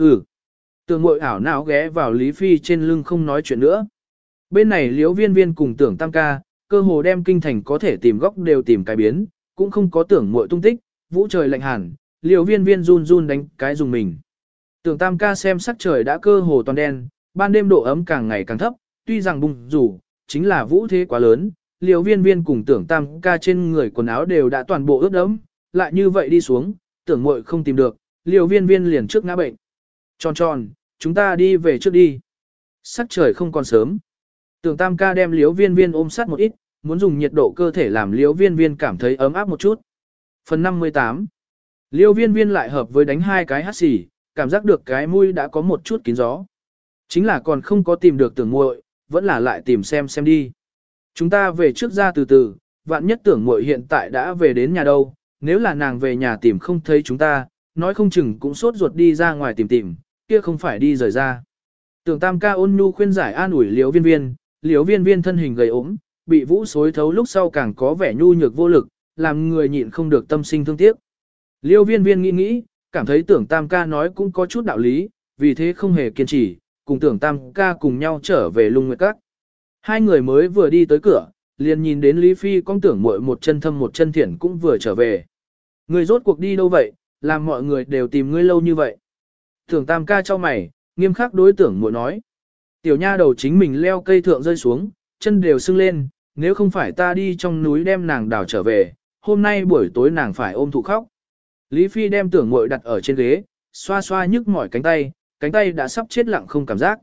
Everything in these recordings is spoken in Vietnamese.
Hừ. Tưởng mội ảo não ghé vào Lý Phi trên lưng không nói chuyện nữa. Bên này liếu viên viên cùng tưởng tam ca, cơ hồ đem kinh thành có thể tìm góc đều tìm cái biến, cũng không có tưởng mội tung tích, vũ trời lạnh hẳn, liều viên viên run run đánh cái dùng mình. Tưởng tam ca xem sắc trời đã cơ hồ toàn đen, ban đêm độ ấm càng ngày càng thấp, tuy rằng bùng rủ, chính là vũ thế quá lớn, liều viên viên cùng tưởng tam ca trên người quần áo đều đã toàn bộ ướt đẫm, lại như vậy đi xuống, tưởng muội không tìm được, liều viên viên liền trước ngã bệnh. Tròn tròn, chúng ta đi về trước đi. Sắc trời không còn sớm. Tưởng tam ca đem liều viên viên ôm sát một ít, muốn dùng nhiệt độ cơ thể làm liều viên viên cảm thấy ấm áp một chút. Phần 58 Liêu viên viên lại hợp với đánh hai cái hát xì, cảm giác được cái mũi đã có một chút kín gió. Chính là còn không có tìm được tưởng muội, vẫn là lại tìm xem xem đi. Chúng ta về trước ra từ từ, vạn nhất tưởng muội hiện tại đã về đến nhà đâu, nếu là nàng về nhà tìm không thấy chúng ta, nói không chừng cũng sốt ruột đi ra ngoài tìm tìm, kia không phải đi rời ra. Tưởng tam ca ôn nhu khuyên giải an ủi liếu viên viên, liếu viên viên thân hình gầy ốm, bị vũ xối thấu lúc sau càng có vẻ nhu nhược vô lực, làm người nhịn không được tâm sinh thương tiếc. Liêu viên viên nghĩ nghĩ, cảm thấy tưởng tam ca nói cũng có chút đạo lý, vì thế không hề kiên trì, cùng tưởng tam ca cùng nhau trở về lung nguyệt các. Hai người mới vừa đi tới cửa, liền nhìn đến Lý Phi con tưởng muội một chân thâm một chân thiện cũng vừa trở về. Người rốt cuộc đi đâu vậy, làm mọi người đều tìm ngươi lâu như vậy. Tưởng tam ca cho mày, nghiêm khắc đối tưởng muội nói. Tiểu nha đầu chính mình leo cây thượng rơi xuống, chân đều sưng lên, nếu không phải ta đi trong núi đem nàng đào trở về, hôm nay buổi tối nàng phải ôm thụ khóc. Lý Phi đem tưởng muội đặt ở trên ghế, xoa xoa nhức mỏi cánh tay, cánh tay đã sắp chết lặng không cảm giác.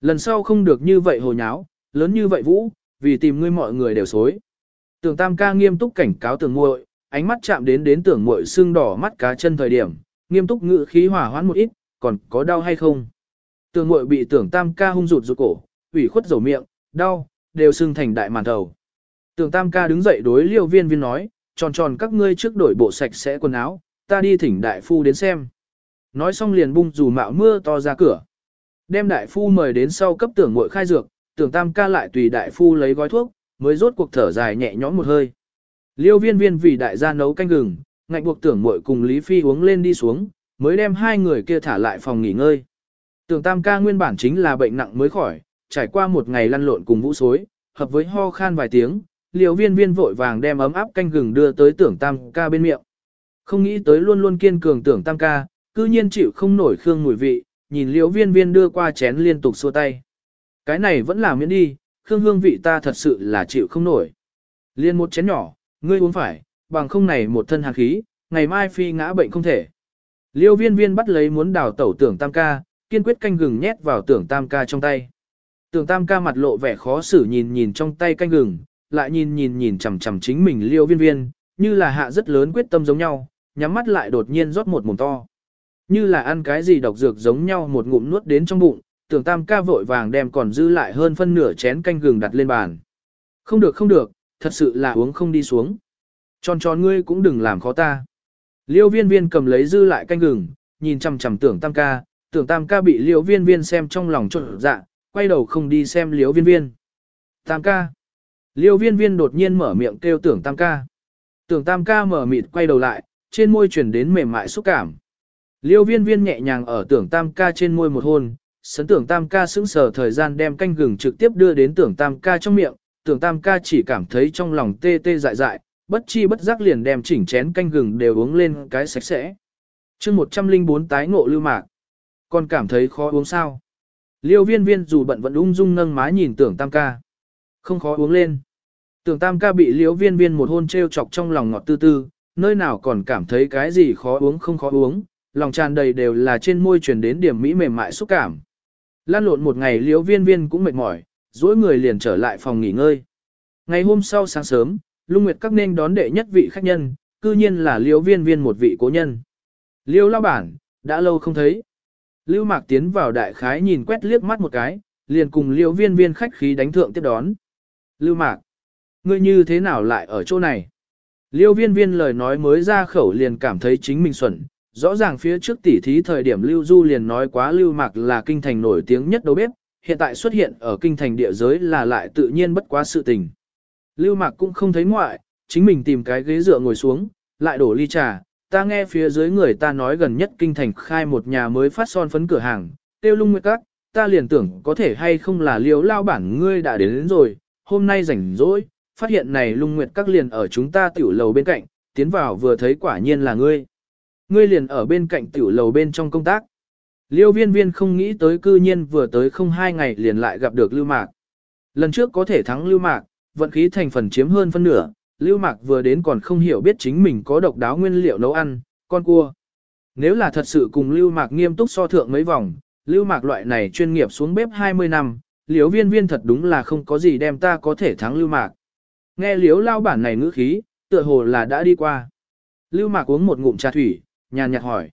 Lần sau không được như vậy hồ nháo, lớn như vậy vũ, vì tìm ngươi mọi người đều xối. Tưởng tam ca nghiêm túc cảnh cáo tưởng muội, ánh mắt chạm đến đến tưởng muội xương đỏ mắt cá chân thời điểm, nghiêm túc ngự khí hỏa hoãn một ít, còn có đau hay không? tường muội bị tưởng tam ca hung rụt rụt cổ, ủy khuất dầu miệng, đau, đều sưng thành đại màn đầu. Tưởng tam ca đứng dậy đối liêu viên viên nói, tròn tròn các ngươi trước đổi bộ sạch sẽ quần áo, ta đi thỉnh đại phu đến xem. Nói xong liền bung dù mạo mưa to ra cửa. Đem đại phu mời đến sau cấp tưởng muội khai dược, tưởng tam ca lại tùy đại phu lấy gói thuốc, mới rốt cuộc thở dài nhẹ nhõm một hơi. Liêu viên viên vì đại gia nấu canh gừng, ngạnh buộc tưởng muội cùng Lý Phi uống lên đi xuống, mới đem hai người kia thả lại phòng nghỉ ngơi. Tưởng tam ca nguyên bản chính là bệnh nặng mới khỏi, trải qua một ngày lăn lộn cùng vũ xối, hợp với ho khan vài tiếng, liều viên viên vội vàng đem ấm áp canh gừng đưa tới tưởng tam ca bên miệng. Không nghĩ tới luôn luôn kiên cường tưởng tam ca, cư nhiên chịu không nổi khương mùi vị, nhìn liều viên viên đưa qua chén liên tục xua tay. Cái này vẫn là miễn đi, khương hương vị ta thật sự là chịu không nổi. Liên một chén nhỏ, ngươi uống phải, bằng không này một thân hàn khí, ngày mai phi ngã bệnh không thể. Liêu viên viên bắt lấy muốn đào tẩu tưởng tam ca, kiên quyết canh gừng nhét vào tưởng tam ca trong tay. Tưởng tam ca mặt lộ vẻ khó xử nhìn nhìn trong tay canh gừng, lại nhìn nhìn nhìn chằm chằm chính mình liêu viên viên, như là hạ rất lớn quyết tâm giống nhau, nhắm mắt lại đột nhiên rót một mồm to. Như là ăn cái gì độc dược giống nhau một ngụm nuốt đến trong bụng, tưởng tam ca vội vàng đem còn dư lại hơn phân nửa chén canh gừng đặt lên bàn. Không được không được, thật sự là uống không đi xuống. Tròn tròn ngươi cũng đừng làm khó ta. Liêu viên viên cầm lấy dư lại canh gừng, nhìn chằm chằm tưởng tam ca, tưởng tam ca bị liêu viên viên xem trong lòng trộn dạ, quay đầu không đi xem liêu viên viên. Tam ca. Liêu viên viên đột nhiên mở miệng kêu tưởng tam ca. Tưởng tam ca mở mịt quay đầu lại, trên môi chuyển đến mềm mại xúc cảm. Liêu viên viên nhẹ nhàng ở tưởng tam ca trên môi một hôn, sấn tưởng tam ca sững sờ thời gian đem canh gừng trực tiếp đưa đến tưởng tam ca trong miệng, tưởng tam ca chỉ cảm thấy trong lòng tê tê dại dại, bất chi bất giác liền đem chỉnh chén canh gừng đều uống lên cái sạch sẽ. chương 104 tái ngộ lưu mạc. Còn cảm thấy khó uống sao? Liêu viên viên dù bận vẫn ung dung nâng má nhìn tưởng tam ca. Không khó uống lên. Tưởng tam ca bị liêu viên viên một hôn treo chọc trong lòng ngọt tư tư, nơi nào còn cảm thấy cái gì khó uống không khó uống, lòng tràn đầy đều là trên môi truyền đến điểm mỹ mềm mại xúc cảm. Lan lộn một ngày liễu viên viên cũng mệt mỏi, dối người liền trở lại phòng nghỉ ngơi. Ngày hôm sau sáng sớm, Lung Nguyệt các nên đón đệ nhất vị khách nhân, cư nhiên là liễu viên viên một vị cố nhân. Liêu lao bản, đã lâu không thấy. Lưu Mạc tiến vào đại khái nhìn quét liếc mắt một cái, liền cùng liễu viên viên khách khí đánh thượng tiếp đón. Lưu Mạc, ngươi như thế nào lại ở chỗ này? Liêu viên viên lời nói mới ra khẩu liền cảm thấy chính mình xuẩn, rõ ràng phía trước tỉ thí thời điểm Lưu Du liền nói quá Lưu Mạc là kinh thành nổi tiếng nhất đâu bếp, hiện tại xuất hiện ở kinh thành địa giới là lại tự nhiên bất quá sự tình. Lưu Mạc cũng không thấy ngoại, chính mình tìm cái ghế dựa ngồi xuống, lại đổ ly trà, ta nghe phía dưới người ta nói gần nhất kinh thành khai một nhà mới phát son phấn cửa hàng, tiêu lung nguyệt các, ta liền tưởng có thể hay không là liếu lao bản ngươi đã đến, đến rồi, hôm nay rảnh rỗi, phát hiện này lung nguyệt các liền ở chúng ta tiểu lầu bên cạnh, tiến vào vừa thấy quả nhiên là ngươi. Ngươi liền ở bên cạnh tiểu lầu bên trong công tác. Liêu viên viên không nghĩ tới cư nhiên vừa tới không hai ngày liền lại gặp được Lưu Mạc. Lần trước có thể thắng Lưu Mạc, vận khí thành phần chiếm hơn phân nửa, Lưu Mạc vừa đến còn không hiểu biết chính mình có độc đáo nguyên liệu nấu ăn, con cua. Nếu là thật sự cùng Lưu Mạc nghiêm túc so thượng mấy vòng, Lưu Mạc loại này chuyên nghiệp xuống bếp 20 năm, Liễu viên viên thật đúng là không có gì đem ta có thể thắng Lưu Mạc. Nghe Liễu lao bản này ngữ khí, tựa hồ là đã đi qua. Lưu Mạc uống một ngụm trà thủy, nhàn nhạt hỏi.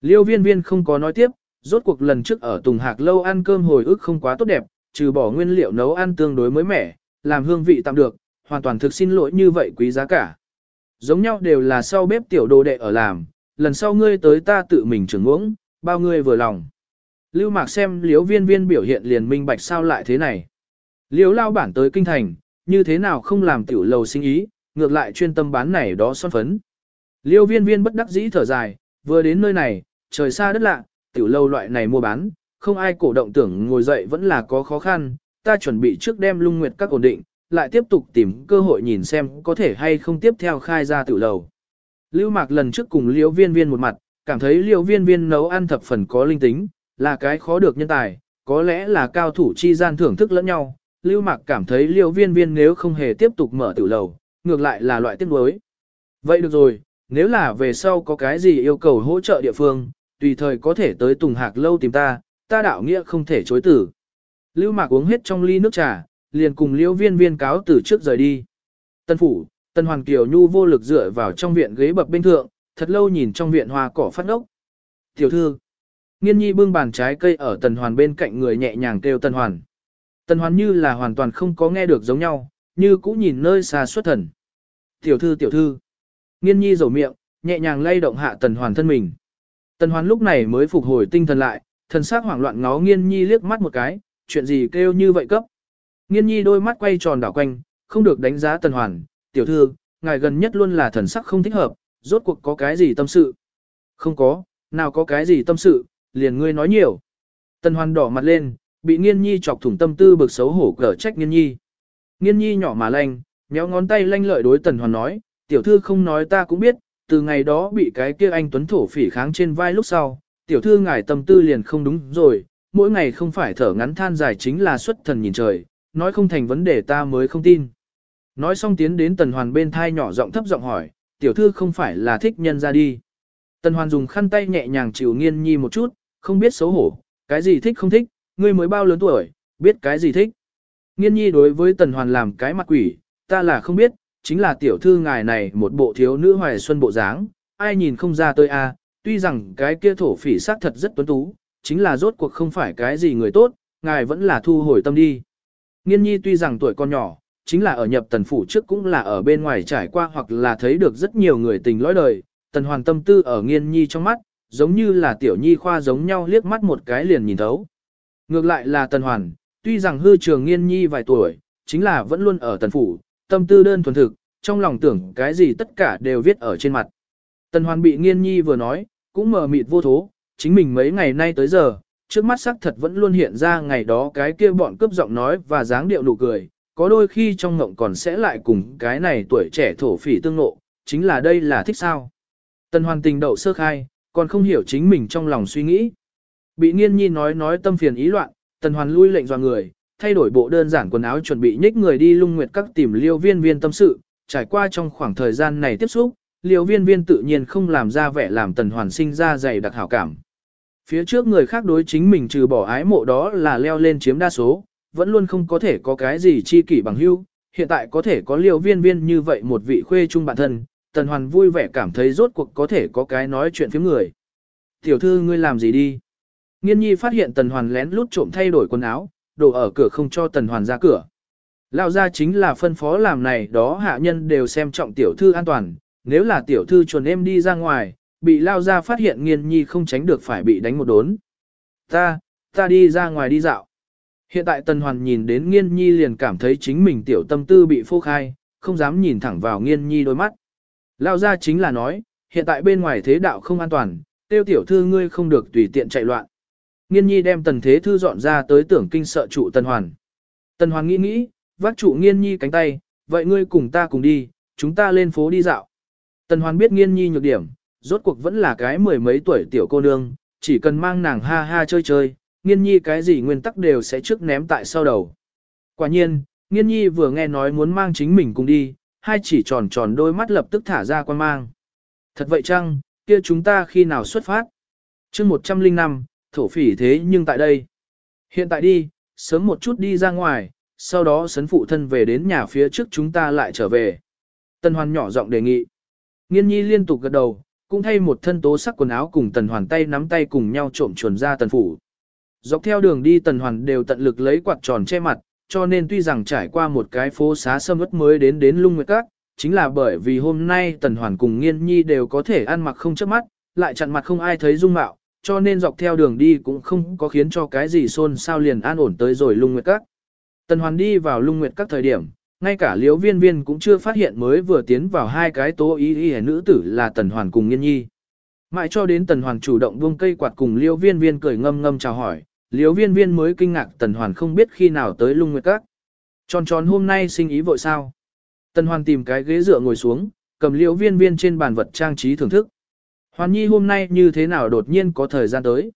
Liêu viên viên không có nói tiếp, rốt cuộc lần trước ở Tùng Hạc lâu ăn cơm hồi ức không quá tốt đẹp, trừ bỏ nguyên liệu nấu ăn tương đối mới mẻ, làm hương vị tạm được, hoàn toàn thực xin lỗi như vậy quý giá cả. Giống nhau đều là sau bếp tiểu đồ đệ ở làm, lần sau ngươi tới ta tự mình trưởng uống, bao ngươi vừa lòng. Lưu Mạc xem Liễu viên viên biểu hiện liền minh bạch sao lại thế này. Liễu lao bản tới kinh thành, như thế nào không làm tiểu lầu sinh ý, ngược lại chuyên tâm bán này đó son phấn. Liễu viên viên bất đắc dĩ thở dài, vừa đến nơi này, trời xa đất lạ, tiểu lâu loại này mua bán, không ai cổ động tưởng ngồi dậy vẫn là có khó khăn, ta chuẩn bị trước đem lung nguyệt các ổn định, lại tiếp tục tìm cơ hội nhìn xem có thể hay không tiếp theo khai ra tiểu lầu. Lưu Mạc lần trước cùng Liêu Viên Viên một mặt, cảm thấy Liêu Viên Viên nấu ăn thập phần có linh tính, là cái khó được nhân tài, có lẽ là cao thủ chi gian thưởng thức lẫn nhau. Lưu Mạc cảm thấy Liêu Viên Viên nếu không hề tiếp tục mở tiểu lầu, ngược lại là loại tiếc nuối. Vậy được rồi, nếu là về sau có cái gì yêu cầu hỗ trợ địa phương, tùy thời có thể tới Tùng Hạc lâu tìm ta, ta đạo nghĩa không thể chối tử. Lưu Mạc uống hết trong ly nước trà, liền cùng Liễu Viên Viên cáo từ trước rời đi. Tân phủ, Tân Hoàng Kiều Nhu vô lực dựa vào trong viện ghế bập bên thượng, thật lâu nhìn trong viện hoa cỏ phát ốc. Tiểu thư, Nghiên Nhi bưng bàn trái cây ở Tần Hoàn bên cạnh người nhẹ nhàng kêu Tần Hoàn. Tần Hoàn như là hoàn toàn không có nghe được giống nhau, như cũ nhìn nơi xa xuất thần. Tiểu thư tiểu thư. Nghiên Nhi rầu miệng, nhẹ nhàng lay động hạ Tần Hoàn thân mình. Tần Hoàn lúc này mới phục hồi tinh thần lại, thần sắc hoảng loạn ngó Nghiên Nhi liếc mắt một cái, chuyện gì kêu như vậy cấp. Nghiên Nhi đôi mắt quay tròn đảo quanh, không được đánh giá Tần Hoàn, tiểu thư, ngài gần nhất luôn là thần sắc không thích hợp, rốt cuộc có cái gì tâm sự. Không có, nào có cái gì tâm sự, liền ngươi nói nhiều. Tần Hoàn đỏ mặt lên, bị Nghiên Nhi chọc thủng tâm tư bực xấu hổ cở trách Nghiên Nhi. Nghiên Nhi nhỏ mà lanh, méo ngón tay lanh lợi đối Tần Hoàn nói, tiểu thư không nói ta cũng biết, từ ngày đó bị cái kia anh tuấn thổ phỉ kháng trên vai lúc sau, tiểu thư ngài tâm tư liền không đúng rồi, mỗi ngày không phải thở ngắn than dài chính là xuất thần nhìn trời, nói không thành vấn đề ta mới không tin. Nói xong tiến đến Tần Hoàn bên thai nhỏ giọng thấp giọng hỏi, tiểu thư không phải là thích nhân ra đi. Tần Hoàn dùng khăn tay nhẹ nhàng chịu nghiên nhi một chút, không biết xấu hổ, cái gì thích không thích, ngươi mới bao lớn tuổi, biết cái gì thích. Nghiên nhi đối với Tần Hoàn làm cái mặt quỷ, ta là không biết, chính là tiểu thư ngài này một bộ thiếu nữ hoài xuân bộ dáng, ai nhìn không ra tôi a, tuy rằng cái kia thổ phỉ sắc thật rất tuấn tú, chính là rốt cuộc không phải cái gì người tốt, ngài vẫn là thu hồi tâm đi. Nghiên nhi tuy rằng tuổi con nhỏ, chính là ở nhập tần phủ trước cũng là ở bên ngoài trải qua hoặc là thấy được rất nhiều người tình lõi đời, tần hoàn tâm tư ở nghiên nhi trong mắt, giống như là tiểu nhi khoa giống nhau liếc mắt một cái liền nhìn thấu. Ngược lại là tần hoàn, tuy rằng hư trường nghiên nhi vài tuổi, chính là vẫn luôn ở tần phủ, tâm tư đơn thuần thực, trong lòng tưởng cái gì tất cả đều viết ở trên mặt. Tần hoàn bị nghiên nhi vừa nói, cũng mờ mịt vô thố, chính mình mấy ngày nay tới giờ, trước mắt sắc thật vẫn luôn hiện ra ngày đó cái kia bọn cướp giọng nói và dáng điệu nụ cười, có đôi khi trong ngộng còn sẽ lại cùng cái này tuổi trẻ thổ phỉ tương nộ, chính là đây là thích sao. Tần hoàn tình đậu sơ khai, còn không hiểu chính mình trong lòng suy nghĩ. Bị nghiên nhi nói nói tâm phiền ý loạn, tần hoàn lui lệnh dò người, thay đổi bộ đơn giản quần áo chuẩn bị nhích người đi lung nguyệt các tìm liêu viên viên tâm sự, trải qua trong khoảng thời gian này tiếp xúc, liêu viên viên tự nhiên không làm ra vẻ làm tần hoàn sinh ra dày đặc hảo cảm. Phía trước người khác đối chính mình trừ bỏ ái mộ đó là leo lên chiếm đa số, vẫn luôn không có thể có cái gì chi kỷ bằng hữu, hiện tại có thể có liều viên viên như vậy một vị khuê chung bản thân, tần hoàn vui vẻ cảm thấy rốt cuộc có thể có cái nói chuyện phía người. Tiểu thư ngươi làm gì đi? Nghiên nhi phát hiện tần hoàn lén lút trộm thay đổi quần áo, đổ ở cửa không cho tần hoàn ra cửa. Lao ra chính là phân phó làm này đó hạ nhân đều xem trọng tiểu thư an toàn, nếu là tiểu thư chuẩn em đi ra ngoài, bị lao ra phát hiện nghiên nhi không tránh được phải bị đánh một đốn. Ta, ta đi ra ngoài đi dạo. Hiện tại Tần Hoàn nhìn đến nghiên nhi liền cảm thấy chính mình tiểu tâm tư bị phô khai, không dám nhìn thẳng vào nghiên nhi đôi mắt. Lao ra chính là nói, hiện tại bên ngoài thế đạo không an toàn, tiêu tiểu thư ngươi không được tùy tiện chạy loạn. Nghiên nhi đem tần thế thư dọn ra tới tưởng kinh sợ trụ tần hoàn. Tần hoàn nghĩ nghĩ, vác trụ nghiên nhi cánh tay, vậy ngươi cùng ta cùng đi, chúng ta lên phố đi dạo. Tần hoàn biết nghiên nhi nhược điểm, rốt cuộc vẫn là cái mười mấy tuổi tiểu cô nương, chỉ cần mang nàng ha ha chơi chơi, nghiên nhi cái gì nguyên tắc đều sẽ trước ném tại sau đầu. Quả nhiên, nghiên nhi vừa nghe nói muốn mang chính mình cùng đi, hai chỉ tròn tròn đôi mắt lập tức thả ra quan mang. Thật vậy chăng, kia chúng ta khi nào xuất phát? chương 105, thổ phỉ thế nhưng tại đây. Hiện tại đi, sớm một chút đi ra ngoài, sau đó sấn phụ thân về đến nhà phía trước chúng ta lại trở về. Tân Hoan nhỏ giọng đề nghị. Nghiên nhi liên tục gật đầu, cũng thay một thân tố sắc quần áo cùng Tần Hoàn tay nắm tay cùng nhau trộm chuồn ra Tần Phủ. Dọc theo đường đi Tần Hoàn đều tận lực lấy quạt tròn che mặt, cho nên tuy rằng trải qua một cái phố xá sâm ướt mới đến đến lung nguyệt các, chính là bởi vì hôm nay Tần Hoàn cùng Nghiên Nhi đều có thể ăn mặc không chớp mắt, lại chặn mặt không ai thấy dung mạo, cho nên dọc theo đường đi cũng không có khiến cho cái gì xôn xao liền an ổn tới rồi lung nguyệt các. Tần Hoàn đi vào lung nguyệt các thời điểm, ngay cả liễu viên viên cũng chưa phát hiện mới vừa tiến vào hai cái tố ý ý nữ tử là Tần Hoàn cùng Nghiên Nhi. Mãi cho đến Tần Hoàn chủ động buông cây quạt cùng liễu viên viên cười ngâm ngâm chào hỏi, liễu viên viên mới kinh ngạc Tần Hoàn không biết khi nào tới lung nguyệt các. Tròn tròn hôm nay sinh ý vội sao. Tần Hoàn tìm cái ghế dựa ngồi xuống, cầm liễu viên viên trên bàn vật trang trí thưởng thức. Hoàn Nhi hôm nay như thế nào đột nhiên có thời gian tới.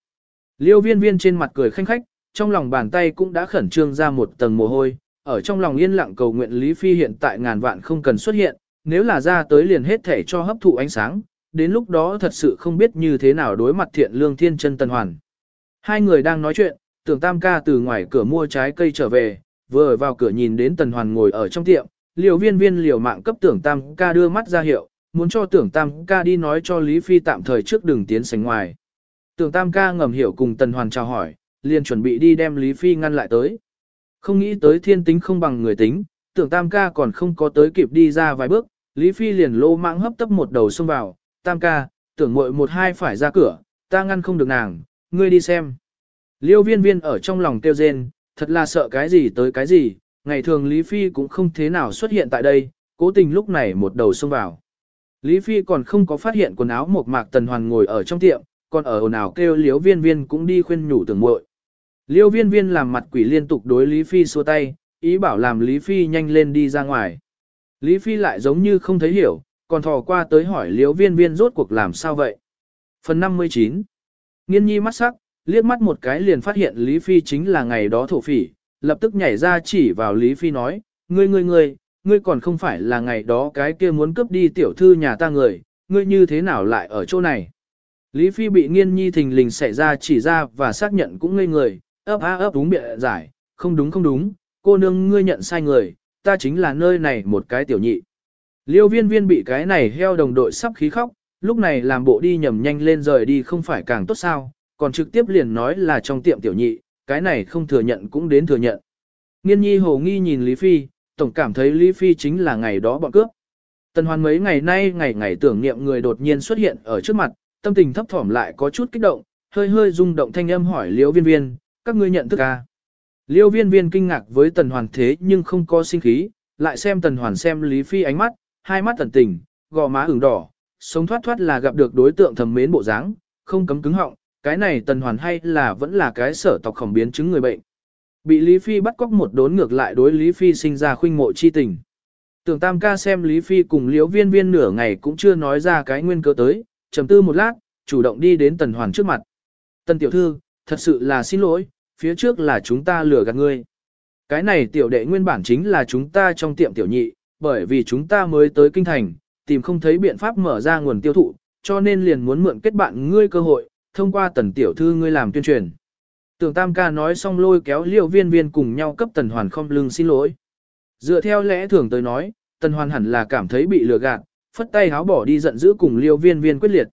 Liêu viên viên trên mặt cười khanh khách, trong lòng bàn tay cũng đã khẩn trương ra một tầng mồ hôi, ở trong lòng yên lặng cầu nguyện Lý Phi hiện tại ngàn vạn không cần xuất hiện, nếu là ra tới liền hết thể cho hấp thụ ánh sáng, đến lúc đó thật sự không biết như thế nào đối mặt thiện lương thiên chân tần hoàn. Hai người đang nói chuyện, tưởng tam ca từ ngoài cửa mua trái cây trở về, vừa vào cửa nhìn đến tần hoàn ngồi ở trong tiệm, liều viên viên liều mạng cấp tưởng tam ca đưa mắt ra hiệu, muốn cho tưởng tam ca đi nói cho Lý Phi tạm thời trước đừng tiến sánh ngoài. Tưởng tam ca ngầm hiểu cùng tần hoàn chào hỏi, liền chuẩn bị đi đem Lý Phi ngăn lại tới. Không nghĩ tới thiên tính không bằng người tính, tưởng tam ca còn không có tới kịp đi ra vài bước, Lý Phi liền lô mạng hấp tấp một đầu xông vào, tam ca, tưởng muội một hai phải ra cửa, ta ngăn không được nàng, ngươi đi xem. Liêu viên viên ở trong lòng kêu rên, thật là sợ cái gì tới cái gì, ngày thường Lý Phi cũng không thế nào xuất hiện tại đây, cố tình lúc này một đầu xông vào. Lý Phi còn không có phát hiện quần áo một mạc tần hoàn ngồi ở trong tiệm, còn ở ồn ào kêu liếu viên viên cũng đi khuyên nhủ tưởng muội. Liêu viên viên làm mặt quỷ liên tục đối Lý Phi xua tay, ý bảo làm Lý Phi nhanh lên đi ra ngoài. Lý Phi lại giống như không thấy hiểu, còn thò qua tới hỏi Liêu viên viên rốt cuộc làm sao vậy. Phần 59 Nghiên nhi mắt sắc, liếc mắt một cái liền phát hiện Lý Phi chính là ngày đó thổ phỉ, lập tức nhảy ra chỉ vào Lý Phi nói, ngươi ngươi ngươi, ngươi còn không phải là ngày đó cái kia muốn cướp đi tiểu thư nhà ta người, ngươi như thế nào lại ở chỗ này. Lý Phi bị nghiên nhi thình lình xảy ra chỉ ra và xác nhận cũng ngây người, ấp a ấp đúng bịa giải, không đúng không đúng, cô nương ngươi nhận sai người, ta chính là nơi này một cái tiểu nhị. Liêu viên viên bị cái này heo đồng đội sắp khí khóc, lúc này làm bộ đi nhầm nhanh lên rời đi không phải càng tốt sao, còn trực tiếp liền nói là trong tiệm tiểu nhị, cái này không thừa nhận cũng đến thừa nhận. Nghiên nhi hồ nghi nhìn Lý Phi, tổng cảm thấy Lý Phi chính là ngày đó bọn cướp. Tần Hoan mấy ngày nay ngày ngày tưởng niệm người đột nhiên xuất hiện ở trước mặt, tâm tình thấp thỏm lại có chút kích động, hơi hơi rung động thanh âm hỏi Liêu Viên Viên, các ngươi nhận thức à? Liêu Viên Viên kinh ngạc với Tần Hoàn thế nhưng không có sinh khí, lại xem Tần Hoàn xem Lý Phi ánh mắt, hai mắt tần tình, gò má ửng đỏ, sống thoát thoát là gặp được đối tượng thầm mến bộ dáng, không cấm cứng họng, cái này Tần Hoàn hay là vẫn là cái sở tộc khổng biến chứng người bệnh. Bị Lý Phi bắt cóc một đốn ngược lại đối Lý Phi sinh ra khuynh mộ chi tình. Tưởng Tam ca xem Lý Phi cùng Liễu Viên Viên nửa ngày cũng chưa nói ra cái nguyên cớ tới, trầm tư một lát, chủ động đi đến Tần Hoàn trước mặt. Tần tiểu thư, thật sự là xin lỗi, phía trước là chúng ta lừa gạt ngươi. Cái này tiểu đệ nguyên bản chính là chúng ta trong tiệm tiểu nhị, bởi vì chúng ta mới tới kinh thành, tìm không thấy biện pháp mở ra nguồn tiêu thụ, cho nên liền muốn mượn kết bạn ngươi cơ hội, thông qua tần tiểu thư ngươi làm tuyên truyền. Tưởng Tam ca nói xong lôi kéo liêu viên viên cùng nhau cấp Tần Hoàn không lưng xin lỗi. Dựa theo lẽ thường tới nói, Tần Hoàn hẳn là cảm thấy bị lừa gạt, phất tay háo bỏ đi giận dữ cùng liêu viên viên quyết liệt.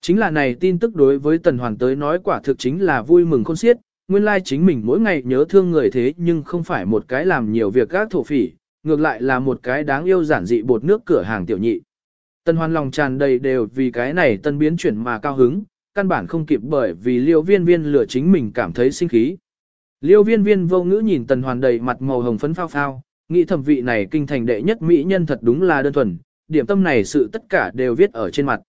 Chính là này tin tức đối với Tần Hoàn tới nói quả thực chính là vui mừng khôn xiết, nguyên lai chính mình mỗi ngày nhớ thương người thế nhưng không phải một cái làm nhiều việc gác thổ phỉ, ngược lại là một cái đáng yêu giản dị bột nước cửa hàng tiểu nhị. Tần Hoan lòng tràn đầy đều vì cái này tân biến chuyển mà cao hứng, căn bản không kịp bởi vì liêu viên viên lừa chính mình cảm thấy sinh khí. Liêu viên viên vô ngữ nhìn tần hoàn đầy mặt màu hồng phấn phao phao, nghĩ thẩm vị này kinh thành đệ nhất mỹ nhân thật đúng là đơn thuần, điểm tâm này sự tất cả đều viết ở trên mặt.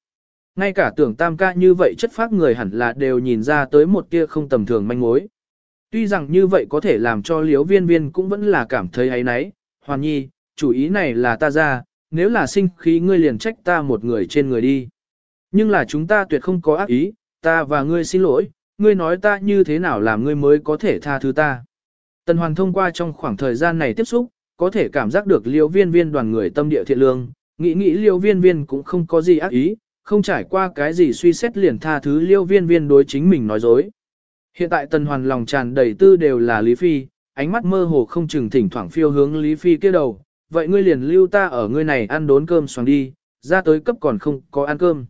Ngay cả tưởng tam ca như vậy chất phác người hẳn là đều nhìn ra tới một tia không tầm thường manh mối. Tuy rằng như vậy có thể làm cho liếu viên viên cũng vẫn là cảm thấy ấy nấy, hoàn nhi, chủ ý này là ta ra, nếu là sinh khí ngươi liền trách ta một người trên người đi. Nhưng là chúng ta tuyệt không có ác ý, ta và ngươi xin lỗi, ngươi nói ta như thế nào làm ngươi mới có thể tha thứ ta. Tần Hoàn thông qua trong khoảng thời gian này tiếp xúc, có thể cảm giác được liêu viên viên đoàn người tâm địa thiện lương, nghĩ nghĩ liêu viên viên cũng không có gì ác ý, không trải qua cái gì suy xét liền tha thứ liêu viên viên đối chính mình nói dối. Hiện tại Tần Hoàn lòng tràn đầy tư đều là Lý Phi, ánh mắt mơ hồ không chừng thỉnh thoảng phiêu hướng Lý Phi kia đầu, vậy ngươi liền lưu ta ở ngươi này ăn đốn cơm xoàng đi, ra tới cấp còn không có ăn cơm.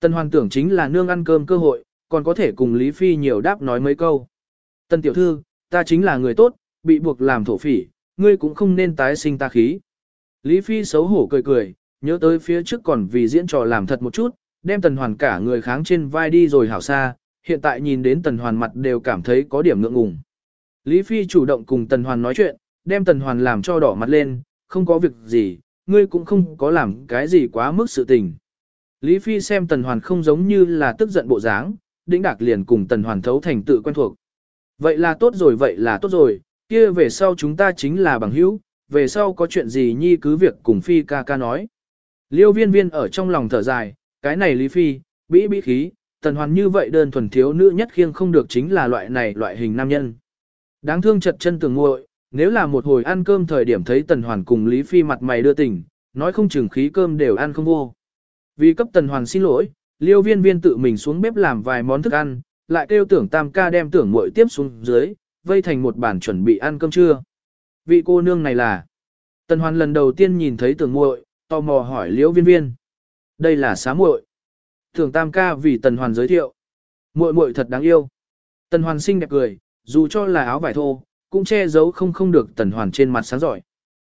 Tần Hoàn tưởng chính là nương ăn cơm cơ hội, còn có thể cùng Lý Phi nhiều đáp nói mấy câu. Tần tiểu thư, ta chính là người tốt, bị buộc làm thổ phỉ, ngươi cũng không nên tái sinh ta khí. Lý Phi xấu hổ cười cười, nhớ tới phía trước còn vì diễn trò làm thật một chút, đem tần hoàn cả người kháng trên vai đi rồi hảo xa, hiện tại nhìn đến tần hoàn mặt đều cảm thấy có điểm ngượng ngùng. Lý Phi chủ động cùng tần hoàn nói chuyện, đem tần hoàn làm cho đỏ mặt lên, không có việc gì, ngươi cũng không có làm cái gì quá mức sự tình. Lý Phi xem tần hoàn không giống như là tức giận bộ dáng, đĩnh đạc liền cùng tần hoàn thấu thành tự quen thuộc. Vậy là tốt rồi vậy là tốt rồi, kia về sau chúng ta chính là bằng hữu, về sau có chuyện gì nhi cứ việc cùng Phi ca ca nói. Liêu viên viên ở trong lòng thở dài, cái này Lý Phi, bĩ bĩ khí, tần hoàn như vậy đơn thuần thiếu nữ nhất khiêng không được chính là loại này loại hình nam nhân. Đáng thương chật chân tường nguội, nếu là một hồi ăn cơm thời điểm thấy tần hoàn cùng Lý Phi mặt mày đưa tình, nói không chừng khí cơm đều ăn không vô. Vì cấp tần hoàn xin lỗi, liêu viên viên tự mình xuống bếp làm vài món thức ăn, lại kêu tưởng tam ca đem tưởng muội tiếp xuống dưới, vây thành một bản chuẩn bị ăn cơm trưa. Vị cô nương này là... Tần hoàn lần đầu tiên nhìn thấy tưởng muội, tò mò hỏi liễu viên viên. Đây là xá muội. thường tam ca vì tần hoàn giới thiệu. muội muội thật đáng yêu. Tần hoàn xinh đẹp cười, dù cho là áo vải thô, cũng che giấu không không được tần hoàn trên mặt sáng giỏi.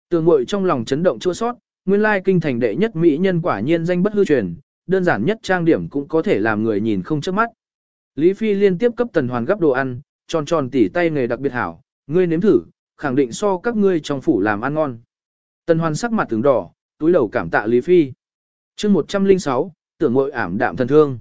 Tường muội trong lòng chấn động chua sót, nguyên lai kinh thành đệ nhất mỹ nhân quả nhiên danh bất hư truyền, đơn giản nhất trang điểm cũng có thể làm người nhìn không chớp mắt. Lý Phi liên tiếp cấp tần hoàn gấp đồ ăn, tròn tròn tỉ tay nghề đặc biệt hảo, ngươi nếm thử, khẳng định so các ngươi trong phủ làm ăn ngon. Tần hoàn sắc mặt tướng đỏ, túi đầu cảm tạ Lý Phi. chương 106, tưởng ngội ảm đạm thần thương.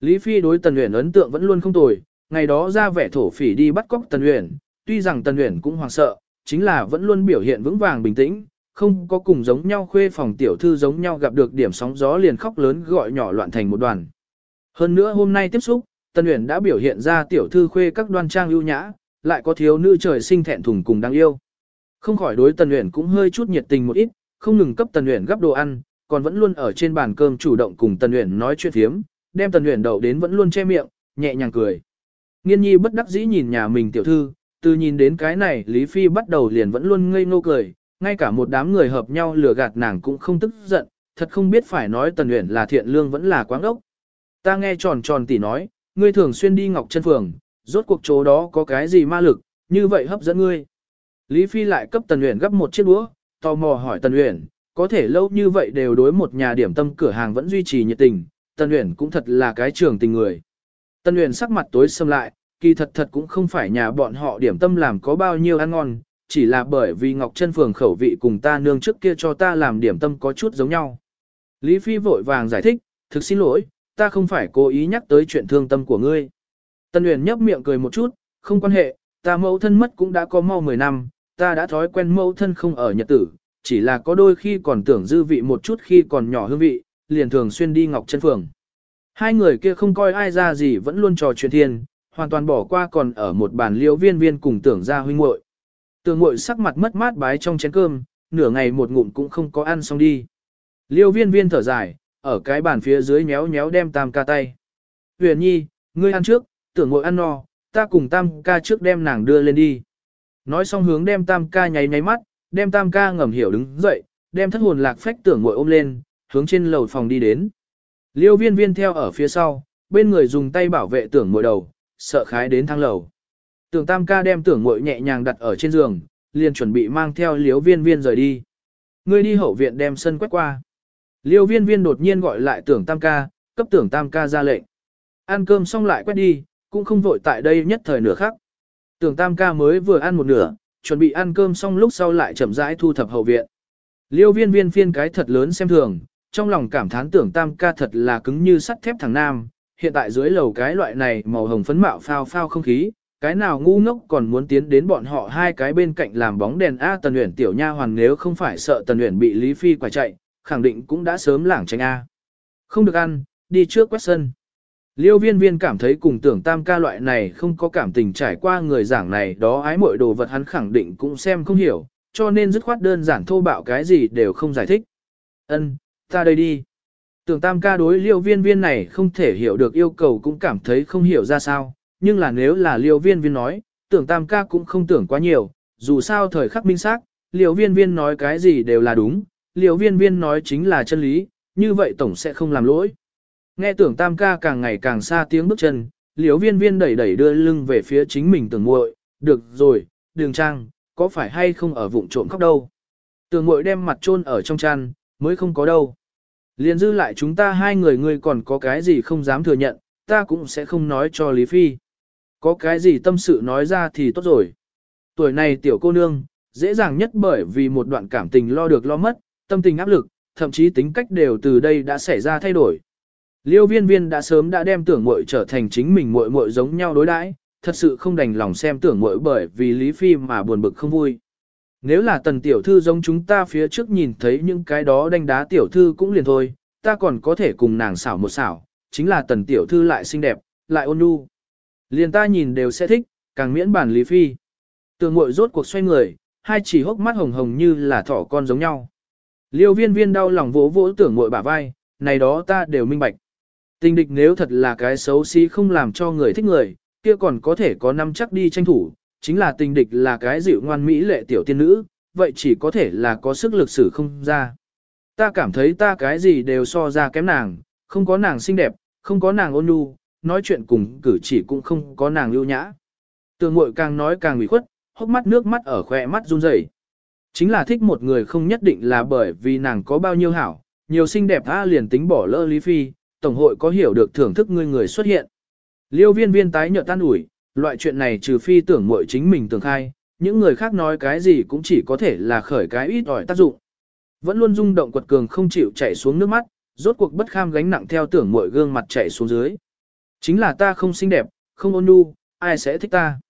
Lý Phi đối Tần Uyển ấn tượng vẫn luôn không tồi, ngày đó ra vẻ thổ phỉ đi bắt cóc Tần Uyển, tuy rằng Tần Uyển cũng hoảng sợ, chính là vẫn luôn biểu hiện vững vàng bình tĩnh, không có cùng giống nhau khuê phòng tiểu thư giống nhau gặp được điểm sóng gió liền khóc lớn gọi nhỏ loạn thành một đoàn. Hơn nữa hôm nay tiếp xúc, Tần Uyển đã biểu hiện ra tiểu thư khuê các đoan trang ưu nhã, lại có thiếu nữ trời sinh thẹn thùng cùng đáng yêu. Không khỏi đối Tần Uyển cũng hơi chút nhiệt tình một ít, không ngừng cấp Tần Uyển gấp đồ ăn, còn vẫn luôn ở trên bàn cơm chủ động cùng Tần Uyển nói chuyện thiếm, đem Tần Uyển đậu đến vẫn luôn che miệng, nhẹ nhàng cười. Nghiên Nhi bất đắc dĩ nhìn nhà mình tiểu thư, từ nhìn đến cái này Lý Phi bắt đầu liền vẫn luôn ngây ngô cười, ngay cả một đám người hợp nhau lừa gạt nàng cũng không tức giận, thật không biết phải nói Tần Uyển là thiện lương vẫn là quáng ốc. Ta nghe tròn tròn tỉ nói, ngươi thường xuyên đi Ngọc Chân Phường, rốt cuộc chỗ đó có cái gì ma lực, như vậy hấp dẫn ngươi. Lý Phi lại cấp Tần Uyển gấp một chiếc đũa, tò mò hỏi Tần Uyển, có thể lâu như vậy đều đối một nhà điểm tâm cửa hàng vẫn duy trì nhiệt tình, Tần Uyển cũng thật là cái trường tình người. Tần Uyển sắc mặt tối sầm lại, kỳ thật thật cũng không phải nhà bọn họ điểm tâm làm có bao nhiêu ăn ngon, chỉ là bởi vì Ngọc Trân Phường khẩu vị cùng ta nương trước kia cho ta làm điểm tâm có chút giống nhau. Lý Phi vội vàng giải thích, thực xin lỗi, ta không phải cố ý nhắc tới chuyện thương tâm của ngươi. Tần Uyển nhấp miệng cười một chút, không quan hệ, ta mẫu thân mất cũng đã có mau 10 năm, ta đã thói quen mẫu thân không ở nhật tử, chỉ là có đôi khi còn tưởng dư vị một chút khi còn nhỏ hương vị, liền thường xuyên đi Ngọc Chân Phường. Hai người kia không coi ai ra gì vẫn luôn trò chuyện thiên, hoàn toàn bỏ qua còn ở một bàn liễu viên viên cùng tưởng ra huynh muội. Tưởng muội sắc mặt mất mát bái trong chén cơm, nửa ngày một ngụm cũng không có ăn xong đi. Liêu viên viên thở dài, ở cái bàn phía dưới nhéo nhéo đem tam ca tay. Huyền nhi, ngươi ăn trước, tưởng muội ăn no, ta cùng tam ca trước đem nàng đưa lên đi. Nói xong hướng đem tam ca nháy nháy mắt, đem tam ca ngầm hiểu đứng dậy, đem thất hồn lạc phách tưởng ngồi ôm lên, hướng trên lầu phòng đi đến. Liêu viên viên theo ở phía sau, bên người dùng tay bảo vệ tưởng ngồi đầu, sợ khái đến thang lầu. Tưởng tam ca đem tưởng ngồi nhẹ nhàng đặt ở trên giường, liền chuẩn bị mang theo liêu viên viên rời đi. Người đi hậu viện đem sân quét qua. Liêu viên viên đột nhiên gọi lại tưởng tam ca, cấp tưởng tam ca ra lệnh. Ăn cơm xong lại quét đi, cũng không vội tại đây nhất thời nửa khắc. Tưởng tam ca mới vừa ăn một nửa, chuẩn bị ăn cơm xong lúc sau lại chậm rãi thu thập hậu viện. Liêu viên viên phiên cái thật lớn xem thường, trong lòng cảm thán tưởng tam ca thật là cứng như sắt thép thằng nam, hiện tại dưới lầu cái loại này màu hồng phấn mạo phao phao không khí, cái nào ngu ngốc còn muốn tiến đến bọn họ hai cái bên cạnh làm bóng đèn A Tần Uyển tiểu nha hoàn nếu không phải sợ Tần Uyển bị Lý Phi quả chạy, khẳng định cũng đã sớm lảng tránh A. Không được ăn, đi trước quét sân. Liêu viên viên cảm thấy cùng tưởng tam ca loại này không có cảm tình trải qua người giảng này đó ái mọi đồ vật hắn khẳng định cũng xem không hiểu, cho nên dứt khoát đơn giản thô bạo cái gì đều không giải thích. Ân, ta đây đi. Tưởng tam ca đối liêu viên viên này không thể hiểu được yêu cầu cũng cảm thấy không hiểu ra sao, nhưng là nếu là liêu viên viên nói, tưởng tam ca cũng không tưởng quá nhiều, dù sao thời khắc minh xác, liêu viên viên nói cái gì đều là đúng, liêu viên viên nói chính là chân lý, như vậy tổng sẽ không làm lỗi. Nghe tưởng tam ca càng ngày càng xa tiếng bước chân, Liễu viên viên đẩy đẩy đưa lưng về phía chính mình tưởng muội được rồi, đường trang, có phải hay không ở vụng trộm khóc đâu. Tưởng muội đem mặt chôn ở trong chăn, mới không có đâu. Liên dư lại chúng ta hai người ngươi còn có cái gì không dám thừa nhận, ta cũng sẽ không nói cho Lý Phi. Có cái gì tâm sự nói ra thì tốt rồi. Tuổi này tiểu cô nương, dễ dàng nhất bởi vì một đoạn cảm tình lo được lo mất, tâm tình áp lực, thậm chí tính cách đều từ đây đã xảy ra thay đổi. Liêu viên viên đã sớm đã đem tưởng muội trở thành chính mình muội muội giống nhau đối đãi, thật sự không đành lòng xem tưởng muội bởi vì Lý Phi mà buồn bực không vui. Nếu là tần tiểu thư giống chúng ta phía trước nhìn thấy những cái đó đánh đá tiểu thư cũng liền thôi, ta còn có thể cùng nàng xảo một xảo, chính là tần tiểu thư lại xinh đẹp, lại ôn nhu. Liền ta nhìn đều sẽ thích, càng miễn bản Lý Phi. Tường mội rốt cuộc xoay người, hai chỉ hốc mắt hồng hồng như là thỏ con giống nhau. Liêu viên viên đau lòng vỗ vỗ tưởng mội bả vai, này đó ta đều minh bạch. Tình địch nếu thật là cái xấu xí không làm cho người thích người, kia còn có thể có năm chắc đi tranh thủ, chính là tình địch là cái dịu ngoan mỹ lệ tiểu tiên nữ, vậy chỉ có thể là có sức lực sử không ra. Ta cảm thấy ta cái gì đều so ra kém nàng, không có nàng xinh đẹp, không có nàng ôn nhu, nói chuyện cùng cử chỉ cũng không có nàng lưu nhã. Tường mội càng nói càng bị khuất, hốc mắt nước mắt ở khỏe mắt run rẩy. Chính là thích một người không nhất định là bởi vì nàng có bao nhiêu hảo, nhiều xinh đẹp tha liền tính bỏ lỡ Lý Phi, Tổng hội có hiểu được thưởng thức người người xuất hiện. Liêu viên viên tái nhợt tan ủi, loại chuyện này trừ phi tưởng mội chính mình tưởng khai, những người khác nói cái gì cũng chỉ có thể là khởi cái ít ỏi tác dụng. Vẫn luôn rung động quật cường không chịu chảy xuống nước mắt, rốt cuộc bất kham gánh nặng theo tưởng mội gương mặt chảy xuống dưới. Chính là ta không xinh đẹp, không ôn nhu, ai sẽ thích ta?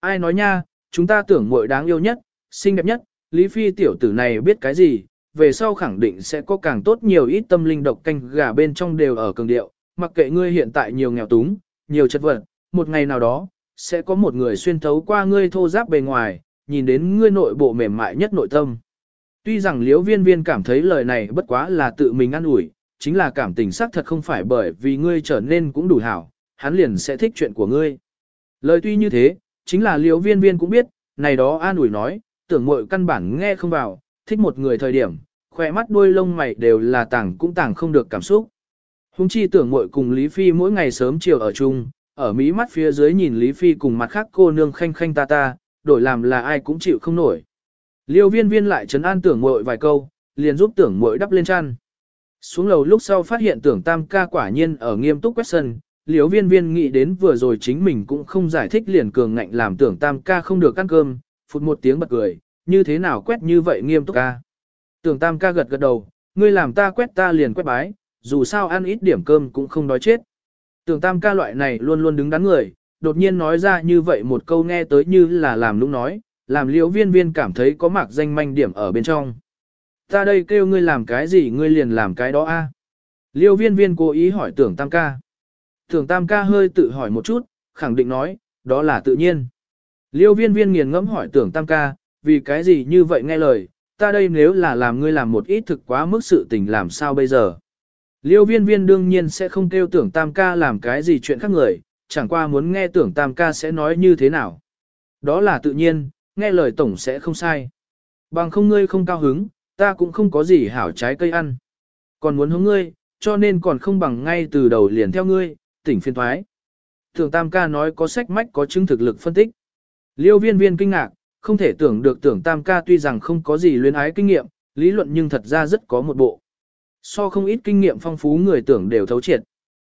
Ai nói nha, chúng ta tưởng mội đáng yêu nhất, xinh đẹp nhất, Lý Phi tiểu tử này biết cái gì, về sau khẳng định sẽ có càng tốt nhiều ít tâm linh độc canh gà bên trong đều ở cường điệu, mặc kệ ngươi hiện tại nhiều nghèo túng, nhiều chất vật, một ngày nào đó, sẽ có một người xuyên thấu qua ngươi thô giáp bề ngoài, nhìn đến ngươi nội bộ mềm mại nhất nội tâm. Tuy rằng liễu viên viên cảm thấy lời này bất quá là tự mình ăn ủi, chính là cảm tình xác thật không phải bởi vì ngươi trở nên cũng đủ hảo, hắn liền sẽ thích chuyện của ngươi. Lời tuy như thế, chính là liễu viên viên cũng biết, này đó an ủi nói, tưởng mội căn bản nghe không vào, thích một người thời điểm, khỏe mắt đuôi lông mày đều là tảng cũng tảng không được cảm xúc. Hùng chi tưởng muội cùng Lý Phi mỗi ngày sớm chiều ở chung, ở mỹ mắt phía dưới nhìn Lý Phi cùng mặt khác cô nương khanh khanh ta ta, đổi làm là ai cũng chịu không nổi. Liêu viên viên lại trấn an tưởng muội vài câu, liền giúp tưởng muội đắp lên chăn. Xuống lầu lúc sau phát hiện tưởng tam ca quả nhiên ở nghiêm túc quét sân, liêu viên viên nghĩ đến vừa rồi chính mình cũng không giải thích liền cường ngạnh làm tưởng tam ca không được ăn cơm, phút một tiếng bật cười, như thế nào quét như vậy nghiêm túc ca. Tưởng tam ca gật gật đầu, ngươi làm ta quét ta liền quét bái, dù sao ăn ít điểm cơm cũng không đói chết. Tưởng tam ca loại này luôn luôn đứng đắn người, đột nhiên nói ra như vậy một câu nghe tới như là làm lúc nói, làm liễu viên viên cảm thấy có mạc danh manh điểm ở bên trong. Ta đây kêu ngươi làm cái gì ngươi liền làm cái đó a. À? Liêu viên viên cố ý hỏi tưởng tam ca. Tưởng tam ca hơi tự hỏi một chút, khẳng định nói, đó là tự nhiên. Liêu viên viên nghiền ngẫm hỏi tưởng tam ca, vì cái gì như vậy nghe lời, ta đây nếu là làm ngươi làm một ít thực quá mức sự tình làm sao bây giờ. Liêu viên viên đương nhiên sẽ không kêu tưởng tam ca làm cái gì chuyện khác người, chẳng qua muốn nghe tưởng tam ca sẽ nói như thế nào. Đó là tự nhiên, nghe lời tổng sẽ không sai. Bằng không ngươi không cao hứng, ta cũng không có gì hảo trái cây ăn. Còn muốn hướng ngươi, cho nên còn không bằng ngay từ đầu liền theo ngươi, tỉnh phiên thoái. Tưởng tam ca nói có sách mách có chứng thực lực phân tích. Liêu viên viên kinh ngạc, không thể tưởng được tưởng tam ca tuy rằng không có gì luyến ái kinh nghiệm, lý luận nhưng thật ra rất có một bộ. So không ít kinh nghiệm phong phú người tưởng đều thấu triệt.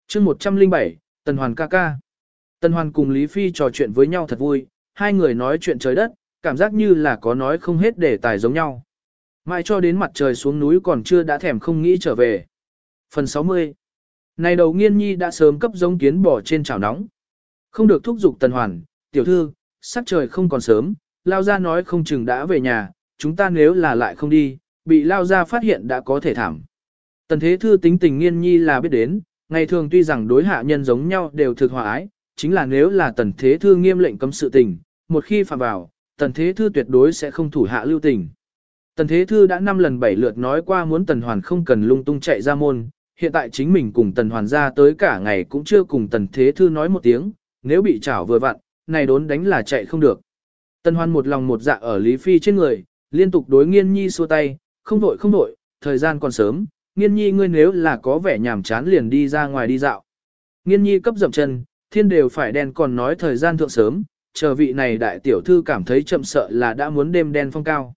chương 107, Tần Hoàn ca ca. Tần Hoàn cùng Lý Phi trò chuyện với nhau thật vui, hai người nói chuyện trời đất, cảm giác như là có nói không hết đề tài giống nhau. Mãi cho đến mặt trời xuống núi còn chưa đã thèm không nghĩ trở về. Phần 60 Này đầu nghiên nhi đã sớm cấp giống kiến bò trên chảo nóng. Không được thúc giục tần hoàn, tiểu thư, sắc trời không còn sớm, lao ra nói không chừng đã về nhà, chúng ta nếu là lại không đi, bị lao ra phát hiện đã có thể thảm. Tần thế thư tính tình nghiên nhi là biết đến, ngày thường tuy rằng đối hạ nhân giống nhau đều thực hòa ái, chính là nếu là tần thế thư nghiêm lệnh cấm sự tình, một khi phạm vào, tần thế thư tuyệt đối sẽ không thủ hạ lưu tình. Tần thế thư đã năm lần bảy lượt nói qua muốn tần hoàn không cần lung tung chạy ra môn, hiện tại chính mình cùng tần hoàn ra tới cả ngày cũng chưa cùng tần thế thư nói một tiếng, nếu bị chảo vừa vặn, này đốn đánh là chạy không được. Tần Hoan một lòng một dạ ở Lý Phi trên người, liên tục đối nghiên nhi xua tay, không vội không vội, thời gian còn sớm, nghiên nhi ngươi nếu là có vẻ nhàm chán liền đi ra ngoài đi dạo. Nghiên nhi cấp dậm chân, thiên đều phải đen còn nói thời gian thượng sớm, chờ vị này đại tiểu thư cảm thấy chậm sợ là đã muốn đêm đen phong cao.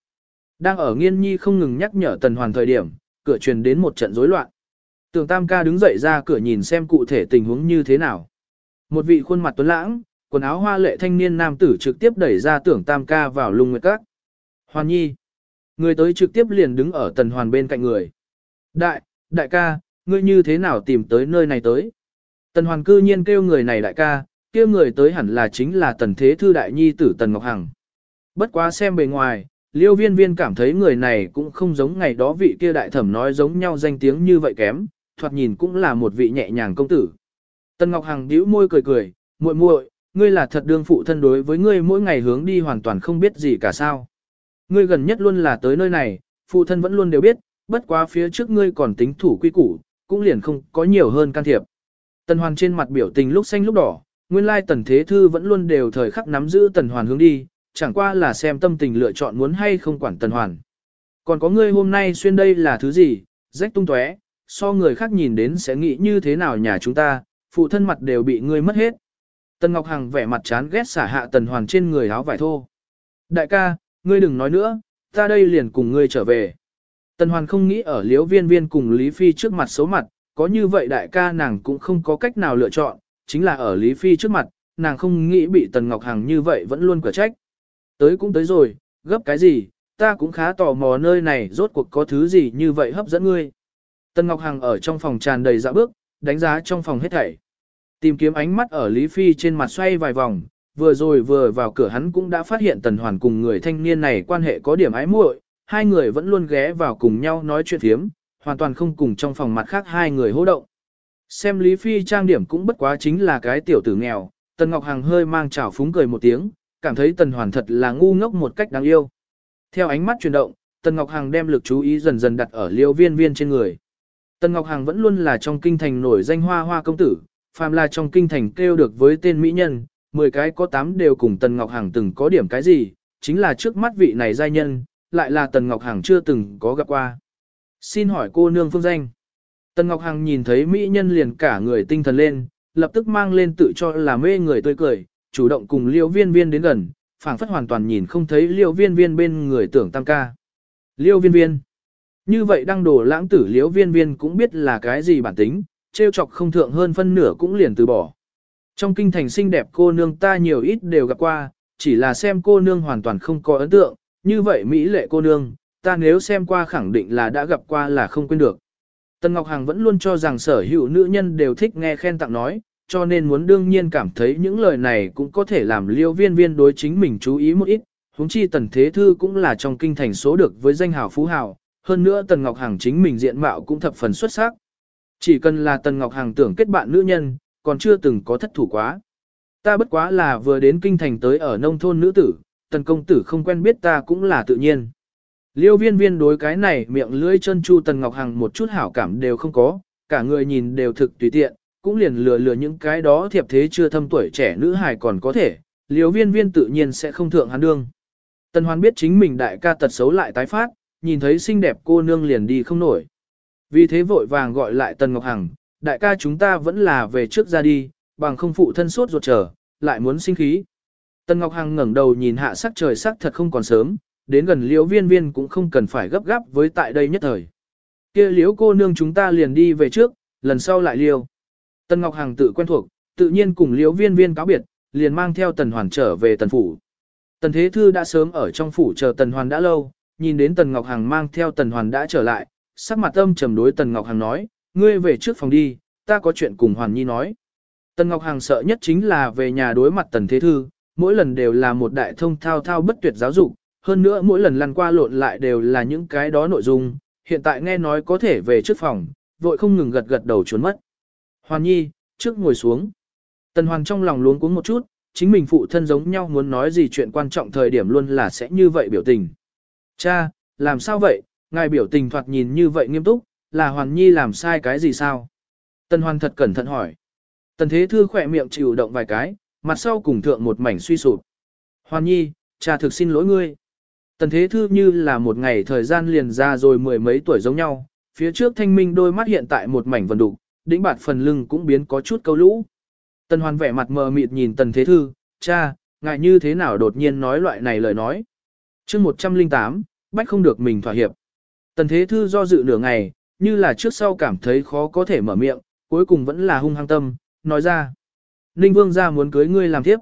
Đang ở nghiên nhi không ngừng nhắc nhở tần hoàn thời điểm, cửa truyền đến một trận rối loạn. Tưởng tam ca đứng dậy ra cửa nhìn xem cụ thể tình huống như thế nào. Một vị khuôn mặt tuấn lãng, quần áo hoa lệ thanh niên nam tử trực tiếp đẩy ra tưởng tam ca vào lung nguyệt các. Hoàn nhi. Người tới trực tiếp liền đứng ở tần hoàn bên cạnh người. Đại, đại ca, ngươi như thế nào tìm tới nơi này tới? Tần hoàn cư nhiên kêu người này đại ca, kia người tới hẳn là chính là tần thế thư đại nhi tử tần Ngọc Hằng. Bất quá xem bề ngoài, liêu viên viên cảm thấy người này cũng không giống ngày đó vị kia đại thẩm nói giống nhau danh tiếng như vậy kém, thoạt nhìn cũng là một vị nhẹ nhàng công tử. Tần Ngọc Hằng bĩu môi cười cười, muội muội, ngươi là thật đương phụ thân đối với ngươi mỗi ngày hướng đi hoàn toàn không biết gì cả sao. Ngươi gần nhất luôn là tới nơi này, phụ thân vẫn luôn đều biết, bất quá phía trước ngươi còn tính thủ quy củ, cũng liền không có nhiều hơn can thiệp. Tần Hoàn trên mặt biểu tình lúc xanh lúc đỏ, nguyên lai tần thế thư vẫn luôn đều thời khắc nắm giữ tần hoàn hướng đi, chẳng qua là xem tâm tình lựa chọn muốn hay không quản tần hoàn. Còn có ngươi hôm nay xuyên đây là thứ gì, rách tung tóe, so người khác nhìn đến sẽ nghĩ như thế nào nhà chúng ta, phụ thân mặt đều bị ngươi mất hết. Tần Ngọc Hằng vẻ mặt chán ghét xả hạ tần hoàn trên người áo vải thô. Đại ca, ngươi đừng nói nữa, ta đây liền cùng ngươi trở về. Tần hoàn không nghĩ ở liễu viên viên cùng Lý Phi trước mặt xấu mặt, có như vậy đại ca nàng cũng không có cách nào lựa chọn, chính là ở Lý Phi trước mặt, nàng không nghĩ bị Tần Ngọc Hằng như vậy vẫn luôn cửa trách. Tới cũng tới rồi, gấp cái gì, ta cũng khá tò mò nơi này rốt cuộc có thứ gì như vậy hấp dẫn ngươi. Tần Ngọc Hằng ở trong phòng tràn đầy dạ bước, đánh giá trong phòng hết thảy. Tìm kiếm ánh mắt ở Lý Phi trên mặt xoay vài vòng, vừa rồi vừa vào cửa hắn cũng đã phát hiện Tần Hoàn cùng người thanh niên này quan hệ có điểm ái muội, hai người vẫn luôn ghé vào cùng nhau nói chuyện thiếm, hoàn toàn không cùng trong phòng mặt khác hai người hô động. Xem Lý Phi trang điểm cũng bất quá chính là cái tiểu tử nghèo, Tần Ngọc Hằng hơi mang trào phúng cười một tiếng, cảm thấy Tần Hoàn thật là ngu ngốc một cách đáng yêu. Theo ánh mắt chuyển động, Tần Ngọc Hằng đem lực chú ý dần dần đặt ở liêu viên viên trên người. Tần Ngọc Hằng vẫn luôn là trong kinh thành nổi danh hoa hoa công tử, phàm là trong kinh thành kêu được với tên mỹ nhân, 10 cái có 8 đều cùng Tần Ngọc Hằng từng có điểm cái gì, chính là trước mắt vị này giai nhân, lại là Tần Ngọc Hằng chưa từng có gặp qua. Xin hỏi cô nương phương danh. Tần Ngọc Hằng nhìn thấy mỹ nhân liền cả người tinh thần lên, lập tức mang lên tự cho là mê người tươi cười, chủ động cùng Liễu viên viên đến gần, phảng phất hoàn toàn nhìn không thấy Liễu viên viên bên người tưởng tam ca. Liễu viên viên. Như vậy đăng đổ lãng tử Liễu viên viên cũng biết là cái gì bản tính, trêu chọc không thượng hơn phân nửa cũng liền từ bỏ. Trong kinh thành xinh đẹp cô nương ta nhiều ít đều gặp qua, chỉ là xem cô nương hoàn toàn không có ấn tượng, như vậy Mỹ lệ cô nương, ta nếu xem qua khẳng định là đã gặp qua là không quên được. Tần Ngọc Hằng vẫn luôn cho rằng sở hữu nữ nhân đều thích nghe khen tặng nói, cho nên muốn đương nhiên cảm thấy những lời này cũng có thể làm liêu viên viên đối chính mình chú ý một ít, huống chi Tần Thế Thư cũng là trong kinh thành số được với danh hào phú hào, hơn nữa Tần Ngọc Hằng chính mình diện mạo cũng thập phần xuất sắc. Chỉ cần là Tần Ngọc Hằng tưởng kết bạn nữ nhân, còn chưa từng có thất thủ quá. Ta bất quá là vừa đến kinh thành tới ở nông thôn nữ tử, Tần công tử không quen biết ta cũng là tự nhiên. Liêu viên viên đối cái này miệng lưỡi chân chu Tần Ngọc Hằng một chút hảo cảm đều không có, cả người nhìn đều thực tùy tiện, cũng liền lừa lừa những cái đó thiệp thế chưa thâm tuổi trẻ nữ hài còn có thể, liêu viên viên tự nhiên sẽ không thượng hắn đương. Tần Hoan biết chính mình đại ca tật xấu lại tái phát, nhìn thấy xinh đẹp cô nương liền đi không nổi. Vì thế vội vàng gọi lại Tần Ngọc Hằng, đại ca chúng ta vẫn là về trước ra đi, bằng không phụ thân suốt ruột trở, lại muốn sinh khí. Tần Ngọc Hằng ngẩng đầu nhìn hạ sắc trời sắc thật không còn sớm, đến gần liễu viên viên cũng không cần phải gấp gáp với tại đây nhất thời. kia liễu cô nương chúng ta liền đi về trước, lần sau lại liêu. Tần Ngọc Hằng tự quen thuộc, tự nhiên cùng liễu viên viên cáo biệt, liền mang theo Tần Hoàn trở về Tần Phủ. Tần Thế Thư đã sớm ở trong phủ chờ Tần Hoàn đã lâu, nhìn đến Tần Ngọc Hằng mang theo Tần Hoàn đã trở lại, sắc mặt âm trầm đối Tần Ngọc Hằng nói, ngươi về trước phòng đi, ta có chuyện cùng Hoàn Nhi nói. Tần Ngọc Hằng sợ nhất chính là về nhà đối mặt Tần Thế Thư, mỗi lần đều là một đại thông thao thao bất tuyệt giáo dục, hơn nữa mỗi lần lăn qua lộn lại đều là những cái đó nội dung, hiện tại nghe nói có thể về trước phòng, vội không ngừng gật gật đầu trốn mất. Hoàn Nhi, trước ngồi xuống. Tần Hoàn trong lòng luống cuống một chút, chính mình phụ thân giống nhau muốn nói gì chuyện quan trọng thời điểm luôn là sẽ như vậy biểu tình. Cha, làm sao vậy, ngài biểu tình thoạt nhìn như vậy nghiêm túc, là Hoàn Nhi làm sai cái gì sao? Tần Hoàn thật cẩn thận hỏi. Tần Thế Thư khỏe miệng chịu động vài cái, mặt sau cùng thượng một mảnh suy sụp. Hoàn Nhi, cha thực xin lỗi ngươi. Tần Thế Thư như là một ngày thời gian liền ra rồi mười mấy tuổi giống nhau, phía trước thanh minh đôi mắt hiện tại một mảnh vần đục, đỉnh bạt phần lưng cũng biến có chút câu lũ. Tần Hoàn vẻ mặt mờ mịt nhìn Tần Thế Thư, cha, ngại như thế nào đột nhiên nói loại này lời nói. chương 108, bách không được mình thỏa hiệp. Tần Thế Thư do dự nửa ngày, như là trước sau cảm thấy khó có thể mở miệng, cuối cùng vẫn là hung hăng tâm, nói ra. Ninh Vương ra muốn cưới ngươi làm tiếp.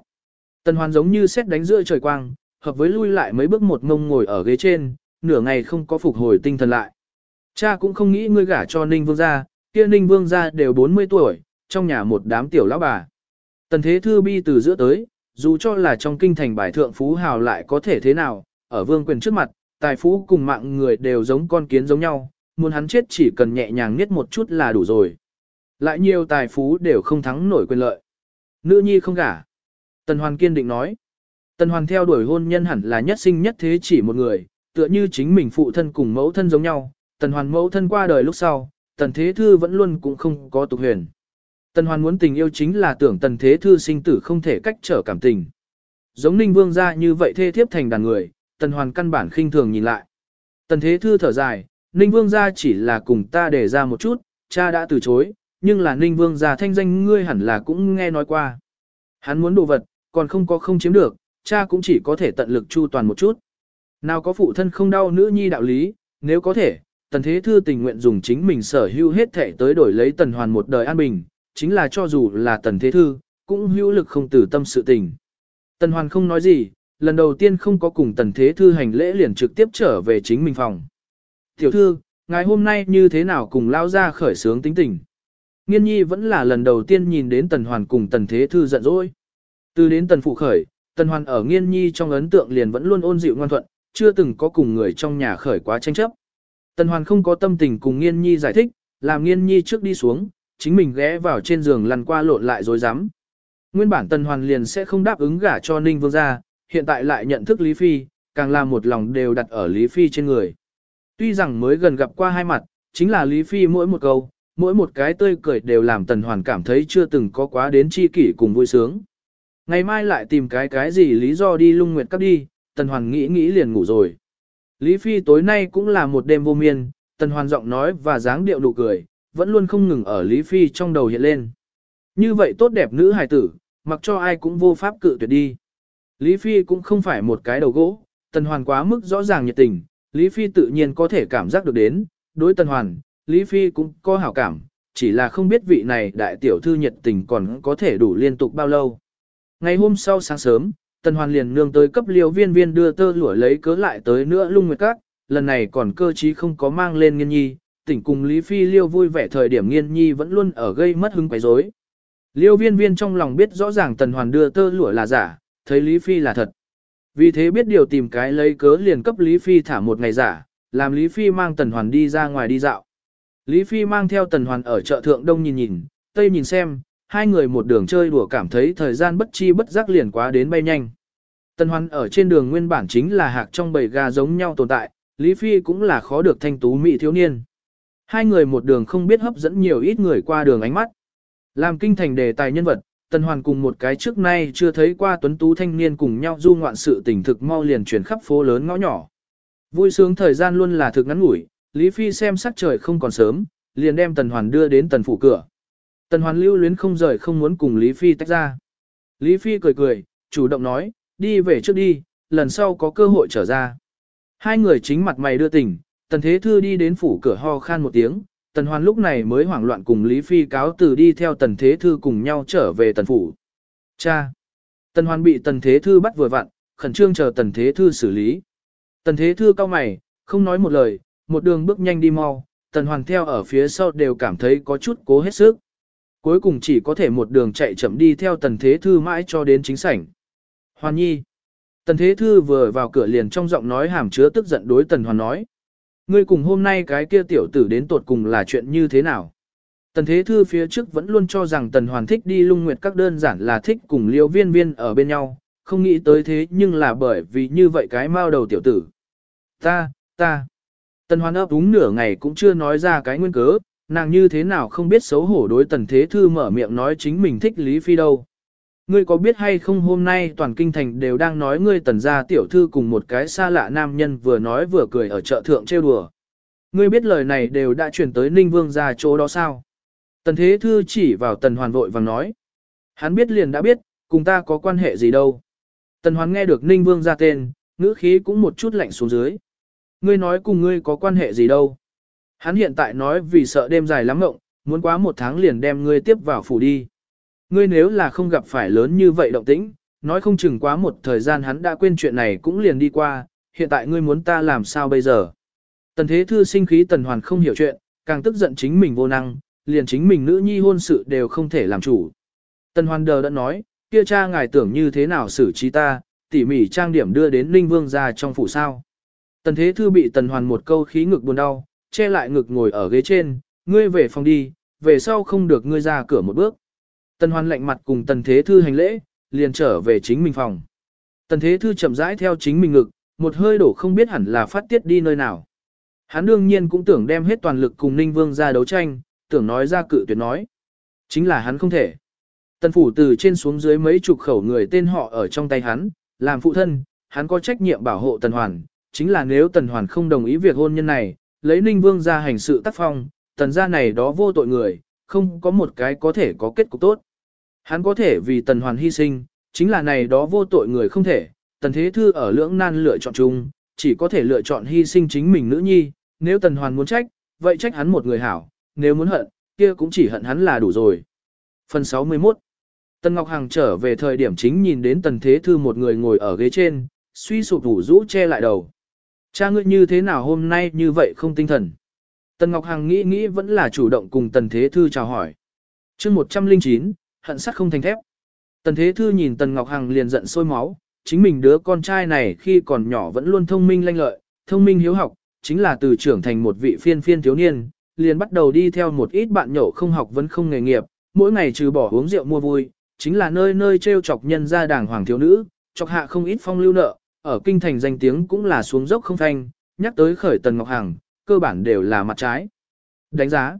Tần Hoàn giống như xét đánh giữa trời quang, hợp với lui lại mấy bước một ngông ngồi ở ghế trên, nửa ngày không có phục hồi tinh thần lại. Cha cũng không nghĩ ngươi gả cho Ninh Vương ra, kia Ninh Vương ra đều 40 tuổi, trong nhà một đám tiểu lão bà. Tần Thế Thư bi từ giữa tới, dù cho là trong kinh thành bài thượng phú hào lại có thể thế nào, ở vương quyền trước mặt, tài phú cùng mạng người đều giống con kiến giống nhau, muốn hắn chết chỉ cần nhẹ nhàng niết một chút là đủ rồi. Lại nhiều tài phú đều không thắng nổi quyền lợi. Nữ nhi không gả. Tần Hoàn kiên định nói. Tần Hoàn theo đuổi hôn nhân hẳn là nhất sinh nhất thế chỉ một người, tựa như chính mình phụ thân cùng mẫu thân giống nhau. Tần Hoàn mẫu thân qua đời lúc sau, Tần Thế Thư vẫn luôn cũng không có tục huyền. Tần Hoàn muốn tình yêu chính là tưởng Tần Thế Thư sinh tử không thể cách trở cảm tình. Giống Ninh Vương gia như vậy thê thiếp thành đàn người, Tần Hoàn căn bản khinh thường nhìn lại. Tần Thế Thư thở dài, Ninh Vương gia chỉ là cùng ta để ra một chút, cha đã từ chối, nhưng là Ninh Vương gia thanh danh ngươi hẳn là cũng nghe nói qua. Hắn muốn đồ vật, còn không có không chiếm được, cha cũng chỉ có thể tận lực chu toàn một chút. Nào có phụ thân không đau nữ nhi đạo lý, nếu có thể, Tần Thế Thư tình nguyện dùng chính mình sở hữu hết thể tới đổi lấy Tần Hoàn một đời an bình, chính là cho dù là Tần Thế Thư, cũng hữu lực không tử tâm sự tình. Tần Hoàn không nói gì, lần đầu tiên không có cùng Tần Thế Thư hành lễ liền trực tiếp trở về chính mình phòng. Tiểu thư, ngày hôm nay như thế nào cùng lao ra khởi sướng tính tình? Nghiên nhi vẫn là lần đầu tiên nhìn đến Tần Hoàn cùng Tần Thế Thư giận dỗi. Từ đến Tần Phụ khởi, Tần Hoàn ở nghiên nhi trong ấn tượng liền vẫn luôn ôn dịu ngoan thuận, chưa từng có cùng người trong nhà khởi quá tranh chấp. Tần Hoàn không có tâm tình cùng nghiên nhi giải thích, làm nghiên nhi trước đi xuống, chính mình ghé vào trên giường lăn qua lộn lại rồi dám. Nguyên bản Tần Hoàn liền sẽ không đáp ứng gả cho Ninh Vương gia, hiện tại lại nhận thức Lý Phi, càng làm một lòng đều đặt ở Lý Phi trên người. Tuy rằng mới gần gặp qua hai mặt, chính là Lý Phi mỗi một câu, mỗi một cái tươi cười đều làm Tần Hoàn cảm thấy chưa từng có quá đến chi kỷ cùng vui sướng. Ngày mai lại tìm cái cái gì lý do đi lung nguyệt cấp đi, Tần Hoàn nghĩ nghĩ liền ngủ rồi. Lý Phi tối nay cũng là một đêm vô miên, Tần Hoàn giọng nói và dáng điệu nụ cười, vẫn luôn không ngừng ở Lý Phi trong đầu hiện lên. Như vậy tốt đẹp nữ hài tử, mặc cho ai cũng vô pháp cự tuyệt đi. Lý Phi cũng không phải một cái đầu gỗ, Tần Hoàn quá mức rõ ràng nhiệt tình, Lý Phi tự nhiên có thể cảm giác được đến, đối Tần Hoàn, Lý Phi cũng có hảo cảm, chỉ là không biết vị này đại tiểu thư nhiệt tình còn có thể đủ liên tục bao lâu. Ngày hôm sau sáng sớm, Tần Hoàn liền nương tới cấp liều viên viên đưa tơ lụa lấy cớ lại tới nữa lung nguyệt các, lần này còn cơ trí không có mang lên nghiên nhi, tỉnh cùng Lý Phi liêu vui vẻ thời điểm nghiên nhi vẫn luôn ở gây mất hứng quấy rối. Liêu viên viên trong lòng biết rõ ràng Tần Hoàn đưa tơ lụa là giả, thấy Lý Phi là thật. Vì thế biết điều tìm cái lấy cớ liền cấp Lý Phi thả một ngày giả, làm Lý Phi mang Tần Hoàn đi ra ngoài đi dạo. Lý Phi mang theo Tần Hoàn ở chợ thượng đông nhìn nhìn, tây nhìn xem, hai người một đường chơi đùa cảm thấy thời gian bất chi bất giác liền quá đến bay nhanh. Tần Hoàn ở trên đường nguyên bản chính là hạc trong bầy gà giống nhau tồn tại, Lý Phi cũng là khó được thanh tú mỹ thiếu niên. Hai người một đường không biết hấp dẫn nhiều ít người qua đường ánh mắt. Làm kinh thành đề tài nhân vật, Tần Hoàn cùng một cái trước nay chưa thấy qua tuấn tú thanh niên cùng nhau du ngoạn sự tình thực mau liền chuyển khắp phố lớn ngõ nhỏ. Vui sướng thời gian luôn là thực ngắn ngủi, Lý Phi xem sắc trời không còn sớm, liền đem Tần Hoàn đưa đến Tần phủ cửa. Tần Hoàn lưu luyến không rời không muốn cùng Lý Phi tách ra. Lý Phi cười cười, chủ động nói, đi về trước đi, lần sau có cơ hội trở ra. Hai người chính mặt mày đưa tình, Tần Thế Thư đi đến phủ cửa ho khan một tiếng, Tần Hoàn lúc này mới hoảng loạn cùng Lý Phi cáo từ đi theo Tần Thế Thư cùng nhau trở về Tần Phủ. Cha! Tần Hoàn bị Tần Thế Thư bắt vừa vặn, khẩn trương chờ Tần Thế Thư xử lý. Tần Thế Thư cao mày, không nói một lời, một đường bước nhanh đi mau, tần hoàn theo ở phía sau đều cảm thấy có chút cố hết sức. Cuối cùng chỉ có thể một đường chạy chậm đi theo tần thế thư mãi cho đến chính sảnh. Hoàn nhi. Tần thế thư vừa vào cửa liền trong giọng nói hàm chứa tức giận đối tần hoàn nói. Ngươi cùng hôm nay cái kia tiểu tử đến tột cùng là chuyện như thế nào? Tần thế thư phía trước vẫn luôn cho rằng tần hoàn thích đi lung nguyệt các đơn giản là thích cùng liêu viên viên ở bên nhau, không nghĩ tới thế nhưng là bởi vì như vậy cái mao đầu tiểu tử. Ta, ta. Tần hoàn ấp úng nửa ngày cũng chưa nói ra cái nguyên cớ, nàng như thế nào không biết xấu hổ đối tần thế thư mở miệng nói chính mình thích Lý Phi đâu. Ngươi có biết hay không hôm nay toàn kinh thành đều đang nói ngươi tần gia tiểu thư cùng một cái xa lạ nam nhân vừa nói vừa cười ở chợ thượng trêu đùa. Ngươi biết lời này đều đã chuyển tới Ninh Vương ra chỗ đó sao? Tần Thế Thư chỉ vào Tần Hoàn vội vàng nói. Hắn biết liền đã biết, cùng ta có quan hệ gì đâu. Tần Hoàn nghe được Ninh Vương ra tên, ngữ khí cũng một chút lạnh xuống dưới. Ngươi nói cùng ngươi có quan hệ gì đâu. Hắn hiện tại nói vì sợ đêm dài lắm ngộng, muốn quá một tháng liền đem ngươi tiếp vào phủ đi. Ngươi nếu là không gặp phải lớn như vậy động tĩnh, nói không chừng quá một thời gian hắn đã quên chuyện này cũng liền đi qua, hiện tại ngươi muốn ta làm sao bây giờ. Tần Thế Thư sinh khí Tần Hoàn không hiểu chuyện, càng tức giận chính mình vô năng, liền chính mình nữ nhi hôn sự đều không thể làm chủ. Tần Hoàn đờ đã nói, kia cha ngài tưởng như thế nào xử trí ta, tỉ mỉ trang điểm đưa đến Ninh Vương ra trong phủ sao. Tần Thế Thư bị Tần Hoàn một câu khí ngực buồn đau, che lại ngực ngồi ở ghế trên, ngươi về phòng đi, về sau không được ngươi ra cửa một bước. Tần Hoan lạnh mặt cùng Tần Thế Thư hành lễ, liền trở về chính mình phòng. Tần Thế Thư chậm rãi theo chính mình ngực, một hơi đổ không biết hẳn là phát tiết đi nơi nào. Hắn đương nhiên cũng tưởng đem hết toàn lực cùng Ninh Vương ra đấu tranh, tưởng nói ra cự tuyệt nói. Chính là hắn không thể. Tần phủ từ trên xuống dưới mấy chục khẩu người tên họ ở trong tay hắn, làm phụ thân, hắn có trách nhiệm bảo hộ Tần Hoàn, chính là nếu Tần Hoàn không đồng ý việc hôn nhân này, lấy Ninh Vương ra hành sự tác phong, tần gia này đó vô tội người, không có một cái có thể có kết cục tốt. Hắn có thể vì Tần Hoàn hy sinh, chính là này đó vô tội người không thể, Tần Thế Thư ở lưỡng nan lựa chọn chung, chỉ có thể lựa chọn hy sinh chính mình nữ nhi, nếu Tần Hoàn muốn trách, vậy trách hắn một người hảo, nếu muốn hận, kia cũng chỉ hận hắn là đủ rồi. Phần 61 Tần Ngọc Hằng trở về thời điểm chính nhìn đến Tần Thế Thư một người ngồi ở ghế trên, suy sụp đủ rũ che lại đầu. Cha ngươi như thế nào hôm nay như vậy không tinh thần? Tần Ngọc Hằng nghĩ nghĩ vẫn là chủ động cùng Tần Thế Thư chào hỏi. chương 109, hận sắt không thành thép. Tần Thế Thư nhìn Tần Ngọc Hằng liền giận sôi máu, chính mình đứa con trai này khi còn nhỏ vẫn luôn thông minh lanh lợi, thông minh hiếu học, chính là từ trưởng thành một vị phiên phiên thiếu niên, liền bắt đầu đi theo một ít bạn nhậu không học vẫn không nghề nghiệp, mỗi ngày trừ bỏ uống rượu mua vui, chính là nơi nơi trêu chọc nhân gia đảng hoàng thiếu nữ, chọc hạ không ít phong lưu nợ, ở kinh thành danh tiếng cũng là xuống dốc không thanh, nhắc tới khởi Tần Ngọc Hằng, cơ bản đều là mặt trái. Đánh giá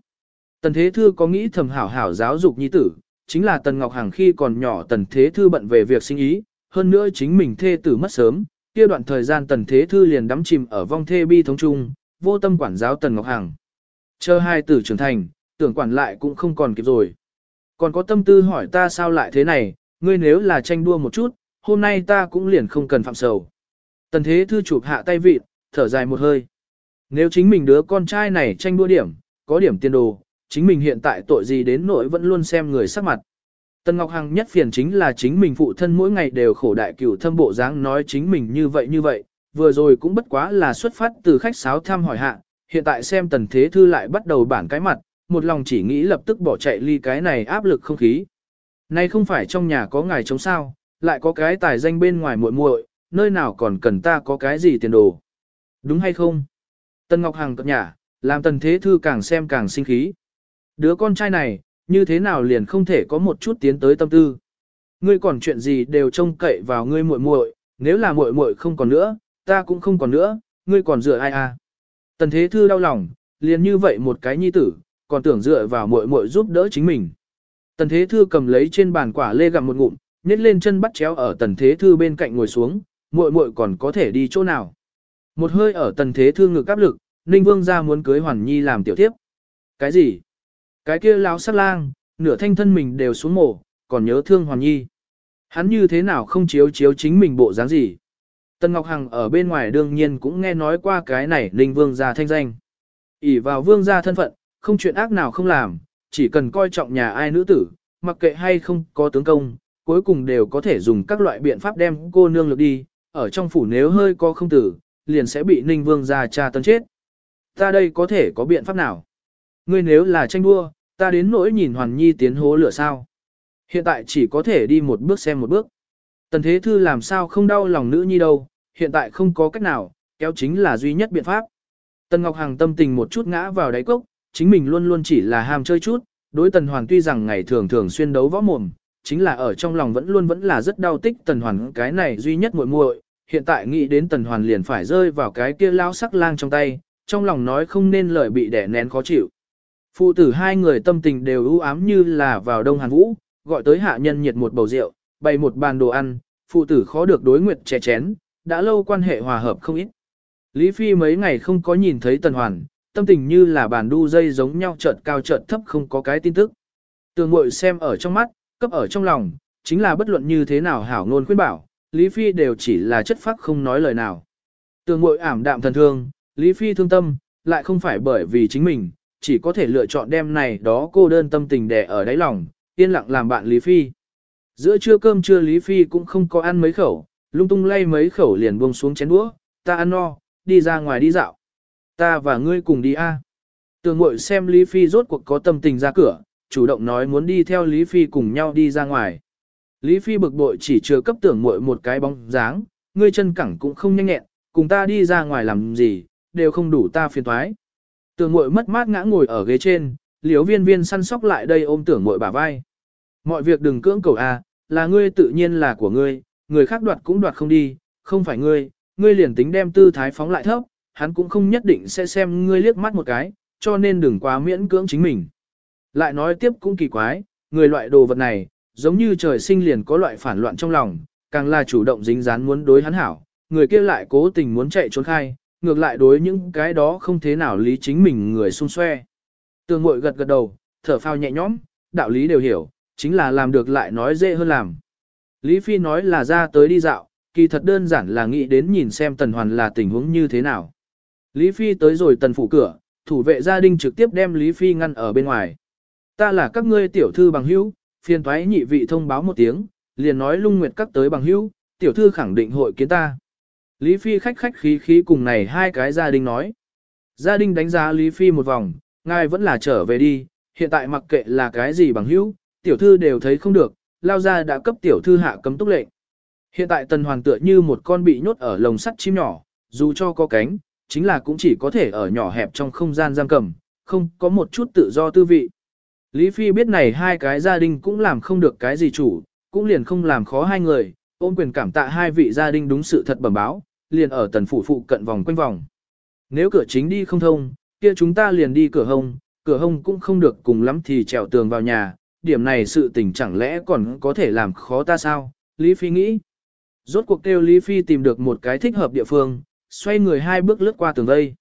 Tần Thế Thư có nghĩ thầm hảo hảo giáo dục nhi tử, chính là Tần Ngọc Hằng khi còn nhỏ Tần Thế Thư bận về việc sinh ý, hơn nữa chính mình thê tử mất sớm, kia đoạn thời gian Tần Thế Thư liền đắm chìm ở vong thê bi thống trung, vô tâm quản giáo Tần Ngọc Hằng. Chờ hai tử trưởng thành, tưởng quản lại cũng không còn kịp rồi. Còn có tâm tư hỏi ta sao lại thế này, ngươi nếu là tranh đua một chút, hôm nay ta cũng liền không cần phạm sầu. Tần Thế Thư chụp hạ tay vịt, thở dài một hơi. Nếu chính mình đứa con trai này tranh đua điểm, có điểm tiền đồ, chính mình hiện tại tội gì đến nỗi vẫn luôn xem người sắc mặt. Tần Ngọc Hằng nhất phiền chính là chính mình phụ thân mỗi ngày đều khổ đại cửu thâm bộ dáng nói chính mình như vậy như vậy, vừa rồi cũng bất quá là xuất phát từ khách sáo thăm hỏi hạ, hiện tại xem tần thế thư lại bắt đầu bản cái mặt, một lòng chỉ nghĩ lập tức bỏ chạy ly cái này áp lực không khí. Nay không phải trong nhà có ngài chống sao, lại có cái tài danh bên ngoài muội muội, nơi nào còn cần ta có cái gì tiền đồ. Đúng hay không? Tần Ngọc Hằng cập nhà, làm tần thế thư càng xem càng sinh khí. Đứa con trai này, như thế nào liền không thể có một chút tiến tới tâm tư. Ngươi còn chuyện gì đều trông cậy vào ngươi muội muội, nếu là muội muội không còn nữa, ta cũng không còn nữa, ngươi còn dựa ai à? Tần Thế Thư đau lòng, liền như vậy một cái nhi tử, còn tưởng dựa vào muội muội giúp đỡ chính mình. Tần Thế Thư cầm lấy trên bàn quả lê gặm một ngụm, nhét lên chân bắt chéo ở Tần Thế Thư bên cạnh ngồi xuống, muội muội còn có thể đi chỗ nào. Một hơi ở Tần Thế Thư ngực áp lực, Ninh Vương ra muốn cưới Hoàn Nhi làm tiểu tiếp. Cái gì? Cái kia lão sát lang, nửa thanh thân mình đều xuống mổ, còn nhớ thương Hoàn Nhi. Hắn như thế nào không chiếu chiếu chính mình bộ dáng gì? Tân Ngọc Hằng ở bên ngoài đương nhiên cũng nghe nói qua cái này Ninh Vương gia thanh danh. ỉ vào Vương gia thân phận, không chuyện ác nào không làm, chỉ cần coi trọng nhà ai nữ tử, mặc kệ hay không có tướng công, cuối cùng đều có thể dùng các loại biện pháp đem cô nương lực đi, ở trong phủ nếu hơi có không tử, liền sẽ bị Ninh Vương gia tra tấn chết. Ta đây có thể có biện pháp nào? Ngươi nếu là tranh đua, ta đến nỗi nhìn Hoàn Nhi tiến hố lửa sao? Hiện tại chỉ có thể đi một bước xem một bước. Tần Thế Thư làm sao không đau lòng nữ nhi đâu, hiện tại không có cách nào, kéo chính là duy nhất biện pháp. Tần Ngọc Hằng tâm tình một chút ngã vào đáy cốc, chính mình luôn luôn chỉ là ham chơi chút, đối Tần Hoàn tuy rằng ngày thường thường xuyên đấu võ mồm, chính là ở trong lòng vẫn luôn vẫn là rất đau tích Tần Hoàn cái này duy nhất muội muội, hiện tại nghĩ đến Tần Hoàn liền phải rơi vào cái kia lao sắc lang trong tay, trong lòng nói không nên lời bị đẻ nén khó chịu. Phụ tử hai người tâm tình đều ưu ám như là vào đông hàn vũ, gọi tới hạ nhân nhiệt một bầu rượu, bày một bàn đồ ăn, phụ tử khó được đối nguyệt chè chén, đã lâu quan hệ hòa hợp không ít. Lý Phi mấy ngày không có nhìn thấy Tần Hoàn, tâm tình như là bàn đu dây giống nhau chợt cao chợt thấp không có cái tin tức. Tường ngội xem ở trong mắt, cấp ở trong lòng, chính là bất luận như thế nào hảo ngôn khuyên bảo, Lý Phi đều chỉ là chất phác không nói lời nào. Tường ngội ảm đạm thần thương, Lý Phi thương tâm, lại không phải bởi vì chính mình, chỉ có thể lựa chọn đem này đó cô đơn tâm tình đè ở đáy lòng, yên lặng làm bạn Lý Phi. Giữa trưa cơm trưa Lý Phi cũng không có ăn mấy khẩu, lung tung lay mấy khẩu liền buông xuống chén đũa, ta ăn no, đi ra ngoài đi dạo. Ta và ngươi cùng đi a. Tường ngội xem Lý Phi rốt cuộc có tâm tình ra cửa, chủ động nói muốn đi theo Lý Phi cùng nhau đi ra ngoài. Lý Phi bực bội chỉ chưa cấp tưởng muội một cái bóng dáng, ngươi chân cẳng cũng không nhanh nhẹn, cùng ta đi ra ngoài làm gì, đều không đủ ta phiền thoái. Tưởng muội mất mát ngã ngồi ở ghế trên, liếu viên viên săn sóc lại đây ôm tưởng muội bả vai. Mọi việc đừng cưỡng cầu a, là ngươi tự nhiên là của ngươi, người khác đoạt cũng đoạt không đi, không phải ngươi, ngươi liền tính đem tư thái phóng lại thấp, hắn cũng không nhất định sẽ xem ngươi liếc mắt một cái, cho nên đừng quá miễn cưỡng chính mình. Lại nói tiếp cũng kỳ quái, người loại đồ vật này, giống như trời sinh liền có loại phản loạn trong lòng, càng là chủ động dính dán muốn đối hắn hảo, người kia lại cố tình muốn chạy trốn khai, ngược lại đối những cái đó không thế nào lý chính mình người xung xoe. Tường mội gật gật đầu, thở phao nhẹ nhõm, đạo lý đều hiểu, chính là làm được lại nói dễ hơn làm. Lý Phi nói là ra tới đi dạo, kỳ thật đơn giản là nghĩ đến nhìn xem Tần Hoàn là tình huống như thế nào. Lý Phi tới rồi Tần phủ cửa, thủ vệ gia đình trực tiếp đem Lý Phi ngăn ở bên ngoài. Ta là các ngươi tiểu thư bằng hữu, phiền thoái nhị vị thông báo một tiếng, liền nói lung nguyệt các tới bằng hữu, tiểu thư khẳng định hội kiến ta. Lý Phi khách khách khí khí cùng này hai cái gia đình nói. Gia đình đánh giá Lý Phi một vòng, ngài vẫn là trở về đi, hiện tại mặc kệ là cái gì bằng hữu, tiểu thư đều thấy không được, lao ra đã cấp tiểu thư hạ cấm túc lệnh. Hiện tại tần hoàng tựa như một con bị nhốt ở lồng sắt chim nhỏ, dù cho có cánh, chính là cũng chỉ có thể ở nhỏ hẹp trong không gian giam cầm, không có một chút tự do tư vị. Lý Phi biết này hai cái gia đình cũng làm không được cái gì chủ, cũng liền không làm khó hai người, ôm quyền cảm tạ hai vị gia đình đúng sự thật bẩm báo, liền ở tần phủ phụ cận vòng quanh vòng. Nếu cửa chính đi không thông, kia chúng ta liền đi cửa hông, cửa hông cũng không được cùng lắm thì trèo tường vào nhà, điểm này sự tình chẳng lẽ còn có thể làm khó ta sao, Lý Phi nghĩ. Rốt cuộc kêu Lý Phi tìm được một cái thích hợp địa phương, xoay người hai bước lướt qua tường vây.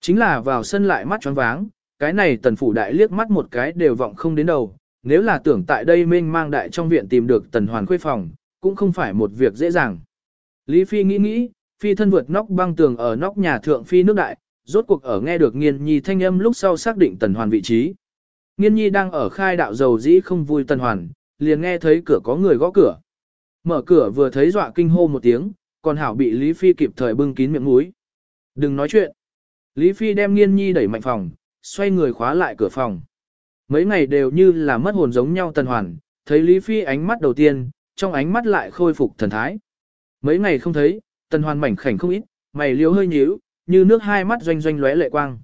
Chính là vào sân lại mắt choáng váng, cái này tần phủ đại liếc mắt một cái đều vọng không đến đầu, nếu là tưởng tại đây mênh mang đại trong viện tìm được tần hoàn khuê phòng, cũng không phải một việc dễ dàng. Lý Phi nghĩ nghĩ, Phi thân vượt nóc băng tường ở nóc nhà thượng Phi nước đại, rốt cuộc ở nghe được nghiên nhi thanh âm lúc sau xác định tần hoàn vị trí. Nghiên nhi đang ở khai đạo dầu dĩ không vui tần hoàn, liền nghe thấy cửa có người gõ cửa. Mở cửa vừa thấy dọa kinh hô một tiếng, còn hảo bị Lý Phi kịp thời bưng kín miệng mũi. Đừng nói chuyện. Lý Phi đem nghiên nhi đẩy mạnh phòng, xoay người khóa lại cửa phòng. Mấy ngày đều như là mất hồn giống nhau tần hoàn, thấy Lý Phi ánh mắt đầu tiên, trong ánh mắt lại khôi phục thần thái. Mấy ngày không thấy, tần hoàn mảnh khảnh không ít, mày liếu hơi nhíu, như nước hai mắt doanh doanh lóe lệ quang.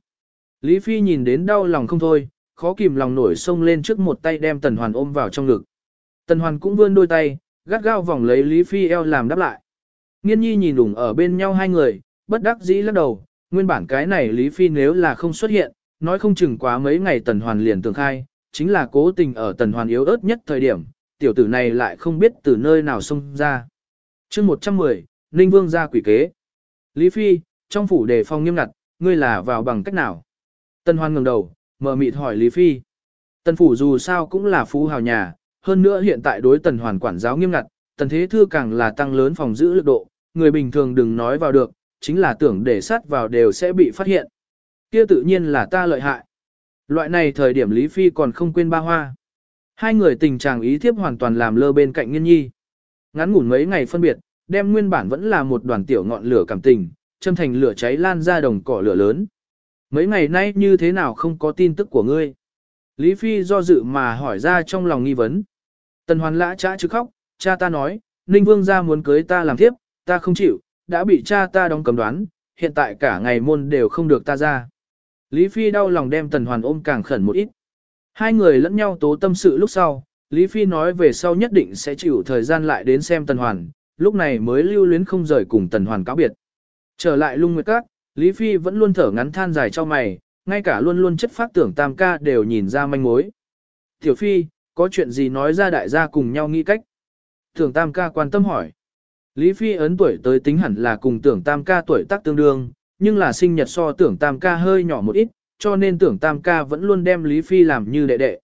Lý Phi nhìn đến đau lòng không thôi, khó kìm lòng nổi xông lên trước một tay đem tần hoàn ôm vào trong ngực. Tần hoàn cũng vươn đôi tay, gắt gao vòng lấy Lý Phi eo làm đáp lại. Nghiên nhi nhìn đủng ở bên nhau hai người, bất đắc dĩ lắc đầu, nguyên bản cái này Lý Phi nếu là không xuất hiện, nói không chừng quá mấy ngày tần hoàn liền tường khai, chính là cố tình ở tần hoàn yếu ớt nhất thời điểm, tiểu tử này lại không biết từ nơi nào xông ra. chương 110, Ninh Vương ra quỷ kế. Lý Phi, trong phủ đề phòng nghiêm ngặt, ngươi là vào bằng cách nào? Tần Hoan ngẩng đầu, mở mịt hỏi Lý Phi. Tần phủ dù sao cũng là phú hào nhà, hơn nữa hiện tại đối tần hoàn quản giáo nghiêm ngặt, tần thế thư càng là tăng lớn phòng giữ lực độ, người bình thường đừng nói vào được, chính là tưởng để sát vào đều sẽ bị phát hiện. Kia tự nhiên là ta lợi hại. Loại này thời điểm Lý Phi còn không quên ba hoa. Hai người tình trạng ý thiếp hoàn toàn làm lơ bên cạnh nghiên nhi. Ngắn ngủn mấy ngày phân biệt, đem nguyên bản vẫn là một đoàn tiểu ngọn lửa cảm tình, châm thành lửa cháy lan ra đồng cỏ lửa lớn. Mấy ngày nay như thế nào không có tin tức của ngươi? Lý Phi do dự mà hỏi ra trong lòng nghi vấn. Tần Hoàn lã trã chứ khóc, cha ta nói, Ninh Vương gia muốn cưới ta làm thiếp, ta không chịu, đã bị cha ta đóng cầm đoán, hiện tại cả ngày môn đều không được ta ra. Lý Phi đau lòng đem Tần Hoàn ôm càng khẩn một ít. Hai người lẫn nhau tố tâm sự lúc sau, Lý Phi nói về sau nhất định sẽ chịu thời gian lại đến xem Tần Hoàn, lúc này mới lưu luyến không rời cùng Tần Hoàn cáo biệt. Trở lại lung nguyệt các, Lý Phi vẫn luôn thở ngắn than dài cho mày, ngay cả luôn luôn chất phát tưởng tam ca đều nhìn ra manh mối. Tiểu Phi, có chuyện gì nói ra đại gia cùng nhau nghĩ cách? Tưởng tam ca quan tâm hỏi. Lý Phi ấn tuổi tới tính hẳn là cùng tưởng tam ca tuổi tác tương đương, nhưng là sinh nhật so tưởng tam ca hơi nhỏ một ít, cho nên tưởng tam ca vẫn luôn đem Lý Phi làm như đệ đệ.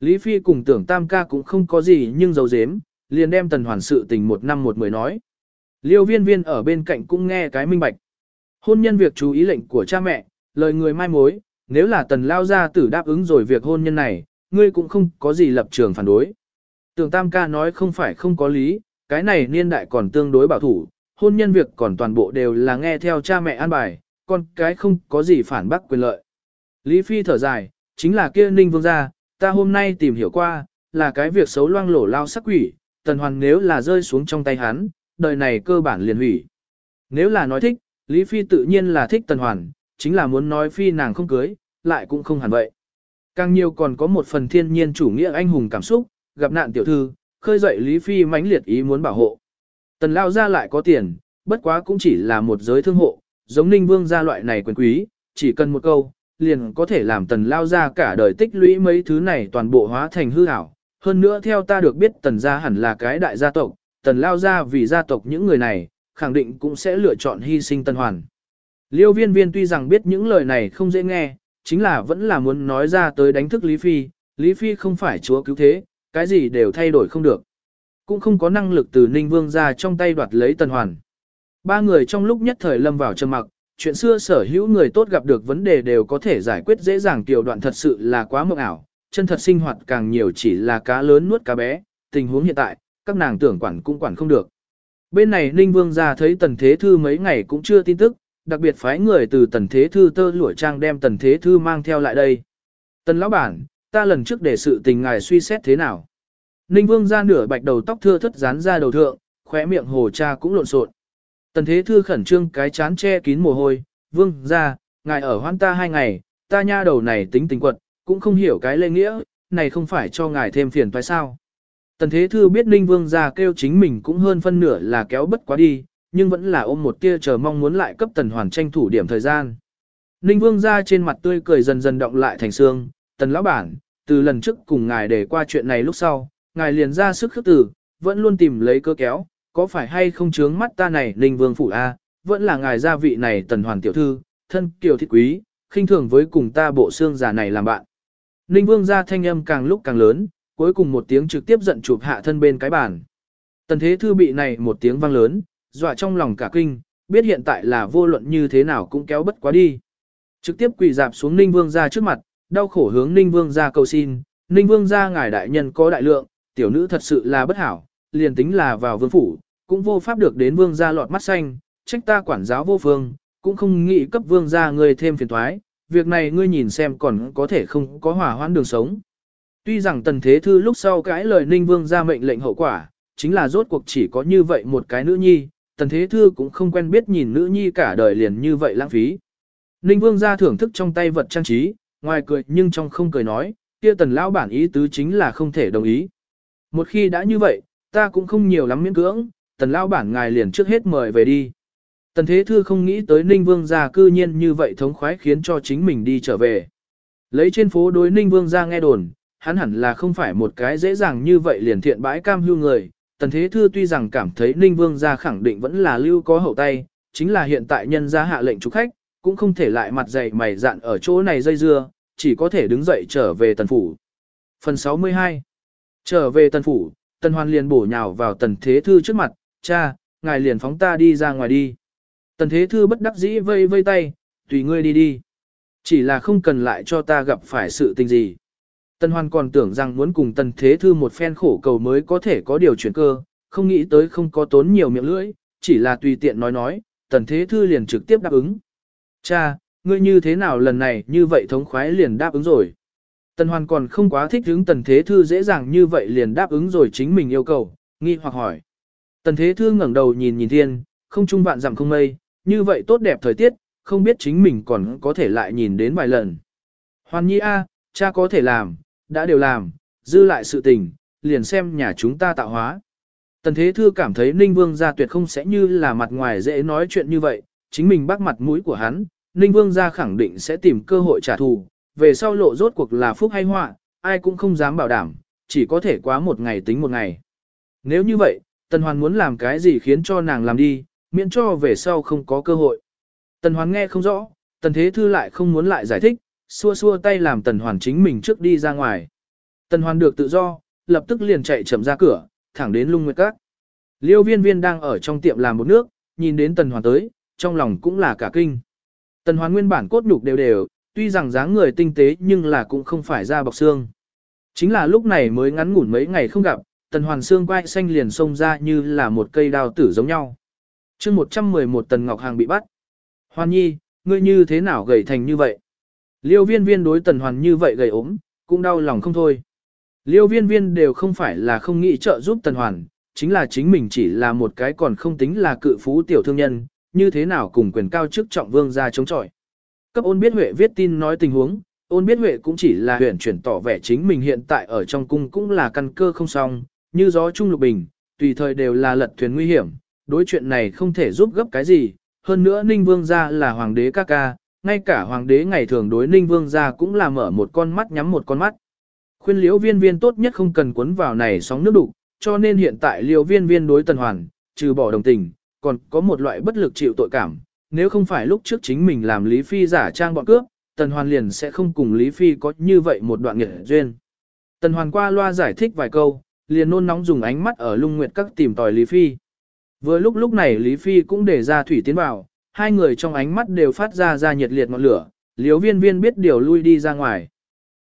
Lý Phi cùng tưởng tam ca cũng không có gì nhưng giấu dếm, liền đem tần hoàn sự tình một năm một mười nói. Liêu viên viên ở bên cạnh cũng nghe cái minh bạch. Hôn nhân việc chú ý lệnh của cha mẹ, lời người mai mối, nếu là tần lao gia tử đáp ứng rồi việc hôn nhân này, ngươi cũng không có gì lập trường phản đối. Tưởng tam ca nói không phải không có lý, cái này niên đại còn tương đối bảo thủ, hôn nhân việc còn toàn bộ đều là nghe theo cha mẹ an bài, con cái không có gì phản bác quyền lợi. Lý Phi thở dài, chính là kia ninh vương gia, ta hôm nay tìm hiểu qua, là cái việc xấu loang lổ lao sắc quỷ, tần Hoàn nếu là rơi xuống trong tay hắn, đời này cơ bản liền hủy. Nếu là nói thích, Lý Phi tự nhiên là thích tần hoàn, chính là muốn nói Phi nàng không cưới, lại cũng không hẳn vậy. Càng nhiều còn có một phần thiên nhiên chủ nghĩa anh hùng cảm xúc, gặp nạn tiểu thư, khơi dậy Lý Phi mãnh liệt ý muốn bảo hộ. Tần lao ra lại có tiền, bất quá cũng chỉ là một giới thương hộ, giống ninh vương gia loại này quyền quý, chỉ cần một câu, liền có thể làm tần lao ra cả đời tích lũy mấy thứ này toàn bộ hóa thành hư ảo. Hơn nữa theo ta được biết tần gia hẳn là cái đại gia tộc, tần lao gia vì gia tộc những người này, khẳng định cũng sẽ lựa chọn hy sinh tần hoàn. Liêu viên viên tuy rằng biết những lời này không dễ nghe, chính là vẫn là muốn nói ra tới đánh thức Lý Phi, Lý Phi không phải chúa cứu thế, cái gì đều thay đổi không được. Cũng không có năng lực từ Ninh Vương ra trong tay đoạt lấy tần hoàn. Ba người trong lúc nhất thời lâm vào trầm mặc, chuyện xưa sở hữu người tốt gặp được vấn đề đều có thể giải quyết dễ dàng tiểu đoạn thật sự là quá mộng ảo, chân thật sinh hoạt càng nhiều chỉ là cá lớn nuốt cá bé, tình huống hiện tại, các nàng tưởng quản cũng quản không được. Bên này Ninh Vương ra thấy Tần Thế Thư mấy ngày cũng chưa tin tức, đặc biệt phái người từ Tần Thế Thư tơ lụa trang đem Tần Thế Thư mang theo lại đây. Tần Lão Bản, ta lần trước để sự tình ngài suy xét thế nào? Ninh Vương ra nửa bạch đầu tóc thưa thất dán ra đầu thượng, khóe miệng hồ cha cũng lộn xộn. Tần Thế Thư khẩn trương cái chán che kín mồ hôi, Vương ra, ngài ở hoan ta hai ngày, ta nha đầu này tính tình quật, cũng không hiểu cái lê nghĩa, này không phải cho ngài thêm phiền phải sao? Tần Thế Thư biết Ninh Vương ra kêu chính mình cũng hơn phân nửa là kéo bất quá đi, nhưng vẫn là ôm một tia chờ mong muốn lại cấp Tần Hoàn tranh thủ điểm thời gian. Ninh Vương ra trên mặt tươi cười dần dần động lại thành xương, Tần Lão Bản, từ lần trước cùng ngài để qua chuyện này lúc sau, ngài liền ra sức khước tử, vẫn luôn tìm lấy cơ kéo, có phải hay không chướng mắt ta này Ninh Vương Phủ A, vẫn là ngài gia vị này Tần Hoàn Tiểu Thư, thân kiều thiết quý, khinh thường với cùng ta bộ xương già này làm bạn. Ninh Vương ra thanh âm càng lúc càng lớn, cuối cùng một tiếng trực tiếp giận chụp hạ thân bên cái bàn. Tần Thế Thư bị này một tiếng vang lớn, dọa trong lòng cả kinh, biết hiện tại là vô luận như thế nào cũng kéo bất quá đi. Trực tiếp quỳ dạp xuống Ninh Vương ra trước mặt, đau khổ hướng Ninh Vương ra cầu xin, Ninh Vương ra ngài đại nhân có đại lượng, tiểu nữ thật sự là bất hảo, liền tính là vào vương phủ, cũng vô pháp được đến vương gia lọt mắt xanh, trách ta quản giáo vô phương, cũng không nghĩ cấp vương gia người thêm phiền thoái, việc này ngươi nhìn xem còn có thể không có hỏa hoãn đường sống. Tuy rằng tần thế thư lúc sau cãi lời ninh vương ra mệnh lệnh hậu quả, chính là rốt cuộc chỉ có như vậy một cái nữ nhi, tần thế thư cũng không quen biết nhìn nữ nhi cả đời liền như vậy lãng phí. Ninh vương ra thưởng thức trong tay vật trang trí, ngoài cười nhưng trong không cười nói, kia tần lão bản ý tứ chính là không thể đồng ý. Một khi đã như vậy, ta cũng không nhiều lắm miễn cưỡng, tần lão bản ngài liền trước hết mời về đi. Tần thế thư không nghĩ tới Ninh Vương gia cư nhiên như vậy thống khoái khiến cho chính mình đi trở về. Lấy trên phố đối Ninh Vương gia nghe đồn, hắn hẳn là không phải một cái dễ dàng như vậy liền thiện bãi cam hưu người. Tần Thế Thư tuy rằng cảm thấy Ninh Vương gia khẳng định vẫn là lưu có hậu tay, chính là hiện tại nhân gia hạ lệnh chủ khách, cũng không thể lại mặt dày mày dạn ở chỗ này dây dưa, chỉ có thể đứng dậy trở về tần phủ. Phần 62 Trở về tần phủ, tần hoàn liền bổ nhào vào tần Thế Thư trước mặt, cha, ngài liền phóng ta đi ra ngoài đi. Tần Thế Thư bất đắc dĩ vây vây tay, tùy ngươi đi đi. Chỉ là không cần lại cho ta gặp phải sự tình gì. Tần Hoan còn tưởng rằng muốn cùng Tần Thế Thư một phen khổ cầu mới có thể có điều chuyển cơ, không nghĩ tới không có tốn nhiều miệng lưỡi, chỉ là tùy tiện nói nói, tần thế thư liền trực tiếp đáp ứng. Cha, ngươi như thế nào lần này như vậy thống khoái liền đáp ứng rồi. Tần Hoan còn không quá thích hứng tần thế thư dễ dàng như vậy liền đáp ứng rồi chính mình yêu cầu, nghi hoặc hỏi. Tần thế thư ngẩng đầu nhìn nhìn thiên, không trung vạn dặm không mây, như vậy tốt đẹp thời tiết, không biết chính mình còn có thể lại nhìn đến vài lần. Hoàn nhi a, cha có thể làm, đã đều làm, dư lại sự tình, liền xem nhà chúng ta tạo hóa. Tần Thế Thư cảm thấy Ninh Vương gia tuyệt không sẽ như là mặt ngoài dễ nói chuyện như vậy, chính mình bắt mặt mũi của hắn, Ninh Vương gia khẳng định sẽ tìm cơ hội trả thù, về sau lộ rốt cuộc là phúc hay họa, ai cũng không dám bảo đảm, chỉ có thể quá một ngày tính một ngày. Nếu như vậy, Tần Hoàn muốn làm cái gì khiến cho nàng làm đi, miễn cho về sau không có cơ hội. Tần Hoàn nghe không rõ, Tần Thế Thư lại không muốn lại giải thích, xua xua tay làm Tần Hoàn chính mình trước đi ra ngoài. Tần Hoàn được tự do, lập tức liền chạy chậm ra cửa, thẳng đến lung nguyệt các. Liêu viên viên đang ở trong tiệm làm một nước, nhìn đến Tần Hoàn tới, trong lòng cũng là cả kinh. Tần Hoàn nguyên bản cốt nhục đều đều, tuy rằng dáng người tinh tế nhưng là cũng không phải da bọc xương. Chính là lúc này mới ngắn ngủn mấy ngày không gặp, Tần Hoàn xương quai xanh liền xông ra như là một cây đao tử giống nhau chương 111 Tần Ngọc Hàng bị bắt. Hoàn nhi, ngươi như thế nào gầy thành như vậy? Liêu viên viên đối Tần Hoàn như vậy gầy ốm, cũng đau lòng không thôi. Liêu viên viên đều không phải là không nghĩ trợ giúp Tần Hoàn, chính là chính mình chỉ là một cái còn không tính là cự phú tiểu thương nhân, như thế nào cùng quyền cao chức trọng vương ra chống chọi. Cấp ôn biết Huệ viết tin nói tình huống, ôn biết Huệ cũng chỉ là huyện chuyển tỏ vẻ chính mình hiện tại ở trong cung cũng là căn cơ không xong, như gió trung lục bình, tùy thời đều là lật thuyền nguy hiểm, đối chuyện này không thể giúp gấp cái gì, hơn nữa Ninh Vương gia là hoàng đế ca ca, ngay cả hoàng đế ngày thường đối Ninh Vương gia cũng là mở một con mắt nhắm một con mắt. Khuyên liễu viên viên tốt nhất không cần cuốn vào này sóng nước đục, cho nên hiện tại liễu viên viên đối tần hoàn, trừ bỏ đồng tình, còn có một loại bất lực chịu tội cảm. Nếu không phải lúc trước chính mình làm Lý Phi giả trang bọn cướp, Tần Hoàn liền sẽ không cùng Lý Phi có như vậy một đoạn nghệ duyên. Tần Hoàn qua loa giải thích vài câu, liền nôn nóng dùng ánh mắt ở lung nguyệt các tìm tòi Lý Phi. Vừa lúc lúc này Lý Phi cũng để ra thủy tiến vào, hai người trong ánh mắt đều phát ra ra nhiệt liệt ngọn lửa, liếu viên viên biết điều lui đi ra ngoài.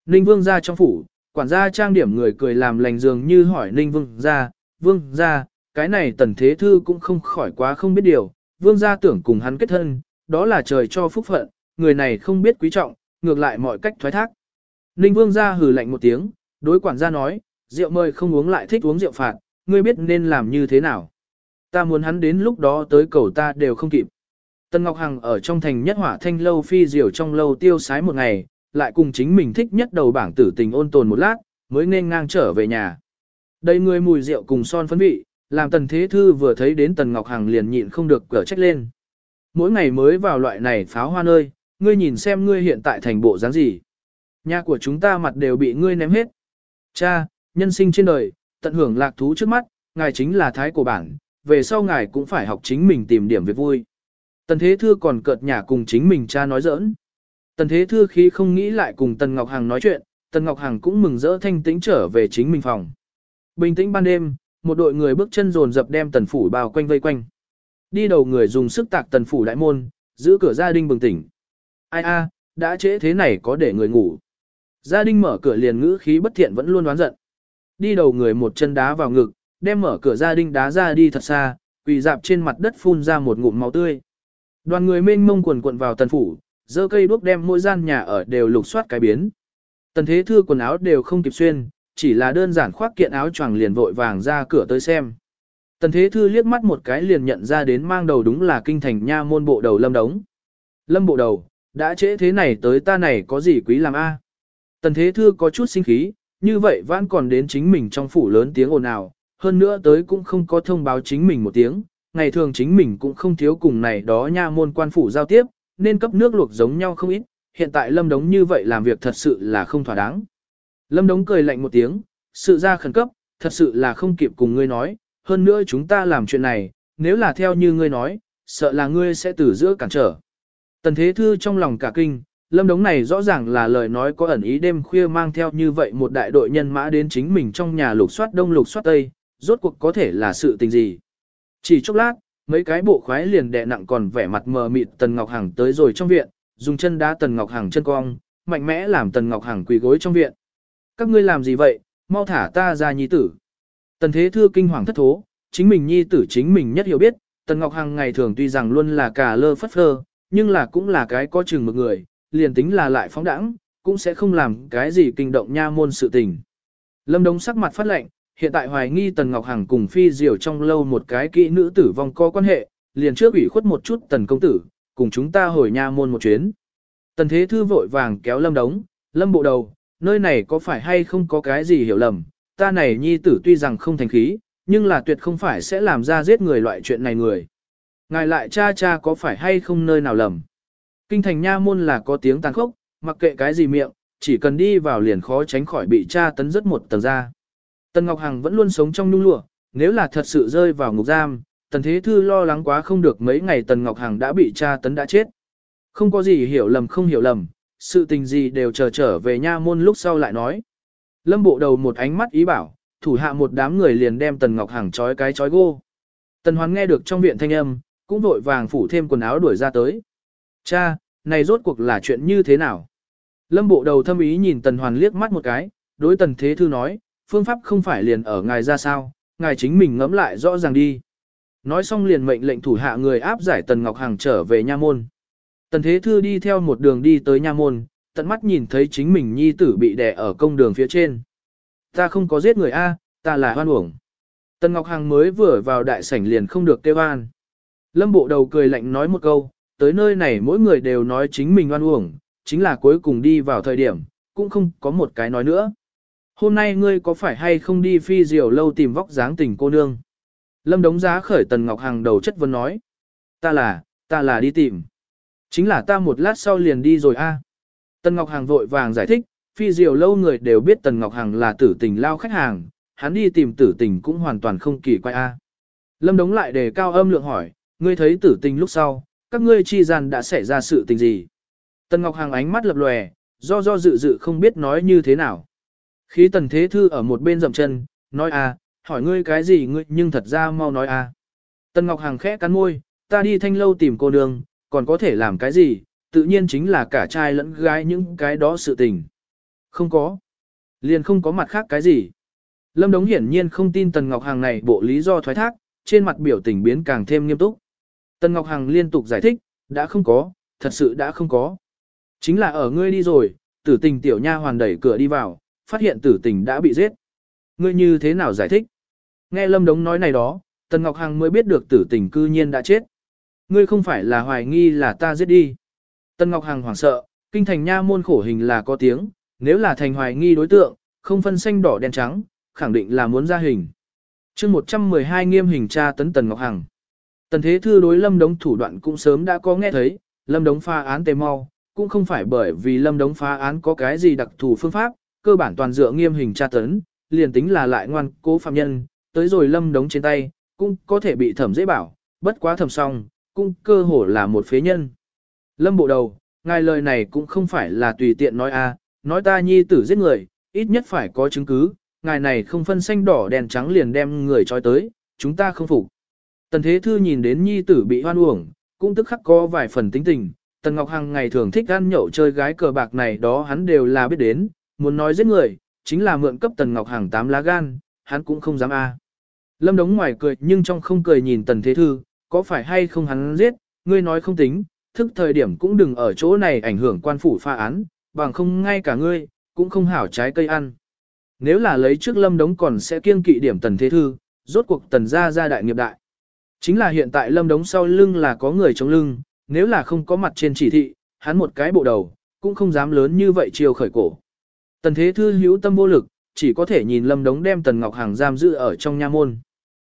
Ninh Vương ra trong phủ, quản gia trang điểm người cười làm lành dường như hỏi Ninh Vương ra, Vương ra, cái này tần thế thư cũng không khỏi quá không biết điều, Vương gia tưởng cùng hắn kết thân, đó là trời cho phúc phận, người này không biết quý trọng, ngược lại mọi cách thoái thác. Ninh Vương gia hừ lạnh một tiếng, đối quản gia nói, rượu mời không uống lại thích uống rượu phạt, ngươi biết nên làm như thế nào. Ta muốn hắn đến lúc đó tới cầu ta đều không kịp. Tân Ngọc Hằng ở trong thành nhất hỏa thanh lâu phi diều trong lâu tiêu sái một ngày, lại cùng chính mình thích nhất đầu bảng tử tình ôn tồn một lát, mới nên ngang trở về nhà. Đây người mùi rượu cùng son phấn vị, làm tần thế thư vừa thấy đến tần Ngọc Hằng liền nhịn không được cở trách lên. Mỗi ngày mới vào loại này pháo hoa nơi, ngươi nhìn xem ngươi hiện tại thành bộ dáng gì. Nhà của chúng ta mặt đều bị ngươi ném hết. Cha, nhân sinh trên đời, tận hưởng lạc thú trước mắt, ngài chính là thái của bản, về sau ngài cũng phải học chính mình tìm điểm việc vui. Tần Thế Thư còn cợt nhả cùng chính mình cha nói giỡn. Tần Thế Thư khi không nghĩ lại cùng Tần Ngọc Hằng nói chuyện, Tần Ngọc Hằng cũng mừng rỡ thanh tĩnh trở về chính mình phòng. Bình tĩnh ban đêm, một đội người bước chân dồn dập đem Tần Phủ bao quanh vây quanh. Đi đầu người dùng sức tạc Tần Phủ đại môn, giữ cửa gia đình bừng tỉnh. Ai a, đã trễ thế này có để người ngủ. Gia đình mở cửa liền ngữ khí bất thiện vẫn luôn đoán giận. Đi đầu người một chân đá vào ngực, đem mở cửa gia đình đá ra đi thật xa, quỳ dạp trên mặt đất phun ra một ngụm máu tươi. Đoàn người mênh mông quần cuộn vào tần phủ, dơ cây đuốc đem mỗi gian nhà ở đều lục soát cái biến. Tần thế thư quần áo đều không kịp xuyên, chỉ là đơn giản khoác kiện áo choàng liền vội vàng ra cửa tới xem. Tần thế thư liếc mắt một cái liền nhận ra đến mang đầu đúng là kinh thành nha môn bộ đầu lâm đống. Lâm bộ đầu, đã trễ thế này tới ta này có gì quý làm a? Tần thế thư có chút sinh khí, như vậy vẫn còn đến chính mình trong phủ lớn tiếng ồn ào, hơn nữa tới cũng không có thông báo chính mình một tiếng, ngày thường chính mình cũng không thiếu cùng này đó nha môn quan phủ giao tiếp, nên cấp nước luộc giống nhau không ít, hiện tại Lâm Đống như vậy làm việc thật sự là không thỏa đáng. Lâm Đống cười lạnh một tiếng, sự ra khẩn cấp, thật sự là không kịp cùng ngươi nói, hơn nữa chúng ta làm chuyện này, nếu là theo như ngươi nói, sợ là ngươi sẽ từ giữa cản trở. Tần Thế Thư trong lòng cả kinh, Lâm Đống này rõ ràng là lời nói có ẩn ý đêm khuya mang theo như vậy một đại đội nhân mã đến chính mình trong nhà lục soát đông lục soát tây, rốt cuộc có thể là sự tình gì. Chỉ chốc lát, mấy cái bộ khoái liền đè nặng còn vẻ mặt mờ mịt Tần Ngọc Hằng tới rồi trong viện, dùng chân đá Tần Ngọc Hằng chân cong, mạnh mẽ làm Tần Ngọc Hằng quỳ gối trong viện. Các ngươi làm gì vậy, mau thả ta ra nhi tử. Tần Thế Thư kinh hoàng thất thố, chính mình nhi tử chính mình nhất hiểu biết, Tần Ngọc Hằng ngày thường tuy rằng luôn là cả lơ phất phơ, nhưng là cũng là cái có chừng một người, liền tính là lại phóng đẳng, cũng sẽ không làm cái gì kinh động nha môn sự tình. Lâm Đống sắc mặt phát lệnh, hiện tại hoài nghi Tần Ngọc Hằng cùng phi diều trong lâu một cái kỹ nữ tử vong có quan hệ, liền trước ủy khuất một chút Tần Công Tử, cùng chúng ta hồi nha môn một chuyến. Tần Thế Thư vội vàng kéo Lâm Đống, Lâm bộ đầu, nơi này có phải hay không có cái gì hiểu lầm, ta này nhi tử tuy rằng không thành khí, nhưng là tuyệt không phải sẽ làm ra giết người loại chuyện này người. Ngài lại cha cha có phải hay không nơi nào lầm. Kinh thành nha môn là có tiếng tàn khốc, mặc kệ cái gì miệng, chỉ cần đi vào liền khó tránh khỏi bị cha tấn rất một tầng ra. Tần Ngọc Hằng vẫn luôn sống trong nhung lụa, nếu là thật sự rơi vào ngục giam, Tần Thế Thư lo lắng quá không được mấy ngày Tần Ngọc Hằng đã bị cha tấn đã chết. Không có gì hiểu lầm không hiểu lầm, sự tình gì đều chờ trở về nha môn lúc sau lại nói. Lâm bộ đầu một ánh mắt ý bảo, thủ hạ một đám người liền đem Tần Ngọc Hằng trói cái trói gô. Tần Hoán nghe được trong viện thanh âm, cũng vội vàng phủ thêm quần áo đuổi ra tới. Cha, này rốt cuộc là chuyện như thế nào? Lâm bộ đầu thâm ý nhìn Tần Hoàn liếc mắt một cái, đối Tần Thế Thư nói, phương pháp không phải liền ở ngài ra sao, ngài chính mình ngẫm lại rõ ràng đi. Nói xong liền mệnh lệnh thủ hạ người áp giải Tần Ngọc Hằng trở về nha môn. Tần Thế Thư đi theo một đường đi tới nha môn, tận mắt nhìn thấy chính mình nhi tử bị đè ở công đường phía trên. Ta không có giết người A, ta là hoan uổng. Tần Ngọc Hằng mới vừa vào đại sảnh liền không được kêu an. Lâm bộ đầu cười lạnh nói một câu, tới nơi này mỗi người đều nói chính mình oan uổng, chính là cuối cùng đi vào thời điểm, cũng không có một cái nói nữa. Hôm nay ngươi có phải hay không đi phi diều lâu tìm vóc dáng tình cô nương? Lâm đống giá khởi Tần Ngọc hàng đầu chất vấn nói. Ta là, ta là đi tìm. Chính là ta một lát sau liền đi rồi a. Tần Ngọc Hàng vội vàng giải thích, phi diều lâu người đều biết Tần Ngọc hàng là tử tình lao khách hàng, hắn đi tìm tử tình cũng hoàn toàn không kỳ quay a. Lâm đống lại đề cao âm lượng hỏi, ngươi thấy tử tình lúc sau, các ngươi chi gian đã xảy ra sự tình gì? Tần Ngọc Hàng ánh mắt lập lòe, do do dự dự không biết nói như thế nào. Khí tần thế thư ở một bên dậm chân, nói à, hỏi ngươi cái gì ngươi nhưng thật ra mau nói à. Tần Ngọc Hằng khẽ cắn môi, ta đi thanh lâu tìm cô nương, còn có thể làm cái gì, tự nhiên chính là cả trai lẫn gái những cái đó sự tình. Không có. Liền không có mặt khác cái gì. Lâm Đống hiển nhiên không tin Tần Ngọc Hằng này bộ lý do thoái thác, trên mặt biểu tình biến càng thêm nghiêm túc. Tần Ngọc Hằng liên tục giải thích, đã không có, thật sự đã không có. Chính là ở ngươi đi rồi, tử tình tiểu nha hoàn đẩy cửa đi vào, phát hiện tử tình đã bị giết. Ngươi như thế nào giải thích? Nghe Lâm Đống nói này đó, Tần Ngọc Hằng mới biết được tử tình cư nhiên đã chết. Ngươi không phải là hoài nghi là ta giết đi. Tần Ngọc Hằng hoảng sợ, kinh thành nha môn khổ hình là có tiếng, nếu là thành hoài nghi đối tượng, không phân xanh đỏ đen trắng, khẳng định là muốn ra hình. chương 112 nghiêm hình tra tấn Tần Ngọc Hằng. Tần Thế Thư đối Lâm Đống thủ đoạn cũng sớm đã có nghe thấy, Lâm Đống pha án tề mau, cũng không phải bởi vì Lâm Đống phá án có cái gì đặc thù phương pháp, cơ bản toàn dựa nghiêm hình tra tấn, liền tính là lại ngoan cố phạm nhân, tới rồi Lâm Đống trên tay, cũng có thể bị thẩm dễ bảo, bất quá thẩm xong, cũng cơ hồ là một phế nhân. Lâm bộ đầu, ngài lời này cũng không phải là tùy tiện nói a, nói ta nhi tử giết người, ít nhất phải có chứng cứ, ngài này không phân xanh đỏ đèn trắng liền đem người trói tới, chúng ta không phục. Tần Thế Thư nhìn đến nhi tử bị hoan uổng, cũng tức khắc có vài phần tính tình, Tần Ngọc Hằng ngày thường thích ăn nhậu chơi gái cờ bạc này đó hắn đều là biết đến, muốn nói giết người, chính là mượn cấp Tần Ngọc Hằng tám lá gan, hắn cũng không dám a. Lâm Đống ngoài cười nhưng trong không cười nhìn Tần Thế Thư, có phải hay không hắn giết, ngươi nói không tính, thức thời điểm cũng đừng ở chỗ này ảnh hưởng quan phủ pha án, bằng không ngay cả ngươi, cũng không hảo trái cây ăn. Nếu là lấy trước Lâm Đống còn sẽ kiêng kỵ điểm Tần Thế Thư, rốt cuộc Tần gia gia đại nghiệp đại. Chính là hiện tại Lâm Đống sau lưng là có người chống lưng, nếu là không có mặt trên chỉ thị, hắn một cái bộ đầu, cũng không dám lớn như vậy chiều khởi cổ. Tần Thế Thư hữu tâm vô lực, chỉ có thể nhìn Lâm Đống đem Tần Ngọc Hàng giam giữ ở trong nha môn.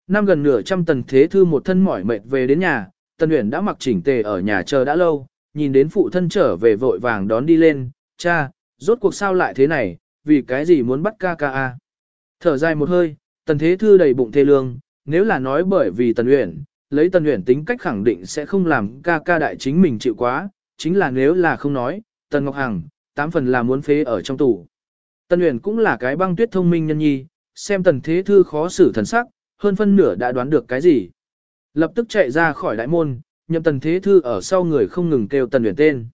Năm gần nửa trăm Tần Thế Thư một thân mỏi mệt về đến nhà, Tần Uyển đã mặc chỉnh tề ở nhà chờ đã lâu, nhìn đến phụ thân trở về vội vàng đón đi lên, cha, rốt cuộc sao lại thế này, vì cái gì muốn bắt ca ca a? Thở dài một hơi, Tần Thế Thư đầy bụng thê lương, nếu là nói bởi vì Tần Uyển, lấy Tần Uyển tính cách khẳng định sẽ không làm ca ca đại chính mình chịu quá, chính là nếu là không nói, Tần Ngọc Hằng, tám phần là muốn phế ở trong tủ. Tần Uyển cũng là cái băng tuyết thông minh nhân nhi, xem Tần Thế Thư khó xử thần sắc, hơn phân nửa đã đoán được cái gì. Lập tức chạy ra khỏi đại môn, nhậm Tần Thế Thư ở sau người không ngừng kêu Tần Uyển tên.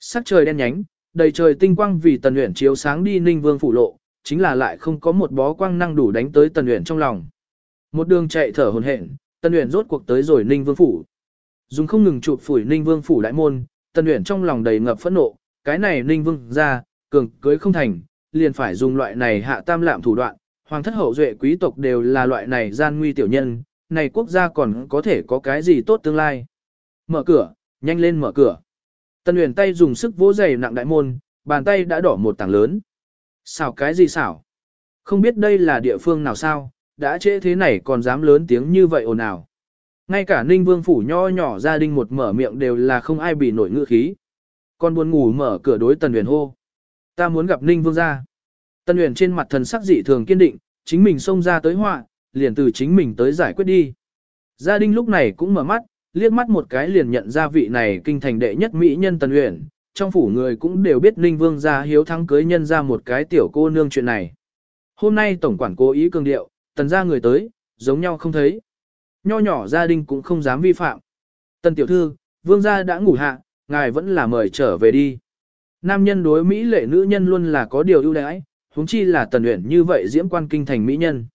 Sắc trời đen nhánh, đầy trời tinh quang vì Tần Uyển chiếu sáng đi Ninh Vương phủ lộ, chính là lại không có một bó quang năng đủ đánh tới Tần Uyển trong lòng. Một đường chạy thở hổn hển, Tần Uyển rốt cuộc tới rồi Ninh Vương phủ. Dùng không ngừng chụp phủi Ninh Vương phủ đại môn, Tần Uyển trong lòng đầy ngập phẫn nộ, cái này Ninh Vương ra, cường cưới không thành, liền phải dùng loại này hạ tam lạm thủ đoạn, hoàng thất hậu duệ quý tộc đều là loại này gian nguy tiểu nhân, này quốc gia còn có thể có cái gì tốt tương lai. Mở cửa, nhanh lên mở cửa. Tân Uyển tay dùng sức vỗ giày nặng đại môn, bàn tay đã đỏ một tảng lớn. Xảo cái gì xảo? Không biết đây là địa phương nào sao, đã trễ thế này còn dám lớn tiếng như vậy ồn ào. Ngay cả Ninh Vương phủ nho nhỏ gia đình một mở miệng đều là không ai bị nổi ngựa khí. Con buồn ngủ mở cửa đối Tần Uyển hô. Ta muốn gặp Ninh Vương gia. Tần Uyển trên mặt thần sắc dị thường kiên định, chính mình xông ra tới họa, liền từ chính mình tới giải quyết đi. Gia đình lúc này cũng mở mắt, liếc mắt một cái liền nhận ra vị này kinh thành đệ nhất mỹ nhân Tần Uyển, trong phủ người cũng đều biết Ninh Vương gia hiếu thắng cưới nhân ra một cái tiểu cô nương chuyện này. Hôm nay tổng quản cố ý cường điệu, tần gia người tới, giống nhau không thấy. Nho nhỏ gia đình cũng không dám vi phạm. Tần tiểu thư, vương gia đã ngủ hạ, ngài vẫn là mời trở về đi. Nam nhân đối Mỹ lệ nữ nhân luôn là có điều ưu đãi, huống chi là tần luyện như vậy diễm quan kinh thành Mỹ nhân.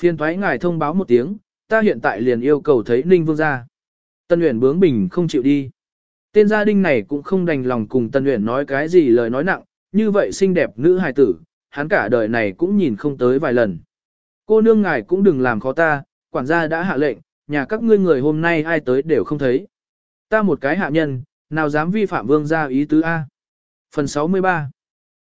Phiên thoái ngài thông báo một tiếng, ta hiện tại liền yêu cầu thấy Ninh Vương gia. Tần luyện bướng bỉnh không chịu đi. Tên gia đình này cũng không đành lòng cùng tần luyện nói cái gì lời nói nặng, như vậy xinh đẹp nữ hài tử, hắn cả đời này cũng nhìn không tới vài lần. Cô nương ngài cũng đừng làm khó ta, quản gia đã hạ lệnh, nhà các ngươi người hôm nay ai tới đều không thấy. Ta một cái hạ nhân, nào dám vi phạm vương gia ý tứ A. Phần 63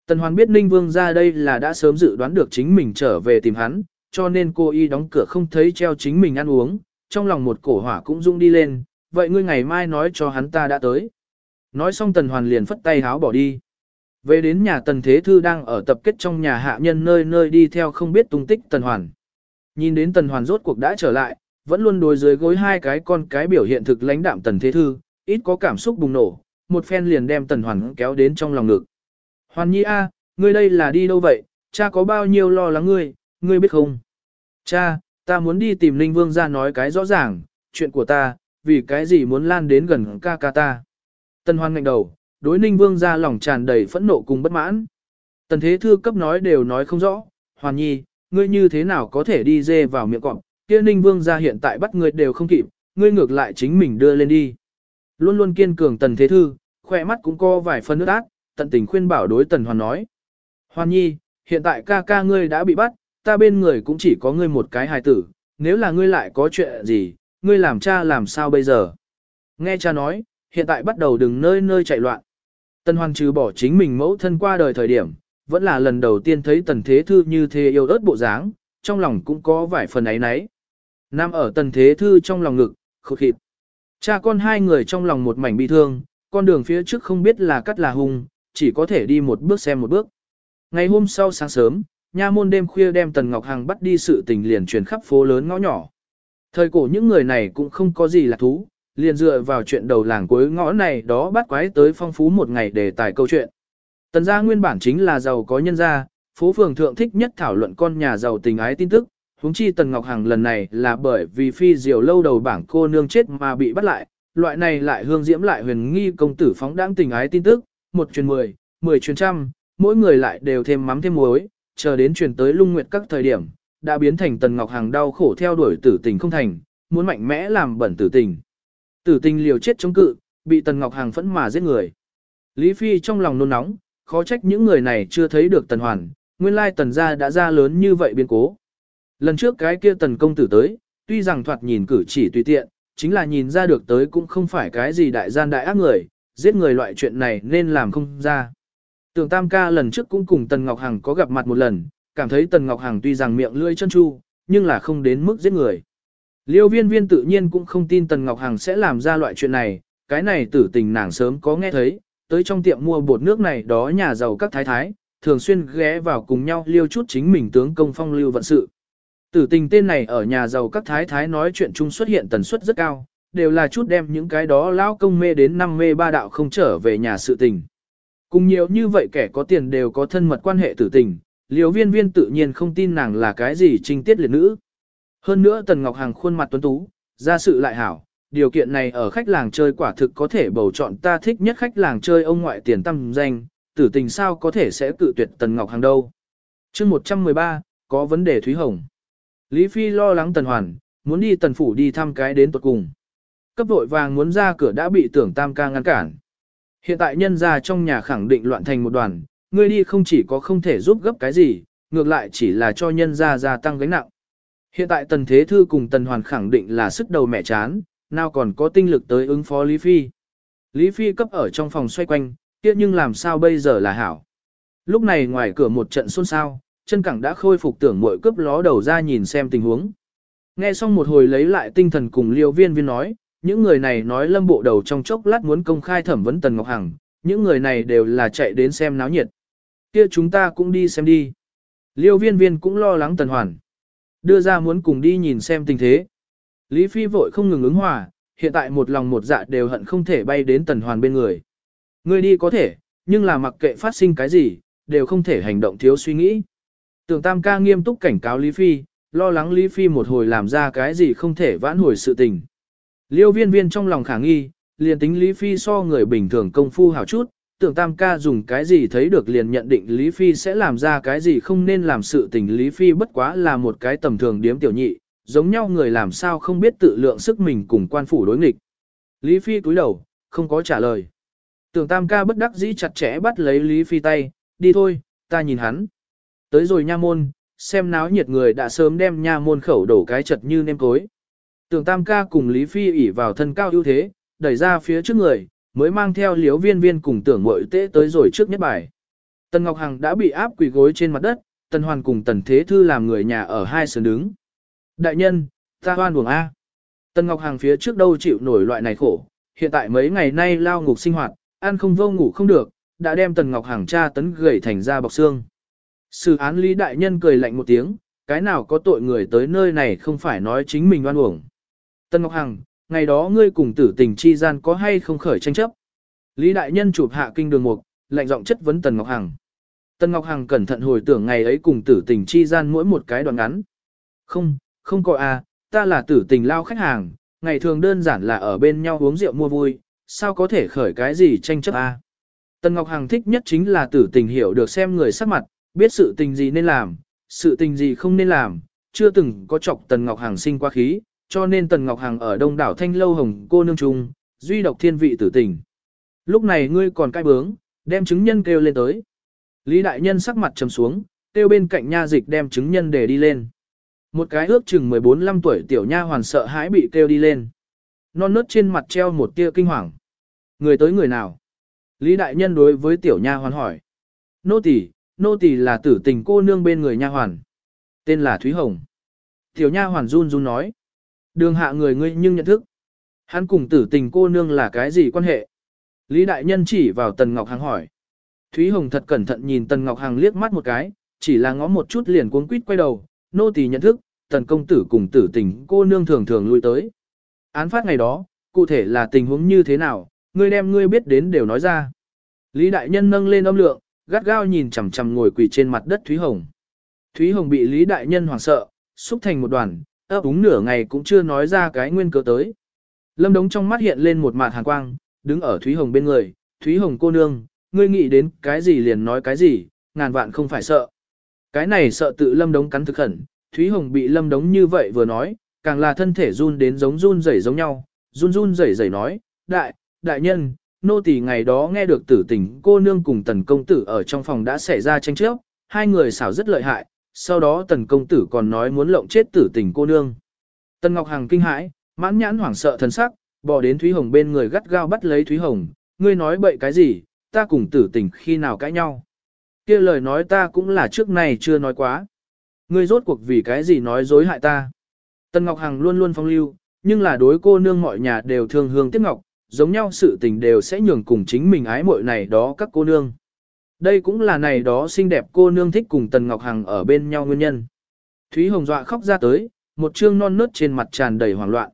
Tần Hoàn biết Ninh Vương ra đây là đã sớm dự đoán được chính mình trở về tìm hắn, cho nên cô y đóng cửa không thấy treo chính mình ăn uống, trong lòng một cổ hỏa cũng rung đi lên, vậy ngươi ngày mai nói cho hắn ta đã tới. Nói xong Tần Hoàn liền phất tay háo bỏ đi. Về đến nhà Tần Thế Thư đang ở tập kết trong nhà hạ nhân nơi nơi đi theo không biết tung tích Tần Hoàn. Nhìn đến Tần Hoàn rốt cuộc đã trở lại, vẫn luôn đối dưới gối hai cái con cái biểu hiện thực lãnh đạm Tần Thế Thư, ít có cảm xúc bùng nổ, một phen liền đem Tần Hoàn kéo đến trong lòng ngực. Hoàn Nhi A, ngươi đây là đi đâu vậy, cha có bao nhiêu lo lắng ngươi, ngươi biết không? Cha, ta muốn đi tìm Linh Vương ra nói cái rõ ràng, chuyện của ta, vì cái gì muốn lan đến gần ca ca ta. Tần Hoàn ngạnh đầu, đối Ninh Vương ra lòng tràn đầy phẫn nộ cùng bất mãn. Tần Thế Thư cấp nói đều nói không rõ, Hoàn Nhi, ngươi như thế nào có thể đi dê vào miệng cọp, kia Ninh Vương ra hiện tại bắt ngươi đều không kịp, ngươi ngược lại chính mình đưa lên đi. Luôn luôn kiên cường Tần Thế Thư, khỏe mắt cũng co vài phân nước ác, tận tình khuyên bảo đối Tần Hoàn nói. Hoàn Nhi, hiện tại ca ca ngươi đã bị bắt, ta bên người cũng chỉ có ngươi một cái hài tử, nếu là ngươi lại có chuyện gì, ngươi làm cha làm sao bây giờ? Nghe cha nói, hiện tại bắt đầu đừng nơi nơi chạy loạn. Tần Hoàn trừ bỏ chính mình mẫu thân qua đời thời điểm, vẫn là lần đầu tiên thấy Tần Thế Thư như thế yêu ớt bộ dáng, trong lòng cũng có vài phần ấy nấy. Nam ở Tần Thế Thư trong lòng ngực, khụt khịt. Cha con hai người trong lòng một mảnh bi thương, con đường phía trước không biết là cắt là hung, chỉ có thể đi một bước xem một bước. Ngày hôm sau sáng sớm, nha môn đêm khuya đem Tần Ngọc Hằng bắt đi sự tình liền truyền khắp phố lớn ngõ nhỏ. Thời cổ những người này cũng không có gì là thú, liền dựa vào chuyện đầu làng cuối ngõ này đó bắt quái tới phong phú một ngày để tài câu chuyện. Tần gia nguyên bản chính là giàu có nhân gia, phố phường thượng thích nhất thảo luận con nhà giàu tình ái tin tức, huống chi Tần Ngọc Hằng lần này là bởi vì phi diều lâu đầu bảng cô nương chết mà bị bắt lại, loại này lại hương diễm lại huyền nghi công tử phóng đãng tình ái tin tức, một truyền mười, mười truyền trăm, mỗi người lại đều thêm mắm thêm muối, chờ đến truyền tới lung nguyệt các thời điểm, đã biến thành Tần Ngọc hàng đau khổ theo đuổi tử tình không thành, muốn mạnh mẽ làm bẩn tử tình. Tử tình liều chết chống cự, bị Tần Ngọc hàng phẫn mà giết người. Lý Phi trong lòng nôn nóng, khó trách những người này chưa thấy được Tần Hoàn, nguyên lai Tần gia đã ra lớn như vậy biến cố. Lần trước cái kia Tần công tử tới, tuy rằng thoạt nhìn cử chỉ tùy tiện, chính là nhìn ra được tới cũng không phải cái gì đại gian đại ác người, giết người loại chuyện này nên làm không ra. Tưởng Tam ca lần trước cũng cùng Tần Ngọc Hằng có gặp mặt một lần, cảm thấy Tần Ngọc Hằng tuy rằng miệng lưỡi chân chu, nhưng là không đến mức giết người. Liêu viên viên tự nhiên cũng không tin Tần Ngọc Hằng sẽ làm ra loại chuyện này, cái này tử tình nàng sớm có nghe thấy, tới trong tiệm mua bột nước này đó nhà giàu các thái thái, thường xuyên ghé vào cùng nhau liêu chút chính mình tướng công phong lưu vận sự. Tử tình tên này ở nhà giàu các thái thái nói chuyện chung xuất hiện tần suất rất cao, đều là chút đem những cái đó lão công mê đến năm mê ba đạo không trở về nhà sự tình. Cùng nhiều như vậy kẻ có tiền đều có thân mật quan hệ tử tình, liều viên viên tự nhiên không tin nàng là cái gì trinh tiết liệt nữ. Hơn nữa Tần Ngọc Hằng khuôn mặt tuấn tú, ra sự lại hảo, điều kiện này ở khách làng chơi quả thực có thể bầu chọn ta thích nhất khách làng chơi ông ngoại tiền tâm danh, tử tình sao có thể sẽ cự tuyệt Tần Ngọc Hằng đâu. chương 113, có vấn đề Thúy Hồng. Lý Phi lo lắng Tần Hoàn, muốn đi tần phủ đi thăm cái đến tuột cùng. Cấp vội vàng muốn ra cửa đã bị tưởng tam ca ngăn cản. Hiện tại nhân ra trong nhà khẳng định loạn thành một đoàn, ngươi đi không chỉ có không thể giúp gấp cái gì, ngược lại chỉ là cho nhân ra gia tăng gánh nặng. Hiện tại tần thế thư cùng tần hoàn khẳng định là sức đầu mẹ chán, nào còn có tinh lực tới ứng phó Lý Phi. Lý Phi cấp ở trong phòng xoay quanh, kia nhưng làm sao bây giờ là hảo. Lúc này ngoài cửa một trận xôn xao, chân cẳng đã khôi phục tưởng mội cướp ló đầu ra nhìn xem tình huống. Nghe xong một hồi lấy lại tinh thần cùng liêu viên viên nói, những người này nói lâm bộ đầu trong chốc lát muốn công khai thẩm vấn Tần Ngọc Hằng, những người này đều là chạy đến xem náo nhiệt. Kia chúng ta cũng đi xem đi. Liêu viên viên cũng lo lắng Tần Hoàn. Đưa ra muốn cùng đi nhìn xem tình thế. Lý Phi vội không ngừng ứng hòa, hiện tại một lòng một dạ đều hận không thể bay đến Tần Hoàn bên người. Người đi có thể, nhưng là mặc kệ phát sinh cái gì, đều không thể hành động thiếu suy nghĩ. Tưởng Tam ca nghiêm túc cảnh cáo Lý Phi, lo lắng Lý Phi một hồi làm ra cái gì không thể vãn hồi sự tình. Liêu viên viên trong lòng khả nghi, liền tính Lý Phi so người bình thường công phu hảo chút, tưởng Tam ca dùng cái gì thấy được liền nhận định Lý Phi sẽ làm ra cái gì không nên làm sự tình Lý Phi bất quá là một cái tầm thường điếm tiểu nhị, giống nhau người làm sao không biết tự lượng sức mình cùng quan phủ đối nghịch. Lý Phi cúi đầu, không có trả lời. Tưởng Tam ca bất đắc dĩ chặt chẽ bắt lấy Lý Phi tay, đi thôi, ta nhìn hắn. Tới rồi nha môn, xem náo nhiệt người đã sớm đem nha môn khẩu đổ cái chật như nêm cối. Tưởng Tam ca cùng Lý Phi ỉ vào thân cao ưu thế, đẩy ra phía trước người, mới mang theo liếu viên viên cùng tưởng mội tế tới rồi trước nhất bài. Tần Ngọc Hằng đã bị áp quỳ gối trên mặt đất, Tần Hoàn cùng Tần Thế Thư làm người nhà ở hai sườn đứng. Đại nhân, ta hoan buồng A. Tần Ngọc Hằng phía trước đâu chịu nổi loại này khổ, hiện tại mấy ngày nay lao ngục sinh hoạt, ăn không vô ngủ không được, đã đem Tần Ngọc Hằng tra tấn gầy thành ra bọc xương. Sự án lý đại nhân cười lạnh một tiếng, cái nào có tội người tới nơi này không phải nói chính mình oan uổng. Tần Ngọc Hằng, ngày đó ngươi cùng tử tình chi gian có hay không khởi tranh chấp? Lý đại nhân chụp hạ kinh đường mục, lạnh giọng chất vấn Tần Ngọc Hằng. Tần Ngọc Hằng cẩn thận hồi tưởng ngày ấy cùng tử tình chi gian mỗi một cái đoạn ngắn. Không, không có à, ta là tử tình lao khách hàng, ngày thường đơn giản là ở bên nhau uống rượu mua vui, sao có thể khởi cái gì tranh chấp à? Tần Ngọc Hằng thích nhất chính là tử tình hiểu được xem người sắc mặt, biết sự tình gì nên làm, sự tình gì không nên làm, chưa từng có chọc Tần Ngọc hàng sinh qua khí, cho nên Tần Ngọc hàng ở đông đảo thanh lâu hồng cô nương trung, duy độc thiên vị tử tình. Lúc này ngươi còn cai bướng, đem chứng nhân kêu lên tới. Lý đại nhân sắc mặt trầm xuống, kêu bên cạnh nha dịch đem chứng nhân để đi lên. Một cái ước chừng 14-15 tuổi tiểu nha hoàn sợ hãi bị kêu đi lên. Non nớt trên mặt treo một tia kinh hoàng. Người tới người nào? Lý đại nhân đối với tiểu nha hoàn hỏi. Nô tỳ, nô tỳ là tử tình cô nương bên người nha hoàn. Tên là Thúy Hồng. Tiểu nha hoàn run run nói. Đường hạ người ngươi nhưng nhận thức. Hắn cùng tử tình cô nương là cái gì quan hệ? Lý đại nhân chỉ vào Tần Ngọc Hằng hỏi. Thúy Hồng thật cẩn thận nhìn Tần Ngọc Hằng liếc mắt một cái, chỉ là ngó một chút liền cuống quýt quay đầu, nô tỳ nhận thức, Tần công tử cùng tử tình cô nương thường thường lui tới. Án phát ngày đó, cụ thể là tình huống như thế nào, ngươi đem ngươi biết đến đều nói ra. Lý đại nhân nâng lên âm lượng, gắt gao nhìn chằm chằm ngồi quỳ trên mặt đất Thúy Hồng. Thúy Hồng bị Lý đại nhân hoảng sợ, xúc thành một đoàn, ấp úng nửa ngày cũng chưa nói ra cái nguyên cớ tới. Lâm Đống trong mắt hiện lên một mạt hàn quang, đứng ở Thúy Hồng bên người, Thúy Hồng cô nương, ngươi nghĩ đến cái gì liền nói cái gì, ngàn vạn không phải sợ. Cái này sợ tự Lâm Đống cắn thực khẩn, Thúy Hồng bị Lâm Đống như vậy vừa nói, càng là thân thể run đến giống run rẩy giống nhau, run run rẩy rẩy nói, đại, đại nhân, nô tỳ ngày đó nghe được tử tình cô nương cùng tần công tử ở trong phòng đã xảy ra tranh chấp, hai người xảo rất lợi hại, sau đó tần công tử còn nói muốn lộng chết tử tình cô nương. Tần Ngọc Hằng kinh hãi, mãn nhãn hoảng sợ thần sắc, bỏ đến Thúy Hồng bên người gắt gao bắt lấy Thúy Hồng, ngươi nói bậy cái gì, ta cùng tử tình khi nào cãi nhau. kia lời nói ta cũng là trước này chưa nói quá. Ngươi rốt cuộc vì cái gì nói dối hại ta. Tần Ngọc Hằng luôn luôn phong lưu, nhưng là đối cô nương mọi nhà đều thương hương tiếc ngọc, giống nhau sự tình đều sẽ nhường cùng chính mình ái muội này đó các cô nương. Đây cũng là này đó xinh đẹp cô nương thích cùng Tần Ngọc Hằng ở bên nhau nguyên nhân. Thúy Hồng dọa khóc ra tới, một trương non nớt trên mặt tràn đầy hoảng loạn.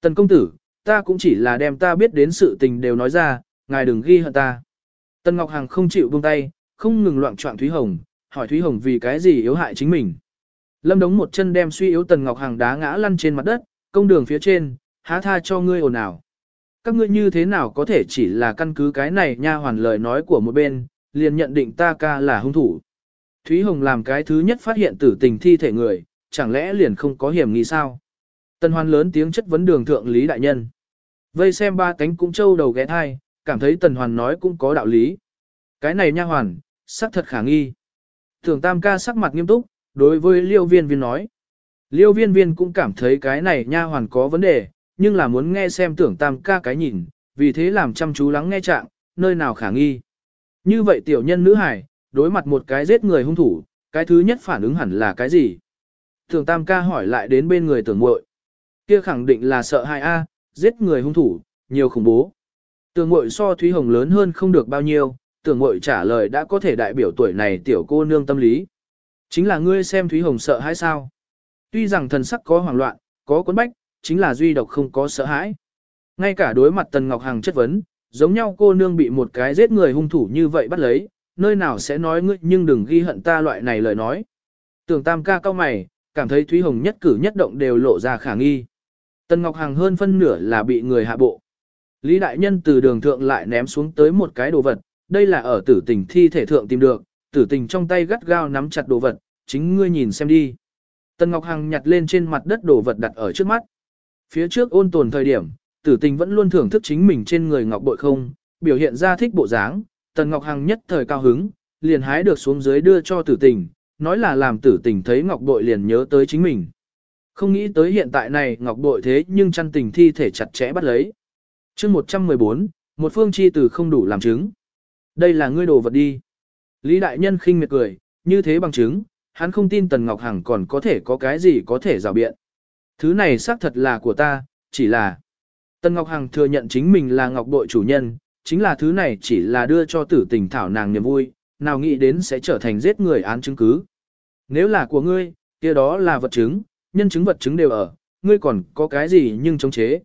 Tần công tử, ta cũng chỉ là đem ta biết đến sự tình đều nói ra, ngài đừng ghi hận ta. Tần Ngọc Hằng không chịu buông tay, không ngừng loạn trọng Thúy Hồng, hỏi Thúy Hồng vì cái gì yếu hại chính mình. Lâm đống một chân đem suy yếu Tần Ngọc Hằng đá ngã lăn trên mặt đất, công đường phía trên, há tha cho ngươi ồn ào. Các ngươi như thế nào có thể chỉ là căn cứ cái này nha hoàn lời nói của một bên, liền nhận định ta ca là hung thủ. Thúy Hồng làm cái thứ nhất phát hiện tử tình thi thể người, chẳng lẽ liền không có hiểm nghi sao? Tần Hoan lớn tiếng chất vấn đường thượng Lý Đại Nhân. Vây xem ba cánh cũng trâu đầu ghé thai, cảm thấy Tần Hoàn nói cũng có đạo lý. Cái này nha hoàn, sắc thật khả nghi. Thường Tam ca sắc mặt nghiêm túc, đối với Liêu Viên Viên nói. Liêu Viên Viên cũng cảm thấy cái này nha hoàn có vấn đề, nhưng là muốn nghe xem tưởng Tam ca cái nhìn, vì thế làm chăm chú lắng nghe trạng, nơi nào khả nghi. Như vậy tiểu nhân nữ hải, đối mặt một cái giết người hung thủ, cái thứ nhất phản ứng hẳn là cái gì? tưởng Tam ca hỏi lại đến bên người tưởng muội Kia khẳng định là sợ hại A, giết người hung thủ, nhiều khủng bố. Tưởng muội so Thúy Hồng lớn hơn không được bao nhiêu, tưởng muội trả lời đã có thể đại biểu tuổi này tiểu cô nương tâm lý. Chính là ngươi xem Thúy Hồng sợ hãi sao? Tuy rằng thần sắc có hoảng loạn, có cuốn bách, chính là duy độc không có sợ hãi. Ngay cả đối mặt Tần Ngọc Hằng chất vấn, giống nhau cô nương bị một cái giết người hung thủ như vậy bắt lấy, nơi nào sẽ nói ngươi nhưng đừng ghi hận ta loại này lời nói. Tưởng tam ca cao mày, cảm thấy Thúy Hồng nhất cử nhất động đều lộ ra khả nghi. Tần Ngọc Hằng hơn phân nửa là bị người hạ bộ. Lý Đại Nhân từ đường thượng lại ném xuống tới một cái đồ vật, đây là ở tử tình thi thể thượng tìm được, tử tình trong tay gắt gao nắm chặt đồ vật, chính ngươi nhìn xem đi. Tần Ngọc Hằng nhặt lên trên mặt đất đồ vật đặt ở trước mắt. Phía trước ôn tồn thời điểm, tử tình vẫn luôn thưởng thức chính mình trên người ngọc bội không, biểu hiện ra thích bộ dáng, Tần Ngọc Hằng nhất thời cao hứng, liền hái được xuống dưới đưa cho tử tình, nói là làm tử tình thấy ngọc bội liền nhớ tới chính mình. Không nghĩ tới hiện tại này ngọc bội thế nhưng chăn tình thi thể chặt chẽ bắt lấy. chương 114, một phương chi tử không đủ làm chứng. Đây là ngươi đồ vật đi. Lý Đại Nhân khinh miệt cười, như thế bằng chứng, hắn không tin Tần Ngọc Hằng còn có thể có cái gì có thể rào biện. Thứ này xác thật là của ta, chỉ là... Tần Ngọc Hằng thừa nhận chính mình là ngọc bội chủ nhân, chính là thứ này chỉ là đưa cho tử tình thảo nàng niềm vui, nào nghĩ đến sẽ trở thành giết người án chứng cứ. Nếu là của ngươi, kia đó là vật chứng, nhân chứng vật chứng đều ở, ngươi còn có cái gì nhưng chống chế.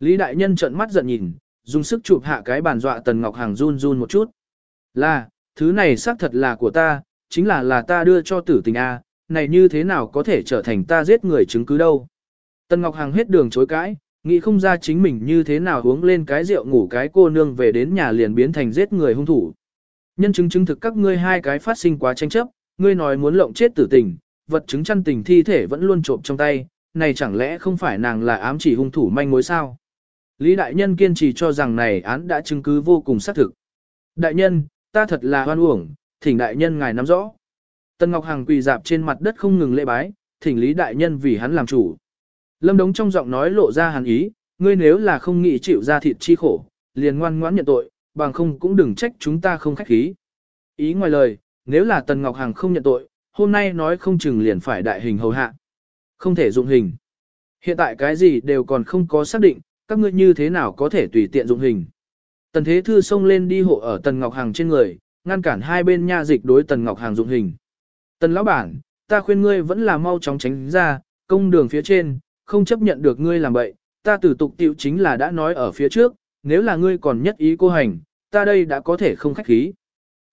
Lý Đại Nhân trợn mắt giận nhìn, dùng sức chụp hạ cái bàn dọa Tần Ngọc Hằng run run một chút. Là, thứ này xác thật là của ta, chính là là ta đưa cho tử tình A, này như thế nào có thể trở thành ta giết người chứng cứ đâu. Tần Ngọc Hằng hết đường chối cãi, nghĩ không ra chính mình như thế nào uống lên cái rượu ngủ cái cô nương về đến nhà liền biến thành giết người hung thủ. Nhân chứng chứng thực các ngươi hai cái phát sinh quá tranh chấp, ngươi nói muốn lộng chết tử tình, vật chứng chăn tình thi thể vẫn luôn trộm trong tay, này chẳng lẽ không phải nàng là ám chỉ hung thủ manh mối sao? Lý Đại Nhân kiên trì cho rằng này án đã chứng cứ vô cùng xác thực. Đại Nhân, ta thật là hoan uổng, thỉnh Đại Nhân ngài nắm rõ. Tân Ngọc Hằng quỳ dạp trên mặt đất không ngừng lễ bái, thỉnh Lý Đại Nhân vì hắn làm chủ. Lâm Đống trong giọng nói lộ ra hàn ý, ngươi nếu là không nghĩ chịu ra thịt chi khổ, liền ngoan ngoãn nhận tội, bằng không cũng đừng trách chúng ta không khách khí. Ý ngoài lời, nếu là Tần Ngọc Hằng không nhận tội, hôm nay nói không chừng liền phải đại hình hầu hạ. Không thể dụng hình. Hiện tại cái gì đều còn không có xác định, các ngươi như thế nào có thể tùy tiện dụng hình. Tần Thế Thư xông lên đi hộ ở Tần Ngọc Hằng trên người, ngăn cản hai bên nha dịch đối Tần Ngọc Hằng dụng hình. Tần Lão Bản, ta khuyên ngươi vẫn là mau chóng tránh ra, công đường phía trên, không chấp nhận được ngươi làm bậy, ta tử tục tiệu chính là đã nói ở phía trước, nếu là ngươi còn nhất ý cô hành, ta đây đã có thể không khách khí.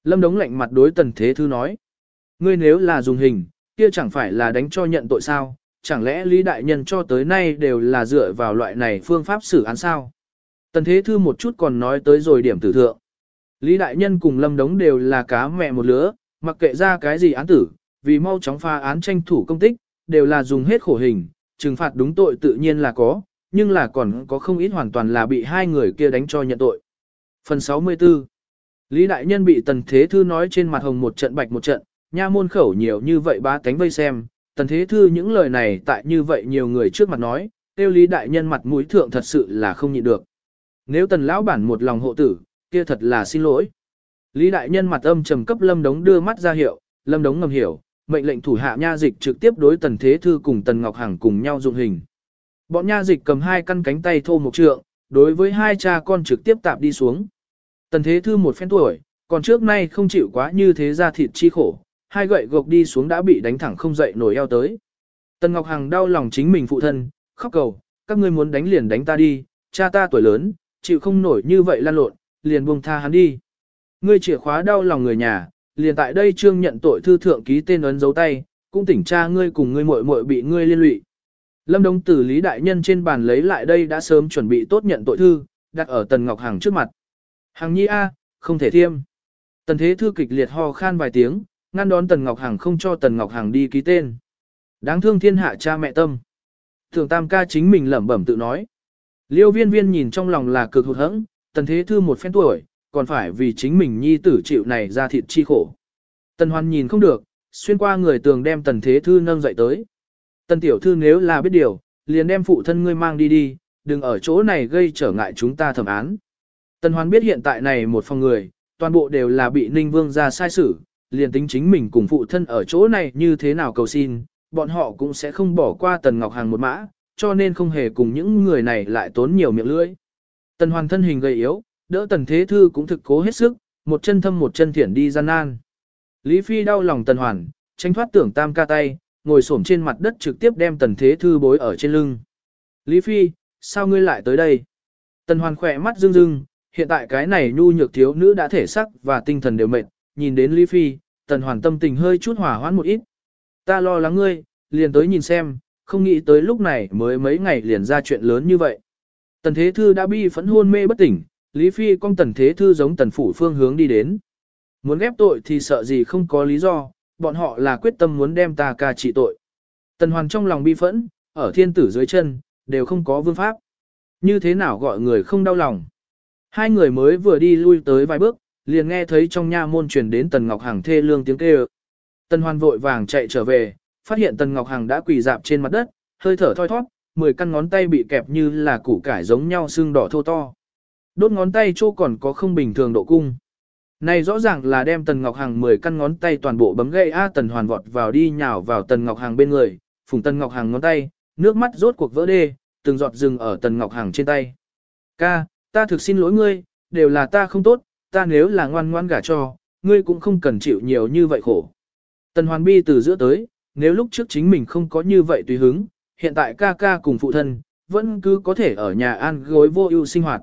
Lâm Đống lạnh mặt đối Tần Thế Thư nói. Ngươi nếu là dùng hình, kia chẳng phải là đánh cho nhận tội sao, chẳng lẽ Lý Đại Nhân cho tới nay đều là dựa vào loại này phương pháp xử án sao? Tần Thế Thư một chút còn nói tới rồi điểm tử thượng. Lý Đại Nhân cùng Lâm Đống đều là cá mẹ một lứa, mặc kệ ra cái gì án tử, vì mau chóng pha án tranh thủ công tích, đều là dùng hết khổ hình, trừng phạt đúng tội tự nhiên là có, nhưng là còn có không ít hoàn toàn là bị hai người kia đánh cho nhận tội. Phần 64 Lý Đại Nhân bị Tần Thế Thư nói trên mặt hồng một trận bạch một trận, nha môn khẩu nhiều như vậy ba cánh vây xem, Tần Thế Thư những lời này tại như vậy nhiều người trước mặt nói, tiêu Lý Đại Nhân mặt mũi thượng thật sự là không nhịn được. Nếu Tần Lão Bản một lòng hộ tử, kia thật là xin lỗi. Lý Đại Nhân mặt âm trầm cấp Lâm Đống đưa mắt ra hiệu, Lâm Đống ngầm hiểu, mệnh lệnh thủ hạ nha dịch trực tiếp đối Tần Thế Thư cùng Tần Ngọc Hằng cùng nhau dụng hình. Bọn nha dịch cầm hai căn cánh tay thô một trượng, đối với hai cha con trực tiếp tạp đi xuống. Tần Thế Thư một phen tuổi, còn trước nay không chịu quá như thế ra thịt chi khổ, hai gậy gộc đi xuống đã bị đánh thẳng không dậy nổi eo tới. Tần Ngọc Hằng đau lòng chính mình phụ thân, khóc cầu, các ngươi muốn đánh liền đánh ta đi, cha ta tuổi lớn, chịu không nổi như vậy lan lộn, liền buông tha hắn đi. Ngươi chìa khóa đau lòng người nhà, liền tại đây trương nhận tội thư thượng ký tên ấn dấu tay, cũng tỉnh cha ngươi cùng ngươi muội muội bị ngươi liên lụy. Lâm Đông Tử Lý Đại Nhân trên bàn lấy lại đây đã sớm chuẩn bị tốt nhận tội thư, đặt ở Tần Ngọc Hằng trước mặt. Hằng nhi A, không thể thiêm. Tần Thế Thư kịch liệt ho khan vài tiếng, ngăn đón Tần Ngọc Hằng không cho Tần Ngọc Hằng đi ký tên. Đáng thương thiên hạ cha mẹ tâm. Thường tam ca chính mình lẩm bẩm tự nói. Liêu viên viên nhìn trong lòng là cực hụt hẫng, tần thế thư một phen tuổi, còn phải vì chính mình nhi tử chịu này ra thịt chi khổ. Tần hoan nhìn không được, xuyên qua người tường đem tần thế thư nâng dậy tới. Tần tiểu thư nếu là biết điều, liền đem phụ thân ngươi mang đi đi, đừng ở chỗ này gây trở ngại chúng ta thẩm án. Tần hoan biết hiện tại này một phòng người, toàn bộ đều là bị ninh vương ra sai xử, liền tính chính mình cùng phụ thân ở chỗ này như thế nào cầu xin, bọn họ cũng sẽ không bỏ qua tần ngọc hàng một mã, cho nên không hề cùng những người này lại tốn nhiều miệng lưỡi. Tần hoàn thân hình gầy yếu, đỡ tần thế thư cũng thực cố hết sức, một chân thâm một chân thiển đi gian nan. Lý Phi đau lòng tần hoàn, tránh thoát tưởng tam ca tay, ngồi xổm trên mặt đất trực tiếp đem tần thế thư bối ở trên lưng. Lý Phi, sao ngươi lại tới đây? Tần hoàn khỏe mắt rưng rưng, hiện tại cái này nhu nhược thiếu nữ đã thể sắc và tinh thần đều mệt, nhìn đến Lý Phi, tần hoàn tâm tình hơi chút hỏa hoãn một ít. Ta lo lắng ngươi, liền tới nhìn xem, không nghĩ tới lúc này mới mấy ngày liền ra chuyện lớn như vậy. Tần Thế Thư đã bi phẫn hôn mê bất tỉnh, Lý Phi con Tần Thế Thư giống Tần Phủ phương hướng đi đến. Muốn ghép tội thì sợ gì không có lý do, bọn họ là quyết tâm muốn đem ta ca trị tội. Tần Hoàn trong lòng bi phẫn, ở thiên tử dưới chân, đều không có vương pháp. Như thế nào gọi người không đau lòng. Hai người mới vừa đi lui tới vài bước, liền nghe thấy trong nha môn truyền đến Tần Ngọc Hằng thê lương tiếng kêu. Tần Hoàn vội vàng chạy trở về, phát hiện Tần Ngọc Hằng đã quỳ dạp trên mặt đất, hơi thở thoi thoát, mười căn ngón tay bị kẹp như là củ cải giống nhau xương đỏ thô to. Đốt ngón tay chỗ còn có không bình thường độ cung. Này rõ ràng là đem Tần Ngọc Hằng 10 căn ngón tay toàn bộ bấm gậy A Tần Hoàn vọt vào đi nhào vào Tần Ngọc Hằng bên người, phùng Tần Ngọc Hằng ngón tay, nước mắt rốt cuộc vỡ đê, từng giọt rừng ở Tần Ngọc Hằng trên tay. Ca, ta thực xin lỗi ngươi, đều là ta không tốt, ta nếu là ngoan ngoan gả cho, ngươi cũng không cần chịu nhiều như vậy khổ. Tần Hoàn bi từ giữa tới, nếu lúc trước chính mình không có như vậy tùy hứng, hiện tại ca ca cùng phụ thân, vẫn cứ có thể ở nhà an gối vô ưu sinh hoạt.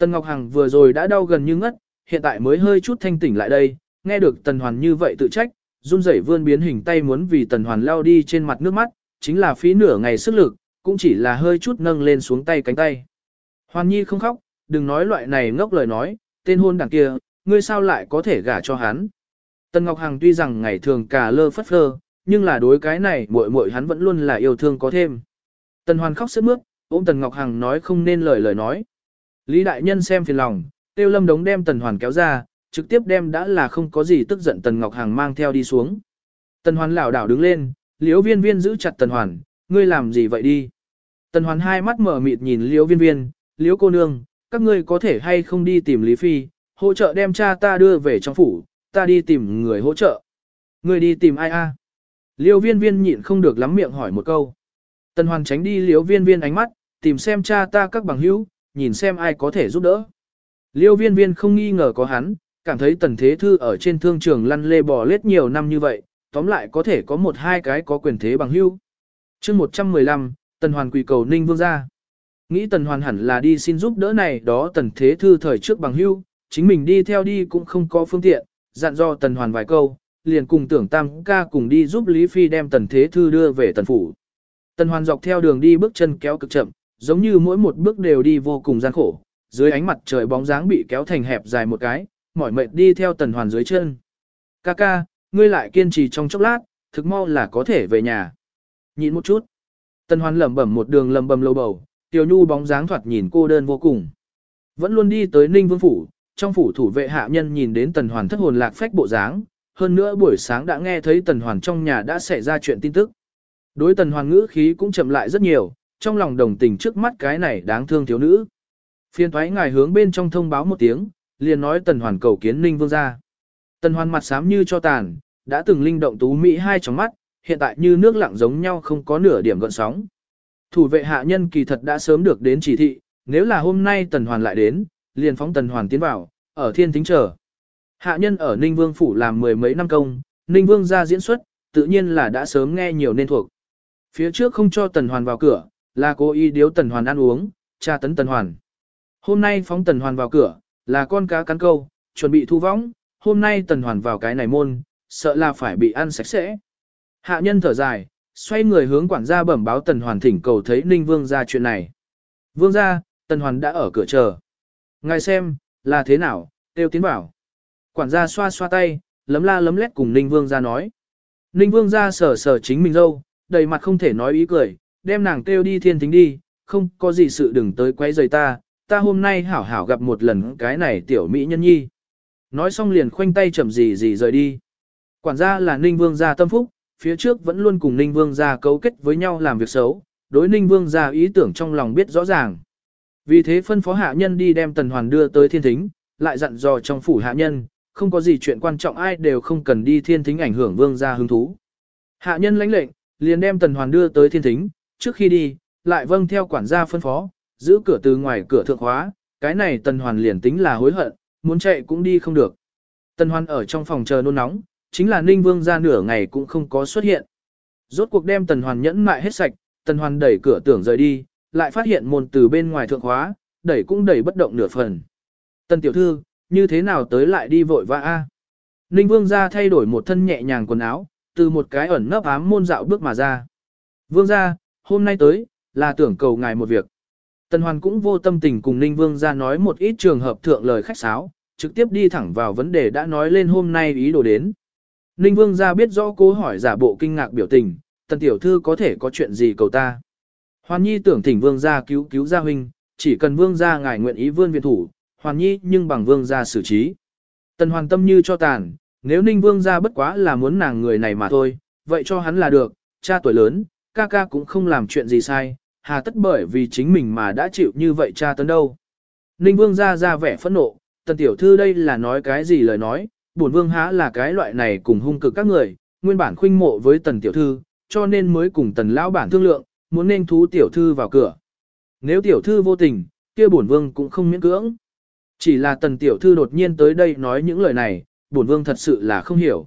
Tần Ngọc Hằng vừa rồi đã đau gần như ngất, hiện tại mới hơi chút thanh tỉnh lại đây, nghe được Tần Hoàn như vậy tự trách, run rẩy vươn biến hình tay muốn vì Tần Hoàn lao đi trên mặt nước mắt, chính là phí nửa ngày sức lực, cũng chỉ là hơi chút nâng lên xuống tay cánh tay. Hoàn Nhi không khóc, đừng nói loại này ngốc lời nói, tên hôn đảng kia, ngươi sao lại có thể gả cho hắn. Tần Ngọc Hằng tuy rằng ngày thường cả lơ phất phơ, nhưng là đối cái này muội muội hắn vẫn luôn là yêu thương có thêm. Tần Hoàn khóc sướt mướt, ôm Tần Ngọc Hằng nói không nên lời lời nói. Lý đại nhân xem phiền lòng, tiêu lâm đống đem Tần Hoàn kéo ra, trực tiếp đem đã là không có gì tức giận Tần Ngọc hàng mang theo đi xuống. Tần Hoàn lảo đảo đứng lên, Liễu Viên Viên giữ chặt Tần Hoàn, ngươi làm gì vậy đi? Tần Hoàn hai mắt mở mịt nhìn Liễu Viên Viên, Liễu cô nương, các ngươi có thể hay không đi tìm Lý Phi, hỗ trợ đem cha ta đưa về trong phủ, ta đi tìm người hỗ trợ. Ngươi đi tìm ai a? Liễu viên viên nhịn không được lắm miệng hỏi một câu. Tần hoàn tránh đi liễu viên viên ánh mắt, tìm xem cha ta các bằng hữu, nhìn xem ai có thể giúp đỡ. Liêu viên viên không nghi ngờ có hắn, cảm thấy tần thế thư ở trên thương trường lăn lê bò lết nhiều năm như vậy, tóm lại có thể có một hai cái có quyền thế bằng hưu. chương 115, tần hoàn quỳ cầu ninh vương ra. Nghĩ tần hoàn hẳn là đi xin giúp đỡ này đó tần thế thư thời trước bằng hưu, chính mình đi theo đi cũng không có phương tiện, dặn do tần hoàn vài câu, liền cùng tưởng tam ca cùng đi giúp Lý Phi đem tần thế thư đưa về tần phủ. Tần hoàn dọc theo đường đi bước chân kéo cực chậm, giống như mỗi một bước đều đi vô cùng gian khổ, dưới ánh mặt trời bóng dáng bị kéo thành hẹp dài một cái, mỏi mệt đi theo tần hoàn dưới chân. Ca ca, ngươi lại kiên trì trong chốc lát, thực mau là có thể về nhà. Nhịn một chút. Tần hoàn lẩm bẩm một đường lầm bầm lâu bầu, tiểu nhu bóng dáng thoạt nhìn cô đơn vô cùng. Vẫn luôn đi tới Ninh Vương Phủ, trong phủ thủ vệ hạ nhân nhìn đến tần hoàn thất hồn lạc phách bộ dáng, hơn nữa buổi sáng đã nghe thấy Tần Hoàn trong nhà đã xảy ra chuyện tin tức. Đối Tần Hoàn ngữ khí cũng chậm lại rất nhiều, trong lòng đồng tình trước mắt cái này đáng thương thiếu nữ. Phiên thoái ngài hướng bên trong thông báo một tiếng, liền nói Tần Hoàn cầu kiến Ninh Vương ra. Tần Hoàn mặt xám như cho tàn, đã từng linh động tú Mỹ hai trong mắt, hiện tại như nước lặng giống nhau không có nửa điểm gợn sóng. Thủ vệ hạ nhân kỳ thật đã sớm được đến chỉ thị, nếu là hôm nay Tần Hoàn lại đến, liền phóng Tần Hoàn tiến vào, ở thiên thính chờ. Hạ nhân ở Ninh Vương Phủ làm mười mấy năm công, Ninh Vương ra diễn xuất, tự nhiên là đã sớm nghe nhiều nên thuộc. Phía trước không cho Tần Hoàn vào cửa, là cố ý điếu Tần Hoàn ăn uống, tra tấn Tần Hoàn. Hôm nay phóng Tần Hoàn vào cửa, là con cá cắn câu, chuẩn bị thu võng, hôm nay Tần Hoàn vào cái này môn, sợ là phải bị ăn sạch sẽ. Hạ nhân thở dài, xoay người hướng quản gia bẩm báo Tần Hoàn thỉnh cầu thấy Ninh Vương ra chuyện này. Vương ra, Tần Hoàn đã ở cửa chờ. Ngài xem, là thế nào, tiêu tiến bảo. Quản gia xoa xoa tay, lấm la lấm lét cùng Ninh Vương ra nói. Ninh Vương ra sờ sờ chính mình dâu, đầy mặt không thể nói ý cười, đem nàng kêu đi thiên thính đi, không có gì sự đừng tới quấy rầy ta, ta hôm nay hảo hảo gặp một lần cái này tiểu mỹ nhân nhi. Nói xong liền khoanh tay chậm gì gì rời đi. Quản gia là Ninh Vương gia tâm phúc, phía trước vẫn luôn cùng Ninh Vương gia cấu kết với nhau làm việc xấu, đối Ninh Vương gia ý tưởng trong lòng biết rõ ràng. Vì thế phân phó hạ nhân đi đem Tần Hoàn đưa tới thiên thính, lại dặn dò trong phủ hạ nhân, không có gì chuyện quan trọng ai đều không cần đi thiên thính ảnh hưởng Vương gia hứng thú. Hạ nhân lãnh lệnh, liền đem Tần Hoàn đưa tới thiên thính, trước khi đi, lại vâng theo quản gia phân phó, giữ cửa từ ngoài cửa thượng khóa, cái này Tần Hoàn liền tính là hối hận, muốn chạy cũng đi không được. Tần Hoàn ở trong phòng chờ nôn nóng, chính là Ninh Vương ra nửa ngày cũng không có xuất hiện. Rốt cuộc đem Tần Hoàn nhẫn mại hết sạch, Tần Hoàn đẩy cửa tưởng rời đi, lại phát hiện môn từ bên ngoài thượng khóa, đẩy cũng đẩy bất động nửa phần. Tần tiểu thư, như thế nào tới lại đi vội vã a? Ninh Vương ra thay đổi một thân nhẹ nhàng quần áo, từ một cái ẩn nấp ám môn dạo bước mà ra. Vương ra, hôm nay tới, là tưởng cầu ngài một việc. Tần Hoàn cũng vô tâm tình cùng Ninh Vương ra nói một ít trường hợp thượng lời khách sáo, trực tiếp đi thẳng vào vấn đề đã nói lên hôm nay ý đồ đến. Ninh Vương ra biết rõ cố hỏi giả bộ kinh ngạc biểu tình, tần tiểu thư có thể có chuyện gì cầu ta. Hoàn Nhi tưởng thỉnh Vương ra cứu cứu gia huynh, chỉ cần Vương ra ngài nguyện ý vươn viện thủ, Hoàn Nhi nhưng bằng Vương ra xử trí. Tần Hoàn tâm như cho tàn, nếu Ninh Vương ra bất quá là muốn nàng người này mà thôi, vậy cho hắn là được, cha tuổi lớn, ca ca cũng không làm chuyện gì sai, hà tất bởi vì chính mình mà đã chịu như vậy cha tấn đâu. Ninh Vương ra ra vẻ phẫn nộ, tần tiểu thư đây là nói cái gì lời nói, bổn vương há là cái loại này cùng hung cực các người, nguyên bản khuynh mộ với tần tiểu thư, cho nên mới cùng tần lão bản thương lượng, muốn nên thú tiểu thư vào cửa. Nếu tiểu thư vô tình, kia bổn vương cũng không miễn cưỡng. Chỉ là tần tiểu thư đột nhiên tới đây nói những lời này, bổn vương thật sự là không hiểu.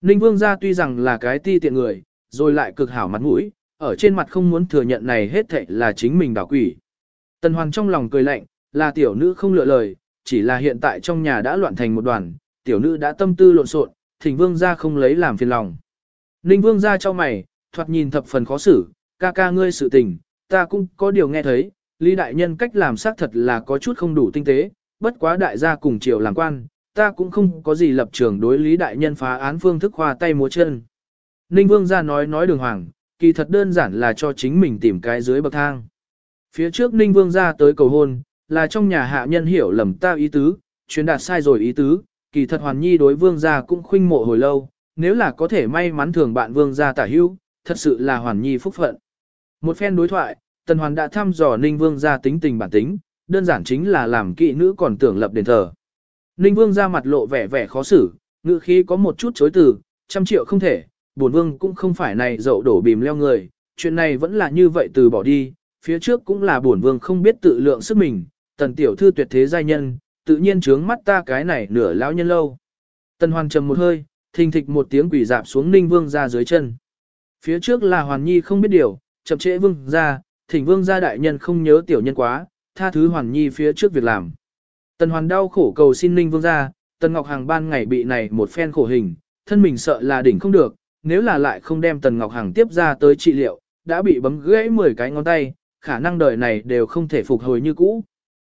Ninh vương gia tuy rằng là cái ti tiện người, rồi lại cực hảo mặt mũi, ở trên mặt không muốn thừa nhận này hết thảy là chính mình đảo quỷ. Tần hoàng trong lòng cười lạnh, là tiểu nữ không lựa lời, chỉ là hiện tại trong nhà đã loạn thành một đoàn, tiểu nữ đã tâm tư lộn xộn, thỉnh vương gia không lấy làm phiền lòng. Ninh vương gia cho mày, thoạt nhìn thập phần khó xử, ca ca ngươi sự tình, ta cũng có điều nghe thấy, Lý đại nhân cách làm xác thật là có chút không đủ tinh tế, bất quá đại gia cùng triều làm quan, ta cũng không có gì lập trường đối Lý đại nhân phá án phương thức khoa tay múa chân. Ninh vương gia nói nói đường hoàng, kỳ thật đơn giản là cho chính mình tìm cái dưới bậc thang. Phía trước Ninh vương gia tới cầu hôn, là trong nhà hạ nhân hiểu lầm ta ý tứ, truyền đạt sai rồi ý tứ, kỳ thật hoàn nhi đối vương gia cũng khuynh mộ hồi lâu, nếu là có thể may mắn thường bạn vương gia tả hữu, thật sự là hoàn nhi phúc phận. Một phen đối thoại, tần hoàn đã thăm dò ninh vương gia tính tình bản tính, đơn giản chính là làm kỵ nữ còn tưởng lập đền thờ. Ninh vương ra mặt lộ vẻ vẻ khó xử, ngự khí có một chút chối từ, trăm triệu không thể, bổn vương cũng không phải này dậu đổ bìm leo người, chuyện này vẫn là như vậy từ bỏ đi, phía trước cũng là bổn vương không biết tự lượng sức mình, tần tiểu thư tuyệt thế giai nhân, tự nhiên trướng mắt ta cái này nửa lão nhân lâu. Tần hoàn trầm một hơi, thình thịch một tiếng quỷ dạp xuống ninh vương ra dưới chân. Phía trước là hoàn nhi không biết điều, chậm trễ vương ra, thỉnh vương gia đại nhân không nhớ tiểu nhân quá, tha thứ hoàn nhi phía trước việc làm. Tần hoàn đau khổ cầu xin ninh vương ra, tần ngọc hàng ban ngày bị này một phen khổ hình, thân mình sợ là đỉnh không được, nếu là lại không đem tần ngọc hàng tiếp ra tới trị liệu, đã bị bấm gãy 10 cái ngón tay, khả năng đời này đều không thể phục hồi như cũ.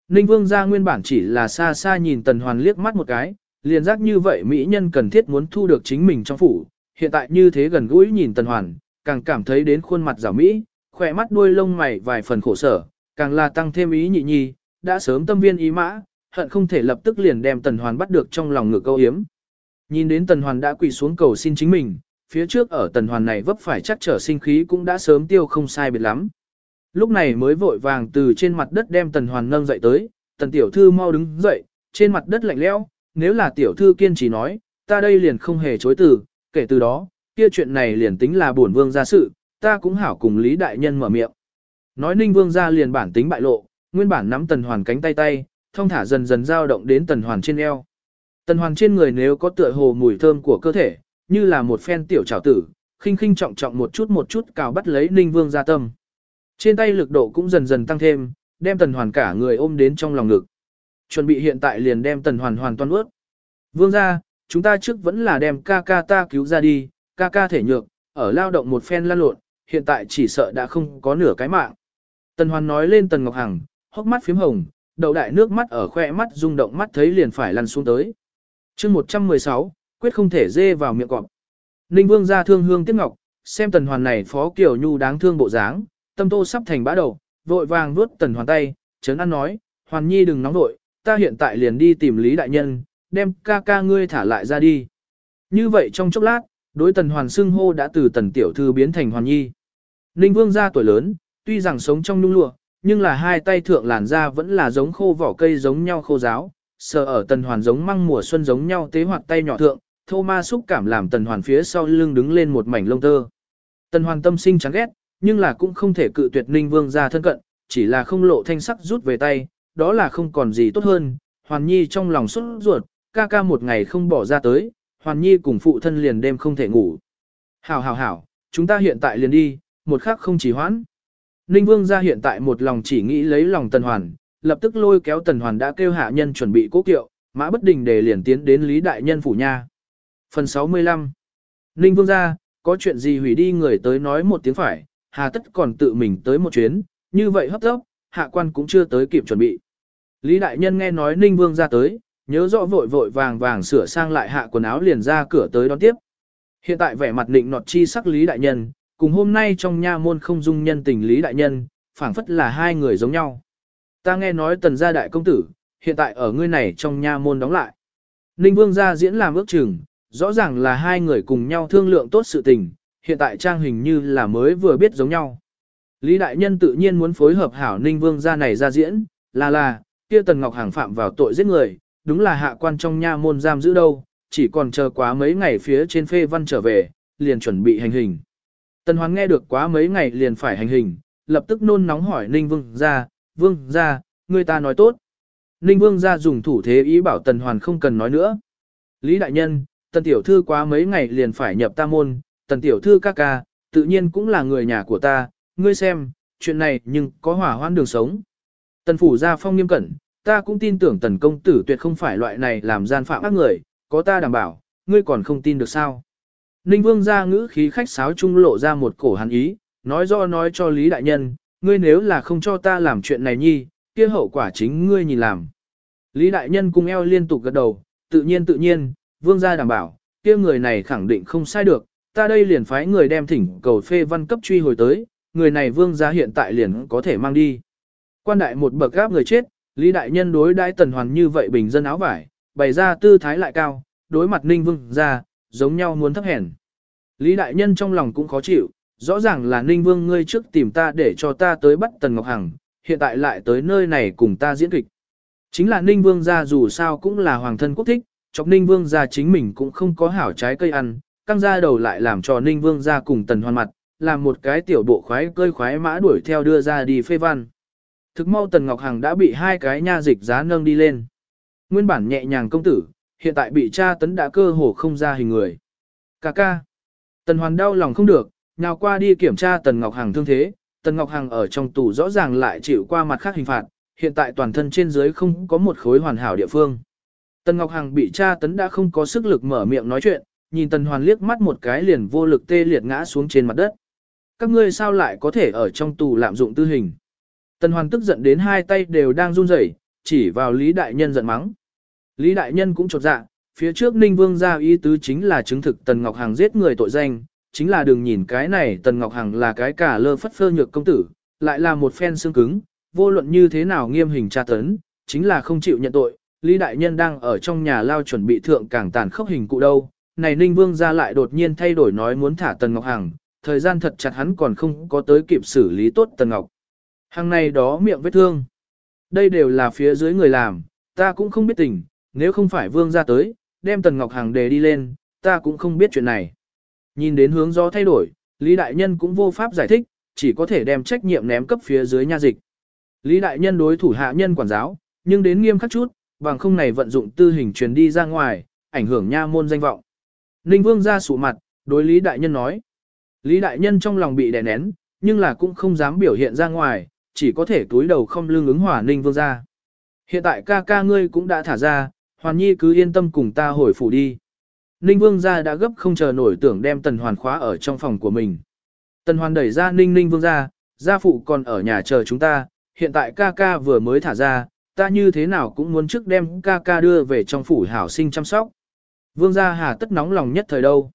Ninh Vương gia nguyên bản chỉ là xa xa nhìn Tần Hoàn liếc mắt một cái, liền giác như vậy mỹ nhân cần thiết muốn thu được chính mình trong phủ, hiện tại như thế gần gũi nhìn Tần Hoàn, càng cảm thấy đến khuôn mặt rảo mỹ, khỏe mắt đuôi lông mày vài phần khổ sở, càng là tăng thêm ý nhị nhi, đã sớm tâm viên ý mã, hận không thể lập tức liền đem Tần Hoàn bắt được trong lòng ngực câu hiếm. Nhìn đến Tần Hoàn đã quỳ xuống cầu xin chính mình, phía trước ở Tần Hoàn này vấp phải chắc trở sinh khí cũng đã sớm tiêu không sai biệt lắm. Lúc này mới vội vàng từ trên mặt đất đem Tần Hoàn nâng dậy tới, Tần Tiểu Thư mau đứng dậy, trên mặt đất lạnh lẽo, nếu là Tiểu Thư kiên trì nói, ta đây liền không hề chối từ, kể từ đó, kia chuyện này liền tính là bổn vương ra sự, ta cũng hảo cùng Lý Đại Nhân mở miệng. Nói Ninh Vương ra liền bản tính bại lộ, nguyên bản nắm Tần Hoàn cánh tay tay, thông thả dần dần dao động đến Tần Hoàn trên eo. Tần Hoàn trên người nếu có tựa hồ mùi thơm của cơ thể, như là một phen tiểu trảo tử, khinh khinh trọng trọng một chút một chút cào bắt lấy Ninh Vương ra tâm. Trên tay lực độ cũng dần dần tăng thêm, đem tần hoàn cả người ôm đến trong lòng ngực. Chuẩn bị hiện tại liền đem tần hoàn hoàn toàn ướt. Vương ra, chúng ta trước vẫn là đem ca ca ta cứu ra đi, ca ca thể nhược, ở lao động một phen lan lộn, hiện tại chỉ sợ đã không có nửa cái mạng. Tần hoàn nói lên tần ngọc hằng, hốc mắt phím hồng, đầu đại nước mắt ở khoe mắt rung động mắt thấy liền phải lăn xuống tới. chương 116, quyết không thể dê vào miệng cọp. Ninh vương ra thương hương tiếc ngọc, xem tần hoàn này phó kiểu nhu đáng thương bộ dáng, tâm tô sắp thành bã đầu, vội vàng vuốt tần hoàn tay, chấn an nói, hoàn nhi đừng nóng vội, ta hiện tại liền đi tìm Lý Đại Nhân, đem ca ca ngươi thả lại ra đi. Như vậy trong chốc lát, đối tần hoàn xưng hô đã từ tần tiểu thư biến thành hoàn nhi. Ninh vương gia tuổi lớn, tuy rằng sống trong nhung lụa, nhưng là hai tay thượng làn da vẫn là giống khô vỏ cây giống nhau khô giáo, sờ ở tần hoàn giống măng mùa xuân giống nhau tế hoạt tay nhỏ thượng, thô ma xúc cảm làm tần hoàn phía sau lưng đứng lên một mảnh lông tơ. Tần hoàn tâm sinh chán ghét, nhưng là cũng không thể cự tuyệt ninh vương gia thân cận, chỉ là không lộ thanh sắc rút về tay, đó là không còn gì tốt hơn. Hoàn Nhi trong lòng xuất ruột, ca ca một ngày không bỏ ra tới, Hoàn Nhi cùng phụ thân liền đêm không thể ngủ. Hảo hảo hảo, chúng ta hiện tại liền đi, một khắc không chỉ hoãn. Ninh Vương gia hiện tại một lòng chỉ nghĩ lấy lòng Tần Hoàn, lập tức lôi kéo Tần Hoàn đã kêu hạ nhân chuẩn bị cố kiệu, mã bất đình để liền tiến đến Lý Đại Nhân phủ nha. Phần 65 Ninh Vương gia, có chuyện gì hủy đi người tới nói một tiếng phải, hà tất còn tự mình tới một chuyến, như vậy hấp tốc, hạ quan cũng chưa tới kịp chuẩn bị. Lý Đại Nhân nghe nói Ninh Vương ra tới, nhớ rõ vội vội vàng vàng sửa sang lại hạ quần áo liền ra cửa tới đón tiếp. Hiện tại vẻ mặt định nọt chi sắc Lý Đại Nhân, cùng hôm nay trong nha môn không dung nhân tình Lý Đại Nhân, phảng phất là hai người giống nhau. Ta nghe nói tần gia đại công tử, hiện tại ở ngươi này trong nha môn đóng lại. Ninh Vương ra diễn làm ước chừng, rõ ràng là hai người cùng nhau thương lượng tốt sự tình, hiện tại trang hình như là mới vừa biết giống nhau. Lý Đại Nhân tự nhiên muốn phối hợp hảo Ninh Vương gia này ra diễn, là là, kia Tần Ngọc Hàng phạm vào tội giết người, đúng là hạ quan trong nha môn giam giữ đâu, chỉ còn chờ quá mấy ngày phía trên phê văn trở về, liền chuẩn bị hành hình. Tần Hoàng nghe được quá mấy ngày liền phải hành hình, lập tức nôn nóng hỏi Ninh Vương gia, Vương gia, người ta nói tốt. Ninh Vương gia dùng thủ thế ý bảo Tần Hoàn không cần nói nữa. Lý Đại Nhân, Tần Tiểu Thư quá mấy ngày liền phải nhập ta môn, Tần Tiểu Thư ca ca, tự nhiên cũng là người nhà của ta, ngươi xem, chuyện này nhưng có hỏa hoãn đường sống. Tần phủ gia phong nghiêm cẩn, ta cũng tin tưởng tần công tử tuyệt không phải loại này làm gian phạm ác người, có ta đảm bảo, ngươi còn không tin được sao. Ninh vương gia ngữ khí khách sáo trung lộ ra một cổ hắn ý, nói do nói cho Lý Đại Nhân, ngươi nếu là không cho ta làm chuyện này nhi, kia hậu quả chính ngươi nhìn làm. Lý Đại Nhân cùng eo liên tục gật đầu, tự nhiên tự nhiên, vương gia đảm bảo, kia người này khẳng định không sai được, ta đây liền phái người đem thỉnh cầu phê văn cấp truy hồi tới, người này vương gia hiện tại liền có thể mang đi. Quan đại một bậc gáp người chết, Lý đại nhân đối đãi tần hoàn như vậy bình dân áo vải, bày ra tư thái lại cao, đối mặt ninh vương gia, giống nhau muốn thấp hèn. Lý đại nhân trong lòng cũng khó chịu, rõ ràng là ninh vương ngươi trước tìm ta để cho ta tới bắt tần ngọc hằng, hiện tại lại tới nơi này cùng ta diễn kịch. Chính là ninh vương gia dù sao cũng là hoàng thân quốc thích, chọc ninh vương gia chính mình cũng không có hảo trái cây ăn, căng ra đầu lại làm cho ninh vương gia cùng tần hoàn mặt, làm một cái tiểu bộ khoái cơi khoái mã đuổi theo đưa ra đi phê văn. Thực mau Tần Ngọc Hằng đã bị hai cái nha dịch giá nâng đi lên. Nguyên bản nhẹ nhàng công tử, hiện tại bị cha tấn đã cơ hồ không ra hình người. Cà ca. Tần Hoàn đau lòng không được, nào qua đi kiểm tra Tần Ngọc Hằng thương thế. Tần Ngọc Hằng ở trong tù rõ ràng lại chịu qua mặt khác hình phạt, hiện tại toàn thân trên dưới không có một khối hoàn hảo địa phương. Tần Ngọc Hằng bị cha tấn đã không có sức lực mở miệng nói chuyện, nhìn Tần Hoàn liếc mắt một cái liền vô lực tê liệt ngã xuống trên mặt đất. Các ngươi sao lại có thể ở trong tù lạm dụng tư hình? Tần Hoàn tức giận đến hai tay đều đang run rẩy, chỉ vào Lý Đại Nhân giận mắng. Lý Đại Nhân cũng chột dạ, phía trước Ninh Vương ra ý tứ chính là chứng thực Tần Ngọc Hằng giết người tội danh, chính là đừng nhìn cái này Tần Ngọc Hằng là cái cả lơ phất phơ nhược công tử, lại là một phen xương cứng, vô luận như thế nào nghiêm hình tra tấn, chính là không chịu nhận tội. Lý Đại Nhân đang ở trong nhà lao chuẩn bị thượng càng tàn khốc hình cụ đâu, này Ninh Vương ra lại đột nhiên thay đổi nói muốn thả Tần Ngọc Hằng, thời gian thật chặt hắn còn không có tới kịp xử lý tốt Tần Ngọc. Hằng này đó miệng vết thương. Đây đều là phía dưới người làm, ta cũng không biết tình, nếu không phải vương ra tới, đem Tần Ngọc hằng đề đi lên, ta cũng không biết chuyện này. Nhìn đến hướng gió thay đổi, Lý Đại Nhân cũng vô pháp giải thích, chỉ có thể đem trách nhiệm ném cấp phía dưới nha dịch. Lý Đại Nhân đối thủ hạ nhân quản giáo, nhưng đến nghiêm khắc chút, bằng không này vận dụng tư hình truyền đi ra ngoài, ảnh hưởng nha môn danh vọng. Ninh Vương ra sụ mặt, đối Lý Đại Nhân nói. Lý Đại Nhân trong lòng bị đè nén, nhưng là cũng không dám biểu hiện ra ngoài, chỉ có thể túi đầu không lương ứng hỏa Ninh Vương ra. Hiện tại ca ca ngươi cũng đã thả ra, Hoàn Nhi cứ yên tâm cùng ta hồi phủ đi. Ninh Vương gia đã gấp không chờ nổi tưởng đem Tần Hoàn khóa ở trong phòng của mình. Tần Hoàn đẩy ra Ninh Ninh Vương gia, gia phụ còn ở nhà chờ chúng ta, hiện tại ca ca vừa mới thả ra, ta như thế nào cũng muốn trước đem ca ca đưa về trong phủ hảo sinh chăm sóc. Vương gia hà tất nóng lòng nhất thời đâu.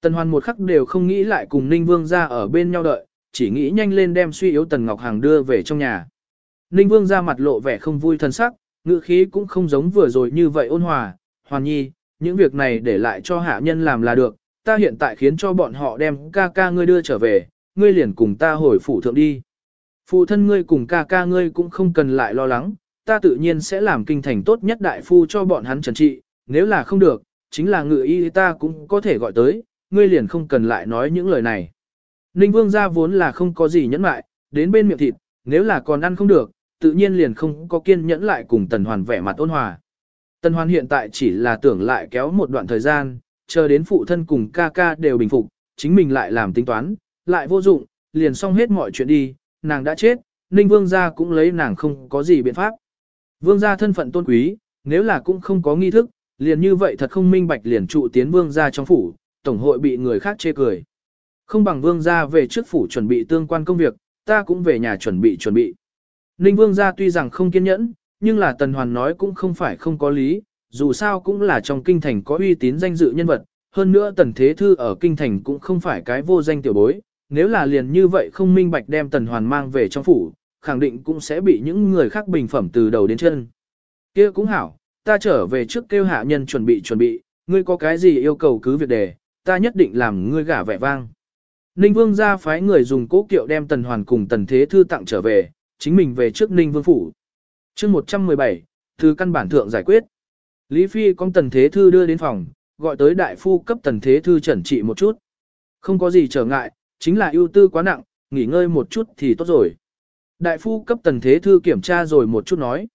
Tần Hoàn một khắc đều không nghĩ lại cùng Ninh Vương gia ở bên nhau đợi, chỉ nghĩ nhanh lên đem suy yếu Tần Ngọc Hàng đưa về trong nhà. Ninh Vương gia mặt lộ vẻ không vui thân sắc, ngữ khí cũng không giống vừa rồi như vậy ôn hòa, hoàn nhi, những việc này để lại cho hạ nhân làm là được, ta hiện tại khiến cho bọn họ đem ca ca ngươi đưa trở về, ngươi liền cùng ta hồi phủ thượng đi. Phụ thân ngươi cùng ca ca ngươi cũng không cần lại lo lắng, ta tự nhiên sẽ làm kinh thành tốt nhất đại phu cho bọn hắn trần trị, nếu là không được, chính là ngự y ta cũng có thể gọi tới, ngươi liền không cần lại nói những lời này. Ninh vương gia vốn là không có gì nhẫn mại, đến bên miệng thịt, nếu là còn ăn không được, tự nhiên liền không có kiên nhẫn lại cùng tần hoàn vẻ mặt ôn hòa. Tần hoàn hiện tại chỉ là tưởng lại kéo một đoạn thời gian, chờ đến phụ thân cùng ca ca đều bình phục, chính mình lại làm tính toán, lại vô dụng, liền xong hết mọi chuyện đi, nàng đã chết, Ninh Vương gia cũng lấy nàng không có gì biện pháp. Vương gia thân phận tôn quý, nếu là cũng không có nghi thức, liền như vậy thật không minh bạch liền trụ tiến vương gia trong phủ, tổng hội bị người khác chê cười. Không bằng vương gia về trước phủ chuẩn bị tương quan công việc, ta cũng về nhà chuẩn bị chuẩn bị. Ninh vương gia tuy rằng không kiên nhẫn, nhưng là tần hoàn nói cũng không phải không có lý, dù sao cũng là trong kinh thành có uy tín danh dự nhân vật, hơn nữa tần thế thư ở kinh thành cũng không phải cái vô danh tiểu bối, nếu là liền như vậy không minh bạch đem tần hoàn mang về trong phủ, khẳng định cũng sẽ bị những người khác bình phẩm từ đầu đến chân. kia cũng hảo, ta trở về trước kêu hạ nhân chuẩn bị chuẩn bị, ngươi có cái gì yêu cầu cứ việc đề, ta nhất định làm ngươi gả vẻ vang. Ninh Vương ra phái người dùng cố kiệu đem Tần Hoàn cùng Tần Thế Thư tặng trở về, chính mình về trước Ninh Vương Phủ. chương 117, từ căn bản thượng giải quyết. Lý Phi con Tần Thế Thư đưa đến phòng, gọi tới đại phu cấp Tần Thế Thư chẩn trị một chút. Không có gì trở ngại, chính là ưu tư quá nặng, nghỉ ngơi một chút thì tốt rồi. Đại phu cấp Tần Thế Thư kiểm tra rồi một chút nói.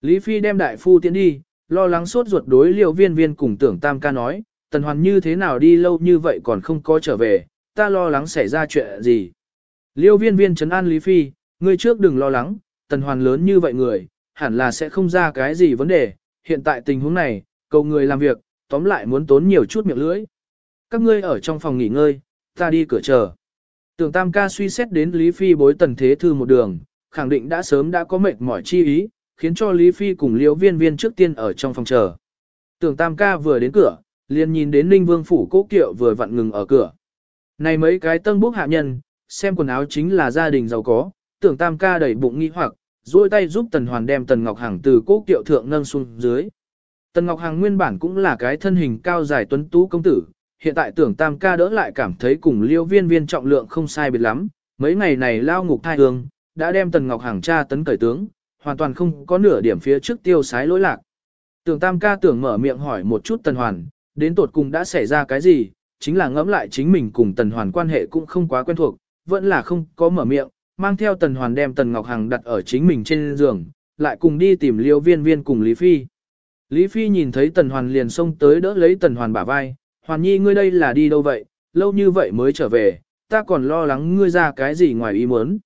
Lý Phi đem đại phu tiến đi, lo lắng suốt ruột đối liệu viên viên cùng tưởng tam ca nói, Tần Hoàn như thế nào đi lâu như vậy còn không có trở về, ta lo lắng xảy ra chuyện gì. Liêu viên viên trấn an Lý Phi, ngươi trước đừng lo lắng, Tần Hoàn lớn như vậy người, hẳn là sẽ không ra cái gì vấn đề, hiện tại tình huống này, cầu người làm việc, tóm lại muốn tốn nhiều chút miệng lưỡi. Các ngươi ở trong phòng nghỉ ngơi, ta đi cửa chờ. Tưởng Tam ca suy xét đến Lý Phi bối tần thế thư một đường, khẳng định đã sớm đã có mệt mỏi chi ý, khiến cho Lý Phi cùng Liễu Viên Viên trước tiên ở trong phòng chờ. Tưởng Tam ca vừa đến cửa, liền nhìn đến Ninh Vương phủ cố kiệu vừa vặn ngừng ở cửa. Này mấy cái tân bốc hạ nhân, xem quần áo chính là gia đình giàu có, tưởng Tam ca đẩy bụng nghi hoặc, duỗi tay giúp Tần Hoàn đem Tần Ngọc Hằng từ cố kiệu thượng nâng xuống dưới. Tần Ngọc Hằng nguyên bản cũng là cái thân hình cao dài tuấn tú công tử, hiện tại tưởng Tam ca đỡ lại cảm thấy cùng liêu Viên Viên trọng lượng không sai biệt lắm, mấy ngày này lao ngục thai hương, đã đem Tần Ngọc hàng tra tấn cởi tướng, hoàn toàn không có nửa điểm phía trước tiêu sái lỗi lạc. Tưởng Tam ca tưởng mở miệng hỏi một chút Tần Hoàn, đến tột cùng đã xảy ra cái gì, chính là ngẫm lại chính mình cùng Tần Hoàn quan hệ cũng không quá quen thuộc, vẫn là không có mở miệng, mang theo Tần Hoàn đem Tần Ngọc Hằng đặt ở chính mình trên giường, lại cùng đi tìm Liêu Viên Viên cùng Lý Phi. Lý Phi nhìn thấy Tần Hoàn liền xông tới đỡ lấy Tần Hoàn bả vai, Hoàn Nhi ngươi đây là đi đâu vậy, lâu như vậy mới trở về, ta còn lo lắng ngươi ra cái gì ngoài ý muốn.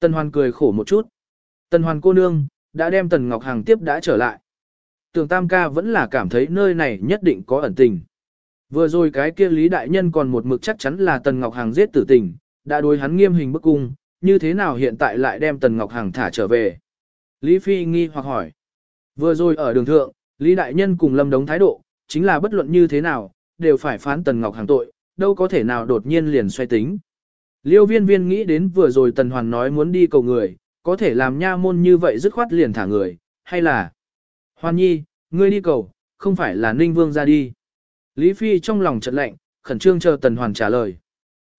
Tần Hoàn cười khổ một chút. Tần Hoàn cô nương, đã đem Tần Ngọc Hằng tiếp đã trở lại. Tưởng Tam ca vẫn là cảm thấy nơi này nhất định có ẩn tình. Vừa rồi cái kia Lý Đại Nhân còn một mực chắc chắn là Tần Ngọc Hằng giết tử tình, đã đối hắn nghiêm hình bức cung, như thế nào hiện tại lại đem Tần Ngọc Hằng thả trở về. Lý Phi nghi hoặc hỏi. Vừa rồi ở đường thượng, Lý Đại Nhân cùng Lâm Đống thái độ, chính là bất luận như thế nào, đều phải phán Tần Ngọc hàng tội, đâu có thể nào đột nhiên liền xoay tính. Liêu viên viên nghĩ đến vừa rồi Tần Hoàn nói muốn đi cầu người, có thể làm nha môn như vậy dứt khoát liền thả người, hay là... Hoàn nhi, ngươi đi cầu, không phải là Ninh Vương ra đi. Lý Phi trong lòng chợt lạnh, khẩn trương chờ Tần Hoàn trả lời.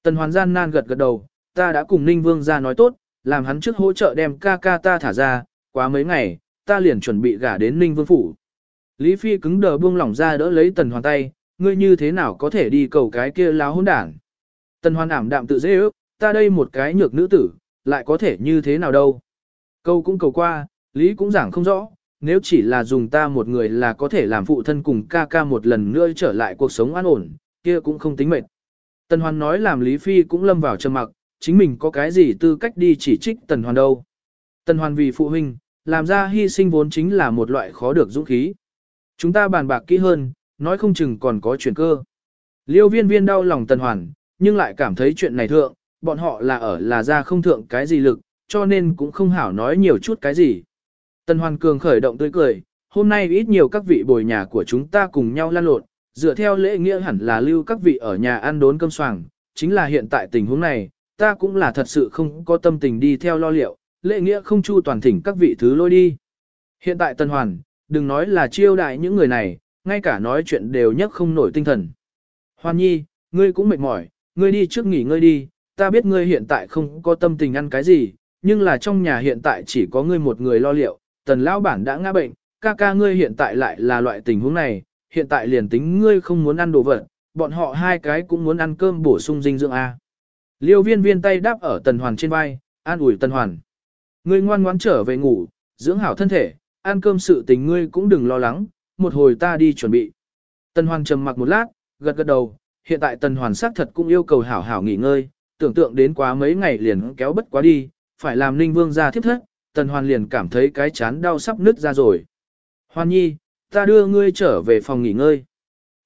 Tần Hoàn gian nan gật gật đầu, ta đã cùng Ninh Vương ra nói tốt, làm hắn trước hỗ trợ đem ca ca ta thả ra, quá mấy ngày, ta liền chuẩn bị gả đến Ninh Vương phủ. Lý Phi cứng đờ buông lỏng ra đỡ lấy Tần Hoàn tay, ngươi như thế nào có thể đi cầu cái kia láo hỗn đảng. Tần Hoan ảm đạm tự dễ ước, ta đây một cái nhược nữ tử, lại có thể như thế nào đâu. Câu cũng cầu qua, Lý cũng giảng không rõ, nếu chỉ là dùng ta một người là có thể làm phụ thân cùng ca ca một lần nữa trở lại cuộc sống an ổn, kia cũng không tính mệt. Tần Hoan nói làm Lý Phi cũng lâm vào trầm mặc, chính mình có cái gì tư cách đi chỉ trích Tần Hoan đâu. Tần Hoan vì phụ huynh, làm ra hy sinh vốn chính là một loại khó được dũng khí. Chúng ta bàn bạc kỹ hơn, nói không chừng còn có chuyển cơ. Liêu viên viên đau lòng Tần Hoàn, nhưng lại cảm thấy chuyện này thượng, bọn họ là ở là ra không thượng cái gì lực, cho nên cũng không hảo nói nhiều chút cái gì. Tần Hoàn Cường khởi động tươi cười, hôm nay ít nhiều các vị bồi nhà của chúng ta cùng nhau lan lộn, dựa theo lễ nghĩa hẳn là lưu các vị ở nhà ăn đốn cơm soảng, chính là hiện tại tình huống này, ta cũng là thật sự không có tâm tình đi theo lo liệu, lễ nghĩa không chu toàn thỉnh các vị thứ lôi đi. Hiện tại Tân Hoàn, đừng nói là chiêu đại những người này, ngay cả nói chuyện đều nhất không nổi tinh thần. Hoan nhi, ngươi cũng mệt mỏi, ngươi đi trước nghỉ ngơi đi, ta biết ngươi hiện tại không có tâm tình ăn cái gì, nhưng là trong nhà hiện tại chỉ có ngươi một người lo liệu, tần lão bản đã ngã bệnh, ca ca ngươi hiện tại lại là loại tình huống này, hiện tại liền tính ngươi không muốn ăn đồ vật, bọn họ hai cái cũng muốn ăn cơm bổ sung dinh dưỡng A. Liêu viên viên tay đáp ở tần hoàn trên vai, an ủi tần hoàn. Ngươi ngoan ngoãn trở về ngủ, dưỡng hảo thân thể, ăn cơm sự tình ngươi cũng đừng lo lắng, một hồi ta đi chuẩn bị. Tần hoàn trầm mặc một lát, gật gật đầu, hiện tại tần hoàn xác thật cũng yêu cầu hảo hảo nghỉ ngơi, tưởng tượng đến quá mấy ngày liền kéo bất quá đi, phải làm ninh vương ra thiếp thất, tần hoàn liền cảm thấy cái chán đau sắp nứt ra rồi. Hoàn nhi, ta đưa ngươi trở về phòng nghỉ ngơi.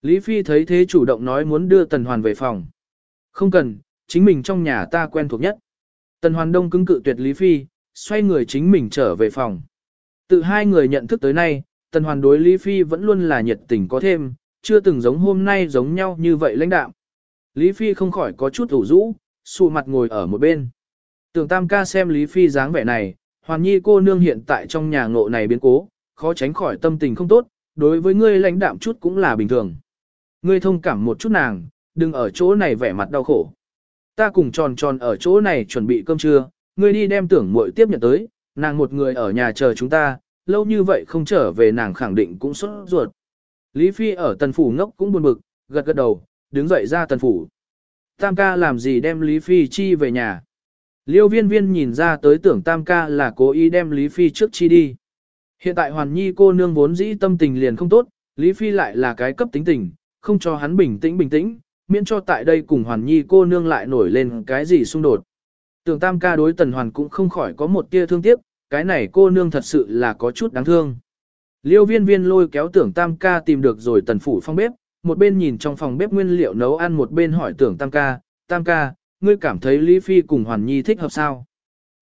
Lý Phi thấy thế chủ động nói muốn đưa tần hoàn về phòng. Không cần, chính mình trong nhà ta quen thuộc nhất. Tần hoàn đông cứng cự tuyệt Lý Phi, xoay người chính mình trở về phòng. Từ hai người nhận thức tới nay, tần hoàn đối Lý Phi vẫn luôn là nhiệt tình có thêm, chưa từng giống hôm nay giống nhau như vậy lãnh đạm. Lý Phi không khỏi có chút ủ rũ, sụ mặt ngồi ở một bên. Tưởng tam ca xem Lý Phi dáng vẻ này, hoàn nhi cô nương hiện tại trong nhà ngộ này biến cố, khó tránh khỏi tâm tình không tốt, đối với ngươi lãnh đạm chút cũng là bình thường. Ngươi thông cảm một chút nàng, đừng ở chỗ này vẻ mặt đau khổ. Ta cùng tròn tròn ở chỗ này chuẩn bị cơm trưa, ngươi đi đem tưởng muội tiếp nhận tới, nàng một người ở nhà chờ chúng ta, lâu như vậy không trở về nàng khẳng định cũng sốt ruột. Lý Phi ở tần phủ ngốc cũng buồn bực, gật gật đầu, đứng dậy ra tần phủ. Tam ca làm gì đem Lý Phi chi về nhà. Liêu viên viên nhìn ra tới tưởng Tam ca là cố ý đem Lý Phi trước chi đi. Hiện tại Hoàn Nhi cô nương vốn dĩ tâm tình liền không tốt, Lý Phi lại là cái cấp tính tình, không cho hắn bình tĩnh bình tĩnh, miễn cho tại đây cùng Hoàn Nhi cô nương lại nổi lên cái gì xung đột. Tưởng Tam ca đối Tần Hoàn cũng không khỏi có một tia thương tiếc, cái này cô nương thật sự là có chút đáng thương. Liêu viên viên lôi kéo tưởng Tam ca tìm được rồi Tần Phủ phong bếp, một bên nhìn trong phòng bếp nguyên liệu nấu ăn một bên hỏi tưởng Tam ca, Tam ca, ngươi cảm thấy Lý Phi cùng Hoàn Nhi thích hợp sao?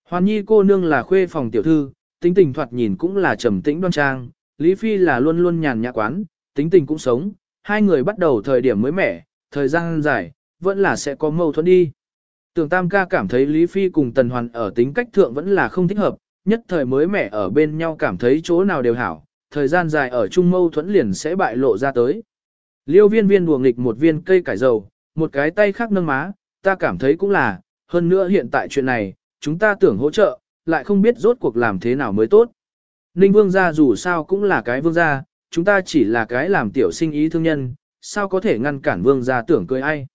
Hoàn Nhi cô nương là khuê phòng tiểu thư, tính tình thoạt nhìn cũng là trầm tĩnh đoan trang, Lý Phi là luôn luôn nhàn nhã quán, tính tình cũng sống, hai người bắt đầu thời điểm mới mẻ, thời gian dài, vẫn là sẽ có mâu thuẫn đi. Tưởng Tam ca cảm thấy Lý Phi cùng Tần Hoàn ở tính cách thượng vẫn là không thích hợp, nhất thời mới mẻ ở bên nhau cảm thấy chỗ nào đều hảo, thời gian dài ở chung mâu thuẫn liền sẽ bại lộ ra tới. Liêu viên viên đùa nghịch một viên cây cải dầu, một cái tay khác nâng má, ta cảm thấy cũng là, hơn nữa hiện tại chuyện này, chúng ta tưởng hỗ trợ, lại không biết rốt cuộc làm thế nào mới tốt. Ninh vương gia dù sao cũng là cái vương gia, chúng ta chỉ là cái làm tiểu sinh ý thương nhân, sao có thể ngăn cản vương gia tưởng cười ai.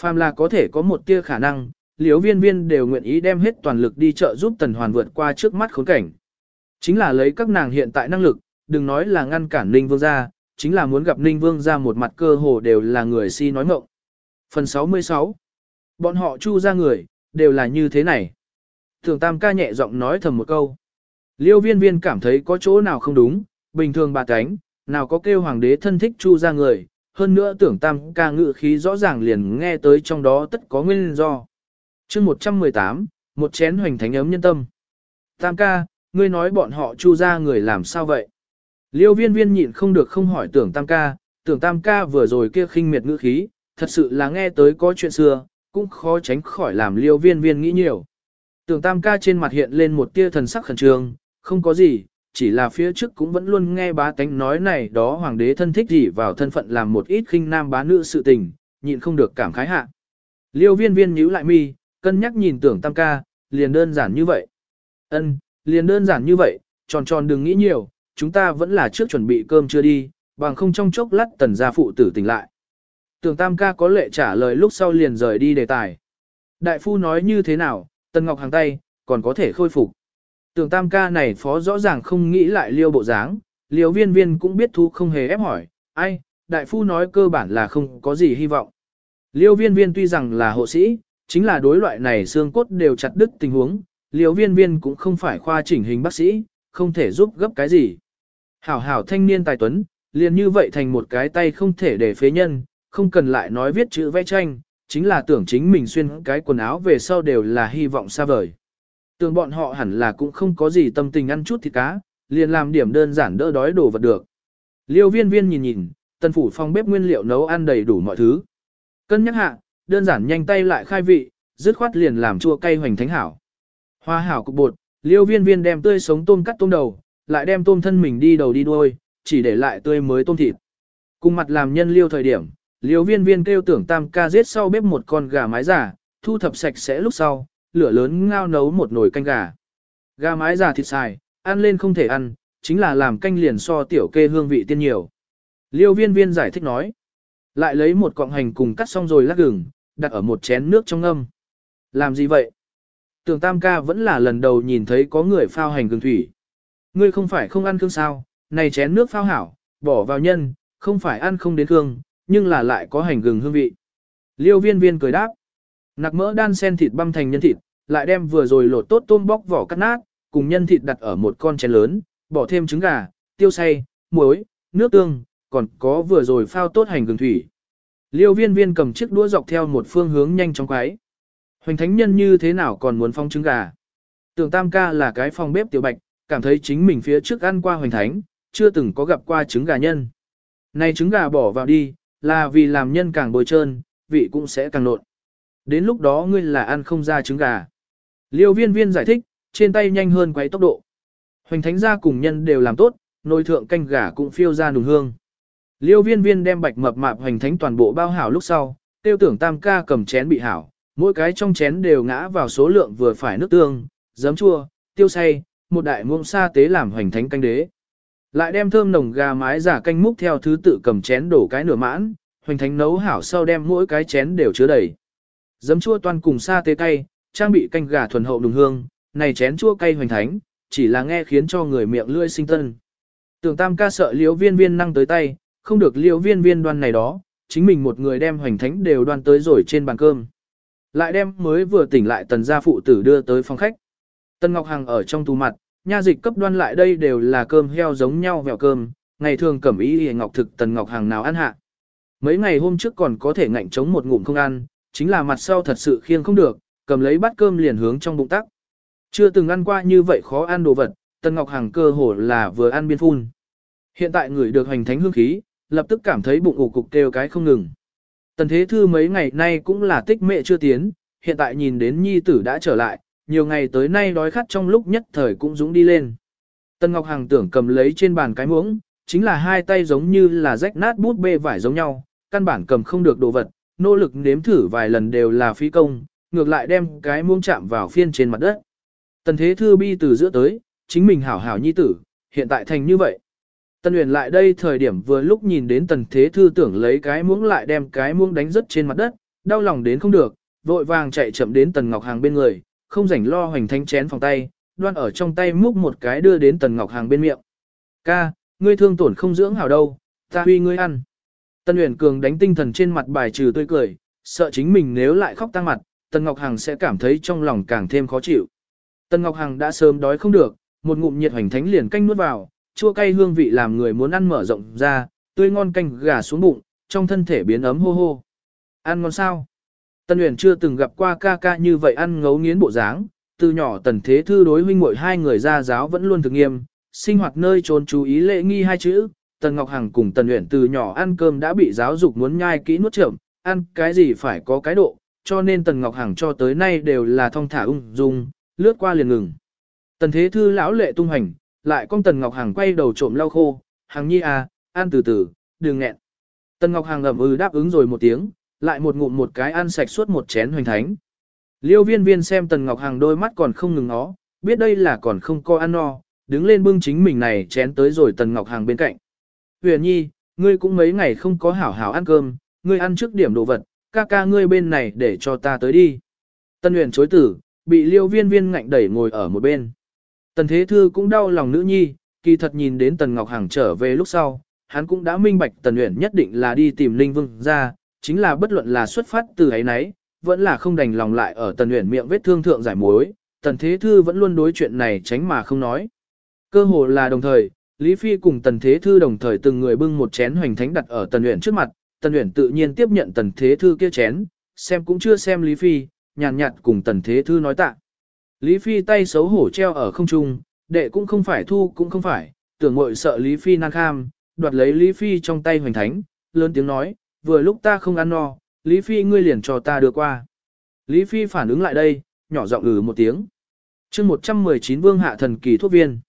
Phàm là có thể có một tia khả năng, liếu viên viên đều nguyện ý đem hết toàn lực đi chợ giúp tần hoàn vượt qua trước mắt khốn cảnh. Chính là lấy các nàng hiện tại năng lực, đừng nói là ngăn cản Ninh vương gia, chính là muốn gặp Ninh vương gia một mặt cơ hồ đều là người si nói mộng. Phần 66 Bọn họ chu ra người, đều là như thế này. Thường Tam ca nhẹ giọng nói thầm một câu. Liêu viên viên cảm thấy có chỗ nào không đúng, bình thường bà cánh, nào có kêu hoàng đế thân thích chu ra người, hơn nữa tưởng Tam ca ngự khí rõ ràng liền nghe tới trong đó tất có nguyên do chương 118, một chén hoành thánh ấm nhân tâm. Tam ca, ngươi nói bọn họ chu ra người làm sao vậy? Liêu viên viên nhịn không được không hỏi tưởng Tam ca, tưởng Tam ca vừa rồi kia khinh miệt ngữ khí, thật sự là nghe tới có chuyện xưa, cũng khó tránh khỏi làm liêu viên viên nghĩ nhiều. Tưởng tam ca trên mặt hiện lên một tia thần sắc khẩn trương, không có gì, chỉ là phía trước cũng vẫn luôn nghe bá tánh nói này đó hoàng đế thân thích gì vào thân phận làm một ít khinh nam bá nữ sự tình, nhịn không được cảm khái hạ. Liêu viên viên nhíu lại mi, cân nhắc nhìn tưởng tam ca, liền đơn giản như vậy. ân liền đơn giản như vậy, tròn tròn đừng nghĩ nhiều, chúng ta vẫn là trước chuẩn bị cơm chưa đi, bằng không trong chốc lát tần gia phụ tử tỉnh lại. Tưởng tam ca có lệ trả lời lúc sau liền rời đi đề tài. Đại phu nói như thế nào, tần ngọc hàng tay, còn có thể khôi phục. Tưởng tam ca này phó rõ ràng không nghĩ lại liêu bộ dáng, liêu viên viên cũng biết thu không hề ép hỏi, ai, đại phu nói cơ bản là không có gì hy vọng. Liêu viên viên tuy rằng là hộ sĩ, chính là đối loại này xương cốt đều chặt đứt tình huống, liêu viên viên cũng không phải khoa chỉnh hình bác sĩ, không thể giúp gấp cái gì. Hảo hảo thanh niên tài tuấn, liền như vậy thành một cái tay không thể để phế nhân, không cần lại nói viết chữ vẽ tranh, chính là tưởng chính mình xuyên cái quần áo về sau đều là hy vọng xa vời. Tưởng bọn họ hẳn là cũng không có gì tâm tình ăn chút thịt cá, liền làm điểm đơn giản đỡ đói đồ vật được. Liêu viên viên nhìn nhìn, tân phủ phòng bếp nguyên liệu nấu ăn đầy đủ mọi thứ. Cân nhắc hạ, đơn giản nhanh tay lại khai vị, dứt khoát liền làm chua cay hoành thánh hảo. Hoa hảo cục bột, liêu viên viên đem tươi sống tôm cắt tôm đầu, lại đem tôm thân mình đi đầu đi đuôi, chỉ để lại tươi mới tôm thịt. Cùng mặt làm nhân liêu thời điểm, liêu viên viên kêu tưởng tam ca giết sau bếp một con gà mái giả, thu thập sạch sẽ lúc sau, lửa lớn ngao nấu một nồi canh gà. Gà mái giả thịt xài, ăn lên không thể ăn, chính là làm canh liền so tiểu kê hương vị tiên nhiều. Liêu viên viên giải thích nói. Lại lấy một cọng hành cùng cắt xong rồi lắc gừng, đặt ở một chén nước trong âm. Làm gì vậy? Tưởng tam ca vẫn là lần đầu nhìn thấy có người phao hành gừng thủy. Ngươi không phải không ăn cương sao, này chén nước phao hảo, bỏ vào nhân, không phải ăn không đến cương, nhưng là lại có hành gừng hương vị. Liêu viên viên cười đáp. Nạc mỡ đan sen thịt băm thành nhân thịt, lại đem vừa rồi lột tốt tôm bóc vỏ cắt nát, cùng nhân thịt đặt ở một con chén lớn, bỏ thêm trứng gà, tiêu xay, muối, nước tương, còn có vừa rồi phao tốt hành gừng thủy. Liêu viên viên cầm chiếc đũa dọc theo một phương hướng nhanh chóng quái. Hoành thánh nhân như thế nào còn muốn phong trứng gà. Tưởng tam ca là cái phòng bếp tiểu bạch, cảm thấy chính mình phía trước ăn qua hoành thánh, chưa từng có gặp qua trứng gà nhân. Này trứng gà bỏ vào đi, là vì làm nhân càng bồi trơn, vị cũng sẽ càng nộn. Đến lúc đó ngươi là ăn không ra trứng gà. Liêu viên viên giải thích, trên tay nhanh hơn quấy tốc độ. Hoành thánh gia cùng nhân đều làm tốt, nồi thượng canh gà cũng phiêu ra nùng hương. Liêu viên viên đem bạch mập mạp hoành thánh toàn bộ bao hảo lúc sau, tiêu tưởng tam ca cầm chén bị hảo, mỗi cái trong chén đều ngã vào số lượng vừa phải nước tương, giấm chua, tiêu say, một đại muông sa tế làm hoành thánh canh đế. Lại đem thơm nồng gà mái giả canh múc theo thứ tự cầm chén đổ cái nửa mãn, hoành thánh nấu hảo sau đem mỗi cái chén đều chứa đầy. Giấm chua toàn cùng sa tế cay, trang bị canh gà thuần hậu đùng hương, này chén chua cay hoành thánh, chỉ là nghe khiến cho người miệng lưỡi sinh tân. Tưởng tam ca sợ liếu viên viên năng tới tay, không được liễu viên viên đoan này đó, chính mình một người đem hoành thánh đều đoan tới rồi trên bàn cơm. Lại đem mới vừa tỉnh lại tần gia phụ tử đưa tới phòng khách. Tần Ngọc Hằng ở trong tù mặt, nha dịch cấp đoan lại đây đều là cơm heo giống nhau vẹo cơm, ngày thường cẩm ý hề ngọc thực Tần Ngọc Hằng nào ăn hạ. Mấy ngày hôm trước còn có thể ngạnh chống một ngụm không ăn, chính là mặt sau thật sự khiêng không được, cầm lấy bát cơm liền hướng trong bụng tắc. Chưa từng ăn qua như vậy khó ăn đồ vật, Tần Ngọc Hằng cơ hồ là vừa ăn biên phun. Hiện tại người được hành thánh hương khí, lập tức cảm thấy bụng ủ cục kêu cái không ngừng. Tần Thế Thư mấy ngày nay cũng là tích mẹ chưa tiến, hiện tại nhìn đến nhi tử đã trở lại, nhiều ngày tới nay đói khát trong lúc nhất thời cũng dũng đi lên. Tần Ngọc Hằng tưởng cầm lấy trên bàn cái muỗng, chính là hai tay giống như là rách nát bút bê vải giống nhau, căn bản cầm không được đồ vật, nỗ lực nếm thử vài lần đều là phí công, ngược lại đem cái muỗng chạm vào phiên trên mặt đất. Tần Thế Thư bi từ giữa tới, chính mình hảo hảo nhi tử, hiện tại thành như vậy. Tần Uyển lại đây thời điểm vừa lúc nhìn đến Tần Thế Thư tưởng lấy cái muỗng lại đem cái muỗng đánh rất trên mặt đất, đau lòng đến không được, vội vàng chạy chậm đến Tần Ngọc Hàng bên người, không rảnh lo hoành thanh chén phòng tay, đoan ở trong tay múc một cái đưa đến Tần Ngọc Hàng bên miệng. Ca, ngươi thương tổn không dưỡng hảo đâu, ta huy ngươi ăn. Tần Uyển Cường đánh tinh thần trên mặt bài trừ tươi cười, sợ chính mình nếu lại khóc tăng mặt, Tần Ngọc Hằng sẽ cảm thấy trong lòng càng thêm khó chịu. Tần Ngọc Hằng đã sớm đói không được, một ngụm nhiệt hoành thánh liền canh nuốt vào, chua cay hương vị làm người muốn ăn mở rộng ra, tươi ngon canh gà xuống bụng, trong thân thể biến ấm hô hô. Ăn ngon sao? Tần Uyển chưa từng gặp qua ca ca như vậy ăn ngấu nghiến bộ dáng, từ nhỏ Tần Thế Thư đối huynh muội hai người ra giáo vẫn luôn thực nghiêm, sinh hoạt nơi trốn chú ý lễ nghi hai chữ. Tần Ngọc Hằng cùng Tần Uyển từ nhỏ ăn cơm đã bị giáo dục muốn nhai kỹ nuốt chậm, ăn cái gì phải có cái độ, cho nên Tần Ngọc Hằng cho tới nay đều là thong thả ung dung, lướt qua liền ngừng. Tần Thế Thư lão lệ tung hành, lại con Tần Ngọc Hằng quay đầu trộm lau khô, Hằng nhi à, ăn từ từ, đừng nghẹn. Tần Ngọc Hằng ẩm ừ đáp ứng rồi một tiếng, lại một ngụm một cái ăn sạch suốt một chén hoành thánh. Liêu viên viên xem Tần Ngọc Hằng đôi mắt còn không ngừng nó, biết đây là còn không có ăn no, đứng lên bưng chính mình này chén tới rồi Tần Ngọc Hằng bên cạnh. Huyền nhi, ngươi cũng mấy ngày không có hảo hảo ăn cơm, ngươi ăn trước điểm đồ vật, ca ca ngươi bên này để cho ta tới đi. Tân huyền chối tử, bị liêu viên viên ngạnh đẩy ngồi ở một bên. Tần Thế Thư cũng đau lòng nữ nhi, kỳ thật nhìn đến Tần Ngọc Hằng trở về lúc sau, hắn cũng đã minh bạch Tần Uyển nhất định là đi tìm Linh Vương ra, chính là bất luận là xuất phát từ ấy nấy, vẫn là không đành lòng lại ở Tần Uyển miệng vết thương thượng giải mối, Tần Thế Thư vẫn luôn đối chuyện này tránh mà không nói. Cơ hồ là đồng thời, Lý Phi cùng Tần Thế Thư đồng thời từng người bưng một chén hoành thánh đặt ở Tần Uyển trước mặt, Tần Uyển tự nhiên tiếp nhận Tần Thế Thư kia chén, xem cũng chưa xem Lý Phi, nhàn nhạt, nhạt cùng Tần Thế Thư nói tạ. Lý Phi tay xấu hổ treo ở không trung, đệ cũng không phải thu cũng không phải, tưởng mội sợ Lý Phi nan kham, đoạt lấy Lý Phi trong tay hoành thánh, lớn tiếng nói, vừa lúc ta không ăn no, Lý Phi ngươi liền cho ta đưa qua. Lý Phi phản ứng lại đây, nhỏ giọng ừ một tiếng. chương 119 vương hạ thần kỳ thuốc viên.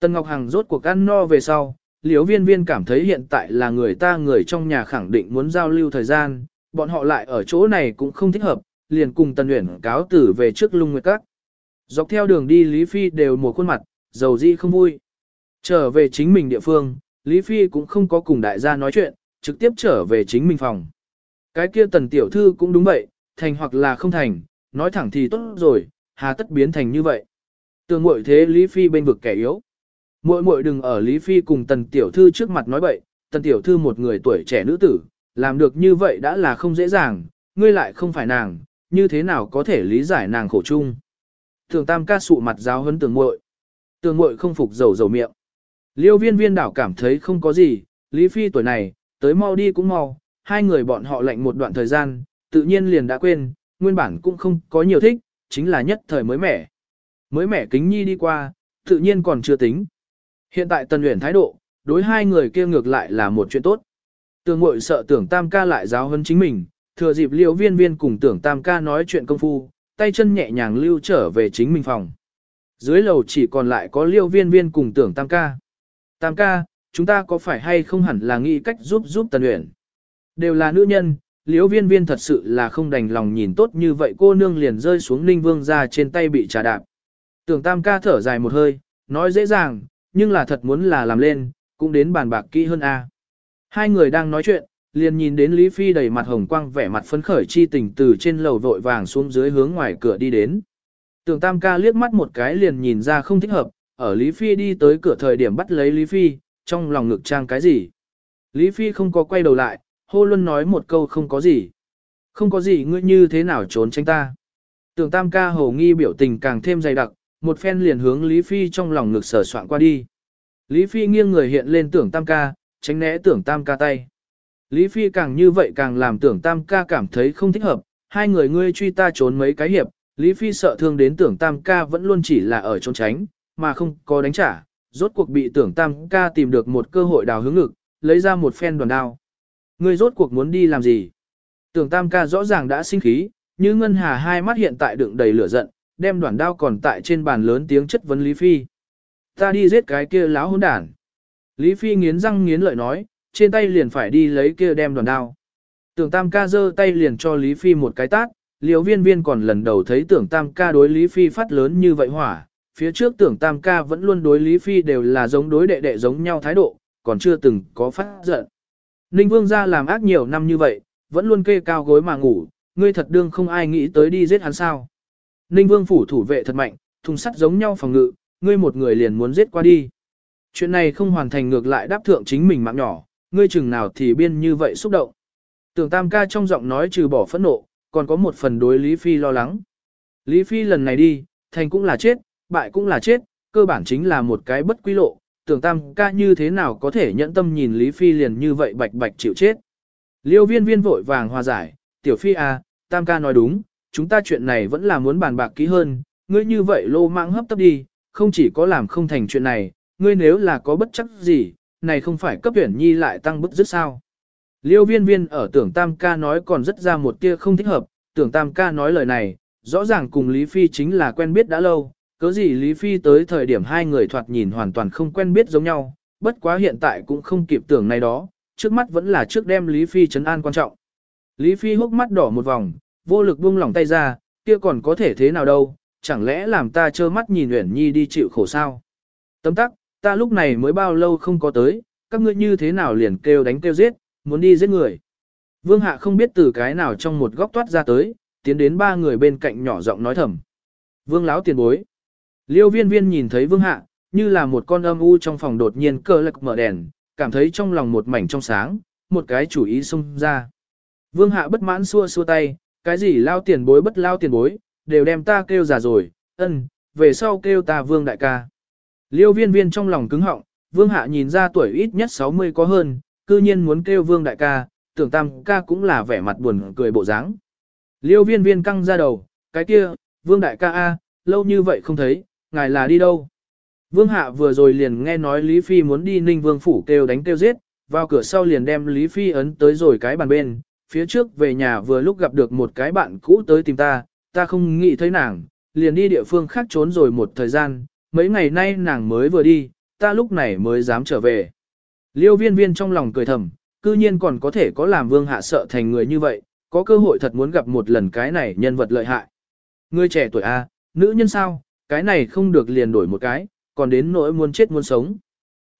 Tân Ngọc Hằng rốt cuộc ăn no về sau, liếu viên viên cảm thấy hiện tại là người ta người trong nhà khẳng định muốn giao lưu thời gian, bọn họ lại ở chỗ này cũng không thích hợp, liền cùng Tần Uyển cáo tử về trước lung nguyệt các. Dọc theo đường đi Lý Phi đều một khuôn mặt, dầu di không vui. Trở về chính mình địa phương, Lý Phi cũng không có cùng đại gia nói chuyện, trực tiếp trở về chính mình phòng. Cái kia tần tiểu thư cũng đúng vậy, thành hoặc là không thành, nói thẳng thì tốt rồi, hà tất biến thành như vậy. Tường muội thế Lý Phi bên vực kẻ yếu. Muội muội đừng ở Lý Phi cùng tần tiểu thư trước mặt nói bậy, tần tiểu thư một người tuổi trẻ nữ tử, làm được như vậy đã là không dễ dàng, ngươi lại không phải nàng, như thế nào có thể lý giải nàng khổ chung. Thường tam ca sụ mặt giáo hấn tường muội Tường muội không phục dầu dầu miệng. Liêu viên viên đảo cảm thấy không có gì, Lý Phi tuổi này, tới mau đi cũng mau, hai người bọn họ lạnh một đoạn thời gian, tự nhiên liền đã quên, nguyên bản cũng không có nhiều thích, chính là nhất thời mới mẻ. Mới mẻ kính nhi đi qua, tự nhiên còn chưa tính. Hiện tại tần luyện thái độ, đối hai người kia ngược lại là một chuyện tốt. Tường mội sợ tưởng tam ca lại giáo hơn chính mình, thừa dịp liễu viên viên cùng tưởng tam ca nói chuyện công phu, tay chân nhẹ nhàng lưu trở về chính mình phòng. Dưới lầu chỉ còn lại có liêu viên viên cùng tưởng tam ca. Tam ca, chúng ta có phải hay không hẳn là nghĩ cách giúp giúp tần luyện. Đều là nữ nhân, Liêu viên viên thật sự là không đành lòng nhìn tốt như vậy cô nương liền rơi xuống ninh vương ra trên tay bị trà đạp. Tưởng tam ca thở dài một hơi, nói dễ dàng, nhưng là thật muốn là làm lên, cũng đến bàn bạc kỹ hơn a. Hai người đang nói chuyện, liền nhìn đến Lý Phi đầy mặt hồng quang vẻ mặt phấn khởi chi tình từ trên lầu vội vàng xuống dưới hướng ngoài cửa đi đến. Tưởng Tam ca liếc mắt một cái liền nhìn ra không thích hợp, ở Lý Phi đi tới cửa thời điểm bắt lấy Lý Phi, trong lòng ngực trang cái gì. Lý Phi không có quay đầu lại, hô luôn nói một câu không có gì. Không có gì ngươi như thế nào trốn tránh ta. Tưởng Tam ca hồ nghi biểu tình càng thêm dày đặc, một phen liền hướng Lý Phi trong lòng ngực sở soạn qua đi. Lý Phi nghiêng người hiện lên tưởng tam ca, tránh né tưởng tam ca tay. Lý Phi càng như vậy càng làm tưởng tam ca cảm thấy không thích hợp, hai người ngươi truy ta trốn mấy cái hiệp, Lý Phi sợ thương đến tưởng tam ca vẫn luôn chỉ là ở trốn tránh, mà không có đánh trả, rốt cuộc bị tưởng tam ca tìm được một cơ hội đào hướng ngực, lấy ra một phen đoàn đao. Ngươi rốt cuộc muốn đi làm gì? Tưởng tam ca rõ ràng đã sinh khí, như ngân hà hai mắt hiện tại đựng đầy lửa giận, đem đoàn đao còn tại trên bàn lớn tiếng chất vấn Lý Phi. Ta đi giết cái kia láo hỗn đản. Lý Phi nghiến răng nghiến lợi nói, trên tay liền phải đi lấy kia đem đoàn đao. Tưởng Tam ca giơ tay liền cho Lý Phi một cái tát, Liễu viên viên còn lần đầu thấy tưởng Tam ca đối Lý Phi phát lớn như vậy hỏa. Phía trước tưởng Tam ca vẫn luôn đối Lý Phi đều là giống đối đệ đệ giống nhau thái độ, còn chưa từng có phát giận. Ninh Vương ra làm ác nhiều năm như vậy, vẫn luôn kê cao gối mà ngủ, ngươi thật đương không ai nghĩ tới đi giết hắn sao. Ninh Vương phủ thủ vệ thật mạnh, thùng sắt giống nhau phòng ngự, ngươi một người liền muốn giết qua đi. Chuyện này không hoàn thành ngược lại đáp thượng chính mình mạng nhỏ, ngươi chừng nào thì biên như vậy xúc động. Tưởng Tam ca trong giọng nói trừ bỏ phẫn nộ, còn có một phần đối Lý Phi lo lắng. Lý Phi lần này đi, thành cũng là chết, bại cũng là chết, cơ bản chính là một cái bất quy lộ. Tưởng Tam ca như thế nào có thể nhẫn tâm nhìn Lý Phi liền như vậy bạch bạch chịu chết. Liêu viên viên vội vàng hòa giải, tiểu Phi à, Tam ca nói đúng, chúng ta chuyện này vẫn là muốn bàn bạc kỹ hơn, ngươi như vậy lô mạng hấp tấp đi, không chỉ có làm không thành chuyện này, ngươi nếu là có bất chắc gì, này không phải cấp tuyển nhi lại tăng bức dứt sao. Liêu viên viên ở tưởng tam ca nói còn rất ra một tia không thích hợp, tưởng tam ca nói lời này, rõ ràng cùng Lý Phi chính là quen biết đã lâu, cớ gì Lý Phi tới thời điểm hai người thoạt nhìn hoàn toàn không quen biết giống nhau, bất quá hiện tại cũng không kịp tưởng này đó, trước mắt vẫn là trước đem Lý Phi chấn an quan trọng. Lý Phi hốc mắt đỏ một vòng, vô lực buông lỏng tay ra, kia còn có thể thế nào đâu, chẳng lẽ làm ta trơ mắt nhìn Uyển Nhi đi chịu khổ sao? Tấm tắc, ta lúc này mới bao lâu không có tới, các ngươi như thế nào liền kêu đánh kêu giết, muốn đi giết người. Vương Hạ không biết từ cái nào trong một góc toát ra tới, tiến đến ba người bên cạnh nhỏ giọng nói thầm. Vương láo tiền bối. Liêu viên viên nhìn thấy Vương Hạ, như là một con âm u trong phòng đột nhiên cơ lực mở đèn, cảm thấy trong lòng một mảnh trong sáng, một cái chủ ý xông ra. Vương Hạ bất mãn xua xua tay, cái gì lao tiền bối bất lao tiền bối, đều đem ta kêu già rồi, ân, về sau kêu ta vương đại ca. Liêu viên viên trong lòng cứng họng, vương hạ nhìn ra tuổi ít nhất 60 có hơn, cư nhiên muốn kêu vương đại ca, tưởng tam ca cũng là vẻ mặt buồn cười bộ dáng. Liêu viên viên căng ra đầu, cái kia, vương đại ca a, lâu như vậy không thấy, ngài là đi đâu? Vương hạ vừa rồi liền nghe nói Lý Phi muốn đi ninh vương phủ kêu đánh kêu giết, vào cửa sau liền đem Lý Phi ấn tới rồi cái bàn bên, phía trước về nhà vừa lúc gặp được một cái bạn cũ tới tìm ta, ta không nghĩ thấy nàng, liền đi địa phương khác trốn rồi một thời gian, mấy ngày nay nàng mới vừa đi, ta lúc này mới dám trở về. Liêu viên viên trong lòng cười thầm, cư nhiên còn có thể có làm vương hạ sợ thành người như vậy, có cơ hội thật muốn gặp một lần cái này nhân vật lợi hại. Người trẻ tuổi A, nữ nhân sao, cái này không được liền đổi một cái, còn đến nỗi muốn chết muốn sống.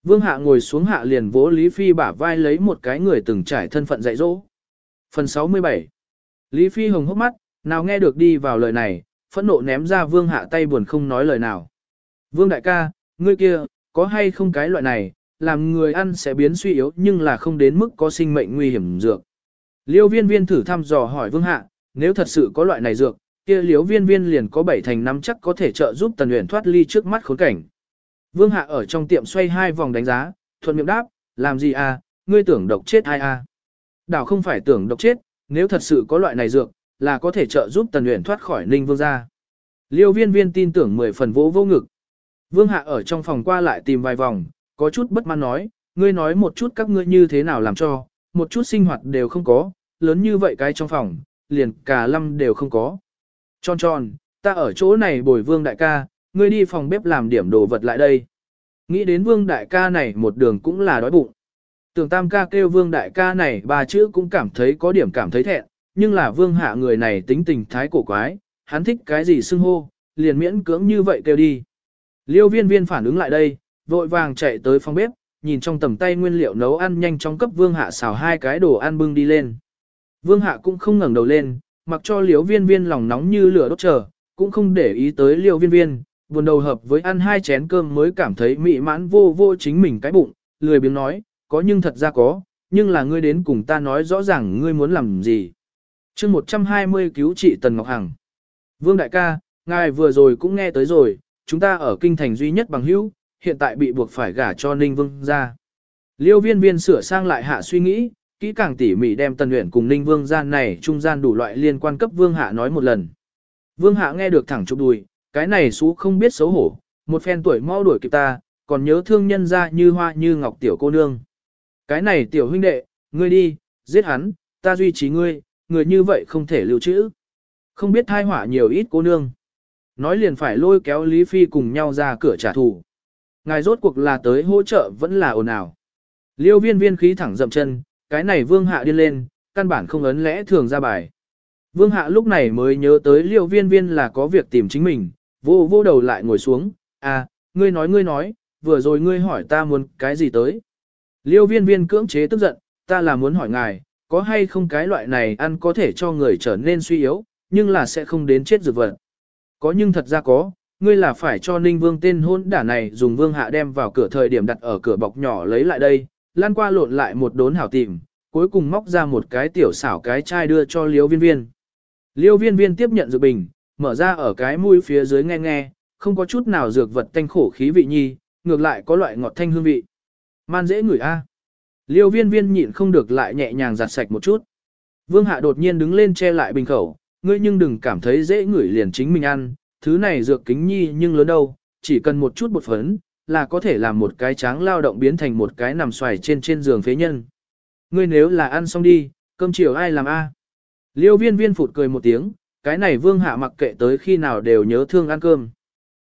Vương hạ ngồi xuống hạ liền vỗ Lý Phi bả vai lấy một cái người từng trải thân phận dạy dỗ. Phần 67 Lý Phi hồng hốc mắt, nào nghe được đi vào lời này, phẫn nộ ném ra vương hạ tay buồn không nói lời nào. Vương đại ca, ngươi kia, có hay không cái loại này, làm người ăn sẽ biến suy yếu nhưng là không đến mức có sinh mệnh nguy hiểm dược. Liêu viên viên thử thăm dò hỏi vương hạ, nếu thật sự có loại này dược, kia liêu viên viên liền có bảy thành năm chắc có thể trợ giúp tần luyện thoát ly trước mắt khốn cảnh. Vương hạ ở trong tiệm xoay hai vòng đánh giá, thuận miệng đáp, làm gì à, ngươi tưởng độc chết ai à. Đảo không phải tưởng độc chết, nếu thật sự có loại này dược, là có thể trợ giúp tần luyện thoát khỏi ninh vương gia. Liêu viên viên tin tưởng mười phần vô vô ngực. Vương hạ ở trong phòng qua lại tìm vài vòng, có chút bất mãn nói, ngươi nói một chút các ngươi như thế nào làm cho, một chút sinh hoạt đều không có, lớn như vậy cái trong phòng, liền cả lâm đều không có. Tròn tròn, ta ở chỗ này bồi vương đại ca, ngươi đi phòng bếp làm điểm đồ vật lại đây. Nghĩ đến vương đại ca này một đường cũng là đói bụng. Tưởng tam ca kêu vương đại ca này ba chữ cũng cảm thấy có điểm cảm thấy thẹn, nhưng là vương hạ người này tính tình thái cổ quái, hắn thích cái gì xưng hô, liền miễn cưỡng như vậy kêu đi. Liêu viên viên phản ứng lại đây, vội vàng chạy tới phòng bếp, nhìn trong tầm tay nguyên liệu nấu ăn nhanh chóng cấp vương hạ xào hai cái đồ ăn bưng đi lên. Vương hạ cũng không ngẩng đầu lên, mặc cho liêu viên viên lòng nóng như lửa đốt chờ, cũng không để ý tới liêu viên viên, buồn đầu hợp với ăn hai chén cơm mới cảm thấy mị mãn vô vô chính mình cái bụng, lười biếng nói, có nhưng thật ra có, nhưng là ngươi đến cùng ta nói rõ ràng ngươi muốn làm gì. chương 120 cứu trị Tần Ngọc Hằng. Vương đại ca, ngài vừa rồi cũng nghe tới rồi, chúng ta ở kinh thành duy nhất bằng hữu, hiện tại bị buộc phải gả cho Ninh Vương ra. Liêu viên viên sửa sang lại hạ suy nghĩ, kỹ càng tỉ mỉ đem tần luyện cùng Ninh Vương gian này trung gian đủ loại liên quan cấp Vương Hạ nói một lần. Vương Hạ nghe được thẳng chụp đùi, cái này xú không biết xấu hổ, một phen tuổi mau đuổi kịp ta, còn nhớ thương nhân ra như hoa như ngọc tiểu cô nương. Cái này tiểu huynh đệ, ngươi đi, giết hắn, ta duy trì ngươi, người như vậy không thể lưu trữ. Không biết thai hỏa nhiều ít cô nương. Nói liền phải lôi kéo Lý Phi cùng nhau ra cửa trả thù. Ngài rốt cuộc là tới hỗ trợ vẫn là ồn ào. Liêu viên viên khí thẳng dậm chân, cái này vương hạ điên lên, căn bản không ấn lẽ thường ra bài. Vương hạ lúc này mới nhớ tới liêu viên viên là có việc tìm chính mình, vô vô đầu lại ngồi xuống, à, ngươi nói ngươi nói, vừa rồi ngươi hỏi ta muốn cái gì tới. Liêu viên viên cưỡng chế tức giận, ta là muốn hỏi ngài, có hay không cái loại này ăn có thể cho người trở nên suy yếu, nhưng là sẽ không đến chết dược vật. Có nhưng thật ra có, ngươi là phải cho Ninh Vương tên hôn đả này dùng vương hạ đem vào cửa thời điểm đặt ở cửa bọc nhỏ lấy lại đây, lan qua lộn lại một đốn hảo tìm, cuối cùng móc ra một cái tiểu xảo cái chai đưa cho Liêu viên viên. Liêu viên viên tiếp nhận dược bình, mở ra ở cái mũi phía dưới nghe nghe, không có chút nào dược vật tanh khổ khí vị nhi, ngược lại có loại ngọt thanh hương vị. Man dễ ngửi a. Liêu viên viên nhịn không được lại nhẹ nhàng giặt sạch một chút. Vương hạ đột nhiên đứng lên che lại bình khẩu, ngươi nhưng đừng cảm thấy dễ ngửi liền chính mình ăn, thứ này dược kính nhi nhưng lớn đâu, chỉ cần một chút bột phấn, là có thể làm một cái tráng lao động biến thành một cái nằm xoài trên trên giường phế nhân. Ngươi nếu là ăn xong đi, cơm chiều ai làm a? Liêu viên viên phụt cười một tiếng, cái này vương hạ mặc kệ tới khi nào đều nhớ thương ăn cơm.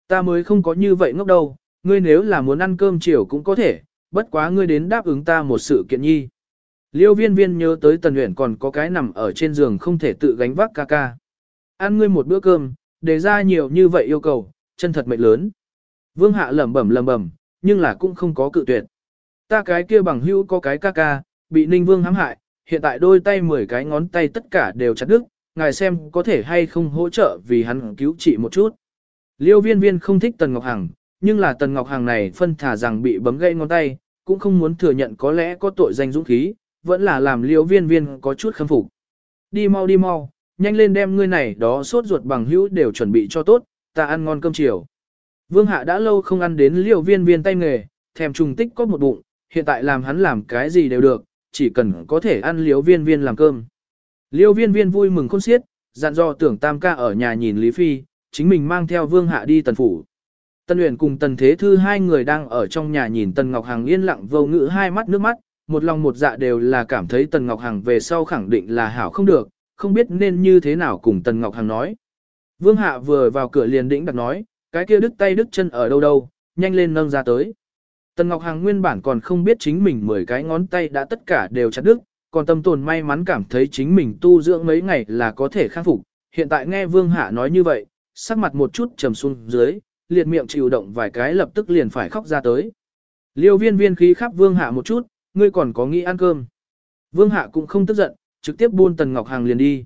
Ta mới không có như vậy ngốc đâu, ngươi nếu là muốn ăn cơm chiều cũng có thể, bất quá ngươi đến đáp ứng ta một sự kiện nhi. Liêu viên viên nhớ tới tần luyện còn có cái nằm ở trên giường không thể tự gánh vác ca ca. Ăn ngươi một bữa cơm, đề ra nhiều như vậy yêu cầu, chân thật mệnh lớn. Vương hạ lẩm bẩm lẩm bẩm, nhưng là cũng không có cự tuyệt. Ta cái kia bằng hữu có cái ca ca, bị ninh vương hãm hại, hiện tại đôi tay 10 cái ngón tay tất cả đều chặt đứt, ngài xem có thể hay không hỗ trợ vì hắn cứu trị một chút. Liêu viên viên không thích Tần Ngọc Hằng, nhưng là Tần Ngọc Hằng này phân thả rằng bị bấm gãy ngón tay, cũng không muốn thừa nhận có lẽ có tội danh dũng khí, vẫn là làm liêu viên viên có chút khâm phục. Đi mau đi mau, nhanh lên đem ngươi này đó sốt ruột bằng hữu đều chuẩn bị cho tốt, ta ăn ngon cơm chiều. Vương Hạ đã lâu không ăn đến liêu viên viên tay nghề, thèm trùng tích có một bụng, hiện tại làm hắn làm cái gì đều được, chỉ cần có thể ăn liêu viên viên làm cơm. Liêu viên viên vui mừng khôn xiết, dặn dò tưởng tam ca ở nhà nhìn Lý Phi, chính mình mang theo Vương Hạ đi tần phủ. Tân Uyển cùng Tần Thế Thư hai người đang ở trong nhà nhìn Tần Ngọc Hằng yên lặng vô ngữ hai mắt nước mắt, một lòng một dạ đều là cảm thấy Tần Ngọc Hằng về sau khẳng định là hảo không được, không biết nên như thế nào cùng Tần Ngọc Hằng nói. Vương Hạ vừa vào cửa liền đĩnh đặt nói, cái kia đứt tay đứt chân ở đâu đâu, nhanh lên nâng ra tới. Tần Ngọc Hằng nguyên bản còn không biết chính mình 10 cái ngón tay đã tất cả đều chặt đứt, còn tâm tồn may mắn cảm thấy chính mình tu dưỡng mấy ngày là có thể khắc phục. Hiện tại nghe Vương Hạ nói như vậy, sắc mặt một chút trầm xuống dưới, liệt miệng chịu động vài cái lập tức liền phải khóc ra tới. Liêu viên viên khí khắp Vương Hạ một chút, ngươi còn có nghĩ ăn cơm. Vương Hạ cũng không tức giận, trực tiếp buôn Tần Ngọc Hằng liền đi.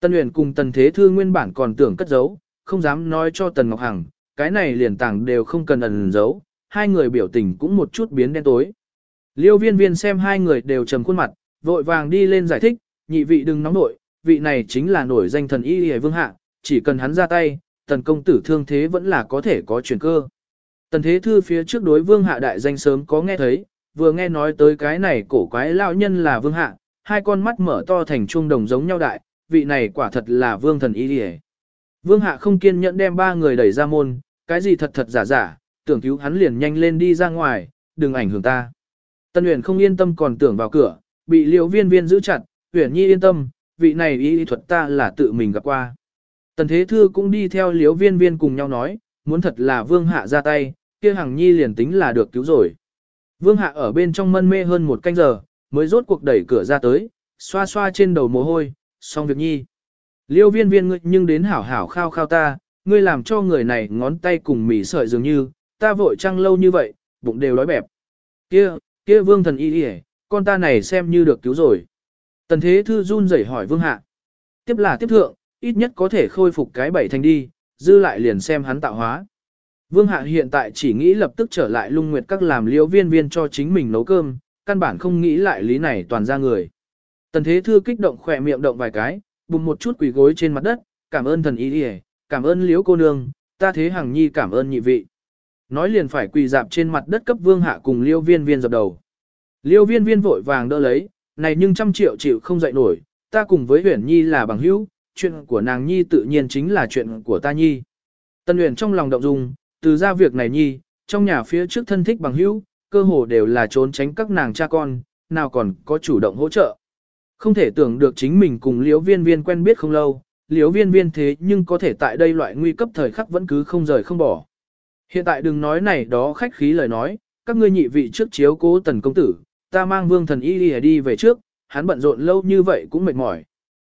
Tần Uyển cùng Tần Thế Thư nguyên bản còn tưởng cất giấu, không dám nói cho Tần Ngọc Hằng, cái này liền tàng đều không cần ẩn giấu, hai người biểu tình cũng một chút biến đen tối. Liêu viên viên xem hai người đều trầm khuôn mặt, vội vàng đi lên giải thích, nhị vị đừng nóng nội, vị này chính là nổi danh thần y hề vương hạ, chỉ cần hắn ra tay, tần công tử thương thế vẫn là có thể có chuyển cơ. Tần thế thư phía trước đối vương hạ đại danh sớm có nghe thấy, vừa nghe nói tới cái này cổ quái lao nhân là vương hạ, hai con mắt mở to thành chuông đồng giống nhau đại, vị này quả thật là vương thần y hề. Vương hạ không kiên nhẫn đem ba người đẩy ra môn, cái gì thật thật giả giả, tưởng cứu hắn liền nhanh lên đi ra ngoài, đừng ảnh hưởng ta. Tân Uyển không yên tâm còn tưởng vào cửa, bị Liễu Viên Viên giữ chặt, "Uyển Nhi yên tâm, vị này y thuật ta là tự mình gặp qua." Tần Thế Thư cũng đi theo Liễu Viên Viên cùng nhau nói, muốn thật là Vương Hạ ra tay, kia Hằng Nhi liền tính là được cứu rồi. Vương Hạ ở bên trong mân mê hơn một canh giờ, mới rốt cuộc đẩy cửa ra tới, xoa xoa trên đầu mồ hôi, xong việc nhi. Liêu viên viên ngươi nhưng đến hảo hảo khao khao ta, ngươi làm cho người này ngón tay cùng mỉ sợi dường như, ta vội trăng lâu như vậy, bụng đều đói bẹp. Kia, kia vương thần y đi con ta này xem như được cứu rồi. Tần thế thư run rẩy hỏi vương hạ. Tiếp là tiếp thượng, ít nhất có thể khôi phục cái bảy thành đi, dư lại liền xem hắn tạo hóa. Vương hạ hiện tại chỉ nghĩ lập tức trở lại lung nguyệt các làm liễu viên viên cho chính mình nấu cơm, căn bản không nghĩ lại lý này toàn ra người. Tần thế thư kích động khỏe miệng động vài cái, bùng một chút quỳ gối trên mặt đất, cảm ơn thần ý đi cảm ơn liễu cô nương, ta thế hằng nhi cảm ơn nhị vị. Nói liền phải quỳ dạp trên mặt đất cấp vương hạ cùng liêu viên viên dập đầu. Liêu viên viên vội vàng đỡ lấy, này nhưng trăm triệu chịu không dậy nổi, ta cùng với huyền nhi là bằng hữu, chuyện của nàng nhi tự nhiên chính là chuyện của ta nhi. Tân huyền trong lòng động dung, từ ra việc này nhi, trong nhà phía trước thân thích bằng hữu, cơ hồ đều là trốn tránh các nàng cha con, nào còn có chủ động hỗ trợ. Không thể tưởng được chính mình cùng liễu viên viên quen biết không lâu, liễu viên viên thế nhưng có thể tại đây loại nguy cấp thời khắc vẫn cứ không rời không bỏ. Hiện tại đừng nói này đó khách khí lời nói, các ngươi nhị vị trước chiếu cố tần công tử, ta mang vương thần y đi, đi về trước, hắn bận rộn lâu như vậy cũng mệt mỏi.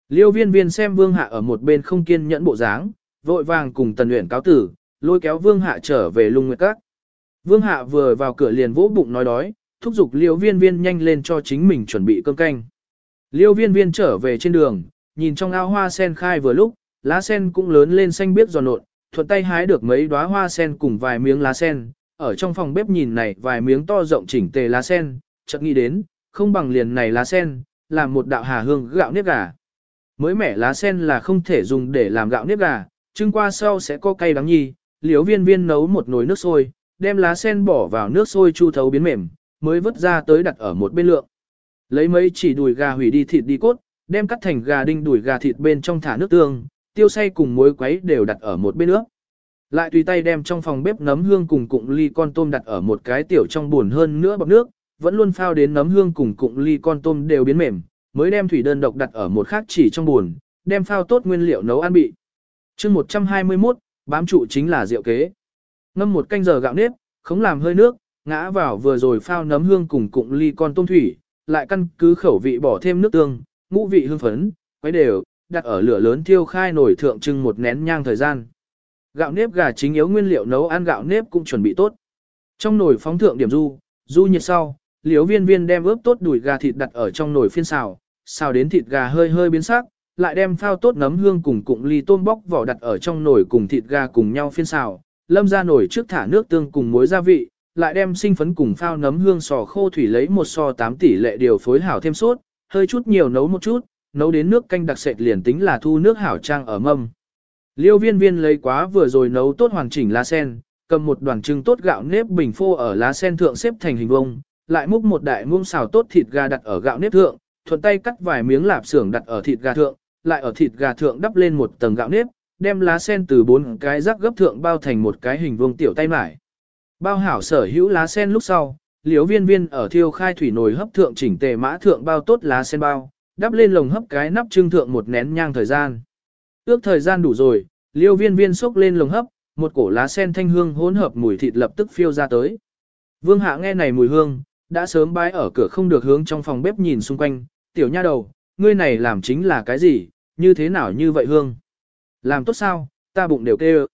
Liêu viên viên xem vương hạ ở một bên không kiên nhẫn bộ dáng, vội vàng cùng tần luyện cáo tử, lôi kéo vương hạ trở về lung nguyệt các. Vương hạ vừa vào cửa liền vỗ bụng nói đói, thúc giục liêu viên viên nhanh lên cho chính mình chuẩn bị cơm canh. Liêu viên viên trở về trên đường, nhìn trong ao hoa sen khai vừa lúc, lá sen cũng lớn lên xanh biếc giòn nộn, thuận tay hái được mấy đóa hoa sen cùng vài miếng lá sen, ở trong phòng bếp nhìn này vài miếng to rộng chỉnh tề lá sen, chợt nghĩ đến, không bằng liền này lá sen, làm một đạo hà hương gạo nếp gà. Mới mẻ lá sen là không thể dùng để làm gạo nếp gà, trưng qua sau sẽ có cay đắng nhi, liếu viên viên nấu một nồi nước sôi, đem lá sen bỏ vào nước sôi chu thấu biến mềm, mới vớt ra tới đặt ở một bên lượng. Lấy mấy chỉ đùi gà hủy đi thịt đi cốt, đem cắt thành gà đinh đùi gà thịt bên trong thả nước tương, tiêu xay cùng muối quấy đều đặt ở một bên nước. Lại tùy tay đem trong phòng bếp nấm hương cùng cụng ly con tôm đặt ở một cái tiểu trong buồn hơn nữa bọc nước, vẫn luôn phao đến nấm hương cùng cụng ly con tôm đều biến mềm, mới đem thủy đơn độc đặt ở một khác chỉ trong buồn, đem phao tốt nguyên liệu nấu ăn bị. chương 121, bám trụ chính là rượu kế. Ngâm một canh giờ gạo nếp, không làm hơi nước, ngã vào vừa rồi phao nấm hương cùng cụm ly con tôm thủy, lại căn cứ khẩu vị bỏ thêm nước tương, ngũ vị hương phấn, quấy đều, đặt ở lửa lớn thiêu khai nổi thượng trưng một nén nhang thời gian. Gạo nếp gà chính yếu nguyên liệu nấu ăn gạo nếp cũng chuẩn bị tốt. Trong nồi phóng thượng điểm du, du nhiệt sau, liếu viên viên đem ướp tốt đùi gà thịt đặt ở trong nồi phiên xào, xào đến thịt gà hơi hơi biến sắc, lại đem phao tốt nấm hương cùng cụm ly tôm bóc vỏ đặt ở trong nồi cùng thịt gà cùng nhau phiên xào, lâm ra nồi trước thả nước tương cùng muối gia vị, lại đem sinh phấn cùng phao nấm hương sò khô thủy lấy một so 8 tỷ lệ điều phối hảo thêm sốt, hơi chút nhiều nấu một chút, nấu đến nước canh đặc sệt liền tính là thu nước hảo trang ở mâm. Liêu viên viên lấy quá vừa rồi nấu tốt hoàn chỉnh lá sen, cầm một đoàn trưng tốt gạo nếp bình phô ở lá sen thượng xếp thành hình vông, lại múc một đại muông xào tốt thịt gà đặt ở gạo nếp thượng, thuận tay cắt vài miếng lạp xưởng đặt ở thịt gà thượng, lại ở thịt gà thượng đắp lên một tầng gạo nếp, đem lá sen từ bốn cái rắc gấp thượng bao thành một cái hình vuông tiểu tay mải. Bao hảo sở hữu lá sen lúc sau, liếu viên viên ở thiêu khai thủy nồi hấp thượng chỉnh tề mã thượng bao tốt lá sen bao, đắp lên lồng hấp cái nắp trưng thượng một nén nhang thời gian. Ước thời gian đủ rồi, Liêu viên viên xúc lên lồng hấp, một cổ lá sen thanh hương hỗn hợp mùi thịt lập tức phiêu ra tới. Vương hạ nghe này mùi hương, đã sớm bái ở cửa không được hướng trong phòng bếp nhìn xung quanh, tiểu nha đầu, ngươi này làm chính là cái gì, như thế nào như vậy hương. Làm tốt sao, ta bụng đều kêu.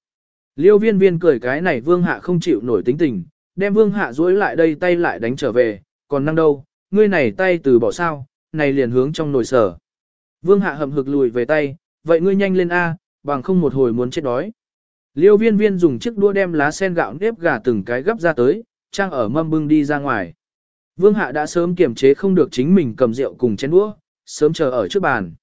Liêu viên viên cười cái này vương hạ không chịu nổi tính tình, đem vương hạ duỗi lại đây tay lại đánh trở về, còn năng đâu, ngươi này tay từ bỏ sao, này liền hướng trong nồi sở. Vương hạ hầm hực lùi về tay, vậy ngươi nhanh lên A, bằng không một hồi muốn chết đói. Liêu viên viên dùng chiếc đũa đem lá sen gạo nếp gà từng cái gấp ra tới, trang ở mâm bưng đi ra ngoài. Vương hạ đã sớm kiềm chế không được chính mình cầm rượu cùng chén đũa, sớm chờ ở trước bàn.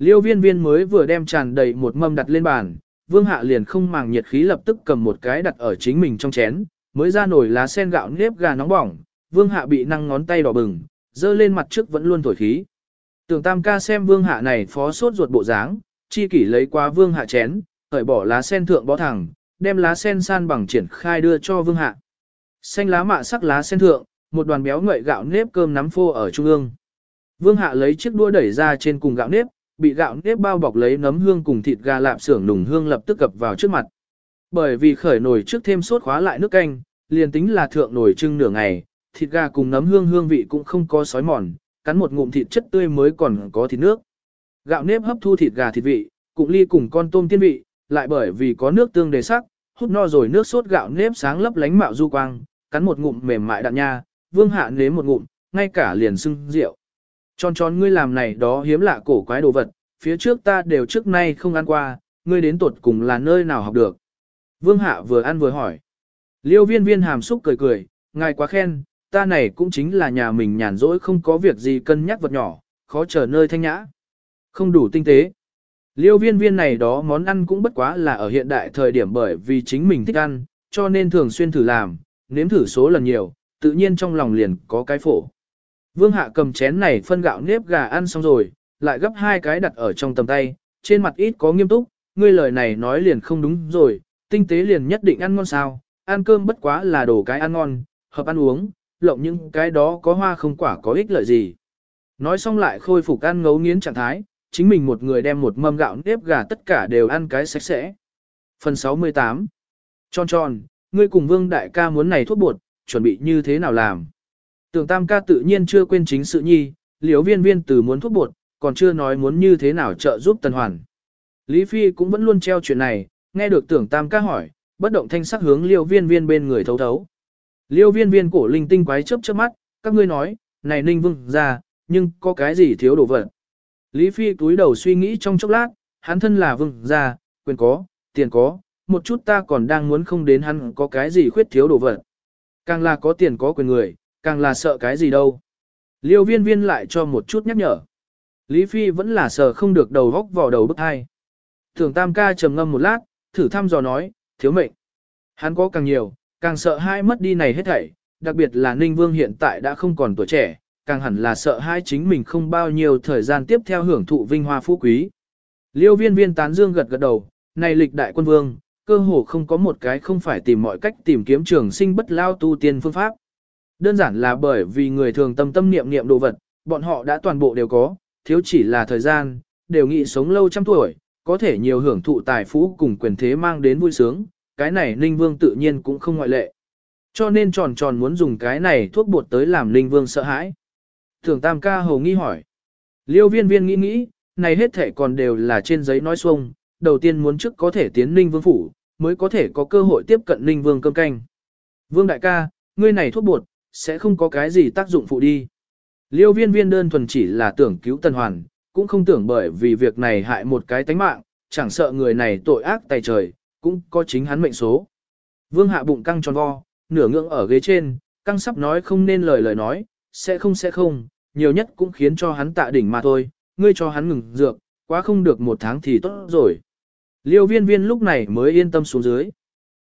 Liêu viên viên mới vừa đem tràn đầy một mâm đặt lên bàn, vương hạ liền không màng nhiệt khí lập tức cầm một cái đặt ở chính mình trong chén, mới ra nổi lá sen gạo nếp gà nóng bỏng, vương hạ bị năng ngón tay đỏ bừng, dơ lên mặt trước vẫn luôn thổi khí. Tưởng tam ca xem vương hạ này phó sốt ruột bộ dáng, chi kỷ lấy qua vương hạ chén, cởi bỏ lá sen thượng bó thẳng, đem lá sen san bằng triển khai đưa cho vương hạ. Xanh lá mạ sắc lá sen thượng, một đoàn béo ngậy gạo nếp cơm nắm phô ở trung ương. Vương hạ lấy chiếc đũa đẩy ra trên cùng gạo nếp, bị gạo nếp bao bọc lấy nấm hương cùng thịt gà lạp xưởng nùng hương lập tức cập vào trước mặt. Bởi vì khởi nồi trước thêm sốt khóa lại nước canh, liền tính là thượng nồi trưng nửa ngày, thịt gà cùng nấm hương hương vị cũng không có sói mòn, cắn một ngụm thịt chất tươi mới còn có thịt nước. Gạo nếp hấp thu thịt gà thịt vị, cùng ly cùng con tôm tiên vị, lại bởi vì có nước tương đề sắc, hút no rồi nước sốt gạo nếp sáng lấp lánh mạo du quang, cắn một ngụm mềm mại đạn nha, vương hạ nếm một ngụm, ngay cả liền sưng rượu. Tròn tròn ngươi làm này đó hiếm lạ cổ quái đồ vật, phía trước ta đều trước nay không ăn qua, ngươi đến tuột cùng là nơi nào học được. Vương hạ vừa ăn vừa hỏi. Liêu viên viên hàm xúc cười cười, ngài quá khen, ta này cũng chính là nhà mình nhàn rỗi không có việc gì cân nhắc vật nhỏ, khó chờ nơi thanh nhã. Không đủ tinh tế. Liêu viên viên này đó món ăn cũng bất quá là ở hiện đại thời điểm bởi vì chính mình thích ăn, cho nên thường xuyên thử làm, nếm thử số lần nhiều, tự nhiên trong lòng liền có cái phổ. Vương hạ cầm chén này phân gạo nếp gà ăn xong rồi, lại gấp hai cái đặt ở trong tầm tay, trên mặt ít có nghiêm túc, ngươi lời này nói liền không đúng rồi, tinh tế liền nhất định ăn ngon sao, ăn cơm bất quá là đồ cái ăn ngon, hợp ăn uống, lộng những cái đó có hoa không quả có ích lợi gì. Nói xong lại khôi phục ăn ngấu nghiến trạng thái, chính mình một người đem một mâm gạo nếp gà tất cả đều ăn cái sạch sẽ. Phần 68 Tròn tròn, ngươi cùng vương đại ca muốn này thuốc bột, chuẩn bị như thế nào làm? Tưởng tam ca tự nhiên chưa quên chính sự nhi, liếu viên viên từ muốn thuốc bột, còn chưa nói muốn như thế nào trợ giúp tần hoàn. Lý Phi cũng vẫn luôn treo chuyện này, nghe được tưởng tam ca hỏi, bất động thanh sắc hướng liêu viên viên bên người thấu thấu. Liêu viên viên cổ linh tinh quái chớp chớp mắt, các ngươi nói, này ninh vương ra, nhưng có cái gì thiếu đồ vật. Lý Phi túi đầu suy nghĩ trong chốc lát, hắn thân là vương gia, quyền có, tiền có, một chút ta còn đang muốn không đến hắn có cái gì khuyết thiếu đồ vật. Càng là có tiền có quyền người, càng là sợ cái gì đâu. Liêu viên viên lại cho một chút nhắc nhở. Lý Phi vẫn là sợ không được đầu góc vào đầu bức hai. Thường tam ca trầm ngâm một lát, thử thăm dò nói, thiếu mệnh. Hắn có càng nhiều, càng sợ hai mất đi này hết thảy, đặc biệt là Ninh Vương hiện tại đã không còn tuổi trẻ, càng hẳn là sợ hai chính mình không bao nhiêu thời gian tiếp theo hưởng thụ vinh hoa phú quý. Liêu viên viên tán dương gật gật đầu, này lịch đại quân vương, cơ hồ không có một cái không phải tìm mọi cách tìm kiếm trường sinh bất lao tu tiên phương pháp. Đơn giản là bởi vì người thường tâm tâm niệm niệm đồ vật, bọn họ đã toàn bộ đều có, thiếu chỉ là thời gian, đều nghĩ sống lâu trăm tuổi, có thể nhiều hưởng thụ tài phú cùng quyền thế mang đến vui sướng, cái này Ninh Vương tự nhiên cũng không ngoại lệ. Cho nên tròn tròn muốn dùng cái này thuốc bột tới làm Ninh Vương sợ hãi. Thường Tam ca hầu nghi hỏi. Liêu viên viên nghĩ nghĩ, này hết thể còn đều là trên giấy nói xuông, đầu tiên muốn trước có thể tiến Ninh Vương phủ, mới có thể có cơ hội tiếp cận Ninh Vương cơm canh. Vương đại ca, ngươi này thuốc bột, sẽ không có cái gì tác dụng phụ đi. Liêu viên viên đơn thuần chỉ là tưởng cứu Tân Hoàn, cũng không tưởng bởi vì việc này hại một cái tánh mạng, chẳng sợ người này tội ác tay trời, cũng có chính hắn mệnh số. Vương hạ bụng căng tròn vo, nửa ngưỡng ở ghế trên, căng sắp nói không nên lời lời nói, sẽ không sẽ không, nhiều nhất cũng khiến cho hắn tạ đỉnh mà thôi, ngươi cho hắn ngừng dược, quá không được một tháng thì tốt rồi. Liêu viên viên lúc này mới yên tâm xuống dưới.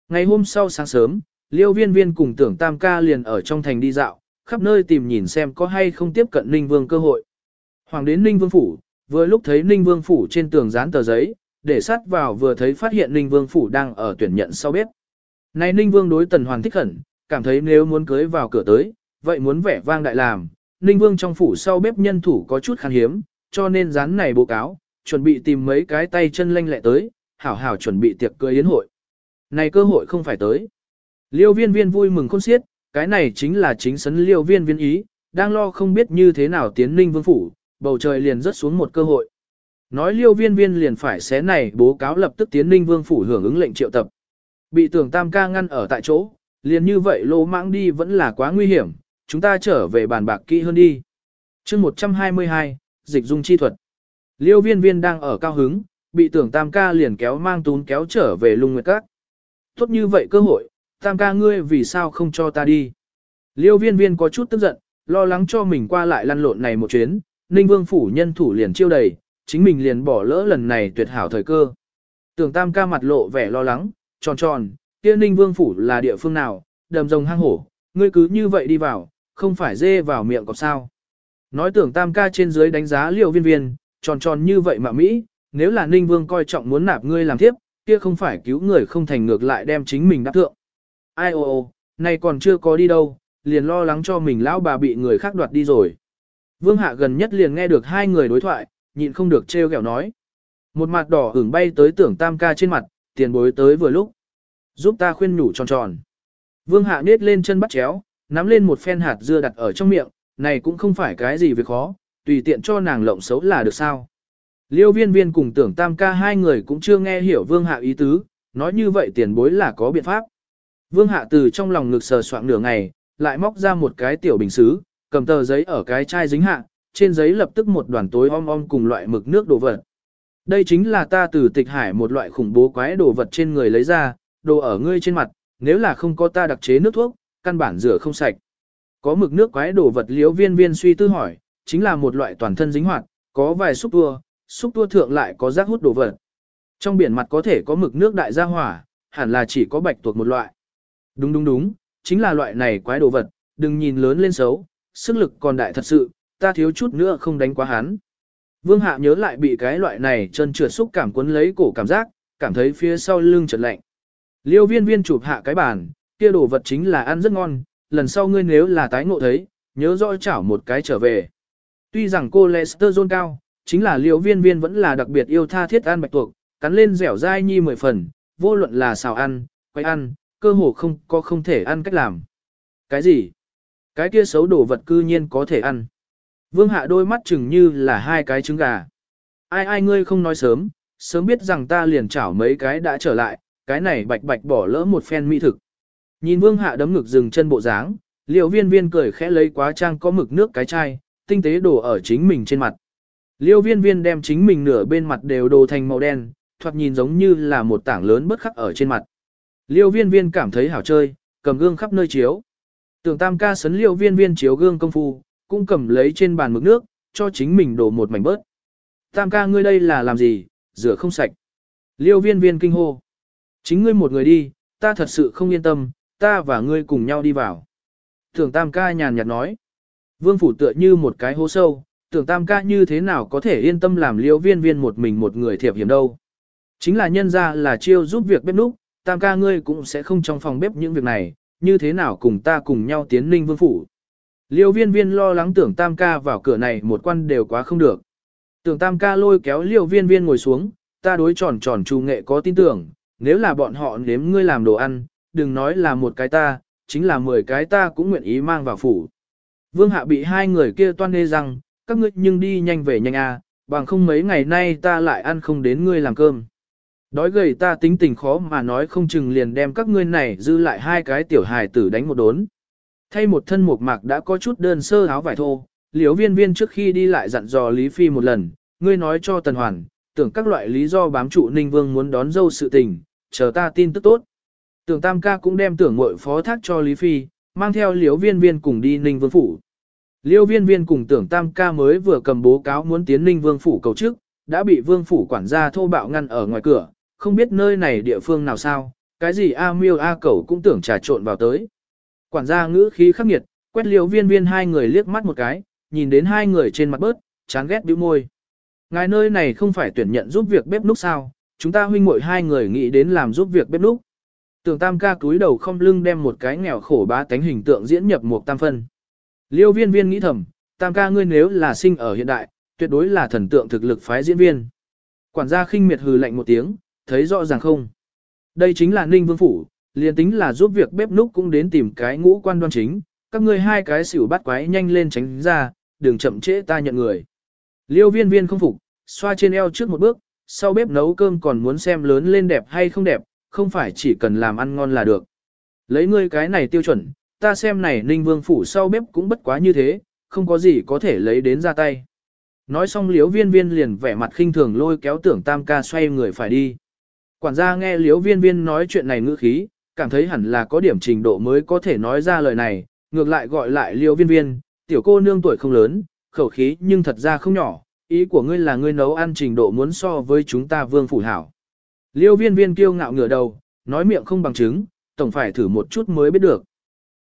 Ngày hôm sau sáng sớm, liêu viên viên cùng tưởng tam ca liền ở trong thành đi dạo, khắp nơi tìm nhìn xem có hay không tiếp cận Ninh Vương cơ hội. Hoàng đến Ninh Vương Phủ, vừa lúc thấy Ninh Vương Phủ trên tường dán tờ giấy, để sát vào vừa thấy phát hiện Ninh Vương Phủ đang ở tuyển nhận sau bếp. Này Ninh Vương đối Tần Hoàn thích khẩn, cảm thấy nếu muốn cưới vào cửa tới, vậy muốn vẻ vang đại làm, Ninh Vương trong phủ sau bếp nhân thủ có chút khan hiếm, cho nên dán này bố cáo, chuẩn bị tìm mấy cái tay chân lanh lẹ tới, hảo hảo chuẩn bị tiệc cưới yến hội. Này cơ hội không phải tới. Liêu viên viên vui mừng khôn xiết, cái này chính là chính sấn liêu viên viên ý, đang lo không biết như thế nào tiến ninh vương phủ, bầu trời liền rớt xuống một cơ hội. Nói liêu viên viên liền phải xé này bố cáo lập tức tiến ninh vương phủ hưởng ứng lệnh triệu tập. Bị tưởng tam ca ngăn ở tại chỗ, liền như vậy lô mãng đi vẫn là quá nguy hiểm, chúng ta trở về bàn bạc kỹ hơn đi. chương 122, dịch dung chi thuật. Liêu viên viên đang ở cao hứng, bị tưởng tam ca liền kéo mang tún kéo trở về lung nguyệt các. Tốt như vậy cơ hội, tam ca ngươi vì sao không cho ta đi. Liêu viên viên có chút tức giận, lo lắng cho mình qua lại lăn lộn này một chuyến, ninh vương phủ nhân thủ liền chiêu đầy, chính mình liền bỏ lỡ lần này tuyệt hảo thời cơ. Tưởng tam ca mặt lộ vẻ lo lắng, tròn tròn, kia ninh vương phủ là địa phương nào, đầm rồng hang hổ, ngươi cứ như vậy đi vào, không phải dê vào miệng cọp sao. Nói tưởng tam ca trên dưới đánh giá liêu viên viên, tròn tròn như vậy mà Mỹ, nếu là ninh vương coi trọng muốn nạp ngươi làm tiếp, kia không phải cứu người không thành ngược lại đem chính mình đáp thượng. Ai ô ô, này còn chưa có đi đâu, liền lo lắng cho mình lão bà bị người khác đoạt đi rồi. Vương Hạ gần nhất liền nghe được hai người đối thoại, nhịn không được trêu ghẹo nói. Một mặt đỏ ửng bay tới tưởng tam ca trên mặt, tiền bối tới vừa lúc. Giúp ta khuyên nhủ tròn tròn. Vương Hạ nết lên chân bắt chéo, nắm lên một phen hạt dưa đặt ở trong miệng, này cũng không phải cái gì việc khó, tùy tiện cho nàng lộng xấu là được sao. Liêu viên viên cùng tưởng tam ca hai người cũng chưa nghe hiểu vương hạ ý tứ, nói như vậy tiền bối là có biện pháp. Vương hạ từ trong lòng ngực sờ soạn nửa ngày, lại móc ra một cái tiểu bình xứ, cầm tờ giấy ở cái chai dính hạ, trên giấy lập tức một đoàn tối om om cùng loại mực nước đồ vật. Đây chính là ta từ tịch hải một loại khủng bố quái đồ vật trên người lấy ra, đồ ở ngươi trên mặt, nếu là không có ta đặc chế nước thuốc, căn bản rửa không sạch. Có mực nước quái đồ vật liễu viên viên suy tư hỏi, chính là một loại toàn thân dính hoạt, có vài xúc tua, xúc tua thượng lại có rác hút đồ vật. Trong biển mặt có thể có mực nước đại gia hỏa, hẳn là chỉ có bạch tuộc một loại. Đúng đúng đúng, chính là loại này quái đồ vật, đừng nhìn lớn lên xấu, sức lực còn đại thật sự, ta thiếu chút nữa không đánh quá hắn. Vương Hạ nhớ lại bị cái loại này chân trượt xúc cảm cuốn lấy cổ cảm giác, cảm thấy phía sau lưng chợt lạnh. Liêu viên viên chụp hạ cái bàn, kia đồ vật chính là ăn rất ngon, lần sau ngươi nếu là tái ngộ thấy, nhớ rõ chảo một cái trở về. Tuy rằng cô Lester John cao, chính là liêu viên viên vẫn là đặc biệt yêu tha thiết ăn bạch tuộc, cắn lên dẻo dai nhi mười phần, vô luận là xào ăn, quay ăn, cơ hồ không có không thể ăn cách làm. Cái gì? Cái kia xấu đồ vật cư nhiên có thể ăn. Vương hạ đôi mắt chừng như là hai cái trứng gà. Ai ai ngươi không nói sớm, sớm biết rằng ta liền chảo mấy cái đã trở lại, cái này bạch bạch bỏ lỡ một phen mỹ thực. Nhìn vương hạ đấm ngực dừng chân bộ dáng, liều viên viên cười khẽ lấy quá trang có mực nước cái chai, tinh tế đổ ở chính mình trên mặt. Liêu viên viên đem chính mình nửa bên mặt đều đồ thành màu đen, thoạt nhìn giống như là một tảng lớn bất khắc ở trên mặt. Liêu viên viên cảm thấy hảo chơi, cầm gương khắp nơi chiếu. Tưởng tam ca sấn liêu viên viên chiếu gương công phu, cũng cầm lấy trên bàn mực nước, cho chính mình đổ một mảnh bớt. Tam ca ngươi đây là làm gì, rửa không sạch. Liêu viên viên kinh hô. Chính ngươi một người đi, ta thật sự không yên tâm, ta và ngươi cùng nhau đi vào. Tưởng tam ca nhàn nhạt nói. Vương phủ tựa như một cái hố sâu, tưởng tam ca như thế nào có thể yên tâm làm liêu viên viên một mình một người thiệp hiểm đâu. Chính là nhân ra là chiêu giúp việc bếp núc, tam ca ngươi cũng sẽ không trong phòng bếp những việc này, như thế nào cùng ta cùng nhau tiến ninh vương phủ. Liêu viên viên lo lắng tưởng tam ca vào cửa này một quan đều quá không được. Tưởng tam ca lôi kéo liêu viên viên ngồi xuống, ta đối tròn tròn trù nghệ có tin tưởng, nếu là bọn họ nếm ngươi làm đồ ăn, đừng nói là một cái ta, chính là mười cái ta cũng nguyện ý mang vào phủ. Vương hạ bị hai người kia toan nê rằng, các ngươi nhưng đi nhanh về nhanh à, bằng không mấy ngày nay ta lại ăn không đến ngươi làm cơm. Đói gầy ta tính tình khó mà nói không chừng liền đem các ngươi này dư lại hai cái tiểu hài tử đánh một đốn. Thay một thân mộc mạc đã có chút đơn sơ áo vải thô, liếu viên viên trước khi đi lại dặn dò Lý Phi một lần, ngươi nói cho Tần Hoàn, tưởng các loại lý do bám trụ Ninh Vương muốn đón dâu sự tình, chờ ta tin tức tốt. Tưởng Tam ca cũng đem tưởng mội phó thác cho Lý Phi, mang theo liếu viên viên cùng đi Ninh Vương Phủ. Liêu viên viên cùng tưởng Tam ca mới vừa cầm bố cáo muốn tiến Ninh Vương Phủ cầu chức, đã bị Vương Phủ quản gia thô bạo ngăn ở ngoài cửa, không biết nơi này địa phương nào sao, cái gì A miêu A cẩu cũng tưởng trà trộn vào tới. Quản gia ngữ khí khắc nghiệt, quét liều viên viên hai người liếc mắt một cái, nhìn đến hai người trên mặt bớt, chán ghét bĩu môi. Ngài nơi này không phải tuyển nhận giúp việc bếp núc sao, chúng ta huynh muội hai người nghĩ đến làm giúp việc bếp núc. Tưởng tam ca túi đầu không lưng đem một cái nghèo khổ bá tánh hình tượng diễn nhập một tam phân. Liêu viên viên nghĩ thầm, tam ca ngươi nếu là sinh ở hiện đại, tuyệt đối là thần tượng thực lực phái diễn viên. Quản gia khinh miệt hừ lạnh một tiếng, thấy rõ ràng không? Đây chính là Ninh Vương Phủ, liền tính là giúp việc bếp núc cũng đến tìm cái ngũ quan đoan chính, các ngươi hai cái xỉu bắt quái nhanh lên tránh ra, đừng chậm trễ ta nhận người. Liêu viên viên không phục, xoa trên eo trước một bước, sau bếp nấu cơm còn muốn xem lớn lên đẹp hay không đẹp, không phải chỉ cần làm ăn ngon là được. Lấy ngươi cái này tiêu chuẩn, ta xem này Ninh Vương Phủ sau bếp cũng bất quá như thế, không có gì có thể lấy đến ra tay. Nói xong liếu viên viên liền vẻ mặt khinh thường lôi kéo tưởng tam ca xoay người phải đi. Quản gia nghe liếu viên viên nói chuyện này ngữ khí, cảm thấy hẳn là có điểm trình độ mới có thể nói ra lời này, ngược lại gọi lại liếu viên viên, tiểu cô nương tuổi không lớn, khẩu khí nhưng thật ra không nhỏ, ý của ngươi là ngươi nấu ăn trình độ muốn so với chúng ta vương phủ hảo. Liêu viên viên kiêu ngạo ngửa đầu, nói miệng không bằng chứng, tổng phải thử một chút mới biết được.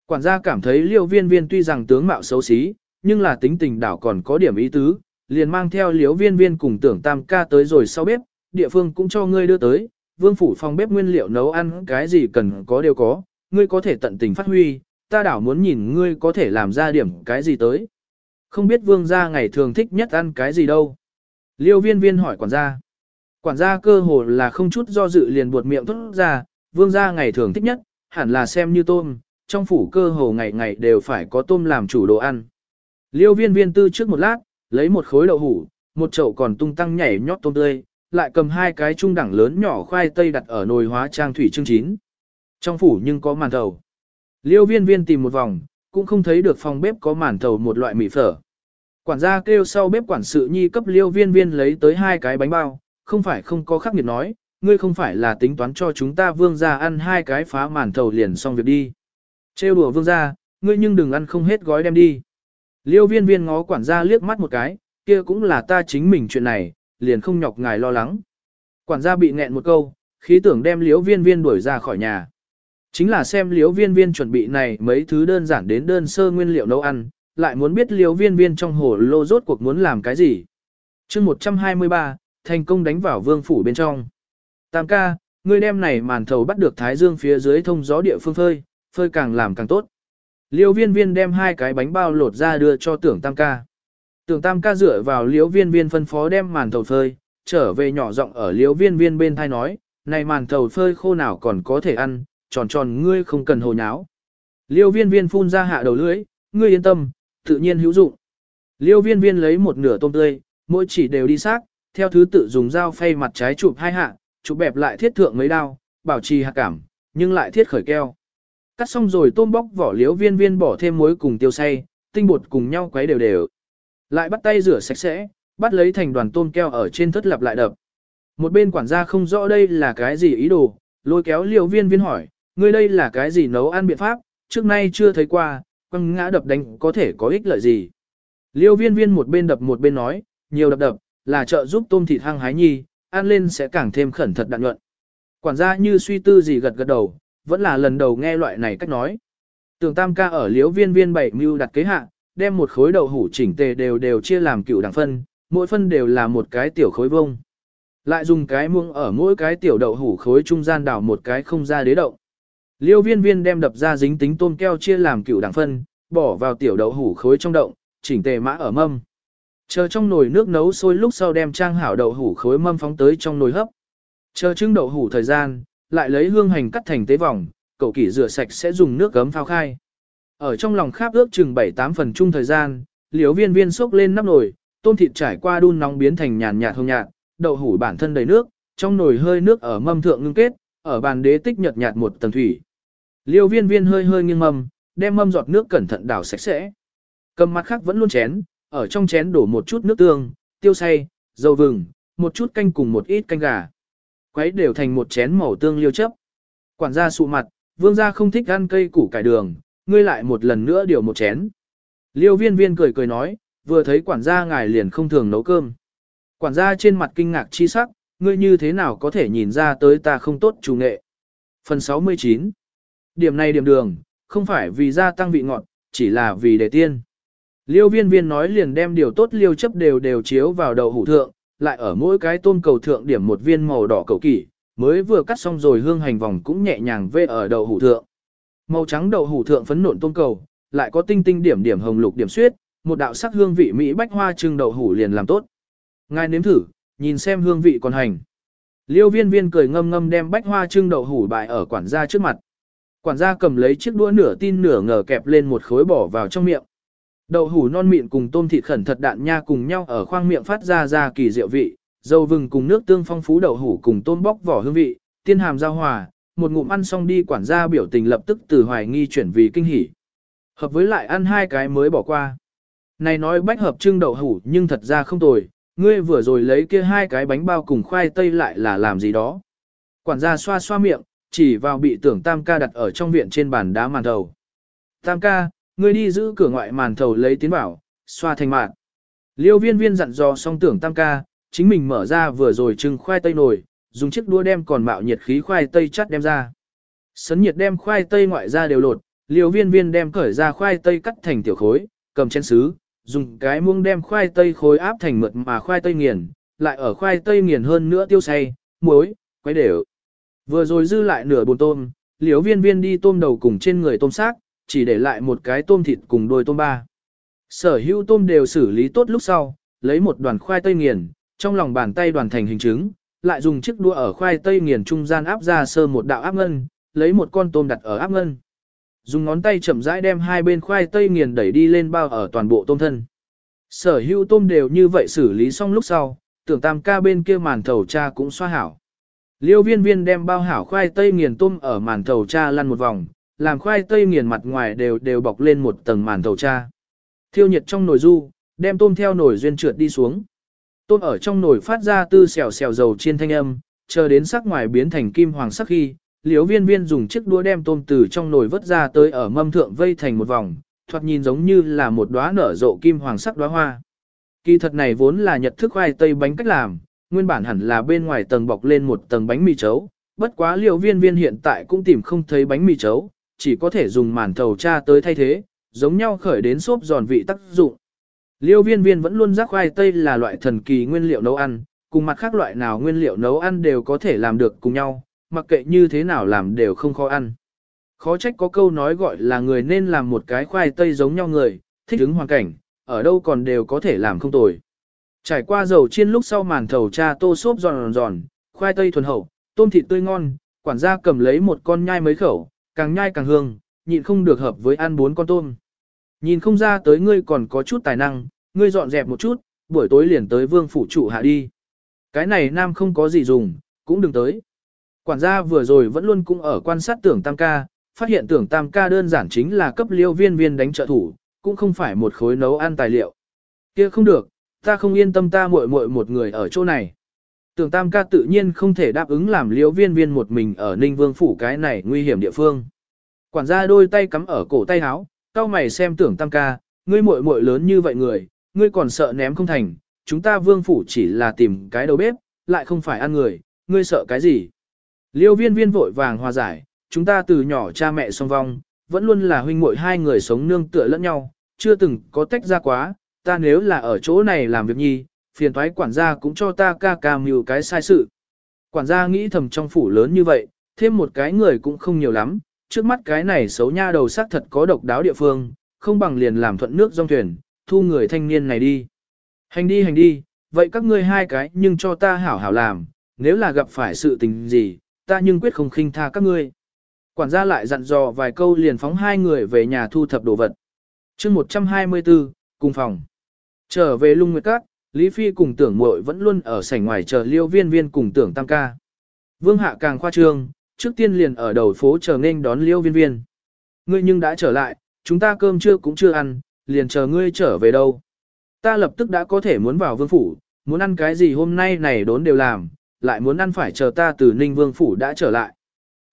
Quản gia cảm thấy liêu viên viên tuy rằng tướng mạo xấu xí, nhưng là tính tình đảo còn có điểm ý tứ, liền mang theo liêu viên viên cùng tưởng tam ca tới rồi sau bếp, địa phương cũng cho ngươi đưa tới, vương phủ phòng bếp nguyên liệu nấu ăn cái gì cần có đều có, ngươi có thể tận tình phát huy, ta đảo muốn nhìn ngươi có thể làm ra điểm cái gì tới. Không biết vương gia ngày thường thích nhất ăn cái gì đâu. Liêu viên viên hỏi quản gia. Quản gia cơ hồ là không chút do dự liền buột miệng thốt ra, vương gia ngày thường thích nhất, hẳn là xem như tôm, trong phủ cơ hồ ngày ngày đều phải có tôm làm chủ đồ ăn. Liêu viên viên tư trước một lát, lấy một khối đậu hủ, một chậu còn tung tăng nhảy nhót tôm tươi, lại cầm hai cái trung đẳng lớn nhỏ khoai tây đặt ở nồi hóa trang thủy chương chín. Trong phủ nhưng có màn thầu. Liêu viên viên tìm một vòng, cũng không thấy được phòng bếp có màn thầu một loại mì phở. Quản gia kêu sau bếp quản sự nhi cấp liêu viên viên lấy tới hai cái bánh bao, không phải không có khắc nghiệt nói, ngươi không phải là tính toán cho chúng ta vương gia ăn hai cái phá màn thầu liền xong việc đi. Trêu đùa vương gia, ngươi nhưng đừng ăn không hết gói đem đi. Liêu viên viên ngó quản gia liếc mắt một cái, kia cũng là ta chính mình chuyện này, liền không nhọc ngài lo lắng. Quản gia bị nghẹn một câu, khí tưởng đem Liễu viên viên đuổi ra khỏi nhà. Chính là xem Liễu viên viên chuẩn bị này mấy thứ đơn giản đến đơn sơ nguyên liệu nấu ăn, lại muốn biết Liễu viên viên trong hồ lô rốt cuộc muốn làm cái gì. chương 123, thành công đánh vào vương phủ bên trong. Tam ca, ngươi đem này màn thầu bắt được thái dương phía dưới thông gió địa phương phơi, phơi càng làm càng tốt. Liêu viên viên đem hai cái bánh bao lột ra đưa cho tưởng tam ca. Tưởng tam ca dựa vào liêu viên viên phân phó đem màn thầu phơi, trở về nhỏ giọng ở liêu viên viên bên thai nói, này màn thầu phơi khô nào còn có thể ăn, tròn tròn ngươi không cần hồ nháo. Liêu viên viên phun ra hạ đầu lưỡi, ngươi yên tâm, tự nhiên hữu dụng. Liêu viên viên lấy một nửa tôm tươi, mỗi chỉ đều đi xác, theo thứ tự dùng dao phay mặt trái chụp hai hạ, chụp bẹp lại thiết thượng mấy đao, bảo trì hạ cảm, nhưng lại thiết khởi keo. Cắt xong rồi tôm bóc vỏ liếu viên viên bỏ thêm muối cùng tiêu xay, tinh bột cùng nhau quấy đều đều. Lại bắt tay rửa sạch sẽ, bắt lấy thành đoàn tôm keo ở trên thất lặp lại đập. Một bên quản gia không rõ đây là cái gì ý đồ, lôi kéo liều viên viên hỏi, ngươi đây là cái gì nấu ăn biện pháp, trước nay chưa thấy qua, quăng ngã đập đánh có thể có ích lợi gì. Liêu viên viên một bên đập một bên nói, nhiều đập đập, là trợ giúp tôm thịt hăng hái nhi, ăn lên sẽ càng thêm khẩn thật đạn nhuận. Quản gia như suy tư gì gật gật đầu, vẫn là lần đầu nghe loại này cách nói. Tường tam ca ở liếu viên viên bảy mưu đặt kế hạ, đem một khối đậu hủ chỉnh tề đều đều chia làm cựu đẳng phân, mỗi phân đều là một cái tiểu khối vông. Lại dùng cái muông ở mỗi cái tiểu đậu hủ khối trung gian đảo một cái không ra đế động. Liêu viên viên đem đập ra dính tính tôm keo chia làm cựu đẳng phân, bỏ vào tiểu đậu hủ khối trong động, chỉnh tề mã ở mâm. Chờ trong nồi nước nấu sôi lúc sau đem trang hảo đậu hủ khối mâm phóng tới trong nồi hấp. Chờ trưng đậu hủ thời gian, lại lấy hương hành cắt thành tế vòng, cậu kỷ rửa sạch sẽ dùng nước gấm phao khai. Ở trong lòng kháp ước chừng 7-8 phần chung thời gian, liếu viên viên sốc lên nắp nồi, tôm thịt trải qua đun nóng biến thành nhàn nhạt hồng nhạt, đậu hủ bản thân đầy nước, trong nồi hơi nước ở mâm thượng ngưng kết, ở bàn đế tích nhợt nhạt một tầng thủy. Liêu viên viên hơi hơi nghiêng mâm, đem mâm giọt nước cẩn thận đảo sạch sẽ. Cầm mặt khác vẫn luôn chén, ở trong chén đổ một chút nước tương, tiêu xay, dầu vừng, một chút canh cùng một ít canh gà. Quấy đều thành một chén màu tương liêu chấp. Quản gia sụ mặt, vương gia không thích ăn cây củ cải đường, ngươi lại một lần nữa điều một chén. Liêu viên viên cười cười nói, vừa thấy quản gia ngài liền không thường nấu cơm. Quản gia trên mặt kinh ngạc chi sắc, ngươi như thế nào có thể nhìn ra tới ta không tốt chủ nghệ. Phần 69 Điểm này điểm đường, không phải vì gia tăng vị ngọt, chỉ là vì để tiên. Liêu viên viên nói liền đem điều tốt liêu chấp đều đều chiếu vào đầu hủ thượng, lại ở mỗi cái tôm cầu thượng điểm một viên màu đỏ cầu kỷ, mới vừa cắt xong rồi hương hành vòng cũng nhẹ nhàng vê ở đầu hủ thượng. Màu trắng đậu hủ thượng phấn nộn tôm cầu, lại có tinh tinh điểm điểm hồng lục điểm xuyết, một đạo sắc hương vị mỹ bách hoa trưng đậu hủ liền làm tốt. Ngài nếm thử, nhìn xem hương vị còn hành. Liêu viên viên cười ngâm ngâm đem bách hoa trưng đậu hủ bại ở quản gia trước mặt. Quản gia cầm lấy chiếc đũa nửa tin nửa ngờ kẹp lên một khối bỏ vào trong miệng. Đậu hủ non mịn cùng tôm thịt khẩn thật đạn nha cùng nhau ở khoang miệng phát ra ra kỳ diệu vị, dầu vừng cùng nước tương phong phú đậu hủ cùng tôm bóc vỏ hương vị, tiên hàm giao hòa, một ngụm ăn xong đi quản gia biểu tình lập tức từ hoài nghi chuyển vì kinh hỉ. Hợp với lại ăn hai cái mới bỏ qua. Này nói bách hợp trưng đậu hủ nhưng thật ra không tồi, ngươi vừa rồi lấy kia hai cái bánh bao cùng khoai tây lại là làm gì đó. Quản gia xoa xoa miệng, chỉ vào bị tưởng tam ca đặt ở trong viện trên bàn đá màn thầu. Tam ca, ngươi đi giữ cửa ngoại màn thầu lấy tiến bảo, xoa thành mạt. Liêu viên viên dặn dò xong tưởng tam ca, chính mình mở ra vừa rồi trưng khoai tây nồi, dùng chiếc đua đem còn mạo nhiệt khí khoai tây chắt đem ra. Sấn nhiệt đem khoai tây ngoại ra đều lột, liều viên viên đem cởi ra khoai tây cắt thành tiểu khối, cầm chén sứ, dùng cái muông đem khoai tây khối áp thành mượt mà khoai tây nghiền, lại ở khoai tây nghiền hơn nữa tiêu say, muối, quấy đều. Vừa rồi dư lại nửa bồn tôm, liều viên viên đi tôm đầu cùng trên người tôm xác, chỉ để lại một cái tôm thịt cùng đôi tôm ba. Sở hữu tôm đều xử lý tốt lúc sau, lấy một đoàn khoai tây nghiền, trong lòng bàn tay đoàn thành hình trứng, lại dùng chiếc đũa ở khoai tây nghiền trung gian áp ra sơ một đạo áp ngân, lấy một con tôm đặt ở áp ngân. Dùng ngón tay chậm rãi đem hai bên khoai tây nghiền đẩy đi lên bao ở toàn bộ tôm thân. Sở hữu tôm đều như vậy xử lý xong lúc sau, tưởng tam ca bên kia màn thầu cha cũng xoa hảo. Liêu viên viên đem bao hảo khoai tây nghiền tôm ở màn thầu cha lăn một vòng, làm khoai tây nghiền mặt ngoài đều đều bọc lên một tầng màn thầu cha. Thiêu nhiệt trong nồi du, đem tôm theo nồi duyên trượt đi xuống. Tôm ở trong nồi phát ra tư xèo xèo dầu chiên thanh âm, chờ đến sắc ngoài biến thành kim hoàng sắc khi, liếu viên viên dùng chiếc đũa đem tôm từ trong nồi vớt ra tới ở mâm thượng vây thành một vòng, thoạt nhìn giống như là một đóa nở rộ kim hoàng sắc đóa hoa. Kỳ thật này vốn là nhật thức khoai tây bánh cách làm, nguyên bản hẳn là bên ngoài tầng bọc lên một tầng bánh mì chấu, bất quá liều viên viên hiện tại cũng tìm không thấy bánh mì chấu, chỉ có thể dùng màn thầu cha tới thay thế, giống nhau khởi đến xốp giòn vị tác dụng. Liêu viên viên vẫn luôn giác khoai tây là loại thần kỳ nguyên liệu nấu ăn, cùng mặt khác loại nào nguyên liệu nấu ăn đều có thể làm được cùng nhau, mặc kệ như thế nào làm đều không khó ăn. Khó trách có câu nói gọi là người nên làm một cái khoai tây giống nhau người, thích ứng hoàn cảnh, ở đâu còn đều có thể làm không tồi. Trải qua dầu chiên lúc sau màn thầu cha tô xốp giòn giòn, khoai tây thuần hậu, tôm thịt tươi ngon, quản gia cầm lấy một con nhai mấy khẩu, càng nhai càng hương, nhịn không được hợp với ăn bốn con tôm. Nhìn không ra tới ngươi còn có chút tài năng, ngươi dọn dẹp một chút, buổi tối liền tới vương phủ trụ hạ đi. Cái này nam không có gì dùng, cũng đừng tới. Quản gia vừa rồi vẫn luôn cũng ở quan sát tưởng tam ca, phát hiện tưởng tam ca đơn giản chính là cấp liêu viên viên đánh trợ thủ, cũng không phải một khối nấu ăn tài liệu. kia không được, ta không yên tâm ta muội muội một người ở chỗ này. Tưởng tam ca tự nhiên không thể đáp ứng làm liêu viên viên một mình ở ninh vương phủ cái này nguy hiểm địa phương. Quản gia đôi tay cắm ở cổ tay áo, cao mày xem tưởng tam ca, ngươi muội muội lớn như vậy người, ngươi còn sợ ném không thành, chúng ta vương phủ chỉ là tìm cái đầu bếp, lại không phải ăn người, ngươi sợ cái gì. Liêu viên viên vội vàng hòa giải, chúng ta từ nhỏ cha mẹ song vong, vẫn luôn là huynh muội hai người sống nương tựa lẫn nhau, chưa từng có tách ra quá, ta nếu là ở chỗ này làm việc nhi, phiền thoái quản gia cũng cho ta ca ca mưu cái sai sự. Quản gia nghĩ thầm trong phủ lớn như vậy, thêm một cái người cũng không nhiều lắm, trước mắt cái này xấu nha đầu xác thật có độc đáo địa phương, không bằng liền làm thuận nước dòng thuyền, thu người thanh niên này đi. Hành đi hành đi, vậy các ngươi hai cái nhưng cho ta hảo hảo làm, nếu là gặp phải sự tình gì, ta nhưng quyết không khinh tha các ngươi. Quản gia lại dặn dò vài câu liền phóng hai người về nhà thu thập đồ vật. chương 124, cùng phòng. Trở về lung nguyệt các, Lý Phi cùng tưởng muội vẫn luôn ở sảnh ngoài chờ liêu viên viên cùng tưởng tam ca. Vương hạ càng khoa trương, trước tiên liền ở đầu phố chờ nên đón liêu viên viên. Ngươi nhưng đã trở lại, chúng ta cơm trưa cũng chưa ăn, liền chờ ngươi trở về đâu. Ta lập tức đã có thể muốn vào vương phủ, muốn ăn cái gì hôm nay này đốn đều làm, lại muốn ăn phải chờ ta từ Ninh Vương Phủ đã trở lại.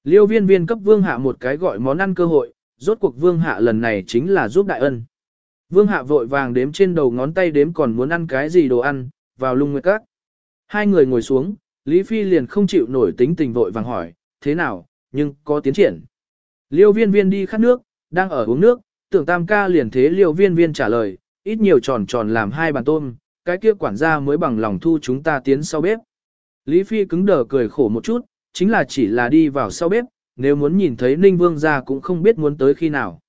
Liêu viên viên cấp Vương Hạ một cái gọi món ăn cơ hội, rốt cuộc Vương Hạ lần này chính là giúp đại ân. Vương Hạ vội vàng đếm trên đầu ngón tay đếm còn muốn ăn cái gì đồ ăn, vào lung nguyệt các. Hai người ngồi xuống, Lý Phi liền không chịu nổi tính tình vội vàng hỏi, thế nào, nhưng có tiến triển. Liêu viên viên đi khát nước, đang ở uống nước, tưởng tam ca liền thế liêu viên viên trả lời, ít nhiều tròn tròn làm hai bàn tôm, cái kia quản gia mới bằng lòng thu chúng ta tiến sau bếp. Lý Phi cứng đờ cười khổ một chút, chính là chỉ là đi vào sau bếp, nếu muốn nhìn thấy Ninh Vương ra cũng không biết muốn tới khi nào.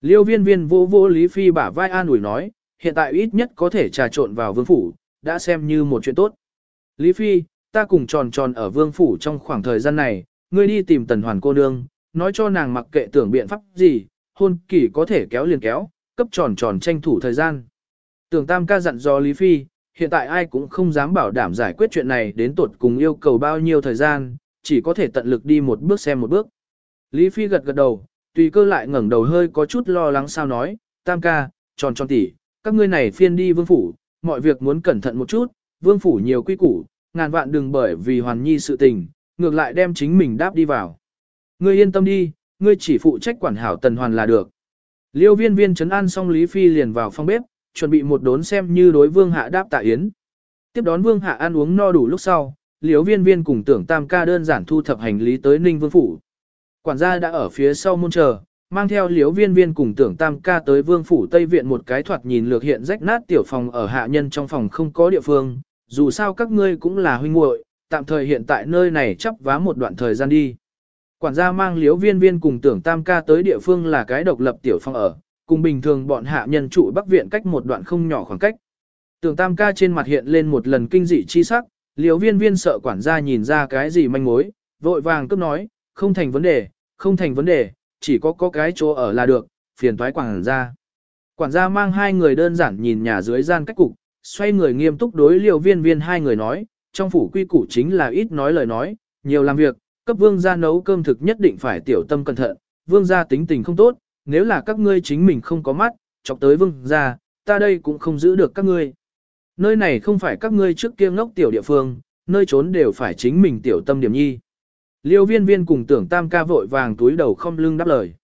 Liêu viên viên vô vô Lý Phi bả vai an ủi nói, hiện tại ít nhất có thể trà trộn vào vương phủ, đã xem như một chuyện tốt. Lý Phi, ta cùng tròn tròn ở vương phủ trong khoảng thời gian này, ngươi đi tìm tần hoàn cô nương, nói cho nàng mặc kệ tưởng biện pháp gì, hôn kỳ có thể kéo liền kéo, cấp tròn tròn tranh thủ thời gian. Tưởng tam ca dặn do Lý Phi, hiện tại ai cũng không dám bảo đảm giải quyết chuyện này đến tột cùng yêu cầu bao nhiêu thời gian, chỉ có thể tận lực đi một bước xem một bước. Lý Phi gật gật đầu, tùy cơ lại ngẩng đầu hơi có chút lo lắng sao nói, tam ca, tròn tròn tỉ, các ngươi này phiên đi vương phủ, mọi việc muốn cẩn thận một chút, vương phủ nhiều quy củ, ngàn vạn đừng bởi vì hoàn nhi sự tình, ngược lại đem chính mình đáp đi vào. Ngươi yên tâm đi, ngươi chỉ phụ trách quản hảo tần hoàn là được. Liêu viên viên trấn an xong Lý Phi liền vào phòng bếp, chuẩn bị một đốn xem như đối vương hạ đáp tạ yến. Tiếp đón vương hạ ăn uống no đủ lúc sau, liêu viên viên cùng tưởng tam ca đơn giản thu thập hành lý tới ninh vương phủ. Quản gia đã ở phía sau môn chờ, mang theo Liêu viên viên cùng tưởng tam ca tới vương phủ Tây Viện một cái thoạt nhìn lược hiện rách nát tiểu phòng ở hạ nhân trong phòng không có địa phương, dù sao các ngươi cũng là huynh muội, tạm thời hiện tại nơi này chấp vá một đoạn thời gian đi. Quản gia mang liếu viên viên cùng tưởng tam ca tới địa phương là cái độc lập tiểu phong ở, cùng bình thường bọn hạ nhân trụ bắc viện cách một đoạn không nhỏ khoảng cách. Tưởng tam ca trên mặt hiện lên một lần kinh dị chi sắc, liếu viên viên sợ quản gia nhìn ra cái gì manh mối, vội vàng cấp nói, không thành vấn đề, không thành vấn đề, chỉ có có cái chỗ ở là được, phiền toái quản gia. Quản gia mang hai người đơn giản nhìn nhà dưới gian cách cục, xoay người nghiêm túc đối liều viên viên hai người nói, trong phủ quy củ chính là ít nói lời nói, nhiều làm việc, cấp vương gia nấu cơm thực nhất định phải tiểu tâm cẩn thận, vương gia tính tình không tốt, nếu là các ngươi chính mình không có mắt, chọc tới vương gia, ta đây cũng không giữ được các ngươi. Nơi này không phải các ngươi trước kia ngốc tiểu địa phương, nơi trốn đều phải chính mình tiểu tâm điểm nhi. Liêu viên viên cùng tưởng tam ca vội vàng túi đầu không lưng đáp lời.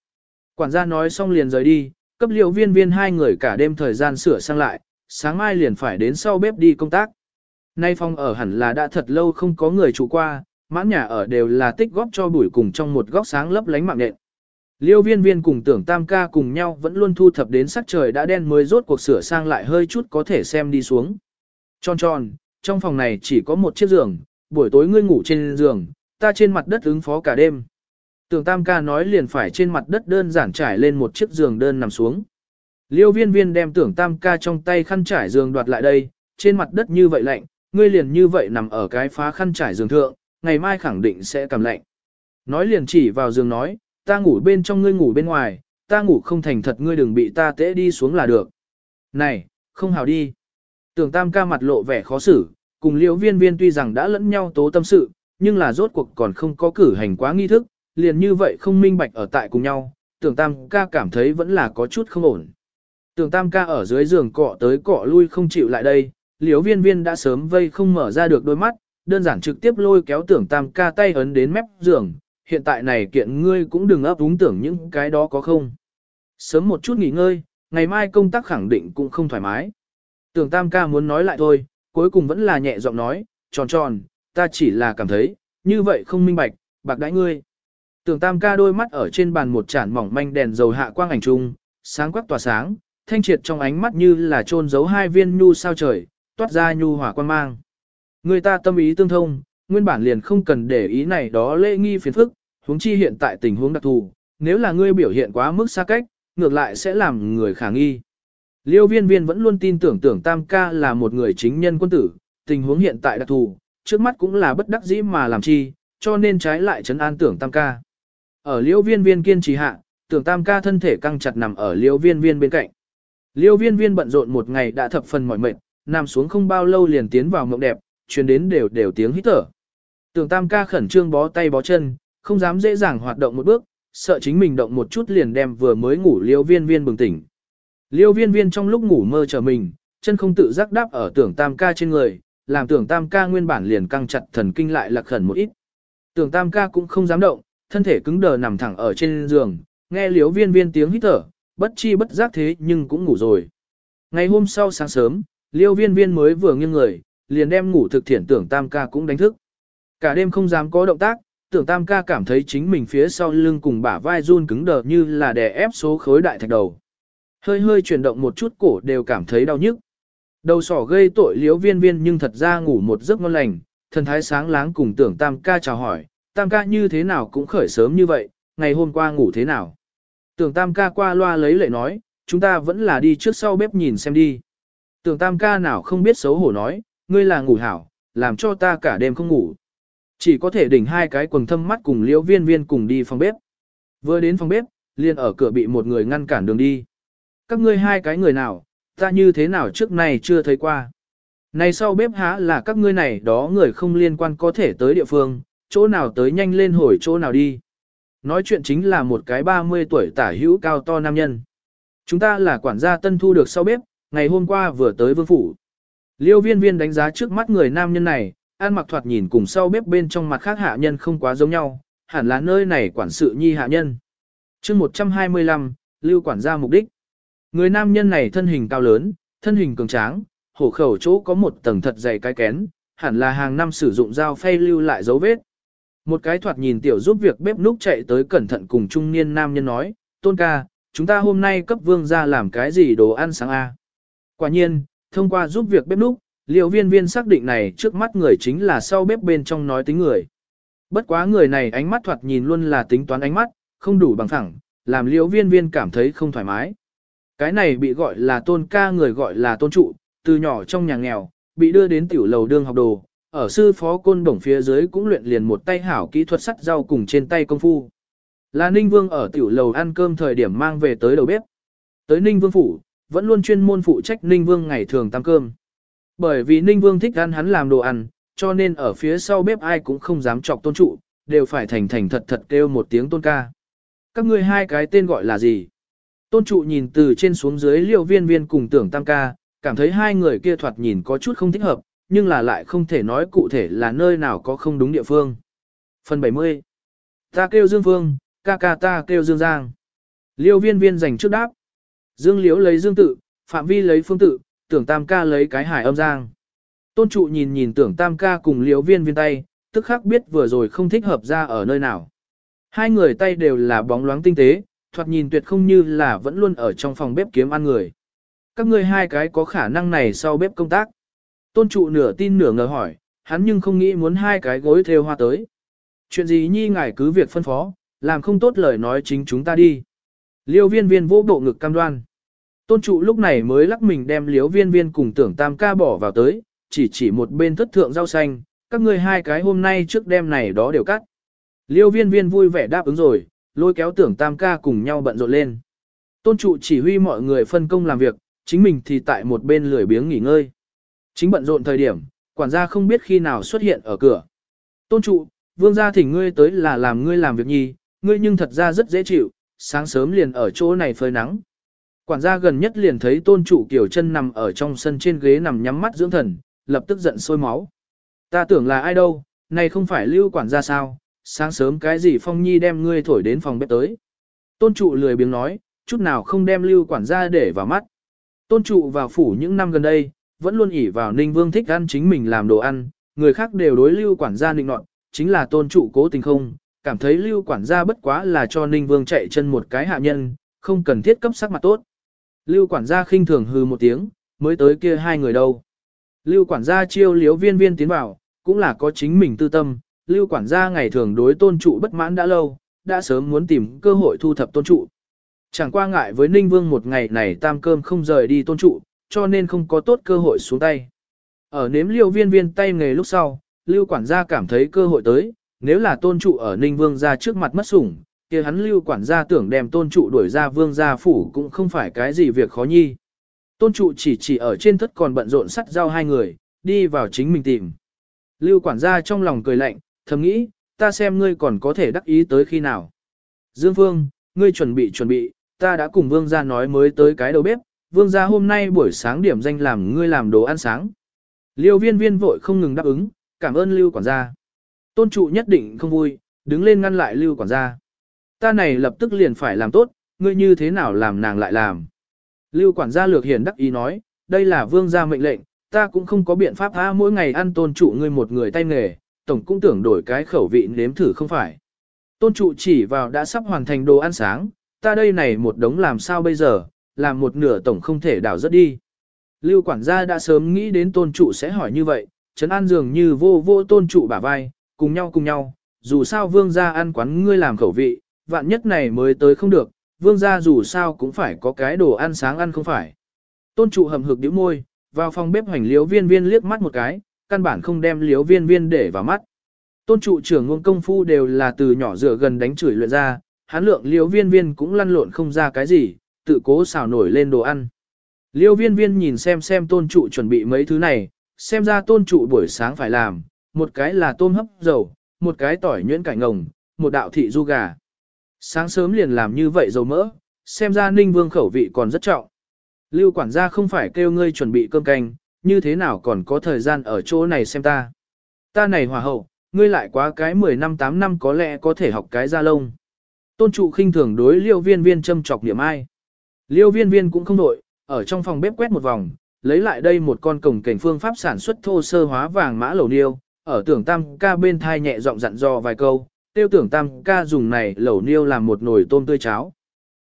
Quản gia nói xong liền rời đi, cấp liêu viên viên hai người cả đêm thời gian sửa sang lại, sáng mai liền phải đến sau bếp đi công tác. Nay phong ở hẳn là đã thật lâu không có người trụ qua, mãn nhà ở đều là tích góp cho bụi cùng trong một góc sáng lấp lánh mạng nện. Liêu viên viên cùng tưởng tam ca cùng nhau vẫn luôn thu thập đến sắc trời đã đen mới rốt cuộc sửa sang lại hơi chút có thể xem đi xuống. Tròn tròn, trong phòng này chỉ có một chiếc giường, buổi tối ngươi ngủ trên giường, ta trên mặt đất ứng phó cả đêm. Tưởng tam ca nói liền phải trên mặt đất đơn giản trải lên một chiếc giường đơn nằm xuống. Liêu viên viên đem tưởng tam ca trong tay khăn trải giường đoạt lại đây, trên mặt đất như vậy lạnh, ngươi liền như vậy nằm ở cái phá khăn trải giường thượng, ngày mai khẳng định sẽ cảm lạnh. Nói liền chỉ vào giường nói, ta ngủ bên trong ngươi ngủ bên ngoài, ta ngủ không thành thật ngươi đừng bị ta tễ đi xuống là được. Này, không hào đi. Tưởng tam ca mặt lộ vẻ khó xử, cùng Liễu viên viên tuy rằng đã lẫn nhau tố tâm sự, nhưng là rốt cuộc còn không có cử hành quá nghi thức, liền như vậy không minh bạch ở tại cùng nhau, tưởng tam ca cảm thấy vẫn là có chút không ổn. Tưởng tam ca ở dưới giường cọ tới cọ lui không chịu lại đây, Liễu viên viên đã sớm vây không mở ra được đôi mắt, đơn giản trực tiếp lôi kéo tưởng tam ca tay ấn đến mép giường, hiện tại này kiện ngươi cũng đừng ấp úng tưởng những cái đó có không. Sớm một chút nghỉ ngơi, ngày mai công tác khẳng định cũng không thoải mái. Tưởng tam ca muốn nói lại thôi, cuối cùng vẫn là nhẹ giọng nói, tròn tròn, ta chỉ là cảm thấy, như vậy không minh bạch, bạc đãi ngươi. Tưởng tam ca đôi mắt ở trên bàn một chản mỏng manh đèn dầu hạ quang ảnh trung, sáng quắc tỏa sáng, thanh triệt trong ánh mắt như là trôn giấu hai viên nhu sao trời, toát ra nhu hòa quan mang. Người ta tâm ý tương thông, nguyên bản liền không cần để ý này đó lễ nghi phiền phức, huống chi hiện tại tình huống đặc thù, nếu là ngươi biểu hiện quá mức xa cách, ngược lại sẽ làm người khả nghi. Liêu viên viên vẫn luôn tin tưởng tưởng tam ca là một người chính nhân quân tử, tình huống hiện tại đặc thù, trước mắt cũng là bất đắc dĩ mà làm chi, cho nên trái lại trấn an tưởng tam ca. Ở liêu viên viên kiên trì hạ, tưởng tam ca thân thể căng chặt nằm ở liêu viên viên bên cạnh. Liêu viên viên bận rộn một ngày đã thập phần mỏi mệt, nằm xuống không bao lâu liền tiến vào mộng đẹp, truyền đến đều đều tiếng hít thở. Tưởng tam ca khẩn trương bó tay bó chân, không dám dễ dàng hoạt động một bước, sợ chính mình động một chút liền đem vừa mới ngủ liêu viên viên bừng tỉnh. Liêu viên viên trong lúc ngủ mơ trở mình, chân không tự giác đáp ở tưởng tam ca trên người, làm tưởng tam ca nguyên bản liền căng chặt thần kinh lại lạc khẩn một ít. Tưởng tam ca cũng không dám động, thân thể cứng đờ nằm thẳng ở trên giường, nghe Liêu viên viên tiếng hít thở, bất chi bất giác thế nhưng cũng ngủ rồi. Ngày hôm sau sáng sớm, liêu viên viên mới vừa nghiêng người, liền đem ngủ thực thiện tưởng tam ca cũng đánh thức. Cả đêm không dám có động tác, tưởng tam ca cảm thấy chính mình phía sau lưng cùng bả vai run cứng đờ như là đè ép số khối đại thạch đầu. Hơi hơi chuyển động một chút cổ đều cảm thấy đau nhức. Đầu sỏ gây tội liếu viên viên nhưng thật ra ngủ một giấc ngon lành, thần thái sáng láng cùng tưởng tam ca chào hỏi, tam ca như thế nào cũng khởi sớm như vậy, ngày hôm qua ngủ thế nào. Tưởng tam ca qua loa lấy lệ nói, chúng ta vẫn là đi trước sau bếp nhìn xem đi. Tưởng tam ca nào không biết xấu hổ nói, ngươi là ngủ hảo, làm cho ta cả đêm không ngủ. Chỉ có thể đỉnh hai cái quần thâm mắt cùng liễu viên viên cùng đi phòng bếp. Vừa đến phòng bếp, liền ở cửa bị một người ngăn cản đường đi. Các ngươi hai cái người nào, ta như thế nào trước này chưa thấy qua. Này sau bếp há là các ngươi này đó người không liên quan có thể tới địa phương, chỗ nào tới nhanh lên hồi chỗ nào đi. Nói chuyện chính là một cái 30 tuổi tả hữu cao to nam nhân. Chúng ta là quản gia tân thu được sau bếp, ngày hôm qua vừa tới vương phủ. Liêu viên viên đánh giá trước mắt người nam nhân này, ăn mặc thoạt nhìn cùng sau bếp bên trong mặt khác hạ nhân không quá giống nhau, hẳn là nơi này quản sự nhi hạ nhân. chương 125, lưu quản gia mục đích. Người nam nhân này thân hình cao lớn, thân hình cường tráng, hổ khẩu chỗ có một tầng thật dày cái kén, hẳn là hàng năm sử dụng dao phay lưu lại dấu vết. Một cái thoạt nhìn tiểu giúp việc bếp núc chạy tới cẩn thận cùng trung niên nam nhân nói, tôn ca, chúng ta hôm nay cấp vương ra làm cái gì đồ ăn sáng a Quả nhiên, thông qua giúp việc bếp núc, liều viên viên xác định này trước mắt người chính là sau bếp bên trong nói tính người. Bất quá người này ánh mắt thoạt nhìn luôn là tính toán ánh mắt, không đủ bằng thẳng, làm liễu viên viên cảm thấy không thoải mái. Cái này bị gọi là tôn ca người gọi là tôn trụ, từ nhỏ trong nhà nghèo, bị đưa đến tiểu lầu đương học đồ, ở sư phó côn đồng phía dưới cũng luyện liền một tay hảo kỹ thuật sắt rau cùng trên tay công phu. Là Ninh Vương ở tiểu lầu ăn cơm thời điểm mang về tới đầu bếp. Tới Ninh Vương phủ, vẫn luôn chuyên môn phụ trách Ninh Vương ngày thường tăng cơm. Bởi vì Ninh Vương thích ăn hắn làm đồ ăn, cho nên ở phía sau bếp ai cũng không dám chọc tôn trụ, đều phải thành thành thật thật kêu một tiếng tôn ca. Các ngươi hai cái tên gọi là gì? Tôn trụ nhìn từ trên xuống dưới liêu viên viên cùng tưởng tam ca, cảm thấy hai người kia thoạt nhìn có chút không thích hợp, nhưng là lại không thể nói cụ thể là nơi nào có không đúng địa phương. Phần 70 Ta kêu Dương Phương, ca ca ta kêu Dương Giang. Liêu viên viên dành trước đáp. Dương Liễu lấy Dương tự, Phạm Vi lấy Phương tự, tưởng tam ca lấy cái hải âm Giang. Tôn trụ nhìn nhìn tưởng tam ca cùng Liễu viên viên tay, tức khắc biết vừa rồi không thích hợp ra ở nơi nào. Hai người tay đều là bóng loáng tinh tế, thoạt nhìn tuyệt không như là vẫn luôn ở trong phòng bếp kiếm ăn người. Các ngươi hai cái có khả năng này sau bếp công tác. Tôn trụ nửa tin nửa ngờ hỏi, hắn nhưng không nghĩ muốn hai cái gối theo hoa tới. Chuyện gì nhi ngài cứ việc phân phó, làm không tốt lời nói chính chúng ta đi. Liêu viên viên vô bộ ngực cam đoan. Tôn trụ lúc này mới lắc mình đem liêu viên viên cùng tưởng tam ca bỏ vào tới, chỉ chỉ một bên thất thượng rau xanh, các ngươi hai cái hôm nay trước đêm này đó đều cắt. Liêu viên viên vui vẻ đáp ứng rồi, lôi kéo tưởng tam ca cùng nhau bận rộn lên. Tôn trụ chỉ huy mọi người phân công làm việc, chính mình thì tại một bên lười biếng nghỉ ngơi. Chính bận rộn thời điểm, quản gia không biết khi nào xuất hiện ở cửa. Tôn trụ, vương gia thỉnh ngươi tới là làm ngươi làm việc nhi, ngươi nhưng thật ra rất dễ chịu, sáng sớm liền ở chỗ này phơi nắng. Quản gia gần nhất liền thấy tôn trụ kiểu chân nằm ở trong sân trên ghế nằm nhắm mắt dưỡng thần, lập tức giận sôi máu. Ta tưởng là ai đâu, này không phải lưu quản gia sao, sáng sớm cái gì phong nhi đem ngươi thổi đến phòng bếp tới. Tôn trụ lười biếng nói, chút nào không đem lưu quản gia để vào mắt. Tôn trụ vào phủ những năm gần đây, vẫn luôn ỉ vào ninh vương thích ăn chính mình làm đồ ăn, người khác đều đối lưu quản gia nịnh nọt, chính là tôn trụ cố tình không, cảm thấy lưu quản gia bất quá là cho ninh vương chạy chân một cái hạ nhân, không cần thiết cấp sắc mặt tốt. Lưu quản gia khinh thường hư một tiếng, mới tới kia hai người đâu. Lưu quản gia chiêu liếu viên viên tiến vào, cũng là có chính mình tư tâm, lưu quản gia ngày thường đối tôn trụ bất mãn đã lâu, đã sớm muốn tìm cơ hội thu thập tôn trụ. Chẳng qua ngại với Ninh Vương một ngày này tam cơm không rời đi tôn trụ, cho nên không có tốt cơ hội xuống tay. Ở nếm liêu viên viên tay nghề lúc sau, lưu quản gia cảm thấy cơ hội tới, nếu là tôn trụ ở Ninh Vương ra trước mặt mất sủng, kia hắn lưu quản gia tưởng đem tôn trụ đuổi ra vương gia phủ cũng không phải cái gì việc khó nhi. Tôn trụ chỉ chỉ ở trên thất còn bận rộn sắt giao hai người, đi vào chính mình tìm. Lưu quản gia trong lòng cười lạnh, thầm nghĩ, ta xem ngươi còn có thể đắc ý tới khi nào. Dương Phương, ngươi chuẩn bị chuẩn bị, ta đã cùng vương gia nói mới tới cái đầu bếp, vương gia hôm nay buổi sáng điểm danh làm ngươi làm đồ ăn sáng. Liêu viên viên vội không ngừng đáp ứng, cảm ơn lưu quản gia. Tôn trụ nhất định không vui, đứng lên ngăn lại lưu quản gia. Ta này lập tức liền phải làm tốt, ngươi như thế nào làm nàng lại làm. Lưu quản gia lược hiền đắc ý nói, đây là vương gia mệnh lệnh, ta cũng không có biện pháp tha mỗi ngày ăn tôn trụ ngươi một người tay nghề, tổng cũng tưởng đổi cái khẩu vị nếm thử không phải. Tôn trụ chỉ vào đã sắp hoàn thành đồ ăn sáng, ta đây này một đống làm sao bây giờ, làm một nửa tổng không thể đảo rất đi. Lưu quản gia đã sớm nghĩ đến tôn trụ sẽ hỏi như vậy, Trấn An dường như vô vô tôn trụ bả vai, cùng nhau cùng nhau, dù sao vương gia ăn quán ngươi làm khẩu vị, vạn nhất này mới tới không được, vương gia dù sao cũng phải có cái đồ ăn sáng ăn không phải. Tôn trụ hầm hực điếu môi, vào phòng bếp hoành liếu viên viên liếc mắt một cái, căn bản không đem liếu viên viên để vào mắt. Tôn trụ trưởng ngôn công phu đều là từ nhỏ dựa gần đánh chửi luyện ra, hán lượng liếu viên viên cũng lăn lộn không ra cái gì, tự cố xào nổi lên đồ ăn. Liêu viên viên nhìn xem xem tôn trụ chuẩn bị mấy thứ này, xem ra tôn trụ buổi sáng phải làm, một cái là tôm hấp dầu, một cái tỏi nhuyễn cải ngồng, một đạo thị du gà. Sáng sớm liền làm như vậy dầu mỡ, xem ra ninh vương khẩu vị còn rất trọng. Lưu quản gia không phải kêu ngươi chuẩn bị cơm canh, như thế nào còn có thời gian ở chỗ này xem ta. Ta này hòa hậu, ngươi lại quá cái 10 năm 8 năm có lẽ có thể học cái ra lông. Tôn trụ khinh thường đối liêu viên viên châm chọc niệm ai. Liêu viên viên cũng không đổi, ở trong phòng bếp quét một vòng, lấy lại đây một con cổng cảnh phương pháp sản xuất thô sơ hóa vàng mã lẩu niêu, ở tưởng tam ca bên thai nhẹ giọng dặn dò vài câu, tiêu tưởng tam ca dùng này lẩu niêu làm một nồi tôm tươi cháo.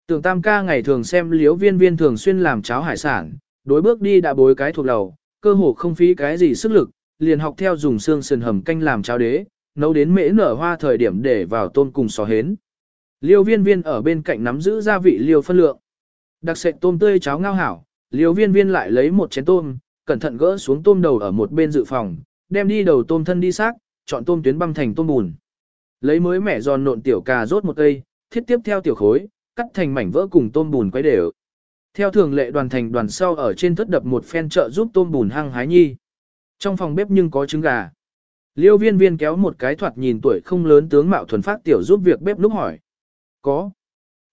Tưởng tam ca ngày thường xem liếu viên viên thường xuyên làm cháo hải sản, đối bước đi đã bối cái thuộc lầu, cơ hồ không phí cái gì sức lực, liền học theo dùng xương sườn hầm canh làm cháo đế, nấu đến mễ nở hoa thời điểm để vào tôm cùng sò hến. Liêu viên viên ở bên cạnh nắm giữ gia vị liêu phân lượng. Đặc sệt tôm tươi cháo ngao hảo, liêu viên viên lại lấy một chén tôm, cẩn thận gỡ xuống tôm đầu ở một bên dự phòng, đem đi đầu tôm thân đi xác, chọn tôm tuyến băm thành tôm bùn. Lấy mới mẻ giòn nộn tiểu cà rốt một cây, thiết tiếp theo tiểu khối, cắt thành mảnh vỡ cùng tôm bùn quấy đều. Theo thường lệ đoàn thành đoàn sau ở trên thất đập một phen trợ giúp tôm bùn hăng hái nhi. Trong phòng bếp nhưng có trứng gà. Liêu viên viên kéo một cái thoạt nhìn tuổi không lớn tướng mạo thuần phát tiểu giúp việc bếp núc hỏi. Có.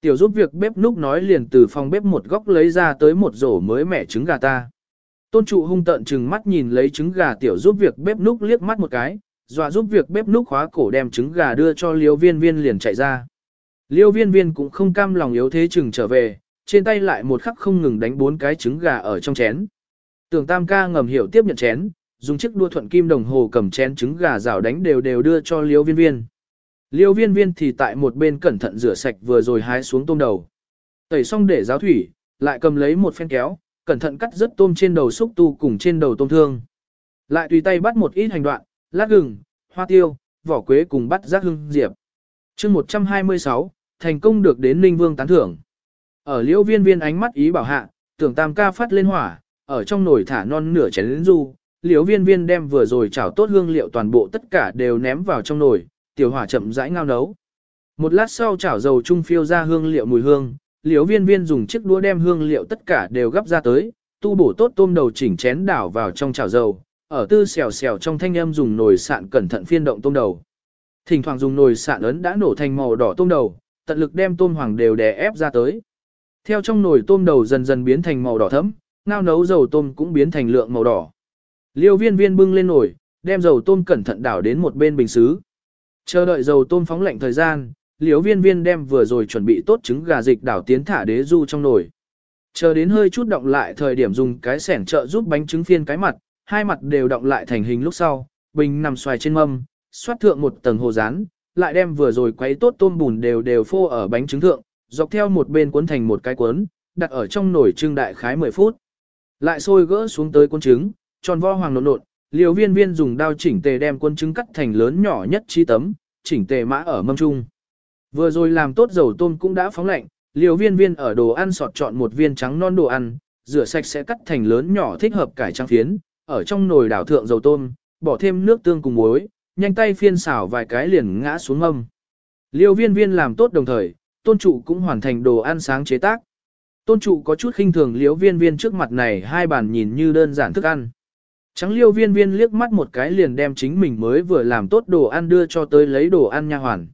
Tiểu giúp việc bếp núc nói liền từ phòng bếp một góc lấy ra tới một rổ mới mẻ trứng gà ta. Tôn trụ hung tận chừng mắt nhìn lấy trứng gà tiểu giúp việc bếp núc liếc mắt một cái, dọa giúp việc bếp núc khóa cổ đem trứng gà đưa cho liêu viên viên liền chạy ra. Liêu viên viên cũng không cam lòng yếu thế chừng trở về, trên tay lại một khắc không ngừng đánh bốn cái trứng gà ở trong chén. Tưởng tam ca ngầm hiểu tiếp nhận chén, dùng chiếc đua thuận kim đồng hồ cầm chén trứng gà rào đánh đều đều đưa cho liêu viên viên. Liêu viên viên thì tại một bên cẩn thận rửa sạch vừa rồi hái xuống tôm đầu. Tẩy xong để giáo thủy, lại cầm lấy một phen kéo, cẩn thận cắt rớt tôm trên đầu xúc tu cùng trên đầu tôm thương. Lại tùy tay bắt một ít hành đoạn, lát gừng, hoa tiêu, vỏ quế cùng bắt rác hương diệp. chương 126, thành công được đến Ninh Vương tán thưởng. Ở liễu viên viên ánh mắt ý bảo hạ, tưởng tam ca phát lên hỏa, ở trong nồi thả non nửa chén lĩnh du, liễu viên viên đem vừa rồi chảo tốt hương liệu toàn bộ tất cả đều ném vào trong nồi, tiểu hỏa chậm rãi ngao nấu. Một lát sau chảo dầu trung phiêu ra hương liệu mùi hương, liễu viên viên dùng chiếc đũa đem hương liệu tất cả đều gấp ra tới, tu bổ tốt tôm đầu chỉnh chén đảo vào trong chảo dầu, ở tư xèo xèo trong thanh âm dùng nồi sạn cẩn thận phiên động tôm đầu. Thỉnh thoảng dùng nồi sạn ấn đã nổ thành màu đỏ tôm đầu, tận lực đem tôm hoàng đều đè ép ra tới. Theo trong nồi tôm đầu dần dần biến thành màu đỏ thẫm, ngao nấu dầu tôm cũng biến thành lượng màu đỏ. Liêu viên viên bưng lên nồi, đem dầu tôm cẩn thận đảo đến một bên bình xứ. Chờ đợi dầu tôm phóng lạnh thời gian, liễu viên viên đem vừa rồi chuẩn bị tốt trứng gà dịch đảo tiến thả đế du trong nồi. Chờ đến hơi chút động lại thời điểm dùng cái sẻn trợ giúp bánh trứng phiên cái mặt, hai mặt đều động lại thành hình lúc sau, bình nằm xoài trên mâm, xoát thượng một tầng hồ rán, lại đem vừa rồi quấy tốt tôm bùn đều đều phô ở bánh trứng thượng, dọc theo một bên cuốn thành một cái cuốn, đặt ở trong nồi trưng đại khái 10 phút. Lại sôi gỡ xuống tới cuốn trứng, tròn vo hoàng nộn nộn, liều viên viên dùng dao chỉnh tề đem cuốn trứng cắt thành lớn nhỏ nhất chi tấm, chỉnh tề mã ở mâm trung. Vừa rồi làm tốt dầu tôm cũng đã phóng lạnh, liều viên viên ở đồ ăn sọt chọn một viên trắng non đồ ăn, rửa sạch sẽ cắt thành lớn nhỏ thích hợp cải trang phiến, ở trong nồi đảo thượng dầu tôm, bỏ thêm nước tương cùng muối, nhanh tay phiên xào vài cái liền ngã xuống mâm. Liêu viên viên làm tốt đồng thời, tôn trụ cũng hoàn thành đồ ăn sáng chế tác. Tôn trụ có chút khinh thường liêu viên viên trước mặt này hai bàn nhìn như đơn giản thức ăn. Trắng liêu viên viên liếc mắt một cái liền đem chính mình mới vừa làm tốt đồ ăn đưa cho tới lấy đồ ăn nha hoàn.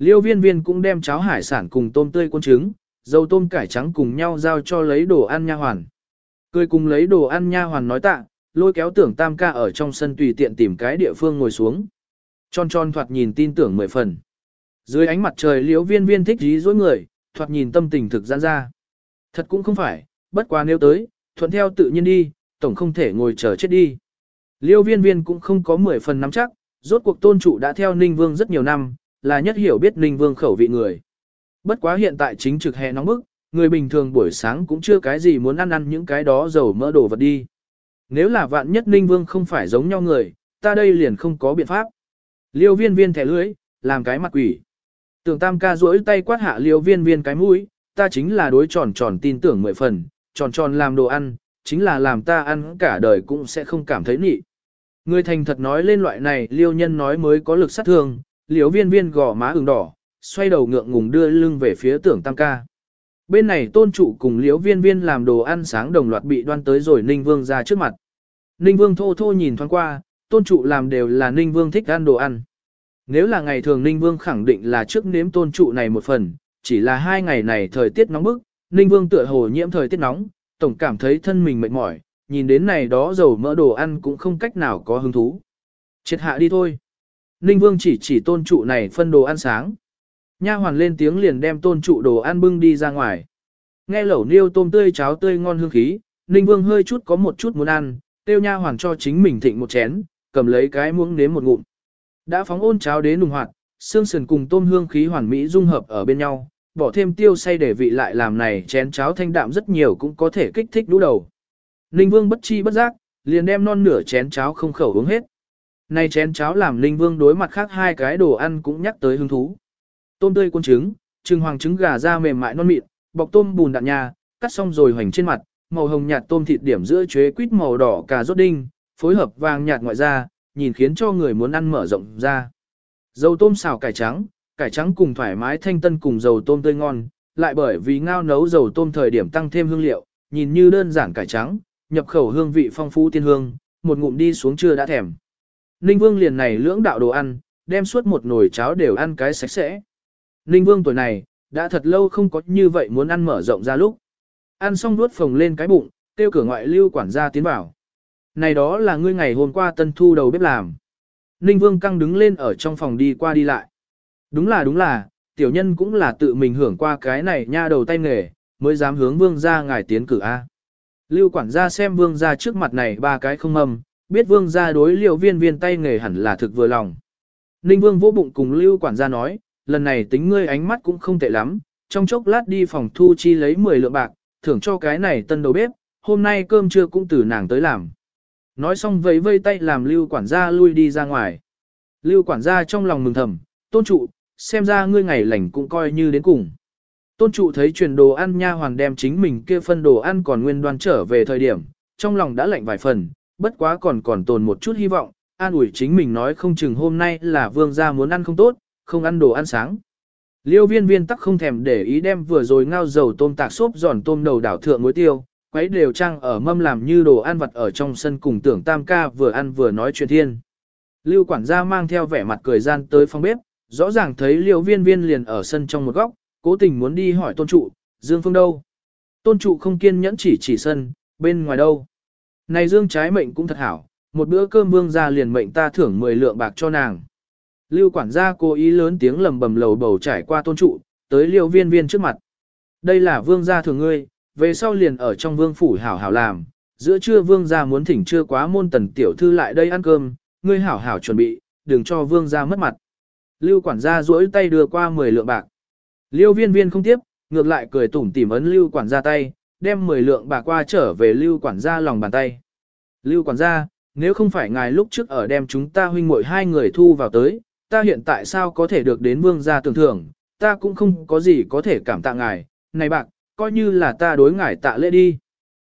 Liêu viên viên cũng đem cháo hải sản cùng tôm tươi quân trứng, dầu tôm cải trắng cùng nhau giao cho lấy đồ ăn nha hoàn. Cười cùng lấy đồ ăn nha hoàn nói tạ, lôi kéo tưởng tam ca ở trong sân tùy tiện tìm cái địa phương ngồi xuống. Tròn tròn thoạt nhìn tin tưởng mười phần. Dưới ánh mặt trời liễu viên viên thích dí dối người, thoạt nhìn tâm tình thực gian ra. Thật cũng không phải, bất quá nếu tới, thuận theo tự nhiên đi, tổng không thể ngồi chờ chết đi. Liêu viên viên cũng không có mười phần nắm chắc, rốt cuộc tôn trụ đã theo Ninh Vương rất nhiều năm, là nhất hiểu biết Ninh Vương khẩu vị người. Bất quá hiện tại chính trực hè nóng bức, người bình thường buổi sáng cũng chưa cái gì muốn ăn ăn những cái đó dầu mỡ đồ vật đi. Nếu là vạn nhất Ninh Vương không phải giống nhau người, ta đây liền không có biện pháp. Liêu viên viên thẻ lưới, làm cái mặt quỷ. Tưởng tam ca duỗi tay quát hạ liêu viên viên cái mũi, ta chính là đối tròn tròn tin tưởng mười phần, tròn tròn làm đồ ăn, chính là làm ta ăn cả đời cũng sẽ không cảm thấy nị. Người thành thật nói lên loại này liêu nhân nói mới có lực sát thương, Liễu viên viên gò má ửng đỏ, xoay đầu ngượng ngùng đưa lưng về phía tưởng tam ca. Bên này tôn trụ cùng Liễu viên viên làm đồ ăn sáng đồng loạt bị đoan tới rồi Ninh Vương ra trước mặt. Ninh Vương thô thô nhìn thoáng qua, tôn trụ làm đều là Ninh Vương thích ăn đồ ăn. Nếu là ngày thường Ninh Vương khẳng định là trước nếm tôn trụ này một phần, chỉ là hai ngày này thời tiết nóng bức, Ninh Vương tựa hồ nhiễm thời tiết nóng, tổng cảm thấy thân mình mệt mỏi, nhìn đến này đó dầu mỡ đồ ăn cũng không cách nào có hứng thú. Chết hạ đi thôi. Ninh Vương chỉ chỉ tôn trụ này phân đồ ăn sáng. Nha hoàn lên tiếng liền đem tôn trụ đồ ăn bưng đi ra ngoài. Nghe lẩu niêu tôm tươi cháo tươi ngon hương khí, Ninh Vương hơi chút có một chút muốn ăn, tiêu nha hoàn cho chính mình thịnh một chén, cầm lấy cái muỗng nếm một ngụm. Đã phóng ôn cháo đến nùng hoạt, xương sườn cùng tôm hương khí hoàn mỹ dung hợp ở bên nhau, bỏ thêm tiêu say để vị lại làm này chén cháo thanh đạm rất nhiều cũng có thể kích thích đũ đầu. Ninh Vương bất chi bất giác, liền đem non nửa chén cháo không khẩu uống hết. Này chén cháo làm linh Vương đối mặt khác hai cái đồ ăn cũng nhắc tới hứng thú. Tôm tươi cuốn trứng, trứng hoàng trứng gà da mềm mại non mịn, bọc tôm bùn đạn nhà, cắt xong rồi hoành trên mặt, màu hồng nhạt tôm thịt điểm giữa chuế quýt màu đỏ cà rốt đinh, phối hợp vàng nhạt ngoại da, nhìn khiến cho người muốn ăn mở rộng ra. Dầu tôm xào cải trắng, cải trắng cùng thoải mái thanh tân cùng dầu tôm tươi ngon, lại bởi vì ngao nấu dầu tôm thời điểm tăng thêm hương liệu, nhìn như đơn giản cải trắng, nhập khẩu hương vị phong phú tiên hương, một ngụm đi xuống chưa đã thèm. Ninh Vương liền này lưỡng đạo đồ ăn, đem suốt một nồi cháo đều ăn cái sạch sẽ. Ninh Vương tuổi này, đã thật lâu không có như vậy muốn ăn mở rộng ra lúc. Ăn xong nuốt phồng lên cái bụng, tiêu cửa ngoại lưu quản gia tiến vào. Này đó là ngươi ngày hôm qua tân thu đầu bếp làm. Ninh Vương căng đứng lên ở trong phòng đi qua đi lại. Đúng là đúng là, tiểu nhân cũng là tự mình hưởng qua cái này nha đầu tay nghề, mới dám hướng vương ra ngài tiến cử A. Lưu quản gia xem vương ra trước mặt này ba cái không âm biết vương ra đối liệu viên viên tay nghề hẳn là thực vừa lòng. Ninh vương vô bụng cùng lưu quản gia nói, lần này tính ngươi ánh mắt cũng không tệ lắm, trong chốc lát đi phòng thu chi lấy 10 lượng bạc, thưởng cho cái này tân đầu bếp, hôm nay cơm trưa cũng từ nàng tới làm. Nói xong vẫy vây tay làm lưu quản gia lui đi ra ngoài. Lưu quản gia trong lòng mừng thầm, tôn trụ, xem ra ngươi ngày lành cũng coi như đến cùng. Tôn trụ thấy truyền đồ ăn nha hoàn đem chính mình kia phân đồ ăn còn nguyên đoan trở về thời điểm, trong lòng đã lạnh vài phần, bất quá còn còn tồn một chút hy vọng, an ủi chính mình nói không chừng hôm nay là vương gia muốn ăn không tốt, không ăn đồ ăn sáng. Liêu viên viên tắc không thèm để ý đem vừa rồi ngao dầu tôm tạc xốp giòn tôm đầu đảo thượng muối tiêu, quấy đều trang ở mâm làm như đồ ăn vặt ở trong sân cùng tưởng tam ca vừa ăn vừa nói chuyện thiên. Lưu quản gia mang theo vẻ mặt cười gian tới phòng bếp, rõ ràng thấy liêu viên viên liền ở sân trong một góc, cố tình muốn đi hỏi tôn trụ, Dương Phương đâu? Tôn trụ không kiên nhẫn chỉ chỉ sân, bên ngoài đâu? Này Dương trái mệnh cũng thật hảo, một bữa cơm vương ra liền mệnh ta thưởng 10 lượng bạc cho nàng. Lưu quản gia cố ý lớn tiếng lầm bầm lầu bầu trải qua tôn trụ, tới liêu viên viên trước mặt. Đây là vương gia thường ngươi, về sau liền ở trong vương phủ hảo hảo làm, giữa trưa vương gia muốn thỉnh trưa quá môn tần tiểu thư lại đây ăn cơm, ngươi hảo hảo chuẩn bị, đừng cho vương gia mất mặt. Lưu quản gia duỗi tay đưa qua 10 lượng bạc. Liêu viên viên không tiếp, ngược lại cười tủm tỉm ấn lưu quản gia tay, đem 10 lượng bạc qua trở về lưu quản gia lòng bàn tay. Lưu quản gia, nếu không phải ngài lúc trước ở đem chúng ta huynh muội hai người thu vào tới, ta hiện tại sao có thể được đến vương gia tưởng thưởng, ta cũng không có gì có thể cảm tạ ngài, này bạc, coi như là ta đối ngài tạ lễ đi.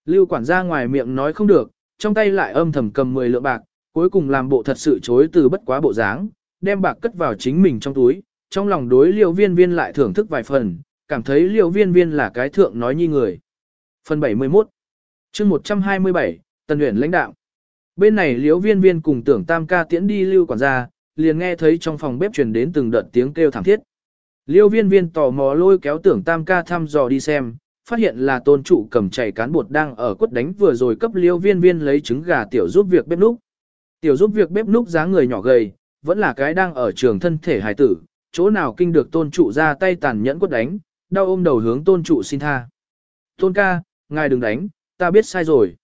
Lưu quản gia ngoài miệng nói không được, trong tay lại âm thầm cầm 10 lượng bạc, cuối cùng làm bộ thật sự chối từ bất quá bộ dáng, đem bạc cất vào chính mình trong túi, trong lòng đối liêu viên viên lại thưởng thức vài phần, cảm thấy liêu viên viên là cái thượng nói như người. Phần 71 chương 127, Tần Uyển lãnh đạo. Bên này liêu viên viên cùng tưởng tam ca tiễn đi lưu quản gia, liền nghe thấy trong phòng bếp truyền đến từng đợt tiếng kêu thảm thiết. Liêu viên viên tò mò lôi kéo tưởng tam ca thăm dò đi xem, phát hiện là tôn trụ cầm chảy cán bột đang ở quất đánh vừa rồi cấp liêu viên viên lấy trứng gà tiểu giúp việc bếp núc. Tiểu giúp việc bếp núc dáng người nhỏ gầy, vẫn là cái đang ở trường thân thể hài tử, chỗ nào kinh được tôn trụ ra tay tàn nhẫn quất đánh, đau ôm đầu hướng tôn trụ xin tha. Tôn ca, ngài đừng đánh, ta biết sai rồi.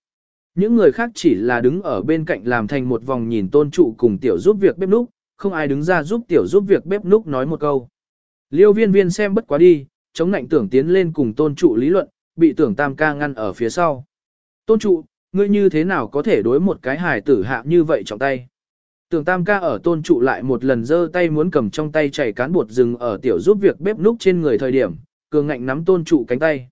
Những người khác chỉ là đứng ở bên cạnh làm thành một vòng nhìn tôn trụ cùng tiểu giúp việc bếp núc, không ai đứng ra giúp tiểu giúp việc bếp núc nói một câu. Liêu viên viên xem bất quá đi, chống nạnh tưởng tiến lên cùng tôn trụ lý luận, bị tưởng tam ca ngăn ở phía sau. Tôn trụ, ngươi như thế nào có thể đối một cái hài tử hạ như vậy trong tay? Tưởng tam ca ở tôn trụ lại một lần giơ tay muốn cầm trong tay chảy cán bột rừng ở tiểu giúp việc bếp núc trên người thời điểm, cường ngạnh nắm tôn trụ cánh tay.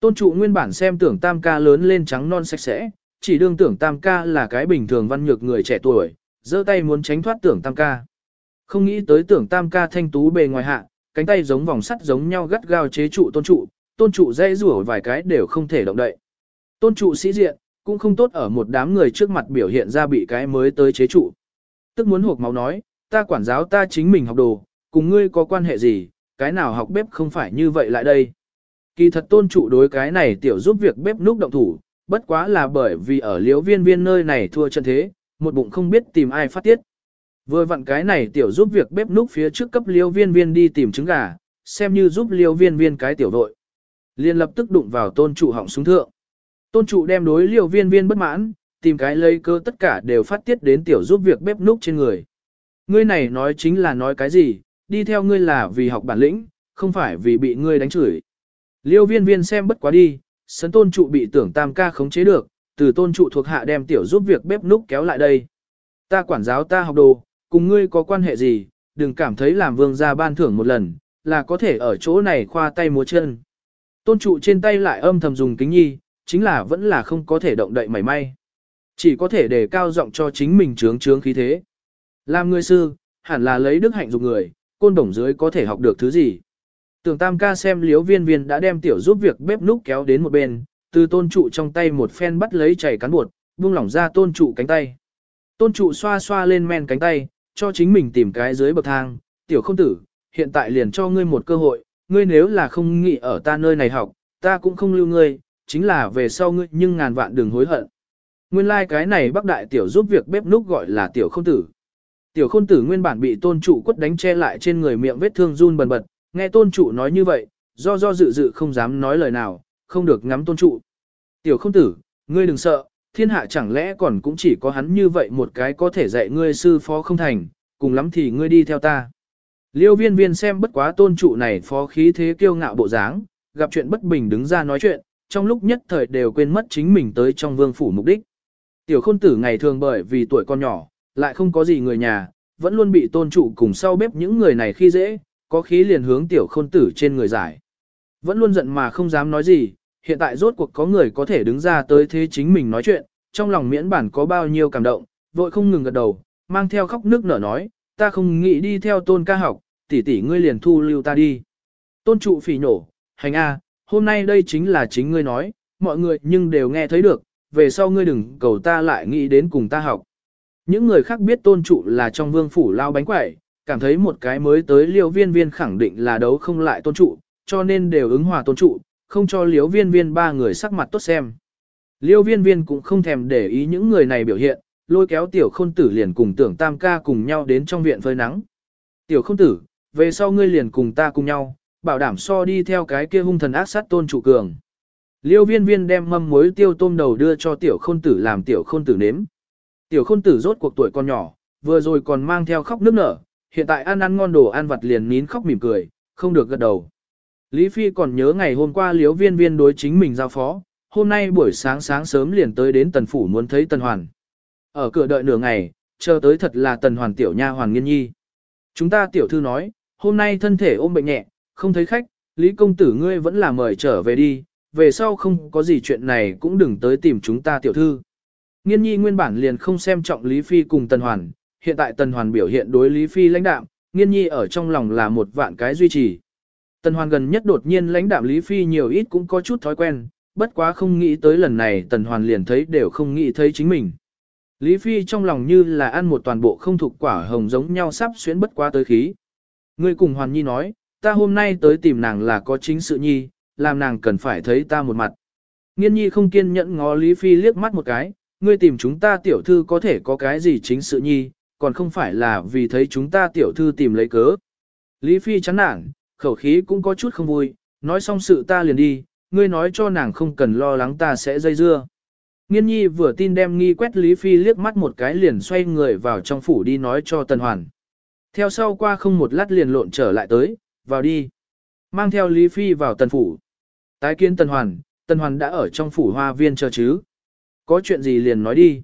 Tôn trụ nguyên bản xem tưởng tam ca lớn lên trắng non sạch sẽ, chỉ đương tưởng tam ca là cái bình thường văn nhược người trẻ tuổi, giơ tay muốn tránh thoát tưởng tam ca. Không nghĩ tới tưởng tam ca thanh tú bề ngoài hạ, cánh tay giống vòng sắt giống nhau gắt gao chế trụ tôn trụ, tôn trụ dây rủa vài cái đều không thể động đậy. Tôn trụ sĩ diện, cũng không tốt ở một đám người trước mặt biểu hiện ra bị cái mới tới chế trụ. Tức muốn hộp máu nói, ta quản giáo ta chính mình học đồ, cùng ngươi có quan hệ gì, cái nào học bếp không phải như vậy lại đây. Kỳ thật tôn trụ đối cái này tiểu giúp việc bếp núc động thủ, bất quá là bởi vì ở liếu viên viên nơi này thua chân thế, một bụng không biết tìm ai phát tiết. Vừa vặn cái này tiểu giúp việc bếp núc phía trước cấp liêu viên viên đi tìm trứng gà, xem như giúp liêu viên viên cái tiểu đội. Liên lập tức đụng vào tôn trụ họng súng thượng. Tôn trụ đem đối liêu viên viên bất mãn, tìm cái lấy cơ tất cả đều phát tiết đến tiểu giúp việc bếp núc trên người. Ngươi này nói chính là nói cái gì, đi theo ngươi là vì học bản lĩnh, không phải vì bị ngươi đánh chửi. Liêu viên viên xem bất quá đi, sấn tôn trụ bị tưởng tam ca khống chế được, từ tôn trụ thuộc hạ đem tiểu giúp việc bếp núc kéo lại đây. Ta quản giáo ta học đồ, cùng ngươi có quan hệ gì, đừng cảm thấy làm vương gia ban thưởng một lần, là có thể ở chỗ này khoa tay múa chân. Tôn trụ trên tay lại âm thầm dùng kính nhi, chính là vẫn là không có thể động đậy mảy may. Chỉ có thể để cao giọng cho chính mình trướng trướng khí thế. Làm người sư, hẳn là lấy đức hạnh dục người, côn đồng dưới có thể học được thứ gì. Tưởng tam ca xem liếu viên viên đã đem tiểu giúp việc bếp núc kéo đến một bên, từ tôn trụ trong tay một phen bắt lấy chảy cán bột, buông lỏng ra tôn trụ cánh tay. Tôn trụ xoa xoa lên men cánh tay, cho chính mình tìm cái dưới bậc thang, tiểu không tử, hiện tại liền cho ngươi một cơ hội, ngươi nếu là không nghĩ ở ta nơi này học, ta cũng không lưu ngươi, chính là về sau ngươi nhưng ngàn vạn đừng hối hận. Nguyên lai like cái này bác đại tiểu giúp việc bếp núc gọi là tiểu không tử. Tiểu khôn tử nguyên bản bị tôn trụ quất đánh che lại trên người miệng vết thương run bần bật, nghe tôn trụ nói như vậy, do do dự dự không dám nói lời nào, không được ngắm tôn trụ. Tiểu khôn tử, ngươi đừng sợ, thiên hạ chẳng lẽ còn cũng chỉ có hắn như vậy một cái có thể dạy ngươi sư phó không thành, cùng lắm thì ngươi đi theo ta. Liêu viên viên xem bất quá tôn trụ này phó khí thế kiêu ngạo bộ dáng, gặp chuyện bất bình đứng ra nói chuyện, trong lúc nhất thời đều quên mất chính mình tới trong vương phủ mục đích. Tiểu khôn tử ngày thường bởi vì tuổi con nhỏ, lại không có gì người nhà, vẫn luôn bị tôn trụ cùng sau bếp những người này khi dễ, có khí liền hướng tiểu khôn tử trên người giải. Vẫn luôn giận mà không dám nói gì, hiện tại rốt cuộc có người có thể đứng ra tới thế chính mình nói chuyện, trong lòng miễn bản có bao nhiêu cảm động, vội không ngừng gật đầu, mang theo khóc nước nở nói, ta không nghĩ đi theo tôn ca học, tỷ tỷ ngươi liền thu lưu ta đi. Tôn trụ phỉ nổ, hành a, hôm nay đây chính là chính ngươi nói, mọi người nhưng đều nghe thấy được, về sau ngươi đừng cầu ta lại nghĩ đến cùng ta học. Những người khác biết tôn trụ là trong vương phủ lao bánh quẩy, cảm thấy một cái mới tới liêu viên viên khẳng định là đấu không lại tôn trụ, cho nên đều ứng hòa tôn trụ, không cho liêu viên viên ba người sắc mặt tốt xem. Liêu viên viên cũng không thèm để ý những người này biểu hiện, lôi kéo tiểu khôn tử liền cùng tưởng tam ca cùng nhau đến trong viện phơi nắng. Tiểu khôn tử, về sau ngươi liền cùng ta cùng nhau, bảo đảm so đi theo cái kia hung thần ác sát tôn trụ cường. Liêu viên viên đem mâm muối tiêu tôm đầu đưa cho tiểu khôn tử làm tiểu khôn tử nếm. Tiểu khôn tử rốt cuộc tuổi con nhỏ, vừa rồi còn mang theo khóc nước nở, hiện tại ăn ăn ngon đồ ăn vặt liền nín khóc mỉm cười, không được gật đầu. Lý Phi còn nhớ ngày hôm qua liếu viên viên đối chính mình giao phó, hôm nay buổi sáng sáng sớm liền tới đến tần phủ muốn thấy tần hoàn. Ở cửa đợi nửa ngày, chờ tới thật là tần hoàn tiểu nha hoàn nghiên nhi. Chúng ta tiểu thư nói, hôm nay thân thể ôm bệnh nhẹ, không thấy khách, Lý công tử ngươi vẫn là mời trở về đi, về sau không có gì chuyện này cũng đừng tới tìm chúng ta tiểu thư. Nghiên nhi nguyên bản liền không xem trọng Lý Phi cùng Tần Hoàn, hiện tại Tần Hoàn biểu hiện đối Lý Phi lãnh đạm, nghiên nhi ở trong lòng là một vạn cái duy trì. Tần Hoàn gần nhất đột nhiên lãnh đạm Lý Phi nhiều ít cũng có chút thói quen, bất quá không nghĩ tới lần này Tần Hoàn liền thấy đều không nghĩ thấy chính mình. Lý Phi trong lòng như là ăn một toàn bộ không thuộc quả hồng giống nhau sắp xuyến bất quá tới khí. Người cùng Hoàn Nhi nói, ta hôm nay tới tìm nàng là có chính sự nhi, làm nàng cần phải thấy ta một mặt. Nghiên nhi không kiên nhẫn ngó Lý Phi liếc mắt một cái, ngươi tìm chúng ta tiểu thư có thể có cái gì chính sự nhi, còn không phải là vì thấy chúng ta tiểu thư tìm lấy cớ. Lý Phi chán nản, khẩu khí cũng có chút không vui, nói xong sự ta liền đi, ngươi nói cho nàng không cần lo lắng ta sẽ dây dưa. Nghiên nhi vừa tin đem nghi quét Lý Phi liếc mắt một cái liền xoay người vào trong phủ đi nói cho Tần Hoàn. Theo sau qua không một lát liền lộn trở lại tới, vào đi. Mang theo Lý Phi vào tần phủ. Tái kiến Tần Hoàn, Tần Hoàn đã ở trong phủ hoa viên chờ chứ. Có chuyện gì liền nói đi.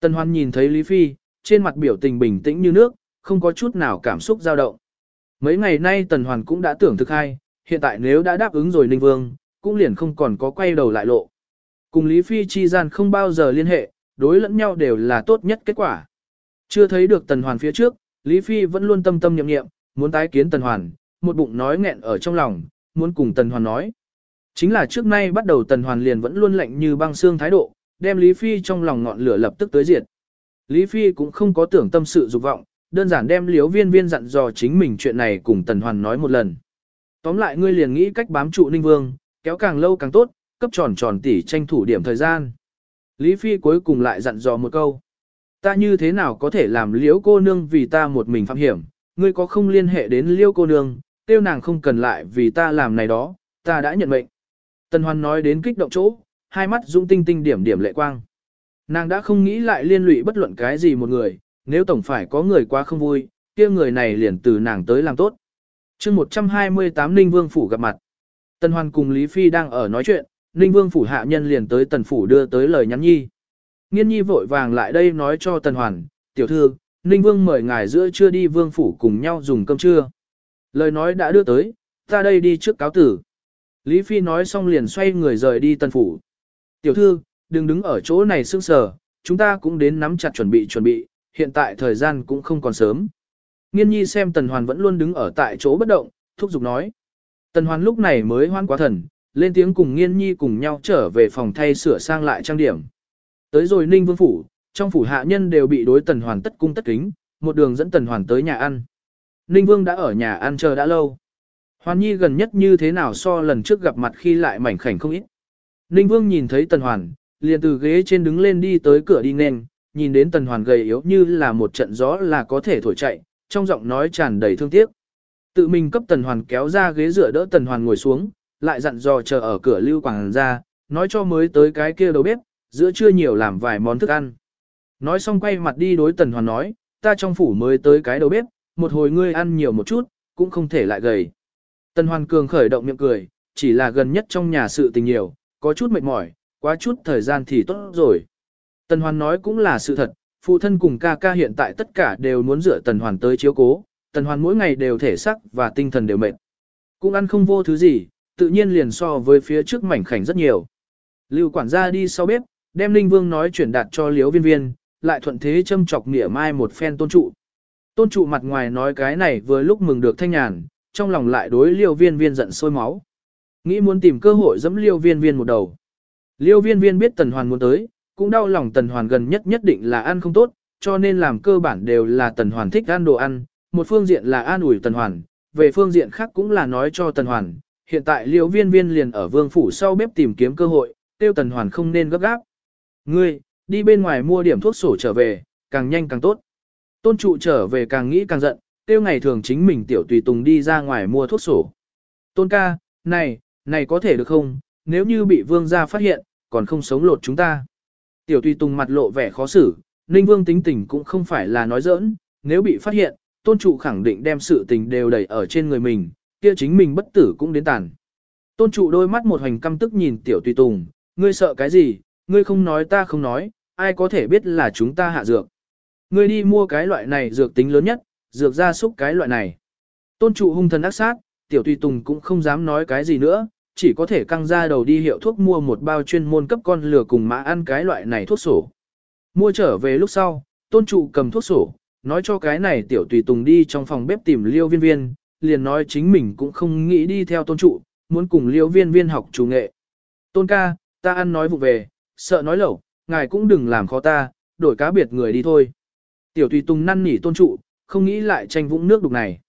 Tần Hoan nhìn thấy Lý Phi, trên mặt biểu tình bình tĩnh như nước, không có chút nào cảm xúc dao động. Mấy ngày nay Tần Hoàn cũng đã tưởng thực hay, hiện tại nếu đã đáp ứng rồi Ninh Vương, cũng liền không còn có quay đầu lại lộ. Cùng Lý Phi chi gian không bao giờ liên hệ, đối lẫn nhau đều là tốt nhất kết quả. Chưa thấy được Tần Hoàn phía trước, Lý Phi vẫn luôn tâm tâm nhậm niệm, muốn tái kiến Tần Hoàn, một bụng nói nghẹn ở trong lòng, muốn cùng Tần Hoàn nói. Chính là trước nay bắt đầu Tần Hoàn liền vẫn luôn lạnh như băng xương thái độ, đem Lý Phi trong lòng ngọn lửa lập tức tới diệt. Lý Phi cũng không có tưởng tâm sự dục vọng, đơn giản đem liếu viên viên dặn dò chính mình chuyện này cùng Tần Hoàn nói một lần. Tóm lại ngươi liền nghĩ cách bám trụ Ninh Vương, kéo càng lâu càng tốt, cấp tròn tròn tỉ tranh thủ điểm thời gian. Lý Phi cuối cùng lại dặn dò một câu. Ta như thế nào có thể làm liễu cô nương vì ta một mình phạm hiểm, ngươi có không liên hệ đến liễu cô nương, tiêu nàng không cần lại vì ta làm này đó, ta đã nhận mệnh. Tần Hoan nói đến kích động chỗ, hai mắt dũng tinh tinh điểm điểm lệ quang. Nàng đã không nghĩ lại liên lụy bất luận cái gì một người, nếu tổng phải có người quá không vui, kia người này liền từ nàng tới làm tốt. chương 128 Ninh Vương Phủ gặp mặt. Tần Hoan cùng Lý Phi đang ở nói chuyện, Ninh Vương Phủ hạ nhân liền tới Tần Phủ đưa tới lời nhắn nhi. Nghiên nhi vội vàng lại đây nói cho Tần Hoàn, tiểu thư, Ninh Vương mời ngài giữa trưa đi Vương Phủ cùng nhau dùng cơm trưa. Lời nói đã đưa tới, ta đây đi trước cáo tử. Lý Phi nói xong liền xoay người rời đi Tần Phủ. Tiểu thư, đừng đứng ở chỗ này sương sờ, chúng ta cũng đến nắm chặt chuẩn bị chuẩn bị, hiện tại thời gian cũng không còn sớm. Nghiên nhi xem Tần Hoàn vẫn luôn đứng ở tại chỗ bất động, thúc giục nói. Tần Hoàn lúc này mới hoan quá thần, lên tiếng cùng Nghiên nhi cùng nhau trở về phòng thay sửa sang lại trang điểm. Tới rồi Ninh Vương Phủ, trong phủ hạ nhân đều bị đối Tần Hoàn tất cung tất kính, một đường dẫn Tần Hoàn tới nhà ăn. Ninh Vương đã ở nhà ăn chờ đã lâu. Hoàn Nhi gần nhất như thế nào so lần trước gặp mặt khi lại mảnh khảnh không ít. Ninh Vương nhìn thấy Tần Hoàn, liền từ ghế trên đứng lên đi tới cửa đi nên, nhìn đến Tần Hoàn gầy yếu như là một trận gió là có thể thổi chạy, trong giọng nói tràn đầy thương tiếc. Tự mình cấp Tần Hoàn kéo ra ghế dựa đỡ Tần Hoàn ngồi xuống, lại dặn dò chờ ở cửa lưu quảng ra, nói cho mới tới cái kia đầu bếp, giữa trưa nhiều làm vài món thức ăn. Nói xong quay mặt đi đối Tần Hoàn nói, ta trong phủ mới tới cái đầu bếp, một hồi ngươi ăn nhiều một chút, cũng không thể lại gầy. Tần Hoàn Cường khởi động miệng cười, chỉ là gần nhất trong nhà sự tình nhiều, có chút mệt mỏi, quá chút thời gian thì tốt rồi. Tần Hoàn nói cũng là sự thật, phụ thân cùng ca ca hiện tại tất cả đều muốn dựa Tần Hoàn tới chiếu cố, Tần Hoàn mỗi ngày đều thể sắc và tinh thần đều mệt. Cũng ăn không vô thứ gì, tự nhiên liền so với phía trước mảnh khảnh rất nhiều. Lưu quản gia đi sau bếp, đem Linh Vương nói chuyển đạt cho Liễu Viên Viên, lại thuận thế châm chọc nghĩa mai một phen tôn trụ. Tôn trụ mặt ngoài nói cái này vừa lúc mừng được thanh nhàn, trong lòng lại đối Liễu Viên Viên giận sôi máu. Nghĩ muốn tìm cơ hội dẫm Liễu Viên Viên một đầu. Liêu Viên Viên biết Tần Hoàn muốn tới, cũng đau lòng Tần Hoàn gần nhất nhất định là ăn không tốt, cho nên làm cơ bản đều là Tần Hoàn thích ăn đồ ăn, một phương diện là an ủi Tần Hoàn, về phương diện khác cũng là nói cho Tần Hoàn, hiện tại Liêu Viên Viên liền ở vương phủ sau bếp tìm kiếm cơ hội, tiêu Tần Hoàn không nên gấp gáp. Ngươi, đi bên ngoài mua điểm thuốc sổ trở về, càng nhanh càng tốt. Tôn trụ trở về càng nghĩ càng giận, tiêu ngày thường chính mình tiểu tùy tùng đi ra ngoài mua thuốc sổ. Tôn ca, này, này có thể được không, nếu như bị vương gia phát hiện, còn không sống lột chúng ta. Tiểu tùy tùng mặt lộ vẻ khó xử, ninh vương tính tình cũng không phải là nói giỡn, nếu bị phát hiện, tôn trụ khẳng định đem sự tình đều đẩy ở trên người mình, kia chính mình bất tử cũng đến tàn. Tôn trụ đôi mắt một hành căm tức nhìn tiểu tùy tùng, ngươi sợ cái gì, ngươi không nói ta không nói, ai có thể biết là chúng ta hạ dược. Ngươi đi mua cái loại này dược tính lớn nhất, dược ra súc cái loại này. Tôn trụ hung thần ác sát, tiểu tùy tùng cũng không dám nói cái gì nữa, chỉ có thể căng ra đầu đi hiệu thuốc mua một bao chuyên môn cấp con lừa cùng mã ăn cái loại này thuốc sổ. Mua trở về lúc sau, tôn trụ cầm thuốc sổ, nói cho cái này tiểu tùy tùng đi trong phòng bếp tìm liêu viên viên, liền nói chính mình cũng không nghĩ đi theo tôn trụ, muốn cùng liêu viên viên học chủ nghệ. Tôn ca, ta ăn nói vụ về, sợ nói lẩu, ngài cũng đừng làm khó ta, đổi cá biệt người đi thôi. Tiểu tùy tùng năn nỉ tôn trụ, không nghĩ lại tranh vũng nước đục này.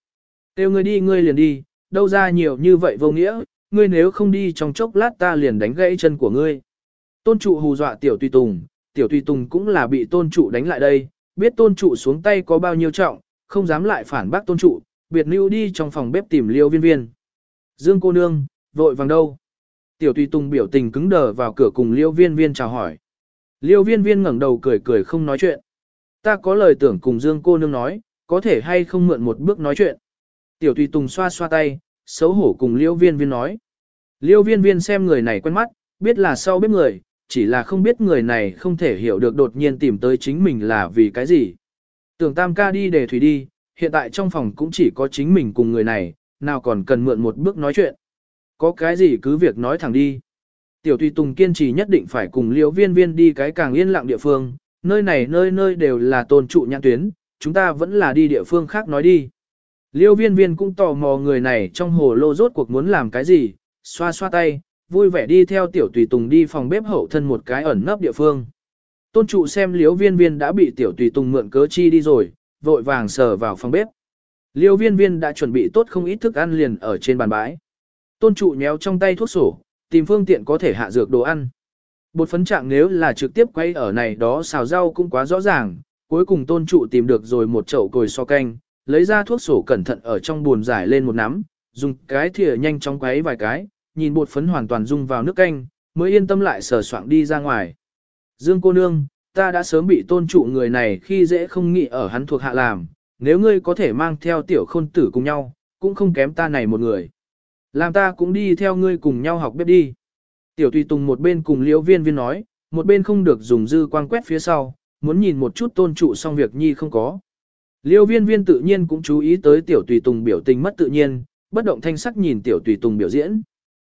Têu ngươi đi ngươi liền đi, đâu ra nhiều như vậy vô nghĩa, ngươi nếu không đi trong chốc lát ta liền đánh gãy chân của ngươi. Tôn trụ hù dọa tiểu tùy tùng, tiểu tùy tùng cũng là bị tôn trụ đánh lại đây, biết tôn trụ xuống tay có bao nhiêu trọng, không dám lại phản bác tôn trụ, biệt lưu đi trong phòng bếp tìm liêu viên viên. Dương cô nương, vội vàng đâu? Tiểu tùy tùng biểu tình cứng đờ vào cửa cùng liêu viên viên chào hỏi. Liêu viên viên ngẩng đầu cười cười không nói chuyện. Ta có lời tưởng cùng Dương cô nương nói, có thể hay không mượn một bước nói chuyện. Tiểu tùy tùng xoa xoa tay, xấu hổ cùng liêu viên viên nói. Liêu viên viên xem người này quen mắt, biết là sau bếp người, chỉ là không biết người này không thể hiểu được đột nhiên tìm tới chính mình là vì cái gì. Tưởng tam ca đi để thủy đi, hiện tại trong phòng cũng chỉ có chính mình cùng người này, nào còn cần mượn một bước nói chuyện. Có cái gì cứ việc nói thẳng đi. Tiểu tùy tùng kiên trì nhất định phải cùng Liêu viên viên đi cái càng yên lặng địa phương, nơi này nơi nơi đều là tôn trụ nhãn tuyến, chúng ta vẫn là đi địa phương khác nói đi. Liêu viên viên cũng tò mò người này trong hồ lô rốt cuộc muốn làm cái gì, xoa xoa tay, vui vẻ đi theo tiểu tùy tùng đi phòng bếp hậu thân một cái ẩn nấp địa phương. Tôn trụ xem liêu viên viên đã bị tiểu tùy tùng mượn cớ chi đi rồi, vội vàng sờ vào phòng bếp. Liêu viên viên đã chuẩn bị tốt không ít thức ăn liền ở trên bàn bãi. Tôn trụ nhéo trong tay thuốc sổ, tìm phương tiện có thể hạ dược đồ ăn. Bột phấn trạng nếu là trực tiếp quay ở này đó xào rau cũng quá rõ ràng, cuối cùng tôn trụ tìm được rồi một chậu cồi so canh, lấy ra thuốc sổ cẩn thận ở trong buồn giải lên một nắm, dùng cái thìa nhanh chóng quấy vài cái, nhìn bột phấn hoàn toàn dung vào nước canh, mới yên tâm lại sờ soạng đi ra ngoài. Dương cô nương, ta đã sớm bị tôn trụ người này khi dễ không nghĩ ở hắn thuộc hạ làm, nếu ngươi có thể mang theo tiểu khôn tử cùng nhau, cũng không kém ta này một người. Làm ta cũng đi theo ngươi cùng nhau học bếp đi. Tiểu tùy tùng một bên cùng liễu viên viên nói, một bên không được dùng dư quang quét phía sau, muốn nhìn một chút tôn trụ xong việc nhi không có. Liêu viên viên tự nhiên cũng chú ý tới tiểu tùy tùng biểu tình mất tự nhiên, bất động thanh sắc nhìn tiểu tùy tùng biểu diễn.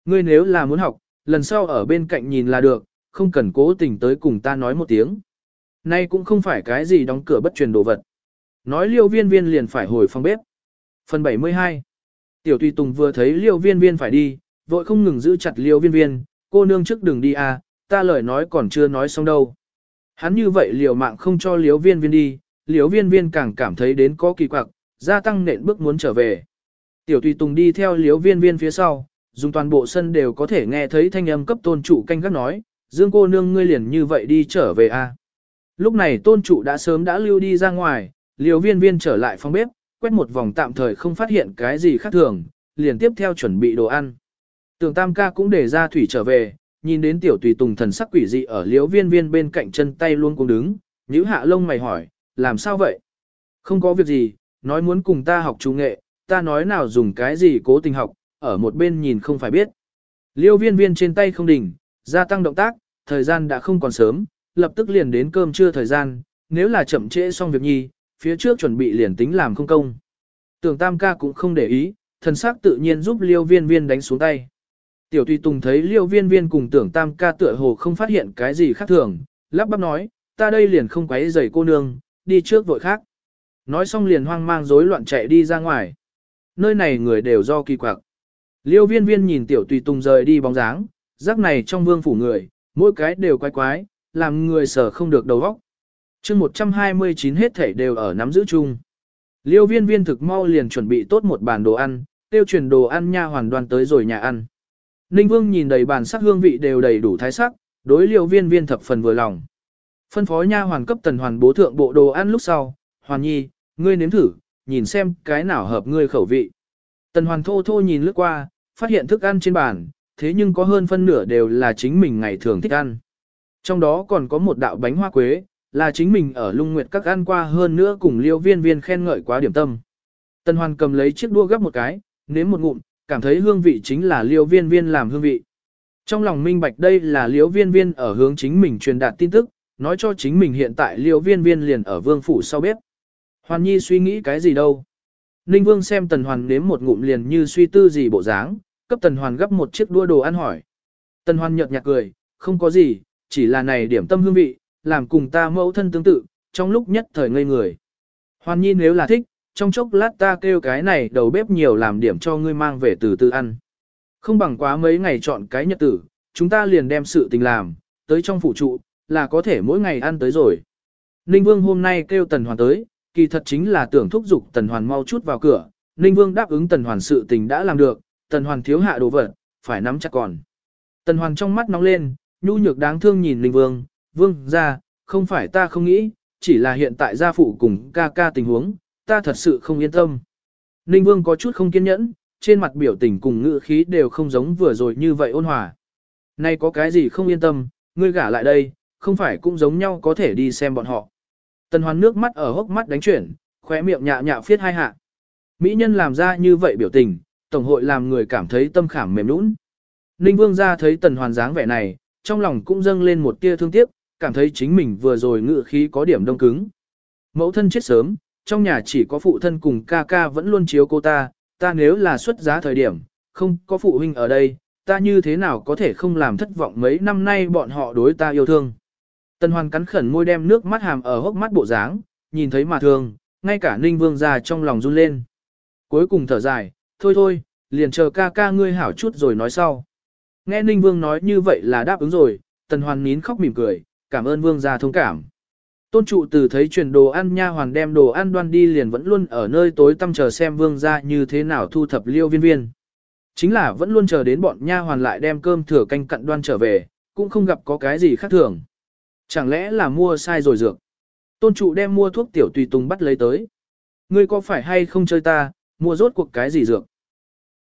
Ngươi nếu là muốn học, lần sau ở bên cạnh nhìn là được, không cần cố tình tới cùng ta nói một tiếng. Nay cũng không phải cái gì đóng cửa bất truyền đồ vật. Nói liêu viên viên liền phải hồi phòng bếp. Phần 72 Tiểu tùy tùng vừa thấy liêu viên viên phải đi, vội không ngừng giữ chặt liêu viên viên, cô nương trước đừng đi à, ta lời nói còn chưa nói xong đâu. Hắn như vậy liều mạng không cho liêu viên viên đi, Liễu viên viên càng cảm thấy đến có kỳ quặc, gia tăng nện bước muốn trở về. Tiểu tùy tùng đi theo Liễu viên viên phía sau, dùng toàn bộ sân đều có thể nghe thấy thanh âm cấp tôn trụ canh gác nói, dương cô nương ngươi liền như vậy đi trở về a. À. Lúc này tôn trụ đã sớm đã lưu đi ra ngoài, Liễu viên viên trở lại phòng bếp, quét một vòng tạm thời không phát hiện cái gì khác thường, liền tiếp theo chuẩn bị đồ ăn. Tưởng tam ca cũng để ra thủy trở về, nhìn đến tiểu tùy tùng thần sắc quỷ dị ở liếu viên viên bên cạnh chân tay luôn cũng đứng, nhíu hạ lông mày hỏi, làm sao vậy? Không có việc gì, nói muốn cùng ta học trung nghệ, ta nói nào dùng cái gì cố tình học, ở một bên nhìn không phải biết. Liêu viên viên trên tay không đỉnh, gia tăng động tác, thời gian đã không còn sớm, lập tức liền đến cơm trưa thời gian, nếu là chậm trễ xong việc nhi, phía trước chuẩn bị liền tính làm không công. Tưởng tam ca cũng không để ý, thần sắc tự nhiên giúp liêu viên viên đánh xuống tay. Tiểu tùy tùng thấy liêu viên viên cùng tưởng tam ca tựa hồ không phát hiện cái gì khác thường, lắp bắp nói, ta đây liền không quấy giày cô nương, đi trước vội khác. Nói xong liền hoang mang rối loạn chạy đi ra ngoài. Nơi này người đều do kỳ quặc. Liêu viên viên nhìn tiểu tùy tùng rời đi bóng dáng, rắc này trong vương phủ người, mỗi cái đều quái quái, làm người sở không được đầu óc chương 129 hết thể đều ở nắm giữ chung. Liêu viên viên thực mau liền chuẩn bị tốt một bàn đồ ăn, tiêu truyền đồ ăn nha hoàn đoàn tới rồi nhà ăn. Ninh Vương nhìn đầy bàn sắc hương vị đều đầy đủ thái sắc, đối liêu viên viên thập phần vừa lòng. Phân phó nha hoàn cấp tần hoàn bố thượng bộ đồ ăn lúc sau, hoàn nhi, ngươi nếm thử, nhìn xem cái nào hợp ngươi khẩu vị. Tần hoàn thô thô nhìn lướt qua, phát hiện thức ăn trên bàn, thế nhưng có hơn phân nửa đều là chính mình ngày thường thích ăn. Trong đó còn có một đạo bánh hoa quế, là chính mình ở lung nguyệt các ăn qua hơn nữa cùng liêu viên viên khen ngợi quá điểm tâm. Tần hoàn cầm lấy chiếc đua gấp một cái, nếm một ngụm, cảm thấy hương vị chính là liêu viên viên làm hương vị. Trong lòng minh bạch đây là liêu viên viên ở hướng chính mình truyền đạt tin tức, nói cho chính mình hiện tại liêu viên viên liền ở vương phủ sau bếp. Hoàn nhi suy nghĩ cái gì đâu. Ninh vương xem tần hoàn nếm một ngụm liền như suy tư gì bộ dáng, cấp tần hoàn gấp một chiếc đua đồ ăn hỏi. Tần hoàn nhợt nhạt cười, không có gì, chỉ là này điểm tâm hương vị, làm cùng ta mẫu thân tương tự, trong lúc nhất thời ngây người. Hoàn nhi nếu là thích, trong chốc lát ta kêu cái này đầu bếp nhiều làm điểm cho ngươi mang về từ từ ăn. Không bằng quá mấy ngày chọn cái nhật tử, chúng ta liền đem sự tình làm, tới trong phủ trụ, là có thể mỗi ngày ăn tới rồi. Ninh Vương hôm nay kêu Tần Hoàn tới, kỳ thật chính là tưởng thúc giục Tần Hoàn mau chút vào cửa. Ninh Vương đáp ứng Tần Hoàn sự tình đã làm được, Tần Hoàn thiếu hạ đồ vật, phải nắm chặt còn. Tần Hoàn trong mắt nóng lên, nhu nhược đáng thương nhìn Ninh Vương, vương ra, không phải ta không nghĩ, chỉ là hiện tại gia phụ cùng ca ca tình huống, ta thật sự không yên tâm. Ninh vương có chút không kiên nhẫn, trên mặt biểu tình cùng ngữ khí đều không giống vừa rồi như vậy ôn hòa. Nay có cái gì không yên tâm, ngươi gả lại đây, không phải cũng giống nhau có thể đi xem bọn họ. Tần hoàn nước mắt ở hốc mắt đánh chuyển, khóe miệng nhạ nhạ phiết hai hạ. Mỹ nhân làm ra như vậy biểu tình, tổng hội làm người cảm thấy tâm khảm mềm nũng. Ninh vương ra thấy tần hoàn dáng vẻ này, trong lòng cũng dâng lên một tia thương tiếc, cảm thấy chính mình vừa rồi ngự khí có điểm đông cứng. Mẫu thân chết sớm, trong nhà chỉ có phụ thân cùng ca ca vẫn luôn chiếu cô ta, ta nếu là xuất giá thời điểm, không có phụ huynh ở đây, ta như thế nào có thể không làm thất vọng mấy năm nay bọn họ đối ta yêu thương. Tần Hoàn cắn khẩn môi đem nước mắt hàm ở hốc mắt bộ dáng, nhìn thấy mà thường, ngay cả Ninh Vương ra trong lòng run lên. Cuối cùng thở dài, thôi thôi, liền chờ ca ca ngươi hảo chút rồi nói sau. Nghe Ninh Vương nói như vậy là đáp ứng rồi, Tần Hoàn nín khóc mỉm cười, cảm ơn Vương gia thông cảm. Tôn trụ từ thấy truyền đồ ăn nha hoàn đem đồ ăn đoan đi liền vẫn luôn ở nơi tối tăm chờ xem Vương gia như thế nào thu thập liêu viên viên. Chính là vẫn luôn chờ đến bọn nha hoàn lại đem cơm thừa canh cặn đoan trở về, cũng không gặp có cái gì khác thường. Chẳng lẽ là mua sai rồi dược? Tôn trụ đem mua thuốc tiểu tùy tùng bắt lấy tới. Ngươi có phải hay không chơi ta, mua rốt cuộc cái gì dược?